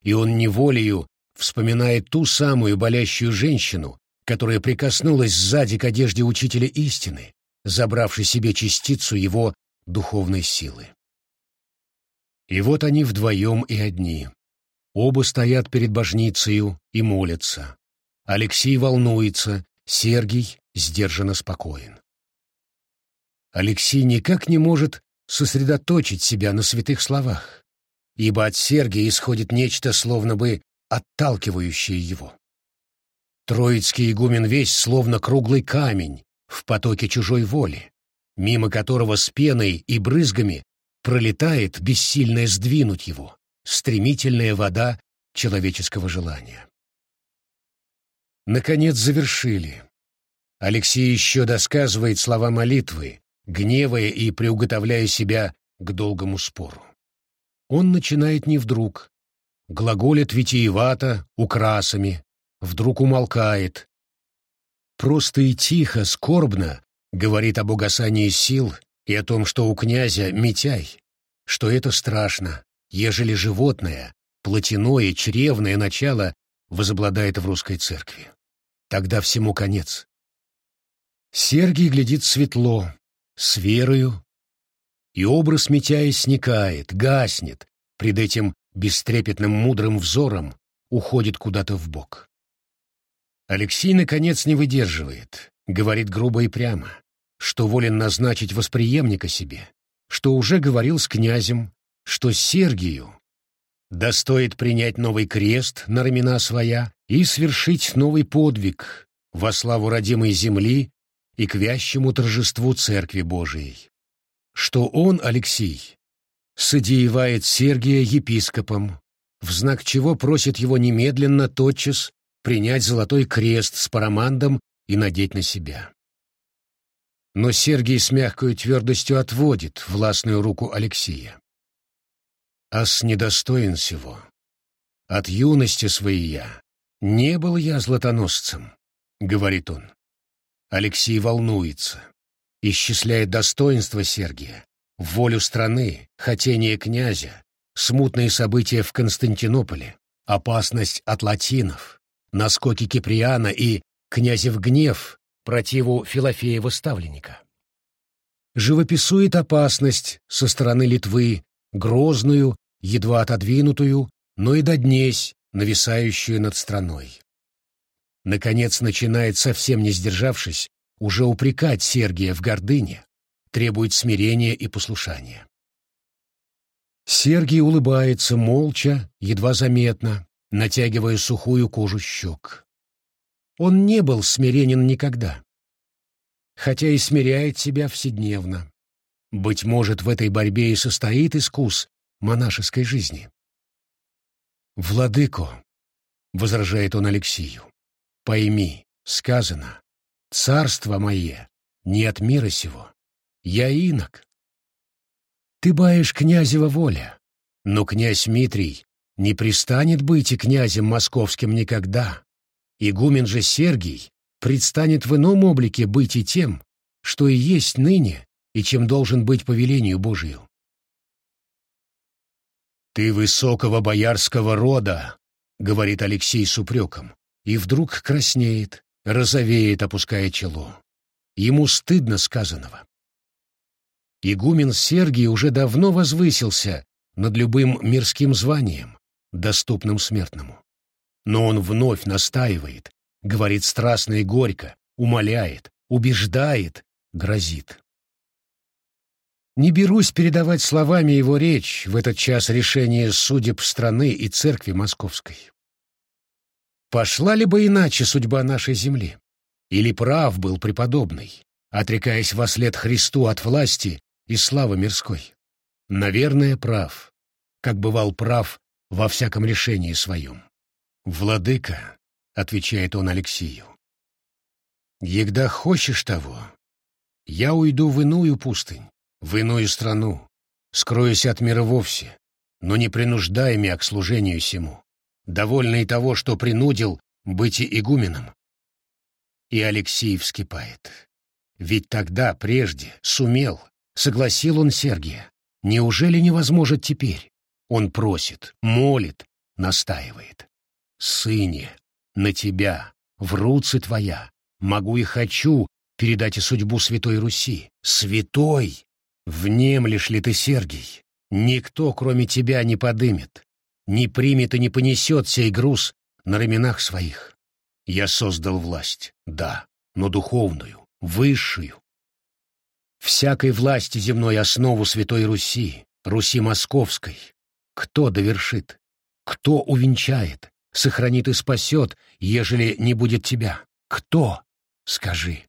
И он неволею вспоминает ту самую болящую женщину, которая прикоснулась сзади к одежде учителя истины, забравшей себе частицу его духовной силы. И вот они вдвоем и одни. Оба стоят перед божницею и молятся. Алексей волнуется, Сергий сдержанно спокоен. Алексей никак не может сосредоточить себя на святых словах, ибо от Сергия исходит нечто, словно бы отталкивающее его. Троицкий игумен весь словно круглый камень в потоке чужой воли, мимо которого с пеной и брызгами пролетает бессильная сдвинуть его, стремительная вода человеческого желания. Наконец завершили. Алексей еще досказывает слова молитвы, гневая и приуготовляя себя к долгому спору. Он начинает не вдруг, глаголит витиевато, украсами, вдруг умолкает. Просто и тихо, скорбно говорит об угасании сил и о том, что у князя Митяй, что это страшно, ежели животное, плотяное, чревное начало возобладает в русской церкви. Тогда всему конец. Сергий глядит светло, с верою, и образ Митяя сникает, гаснет, пред этим бестрепетным мудрым взором уходит куда-то в бок. Алексей, наконец, не выдерживает, говорит грубо и прямо что волен назначить восприемника себе, что уже говорил с князем, что Сергию достоит принять новый крест на рамена своя и свершить новый подвиг во славу родимой земли и к вящему торжеству Церкви Божией. Что он, Алексей, содеевает Сергия епископом, в знак чего просит его немедленно, тотчас, принять золотой крест с парамандом и надеть на себя. Но Сергий с мягкой твердостью отводит властную руку Алексея. «Ас недостоин всего. От юности своей я. Не был я златоносцем», — говорит он. Алексей волнуется, исчисляет достоинство Сергия, волю страны, хотение князя, смутные события в Константинополе, опасность от латинов, наскоки Киприана и князев гнев противу Филофеева ставленника. Живописует опасность со стороны Литвы, грозную, едва отодвинутую, но и до днесь, нависающую над страной. Наконец начинает, совсем не сдержавшись, уже упрекать Сергия в гордыне, требует смирения и послушания. Сергий улыбается молча, едва заметно, натягивая сухую кожу щек. Он не был смиренен никогда, хотя и смиряет себя вседневно. Быть может, в этой борьбе и состоит искус монашеской жизни. «Владыко», — возражает он Алексию, — «пойми, сказано, царство мое не от мира сего, я инок. Ты баешь князева воля, но князь Митрий не пристанет быть и князем московским никогда, Игумен же Сергий предстанет в ином облике быть и тем, что и есть ныне, и чем должен быть по велению Божию. «Ты высокого боярского рода», — говорит Алексей с упреком, и вдруг краснеет, розовеет, опуская чело. Ему стыдно сказанного. Игумен Сергий уже давно возвысился над любым мирским званием, доступным смертному. Но он вновь настаивает, говорит страстно и горько, умоляет, убеждает, грозит. Не берусь передавать словами его речь в этот час решения судеб страны и церкви московской. Пошла ли бы иначе судьба нашей земли? Или прав был преподобный, отрекаясь во след Христу от власти и славы мирской? Наверное, прав, как бывал прав во всяком решении своем. «Владыка», — отвечает он Алексею, — «егда хочешь того, я уйду в иную пустынь, в иную страну, скроюсь от мира вовсе, но не принуждай меня к служению сему довольный того, что принудил быть игуменом. И Алексей вскипает. Ведь тогда, прежде, сумел, согласил он Сергия. Неужели невозможно теперь? Он просит, молит, настаивает. «Сыне, на тебя, в руцы твоя, могу и хочу передать и судьбу Святой Руси. Святой! Внемлешь ли ты, Сергий? Никто, кроме тебя, не подымет не примет и не понесет сей груз на раменах своих. Я создал власть, да, но духовную, высшую. Всякой власти земной основу Святой Руси, Руси Московской, кто довершит, кто увенчает, сохранит и спасет, ежели не будет тебя? Кто? Скажи.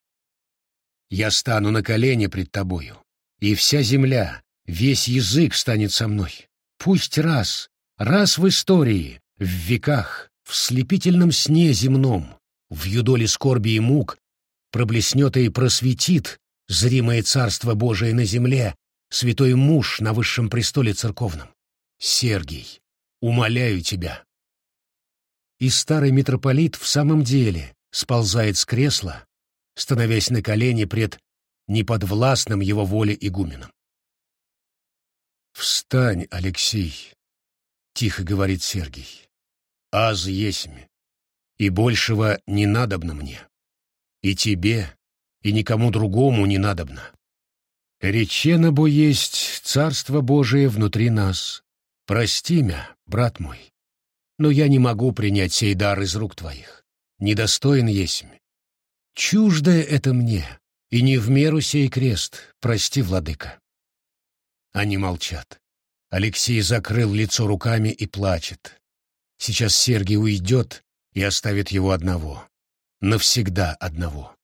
Я стану на колени пред тобою, и вся земля, весь язык станет со мной. Пусть раз, Раз в истории, в веках, в слепительном сне земном, в юдоле скорби и мук, проблеснет и просветит зримое царство Божие на земле, святой муж на высшем престоле церковном. Сергий, умоляю тебя. И старый митрополит в самом деле сползает с кресла, становясь на колени пред неподвластным его воле игуменом. «Встань, Алексей!» тихо говорит Сергий. Аз есмь, и большего не надобно мне. И тебе, и никому другому не надобно. Речено бо есть Царство Божие внутри нас. Прости мя, брат мой, но я не могу принять сей дар из рук твоих. Недостоин есмь. Чуждое это мне, и не в меру сей крест, прости, владыка. Они молчат. Алексей закрыл лицо руками и плачет. Сейчас Сергий уйдет и оставит его одного. Навсегда одного.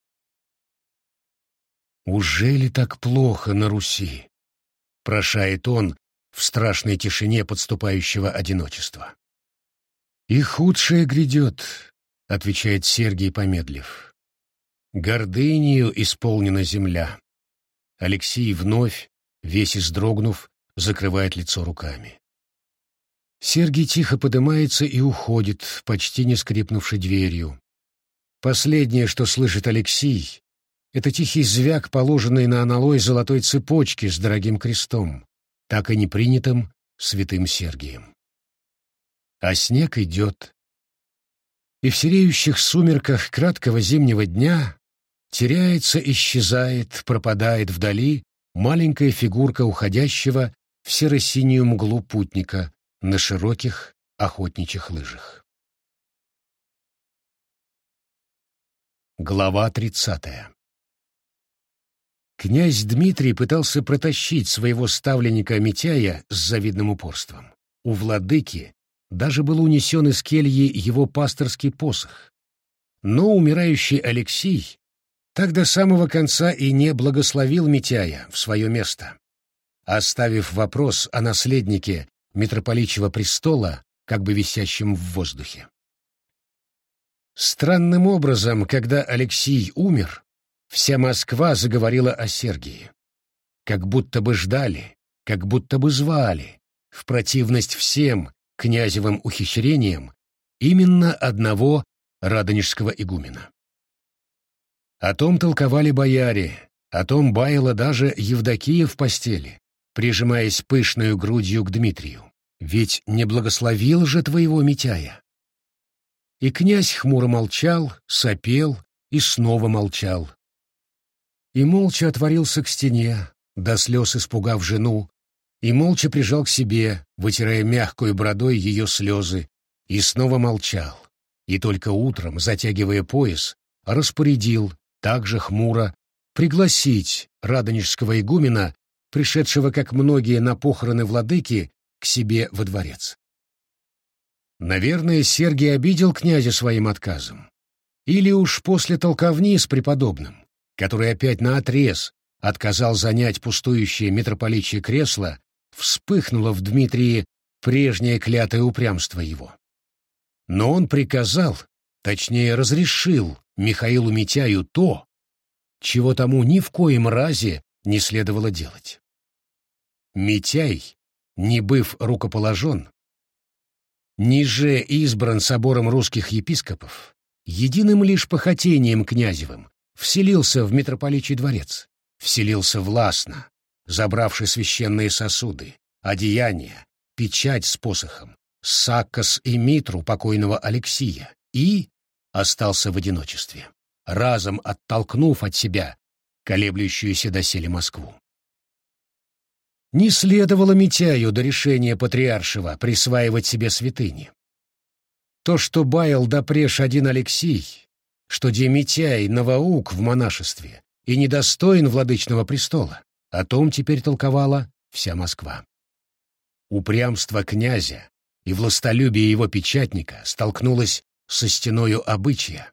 «Уже ли так плохо на Руси?» — прошает он в страшной тишине подступающего одиночества. «И худшее грядет», — отвечает Сергий, помедлив. «Гордынею исполнена земля». Алексей вновь, весь издрогнув, закрывает лицо руками. Сергий тихо поднимается и уходит, почти не скрипнувшей дверью. Последнее, что слышит Алексей, это тихий звяк, положенный на аналой золотой цепочки с дорогим крестом, так и не принятым святым Сергием. А снег идет. И в сереющих сумерках краткого зимнего дня теряется, исчезает, пропадает вдали маленькая фигурка уходящего в серо-синюю мглу путника на широких охотничьих лыжах. Глава тридцатая Князь Дмитрий пытался протащить своего ставленника Митяя с завидным упорством. У владыки даже был унесен из кельи его пасторский посох. Но умирающий Алексей так до самого конца и не благословил Митяя в свое место оставив вопрос о наследнике митрополичьего престола как бы висящим в воздухе. Странным образом, когда Алексей умер, вся Москва заговорила о Сергии. Как будто бы ждали, как будто бы звали, в противность всем князевым ухищрениям, именно одного радонежского игумена. О том толковали бояре, о том баяла даже Евдокия в постели, прижимаясь пышную грудью к Дмитрию. «Ведь не благословил же твоего Митяя!» И князь хмуро молчал, сопел и снова молчал. И молча отворился к стене, до слез испугав жену, и молча прижал к себе, вытирая мягкой бородой ее слезы, и снова молчал, и только утром, затягивая пояс, распорядил, также хмуро, пригласить радонежского игумена, пришедшего, как многие, на похороны владыки, к себе во дворец. Наверное, Сергий обидел князя своим отказом. Или уж после толковни с преподобным, который опять наотрез отказал занять пустующее митрополичье кресло, вспыхнуло в Дмитрии прежнее клятое упрямство его. Но он приказал, точнее разрешил Михаилу Митяю то, чего тому ни в коем разе не следовало делать. Митяй, не быв рукоположен, ниже избран собором русских епископов, единым лишь похотением князевым, вселился в митрополичий дворец, вселился властно, забравший священные сосуды, одеяния, печать с посохом, саккос и митру покойного Алексия и остался в одиночестве, разом оттолкнув от себя колеблющуюся доселе Москву. Не следовало Митяю до решения патриаршего присваивать себе святыни. То, что баял допреж один Алексий, что Демитяй новоук в монашестве и недостоин владычного престола, о том теперь толковала вся Москва. Упрямство князя и властолюбие его печатника столкнулось со стеною обычая,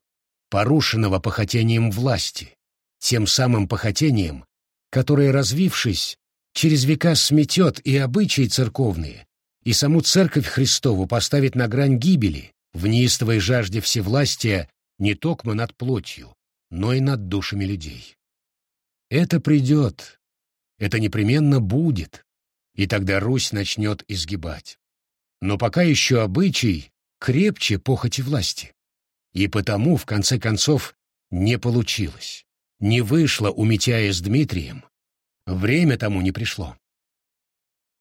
порушенного похотением власти, тем самым похотением, которое, развившись, через века сметет и обычаи церковные, и саму Церковь Христову поставит на грань гибели в неистовой жажде всевластия не токмо над плотью, но и над душами людей. Это придет, это непременно будет, и тогда Русь начнет изгибать. Но пока еще обычай крепче похоти власти. И потому, в конце концов, не получилось. Не вышло у Митяя с Дмитрием, Время тому не пришло.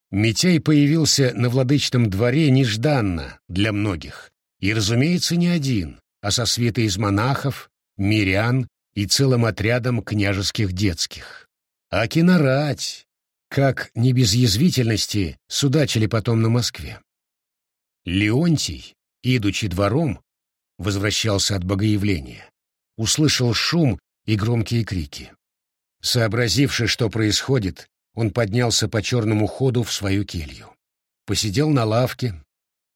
Митяй появился на владычном дворе нежданно для многих, и, разумеется, не один, а со свитой из монахов, мирян и целым отрядом княжеских детских. А кинорать, как не без язвительности, судачили потом на Москве. Леонтий, идучи двором, возвращался от богоявления, услышал шум и громкие крики. Сообразивши, что происходит, он поднялся по черному ходу в свою келью. Посидел на лавке,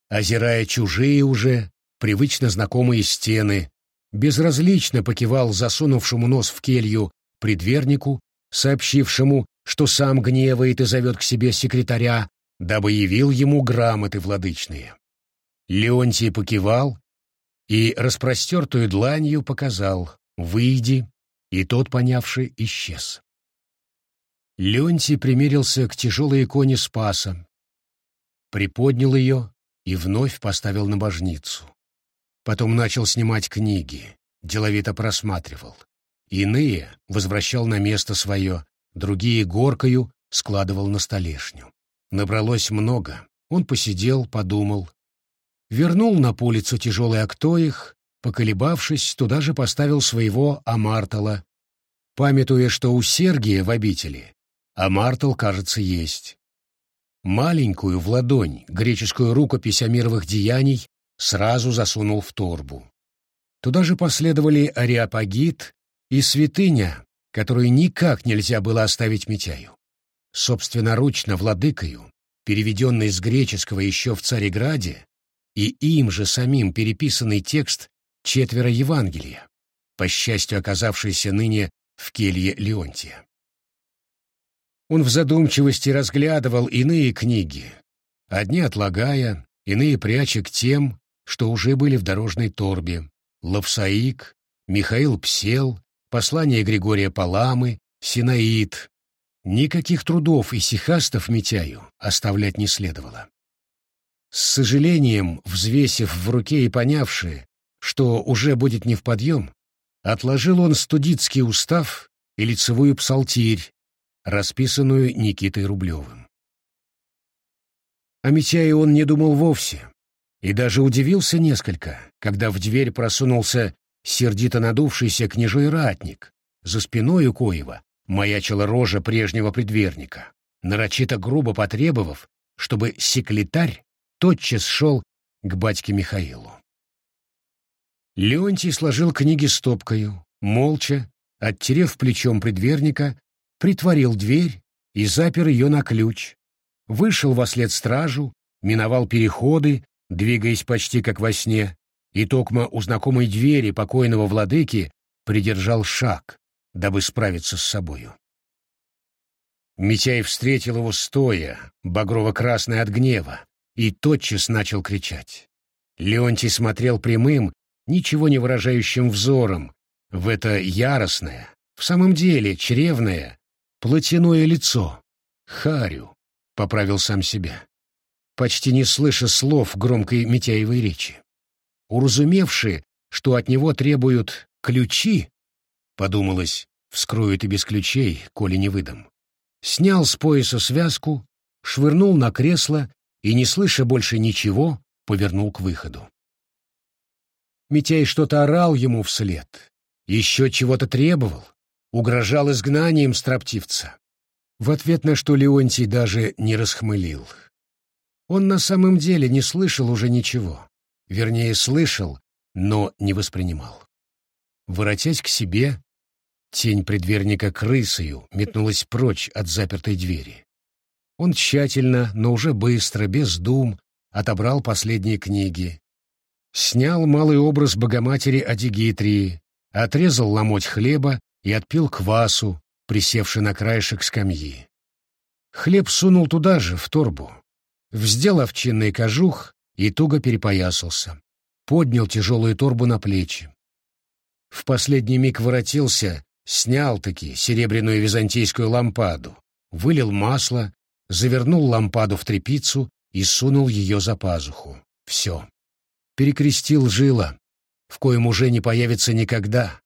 озирая чужие уже, привычно знакомые стены, безразлично покивал засунувшему нос в келью предвернику, сообщившему, что сам гневает и зовет к себе секретаря, дабы явил ему грамоты владычные. Леонтий покивал и распростертую дланью показал «Выйди, и тот, понявший, исчез. Леонтий примерился к тяжелой иконе Спаса, приподнял ее и вновь поставил на божницу. Потом начал снимать книги, деловито просматривал. Иные возвращал на место свое, другие горкою складывал на столешню. Набралось много. Он посидел, подумал. Вернул на полицу тяжелый актоих, поколебавшись, туда же поставил своего Амартала, памятуя, что у Сергия в обители Амартал, кажется, есть. Маленькую в ладонь греческую рукопись о мировых деяний сразу засунул в торбу. Туда же последовали Ариапагит и святыня, которую никак нельзя было оставить Митяю. Собственноручно владыкою, переведенный с греческого еще в Цареграде, и им же самим переписанный текст четверо Евангелия, по счастью оказавшиеся ныне в келье Леонтия. Он в задумчивости разглядывал иные книги, одни отлагая, иные пряча к тем, что уже были в дорожной торбе. Лавсаик, Михаил Псел, послание Григория Паламы, Синаид. Никаких трудов и сихастов Митяю оставлять не следовало. С сожалением, взвесив в руке и понявши, что уже будет не в подъем, отложил он студитский устав и лицевую псалтирь, расписанную Никитой Рублевым. О Митяе он не думал вовсе, и даже удивился несколько, когда в дверь просунулся сердито надувшийся княжой ратник, за спиной у Коева маячила рожа прежнего предверника, нарочито грубо потребовав, чтобы секретарь тотчас шел к батьке Михаилу. Леонтий сложил книги стопкою, молча, оттерев плечом предверника, притворил дверь и запер ее на ключ, вышел во след стражу, миновал переходы, двигаясь почти как во сне, и токмо у знакомой двери покойного владыки придержал шаг, дабы справиться с собою. Митяй встретил его стоя, багрово-красный от гнева, и тотчас начал кричать. Леонтий смотрел прямым, ничего не выражающим взором в это яростное, в самом деле чревное, плотяное лицо. «Харю», — поправил сам себя, почти не слыша слов громкой Митяевой речи. Уразумевши, что от него требуют ключи, подумалось, вскроют и без ключей, коли не выдам. Снял с пояса связку, швырнул на кресло и, не слыша больше ничего, повернул к выходу. Митяй что-то орал ему вслед, еще чего-то требовал, угрожал изгнанием строптивца. В ответ на что Леонтий даже не расхмылил. Он на самом деле не слышал уже ничего. Вернее, слышал, но не воспринимал. Воротясь к себе, тень предверника крысою метнулась прочь от запертой двери. Он тщательно, но уже быстро, без дум, отобрал последние книги. Снял малый образ Богоматери Адигитрии, отрезал ломоть хлеба и отпил квасу, присевший на краешек скамьи. Хлеб сунул туда же, в торбу. Вздел овчинный кожух и туго перепоясался. Поднял тяжелую торбу на плечи. В последний миг воротился, снял-таки серебряную византийскую лампаду, вылил масло, завернул лампаду в тряпицу и сунул ее за пазуху. Все. Перекрестил жила, в коем уже не появится никогда.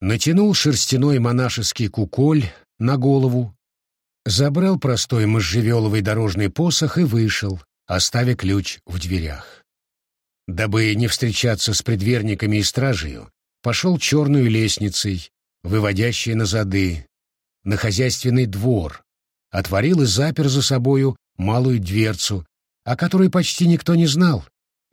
Натянул шерстяной монашеский куколь на голову, забрал простой можжевеловый дорожный посох и вышел, оставя ключ в дверях. Дабы не встречаться с предверниками и стражею, пошел черную лестницей, выводящей на зады, на хозяйственный двор, отворил и запер за собою малую дверцу, о которой почти никто не знал,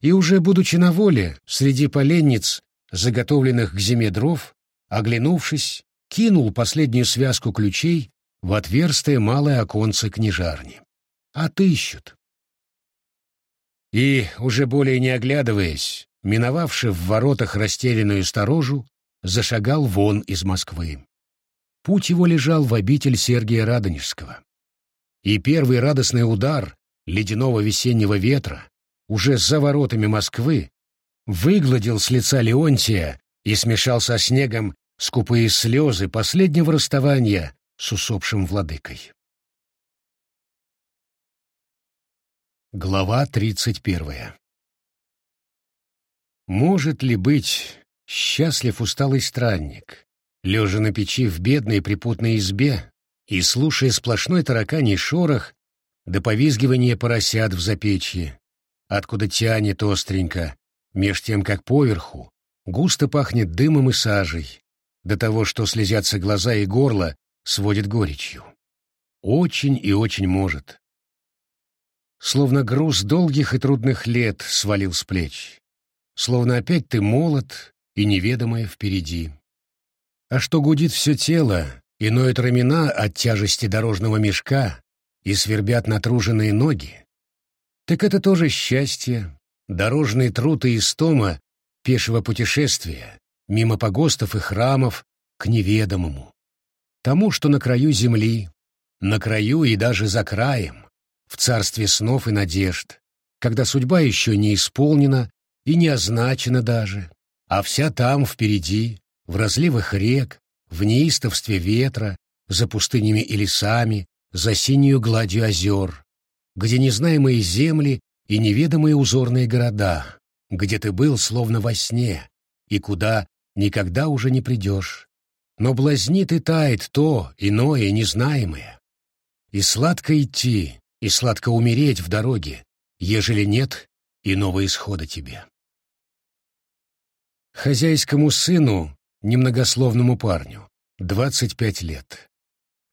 и уже будучи на воле, среди поленниц, заготовленных к зиме дров, оглянувшись, кинул последнюю связку ключей в отверстие малое оконце книжарни. Отыщут. И, уже более не оглядываясь, миновавши в воротах растерянную сторожу, зашагал вон из Москвы. Путь его лежал в обитель Сергия Радонежского. И первый радостный удар ледяного весеннего ветра уже за воротами Москвы выгладил с лица Леонтия и смешал со снегом скупые слезы последнего расставания с усопшим владыкой. Глава тридцать первая Может ли быть счастлив усталый странник, лежа на печи в бедной припутной избе и слушая сплошной тараканий шорох до повизгивания поросят в запечье, откуда тянет остренько, меж тем, как поверху, густо пахнет дымом и сажей, до того, что слезятся глаза и горло, сводит горечью. Очень и очень может. Словно груз долгих и трудных лет свалил с плеч. Словно опять ты молод и неведомое впереди. А что гудит все тело, и ноют рамена от тяжести дорожного мешка, и свербят натруженные ноги, так это тоже счастье, дорожный труд и истома пешего путешествия, мимо погостов и храмов, к неведомому. Тому, что на краю земли, на краю и даже за краем, в царстве снов и надежд, когда судьба еще не исполнена и не означена даже, а вся там впереди, в разливах рек, в неистовстве ветра, за пустынями и лесами, за синюю гладью озер, где незнаемые земли и неведомые узорные города, где ты был словно во сне, и куда никогда уже не придешь. Но блазнит и тает то, иное, незнаемое. И сладко идти, и сладко умереть в дороге, ежели нет иного исхода тебе. Хозяйскому сыну, немногословному парню, двадцать пять лет.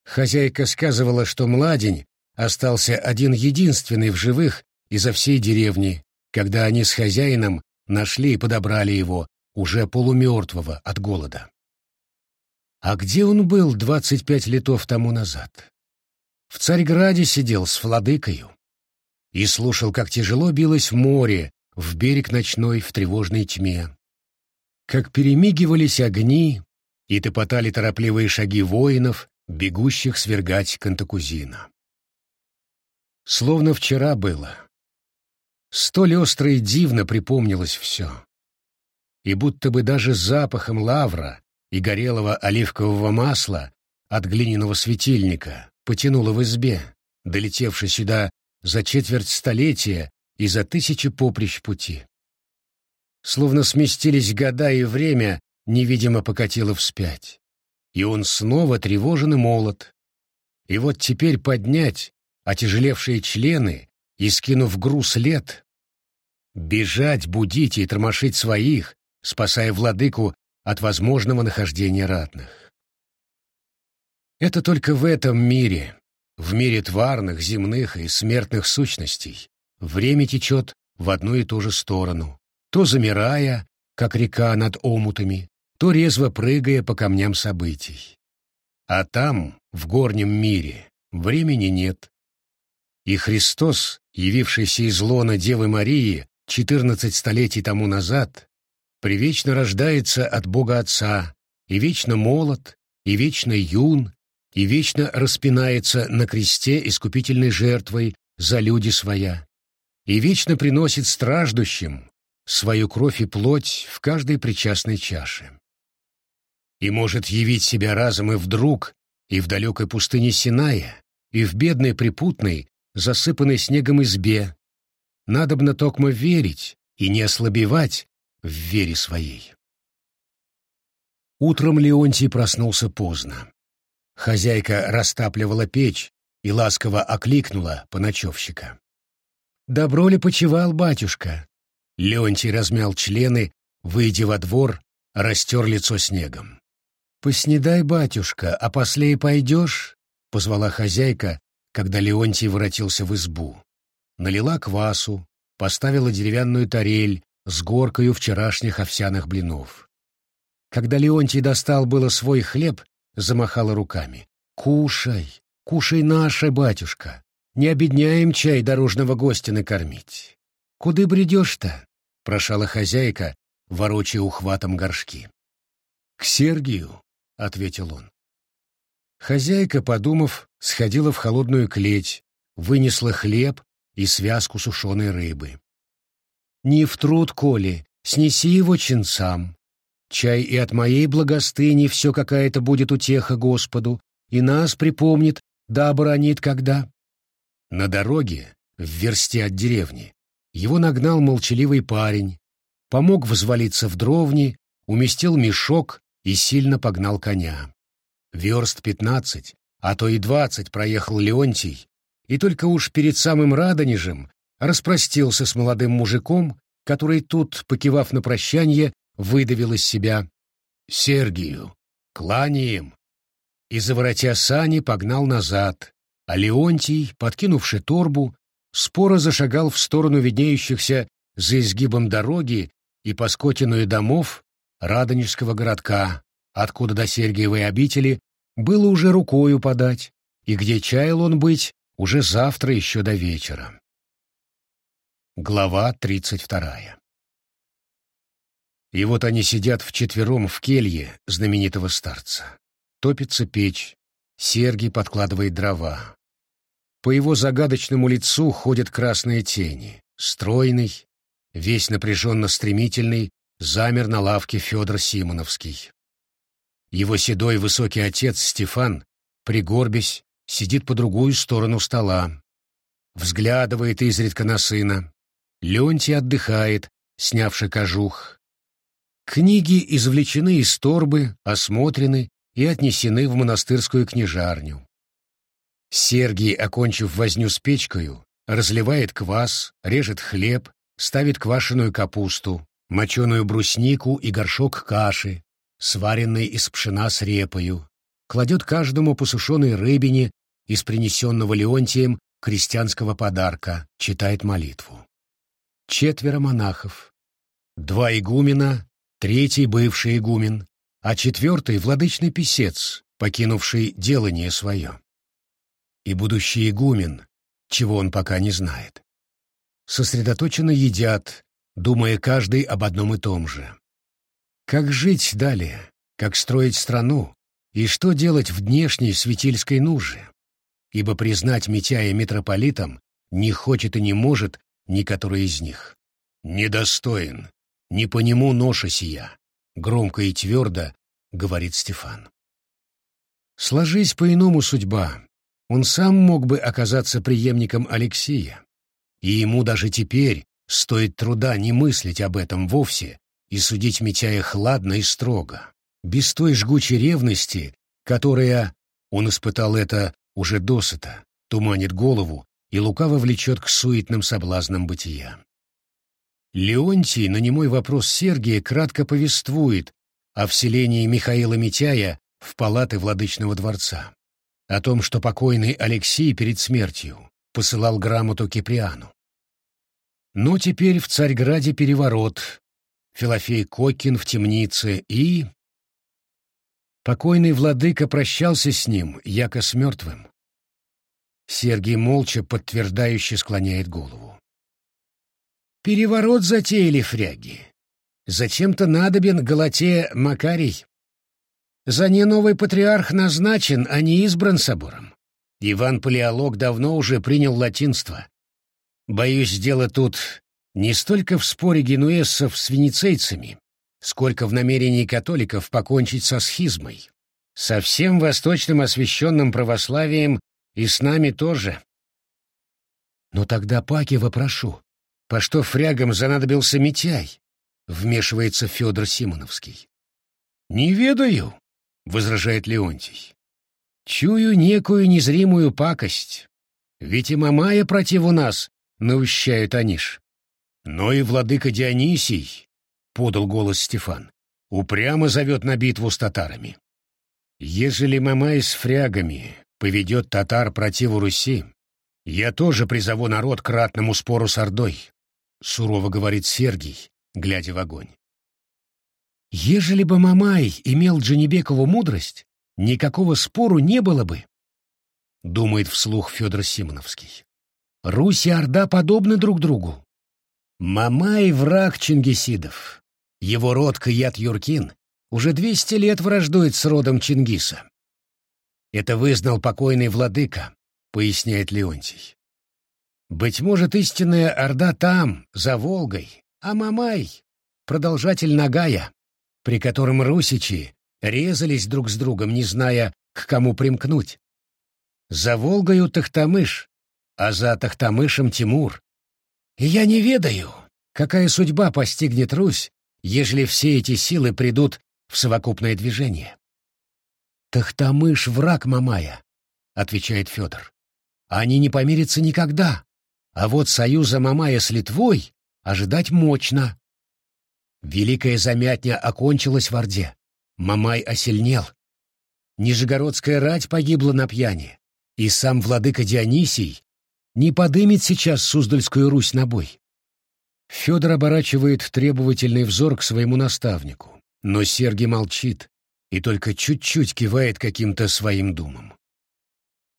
Хозяйка сказывала, что младень остался один единственный в живых изо всей деревни, когда они с хозяином нашли и подобрали его, уже полумертвого от голода. А где он был двадцать пять летов тому назад? В Царьграде сидел с владыкою и слушал, как тяжело билось море в берег ночной в тревожной тьме, как перемигивались огни и топотали торопливые шаги воинов, бегущих свергать Кантакузина. Словно вчера было. Столь остро и дивно припомнилось все. И будто бы даже запахом лавра и горелого оливкового масла от глиняного светильника потянуло в избе, долетевшей сюда за четверть столетия и за тысячи поприщ пути. Словно сместились года и время невидимо покатило вспять. И он снова тревожен и молод. И вот теперь поднять отяжелевшие члены и, скинув груз лет, бежать, будить и тормошить своих, спасая владыку от возможного нахождения ратных. Это только в этом мире, в мире тварных, земных и смертных сущностей, время течет в одну и ту же сторону, то замирая, как река над омутами, то резво прыгая по камням событий. А там, в горнем мире, времени нет. И Христос, явившийся из лона Девы Марии четырнадцать столетий тому назад, привечно рождается от Бога Отца, и вечно молод, и вечно юн, и вечно распинается на кресте искупительной жертвой за люди своя, и вечно приносит страждущим свою кровь и плоть в каждой причастной чаше. И может явить себя разом и вдруг, и в далекой пустыне Синая, и в бедной припутной, засыпанной снегом избе. Надобно токмо верить и не ослабевать в вере своей. Утром Леонтий проснулся поздно. Хозяйка растапливала печь и ласково окликнула поночевщика. «Добро ли почевал батюшка?» Леонтий размял члены, выйдя во двор, растер лицо снегом. «Поснедай, батюшка, а после и пойдешь?» — позвала хозяйка, когда Леонтий воротился в избу. Налила квасу, поставила деревянную тарель с горкою вчерашних овсяных блинов. Когда Леонтий достал было свой хлеб, замахала руками. «Кушай, кушай наше, батюшка, не обедняем чай дорожного гостя накормить. Куды бредешь-то?» — прошала хозяйка, ворочая ухватом горшки. «К Сергию», — ответил он. Хозяйка, подумав, сходила в холодную клеть, вынесла хлеб и связку сушеной рыбы. «Не в труд, Коли, снеси его чинцам. Чай и от моей благостыни все какая-то будет утеха Господу, и нас припомнит, да оборонит когда». На дороге, в версте от деревни, его нагнал молчаливый парень, помог взвалиться в дровни, уместил мешок и сильно погнал коня. Верст пятнадцать, а то и двадцать проехал Леонтий, и только уж перед самым Радонежем распростился с молодым мужиком, который тут, покивав на прощание, выдавил из себя «Сергию, кланяем!» и, заворотя сани, погнал назад, а Леонтий, подкинувши торбу, споро зашагал в сторону виднеющихся за изгибом дороги и по скотину домов Радонежского городка, откуда до Сергиевой обители было уже рукою подать, и где чаял он быть уже завтра еще до вечера. Глава тридцать вторая И вот они сидят вчетвером в келье знаменитого старца. Топится печь, Сергий подкладывает дрова. По его загадочному лицу ходят красные тени. Стройный, весь напряженно стремительный, замер на лавке Федор Симоновский. Его седой высокий отец Стефан, пригорбясь, сидит по другую сторону стола. Взглядывает изредка на сына. Леонтий отдыхает, снявший кожух. Книги извлечены из торбы, осмотрены и отнесены в монастырскую книжарню. Сергий, окончив возню с печкою, разливает квас, режет хлеб, ставит квашеную капусту, моченую бруснику и горшок каши, сваренной из пшена с репою, кладет каждому по сушеной рыбине из принесенного Леонтием крестьянского подарка, читает молитву. Четверо монахов. Два игумена, третий — бывший игумен, а четвертый — владычный писец, покинувший делание свое. И будущий игумен, чего он пока не знает. Сосредоточенно едят, думая каждый об одном и том же. Как жить далее, как строить страну, и что делать в внешней светильской нужде? Ибо признать Митяя митрополитом не хочет и не может ни который из них. «Недостоин, не по нему ноша сия», — громко и твердо говорит Стефан. Сложись по-иному судьба, он сам мог бы оказаться преемником Алексия, и ему даже теперь стоит труда не мыслить об этом вовсе и судить Митяя хладно и строго, без той жгучей ревности, которая, он испытал это уже досыта, туманит голову и лукаво влечет к суетным соблазнам бытия. Леонтий на немой вопрос Сергия кратко повествует о вселении Михаила Митяя в палаты владычного дворца, о том, что покойный Алексей перед смертью посылал грамоту Киприану. Но теперь в Царьграде переворот, Филофей Кокин в темнице и... Покойный владыка прощался с ним, яко с мертвым. Сергий молча подтверждающе склоняет голову. Переворот затеяли фряги. Зачем-то надобен Галатея Макарий. За не новый патриарх назначен, а не избран собором. Иван Палеолог давно уже принял латинство. Боюсь, дело тут не столько в споре генуэзцев с венецейцами, сколько в намерении католиков покончить со схизмой. Со всем восточным освященным православием и с нами тоже. Но тогда Паки вопрошу, по что фрягам занадобился Митяй? Вмешивается Федор Симоновский. Не ведаю, возражает Леонтий. Чую некую незримую пакость. Ведь и Мамая против у нас, наущают они ж. Но и владыка Дионисий, подал голос Стефан, упрямо зовет на битву с татарами. Ежели Мамай с фрягами поведет татар противу Руси, я тоже призову народ к ратному спору с Ордой, — сурово говорит Сергий, глядя в огонь. Ежели бы Мамай имел Джанибекову мудрость, никакого спору не было бы, — думает вслух Федор Симоновский. Русь и Орда подобны друг другу. Мамай — враг чингисидов, его род Каят-Юркин уже 200 лет враждует с родом Чингиса. Это вызнал покойный владыка, поясняет Леонтий. Быть может, истинная Орда там, за Волгой, а Мамай — продолжатель Нагая, при котором русичи резались друг с другом, не зная, к кому примкнуть. За Волгою Тахтамыш, а за Тахтамышем Тимур. И я не ведаю, какая судьба постигнет Русь, ежели все эти силы придут в совокупное движение. «Тахтамыш — враг Мамая», — отвечает Федор. «Они не помирятся никогда, а вот союза Мамая с Литвой ожидать мощно». Великая замятня окончилась в Орде. Мамай осильнел. Нижегородская рать погибла на пьяни, и сам владыка Дионисий не подымет сейчас Суздальскую Русь на бой. Федор оборачивает требовательный взор к своему наставнику, но Сергий молчит и только чуть-чуть кивает каким-то своим думам.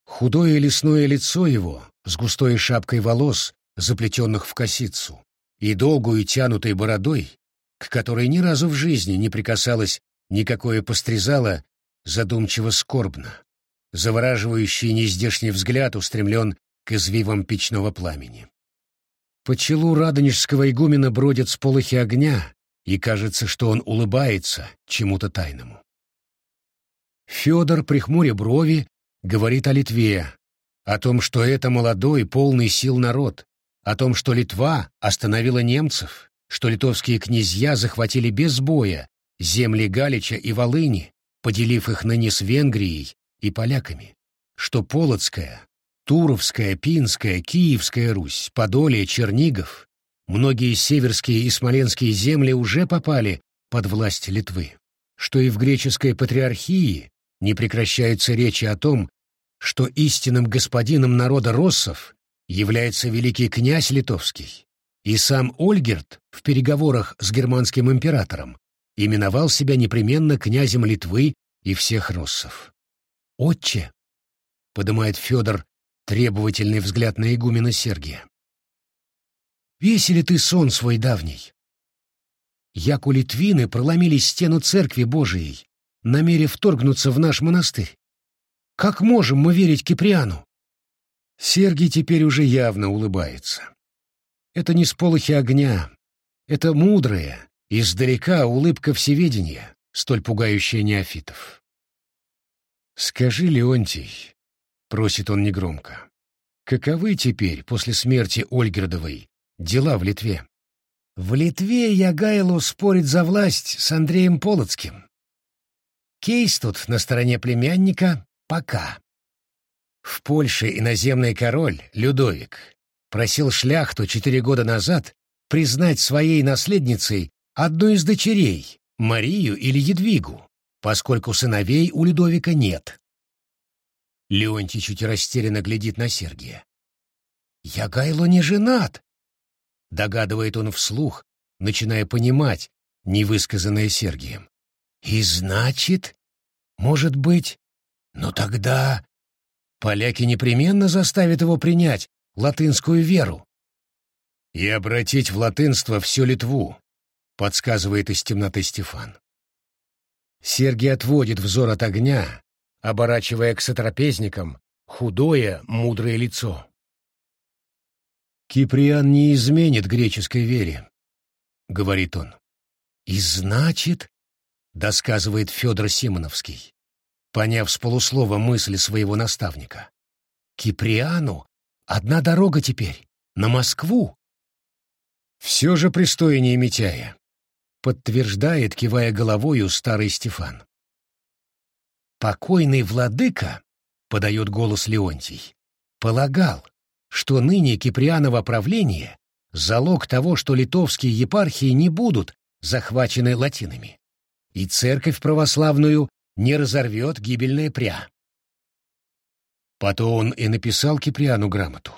Худое лесное лицо его с густой шапкой волос, заплетенных в косицу, и долгую тянутой бородой, к которой ни разу в жизни не прикасалось никакое пострезало, задумчиво скорбно. Завораживающий нездешний взгляд устремлен к извивам печного пламени. По челу радонежского игумена бродят сполохи огня, и кажется, что он улыбается чему-то тайному. Федор, прихмуря брови, говорит о Литве, о том, что это молодой, полный сил народ, о том, что Литва остановила немцев, что литовские князья захватили без боя земли Галича и Волыни, поделив их на низ Венгрией и поляками, что Полоцкая, Туровская, Пинская, Киевская Русь, Подолье, Чернигов, многие северские и смоленские земли уже попали под власть Литвы, что и в греческой патриархии не прекращаются речи о том, что истинным господином народа россов является великий князь литовский, и сам Ольгерт в переговорах с германским императором именовал себя непременно князем Литвы и всех россов. «Отче!» — подымает Федор требовательный взгляд на игумена Сергия. «Весели ты сон свой давний? Яку литвины проломили стену церкви Божией, намерев вторгнуться в наш монастырь. Как можем мы верить Киприану?» Сергий теперь уже явно улыбается. Это не сполохи огня, это мудрая, издалека улыбка всеведения, столь пугающая неофитов. «Скажи, Леонтий», — просит он негромко, — «каковы теперь, после смерти Ольгердовой, дела в Литве?» «В Литве Ягайло спорит за власть с Андреем Полоцким. Кейс тут на стороне племянника пока. В Польше иноземный король Людовик просил шляхту четыре года назад признать своей наследницей одну из дочерей, Марию или Едвигу, поскольку сыновей у Людовика нет. Леонтий чуть растерянно глядит на Сергия. «Ягайло не женат!» — догадывает он вслух, начиная понимать невысказанное Сергием. «И значит, может быть, но тогда поляки непременно заставят его принять латынскую веру. И обратить в латынство всю Литву, подсказывает из темноты Стефан. Сергий отводит взор от огня, оборачивая к сотрапезникам худое, мудрое лицо. «Киприан не изменит греческой вере», — говорит он. «И значит», — досказывает Федор Симоновский, поняв с полуслова мысли своего наставника, «Киприану одна дорога теперь, на Москву». «Все же пристойнее Митяя», подтверждает, кивая головою старый Стефан. «Покойный владыка», — подает голос Леонтий, — «полагал, что ныне Киприаново правление — залог того, что литовские епархии не будут захвачены латинами, и церковь православную не разорвет гибельная пря». Потом он и написал Киприану грамоту.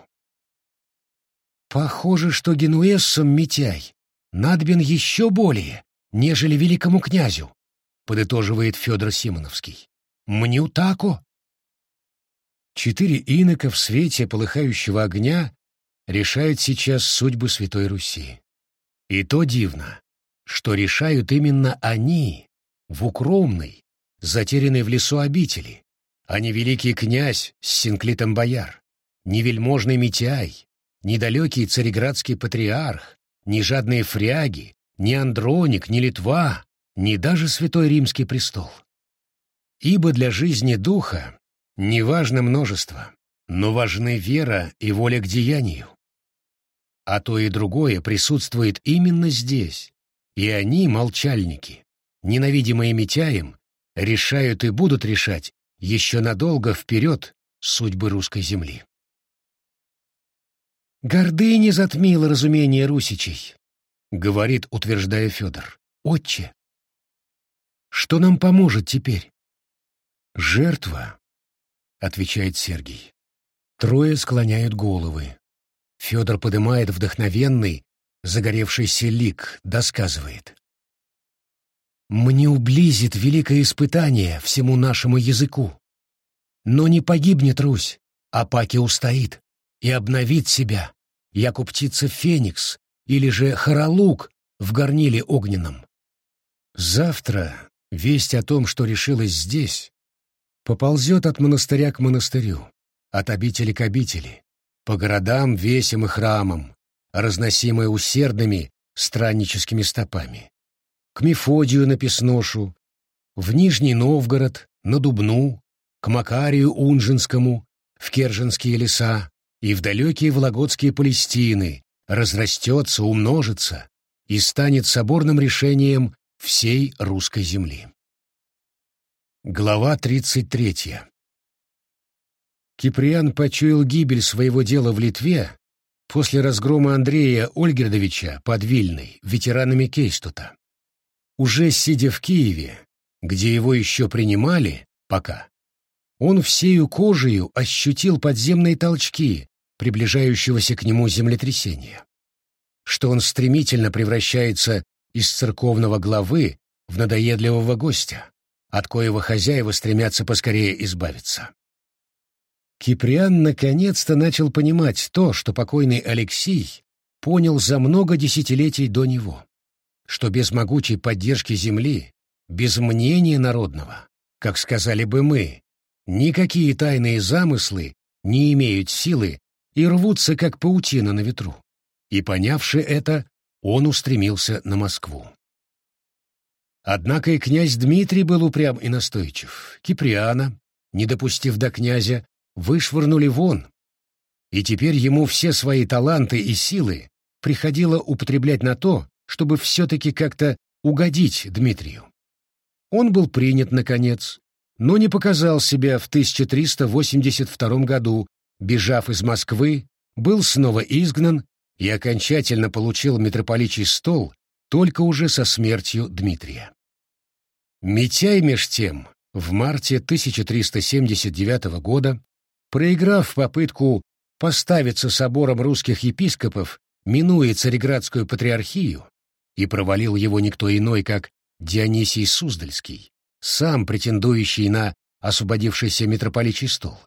Похоже, что генуэзцам Митяй надбен еще более, нежели великому князю, подытоживает Федор Симоновский. Мню тако. Четыре инока в свете полыхающего огня решают сейчас судьбы Святой Руси. И то дивно, что решают именно они, в укромной, затерянной в лесу обители, а не великий князь с синклитом бояр, не вельможный Митяй, недалекий цареградский патриарх, ни жадные фряги, ни Андроник, ни Литва, ни даже Святой Римский престол. Ибо для жизни духа не важно множество, но важны вера и воля к деянию. А то и другое присутствует именно здесь, и они, молчальники, ненавидимые Митяем, решают и будут решать еще надолго вперед судьбы русской земли. «Гордыня затмила разумение русичей», — говорит, утверждая Федор. «Отче, что нам поможет теперь?» «Жертва», — отвечает Сергий. Трое склоняют головы. Федор поднимает вдохновенный, загоревшийся лик, досказывает. «Мне ублизит великое испытание всему нашему языку. Но не погибнет Русь, а паки устоит и обновит себя, яко птица Феникс или же Харалук в горниле огненном. Завтра весть о том, что решилось здесь, поползет от монастыря к монастырю, от обители к обители, по городам, весям и храмам, разносимая усердными странническими стопами. К Мефодию на Песношу, в Нижний Новгород, на Дубну, к Макарию Унжинскому, в Керженские леса, и в далекие Вологодские Палестины разрастется, умножится и станет соборным решением всей русской земли. Глава 33. Киприан почуял гибель своего дела в Литве после разгрома Андрея Ольгердовича под Вильной ветеранами Кейстута. Уже сидя в Киеве, где его еще принимали, пока, он всею кожею ощутил подземные толчки, приближающегося к нему землетрясения. Что он стремительно превращается из церковного главы в надоедливого гостя, от коего хозяева стремятся поскорее избавиться. Киприан наконец-то начал понимать то, что покойный Алексей понял за много десятилетий до него, что без могучей поддержки земли, без мнения народного, как сказали бы мы, никакие тайные замыслы не имеют силы и рвутся, как паутина на ветру. И, понявши это, он устремился на Москву. Однако и князь Дмитрий был упрям и настойчив. Киприана, не допустив до князя, вышвырнули вон, и теперь ему все свои таланты и силы приходило употреблять на то, чтобы все-таки как-то угодить Дмитрию. Он был принят, наконец, но не показал себя в 1382 году, бежав из Москвы, был снова изгнан и окончательно получил митрополичий стол только уже со смертью Дмитрия. Митяй меж тем в марте 1379 года, проиграв попытку поставиться собором русских епископов, минуя Цареградскую патриархию, и провалил его никто иной, как Дионисий Суздальский, сам претендующий на освободившийся митрополичий стол,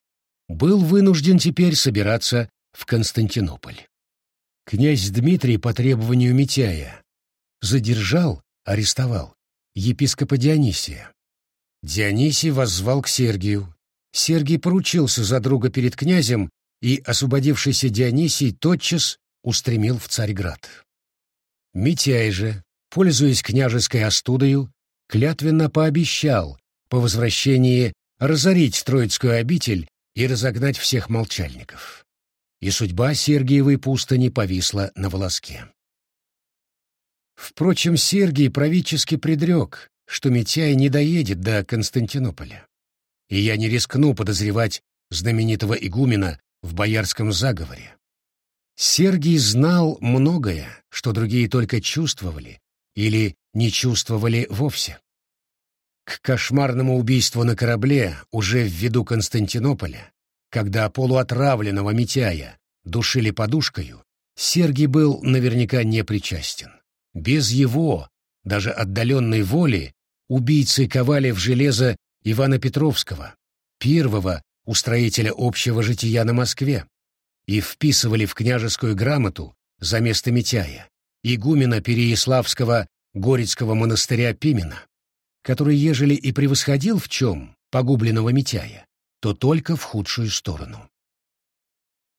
был вынужден теперь собираться в Константинополь. Князь Дмитрий по требованию Митяя задержал, арестовал епископа Дионисия. Дионисий воззвал к Сергию. Сергий поручился за друга перед князем, и освободившийся Дионисий тотчас устремил в Царьград. Митяй же, пользуясь княжеской остудою, клятвенно пообещал по возвращении разорить Троицкую обитель и разогнать всех молчальников. И судьба Сергиевой пустыни повисла на волоске. Впрочем, Сергий правительски предрек, что Митяй не доедет до Константинополя. И я не рискну подозревать знаменитого игумена в боярском заговоре. Сергий знал многое, что другие только чувствовали или не чувствовали вовсе. К кошмарному убийству на корабле уже в виду Константинополя, когда полуотравленного Митяя душили подушкою, Сергий был наверняка не причастен. Без его, даже отдаленной воли, убийцы ковали в железо Ивана Петровского, первого устроителя общего жития на Москве, и вписывали в княжескую грамоту за место Митяя игумена Переяславского Горецкого монастыря Пимена, который, ежели и превосходил в чем погубленного Митяя, то только в худшую сторону.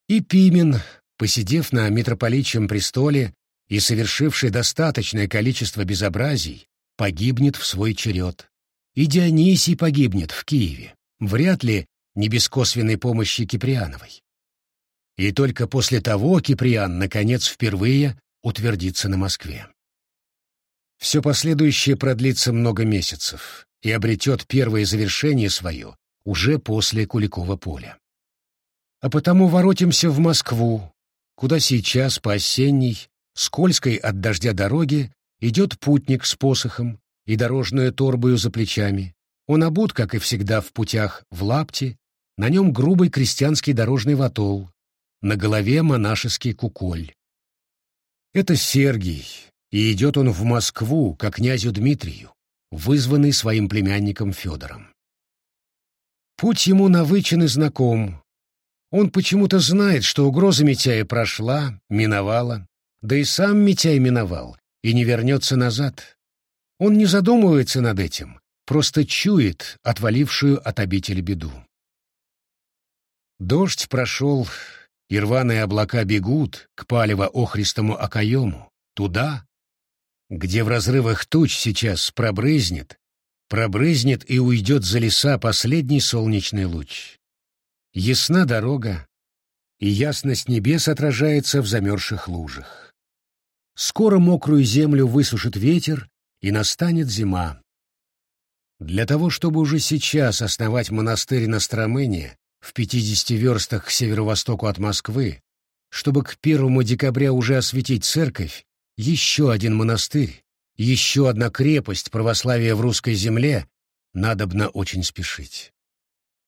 И Пимен, посидев на митрополичьем престоле и совершивший достаточное количество безобразий, погибнет в свой черед. И Дионисий погибнет в Киеве, вряд ли не без косвенной помощи Киприановой. И только после того Киприан, наконец, впервые утвердится на Москве. Все последующее продлится много месяцев и обретет первое завершение свое уже после Куликова поля. А потому воротимся в Москву, куда сейчас по осенней, скользкой от дождя дороге, идет путник с посохом и дорожную торбою за плечами. Он обут, как и всегда в путях, в лапте, на нем грубый крестьянский дорожный ватол, на голове монашеский куколь. Это Сергий, и идет он в Москву к князю Дмитрию, вызванный своим племянником Федором. Путь ему навычен и знаком. Он почему-то знает, что угроза Митяя прошла, миновала, да и сам Митяй миновал и не вернется назад. Он не задумывается над этим, просто чует отвалившую от обители беду. Дождь прошел, и рваные облака бегут к палево-охристому окоему, туда, где в разрывах туч сейчас пробрызнет, пробрызнет и уйдет за леса последний солнечный луч. Ясна дорога, и ясность небес отражается в замерзших лужах. Скоро мокрую землю высушит ветер, и настанет зима. Для того, чтобы уже сейчас основать монастырь на Стромене, в 50 верстах к северо-востоку от Москвы, чтобы к первому декабря уже осветить церковь, еще один монастырь, еще одна крепость православия в русской земле, надобно очень спешить.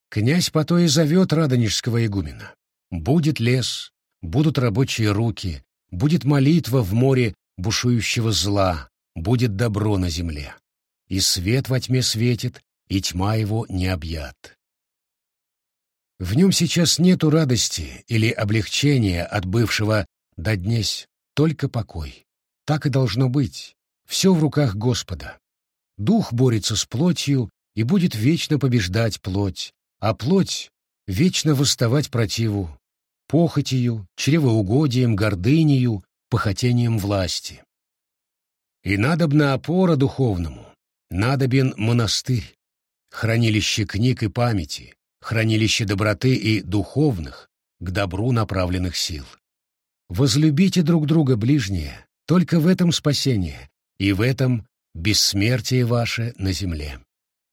Князь по то и зовет радонежского игумена. Будет лес, будут рабочие руки, будет молитва в море бушующего зла, будет добро на земле. и свет во тьме светит, и тьма его не объят. В нем сейчас нету радости или облегчения от бывшего до днесь, только покой. Так и должно быть. Все в руках Господа. Дух борется с плотью и будет вечно побеждать плоть, а плоть — вечно восставать противу, похотью, чревоугодием, гордынею, похотением власти. И надобна опора духовному, надобен монастырь, хранилище книг и памяти, хранилище доброты и духовных, к добру направленных сил. Возлюбите друг друга ближнее, только в этом спасение, и в этом бессмертие ваше на земле.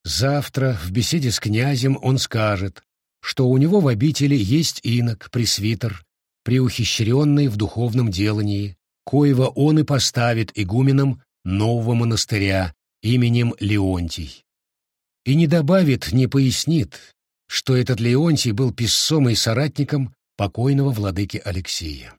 Завтра в беседе с князем он скажет, что у него в обители есть инок, пресвитер, преухищренный в духовном делании, коего он и поставит игуменом нового монастыря именем Леонтий. И не добавит, не пояснит, что этот Леонтий был писцом и соратником покойного владыки Алексея.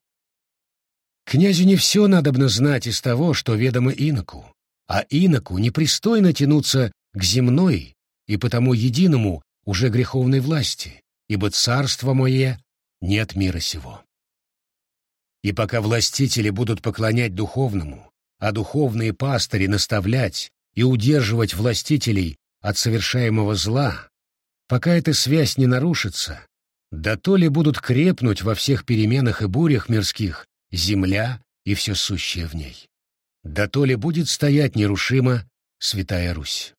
Князю не все надобно знать из того, что ведомо иноку, а иноку непристойно тянуться к земной и потому единому уже греховной власти, ибо царство мое нет мира сего. И пока властители будут поклонять духовному, а духовные пастыри наставлять и удерживать властителей от совершаемого зла, пока эта связь не нарушится, да то ли будут крепнуть во всех переменах и бурях мирских земля и все сущее в ней, да то ли будет стоять нерушимо Святая Русь.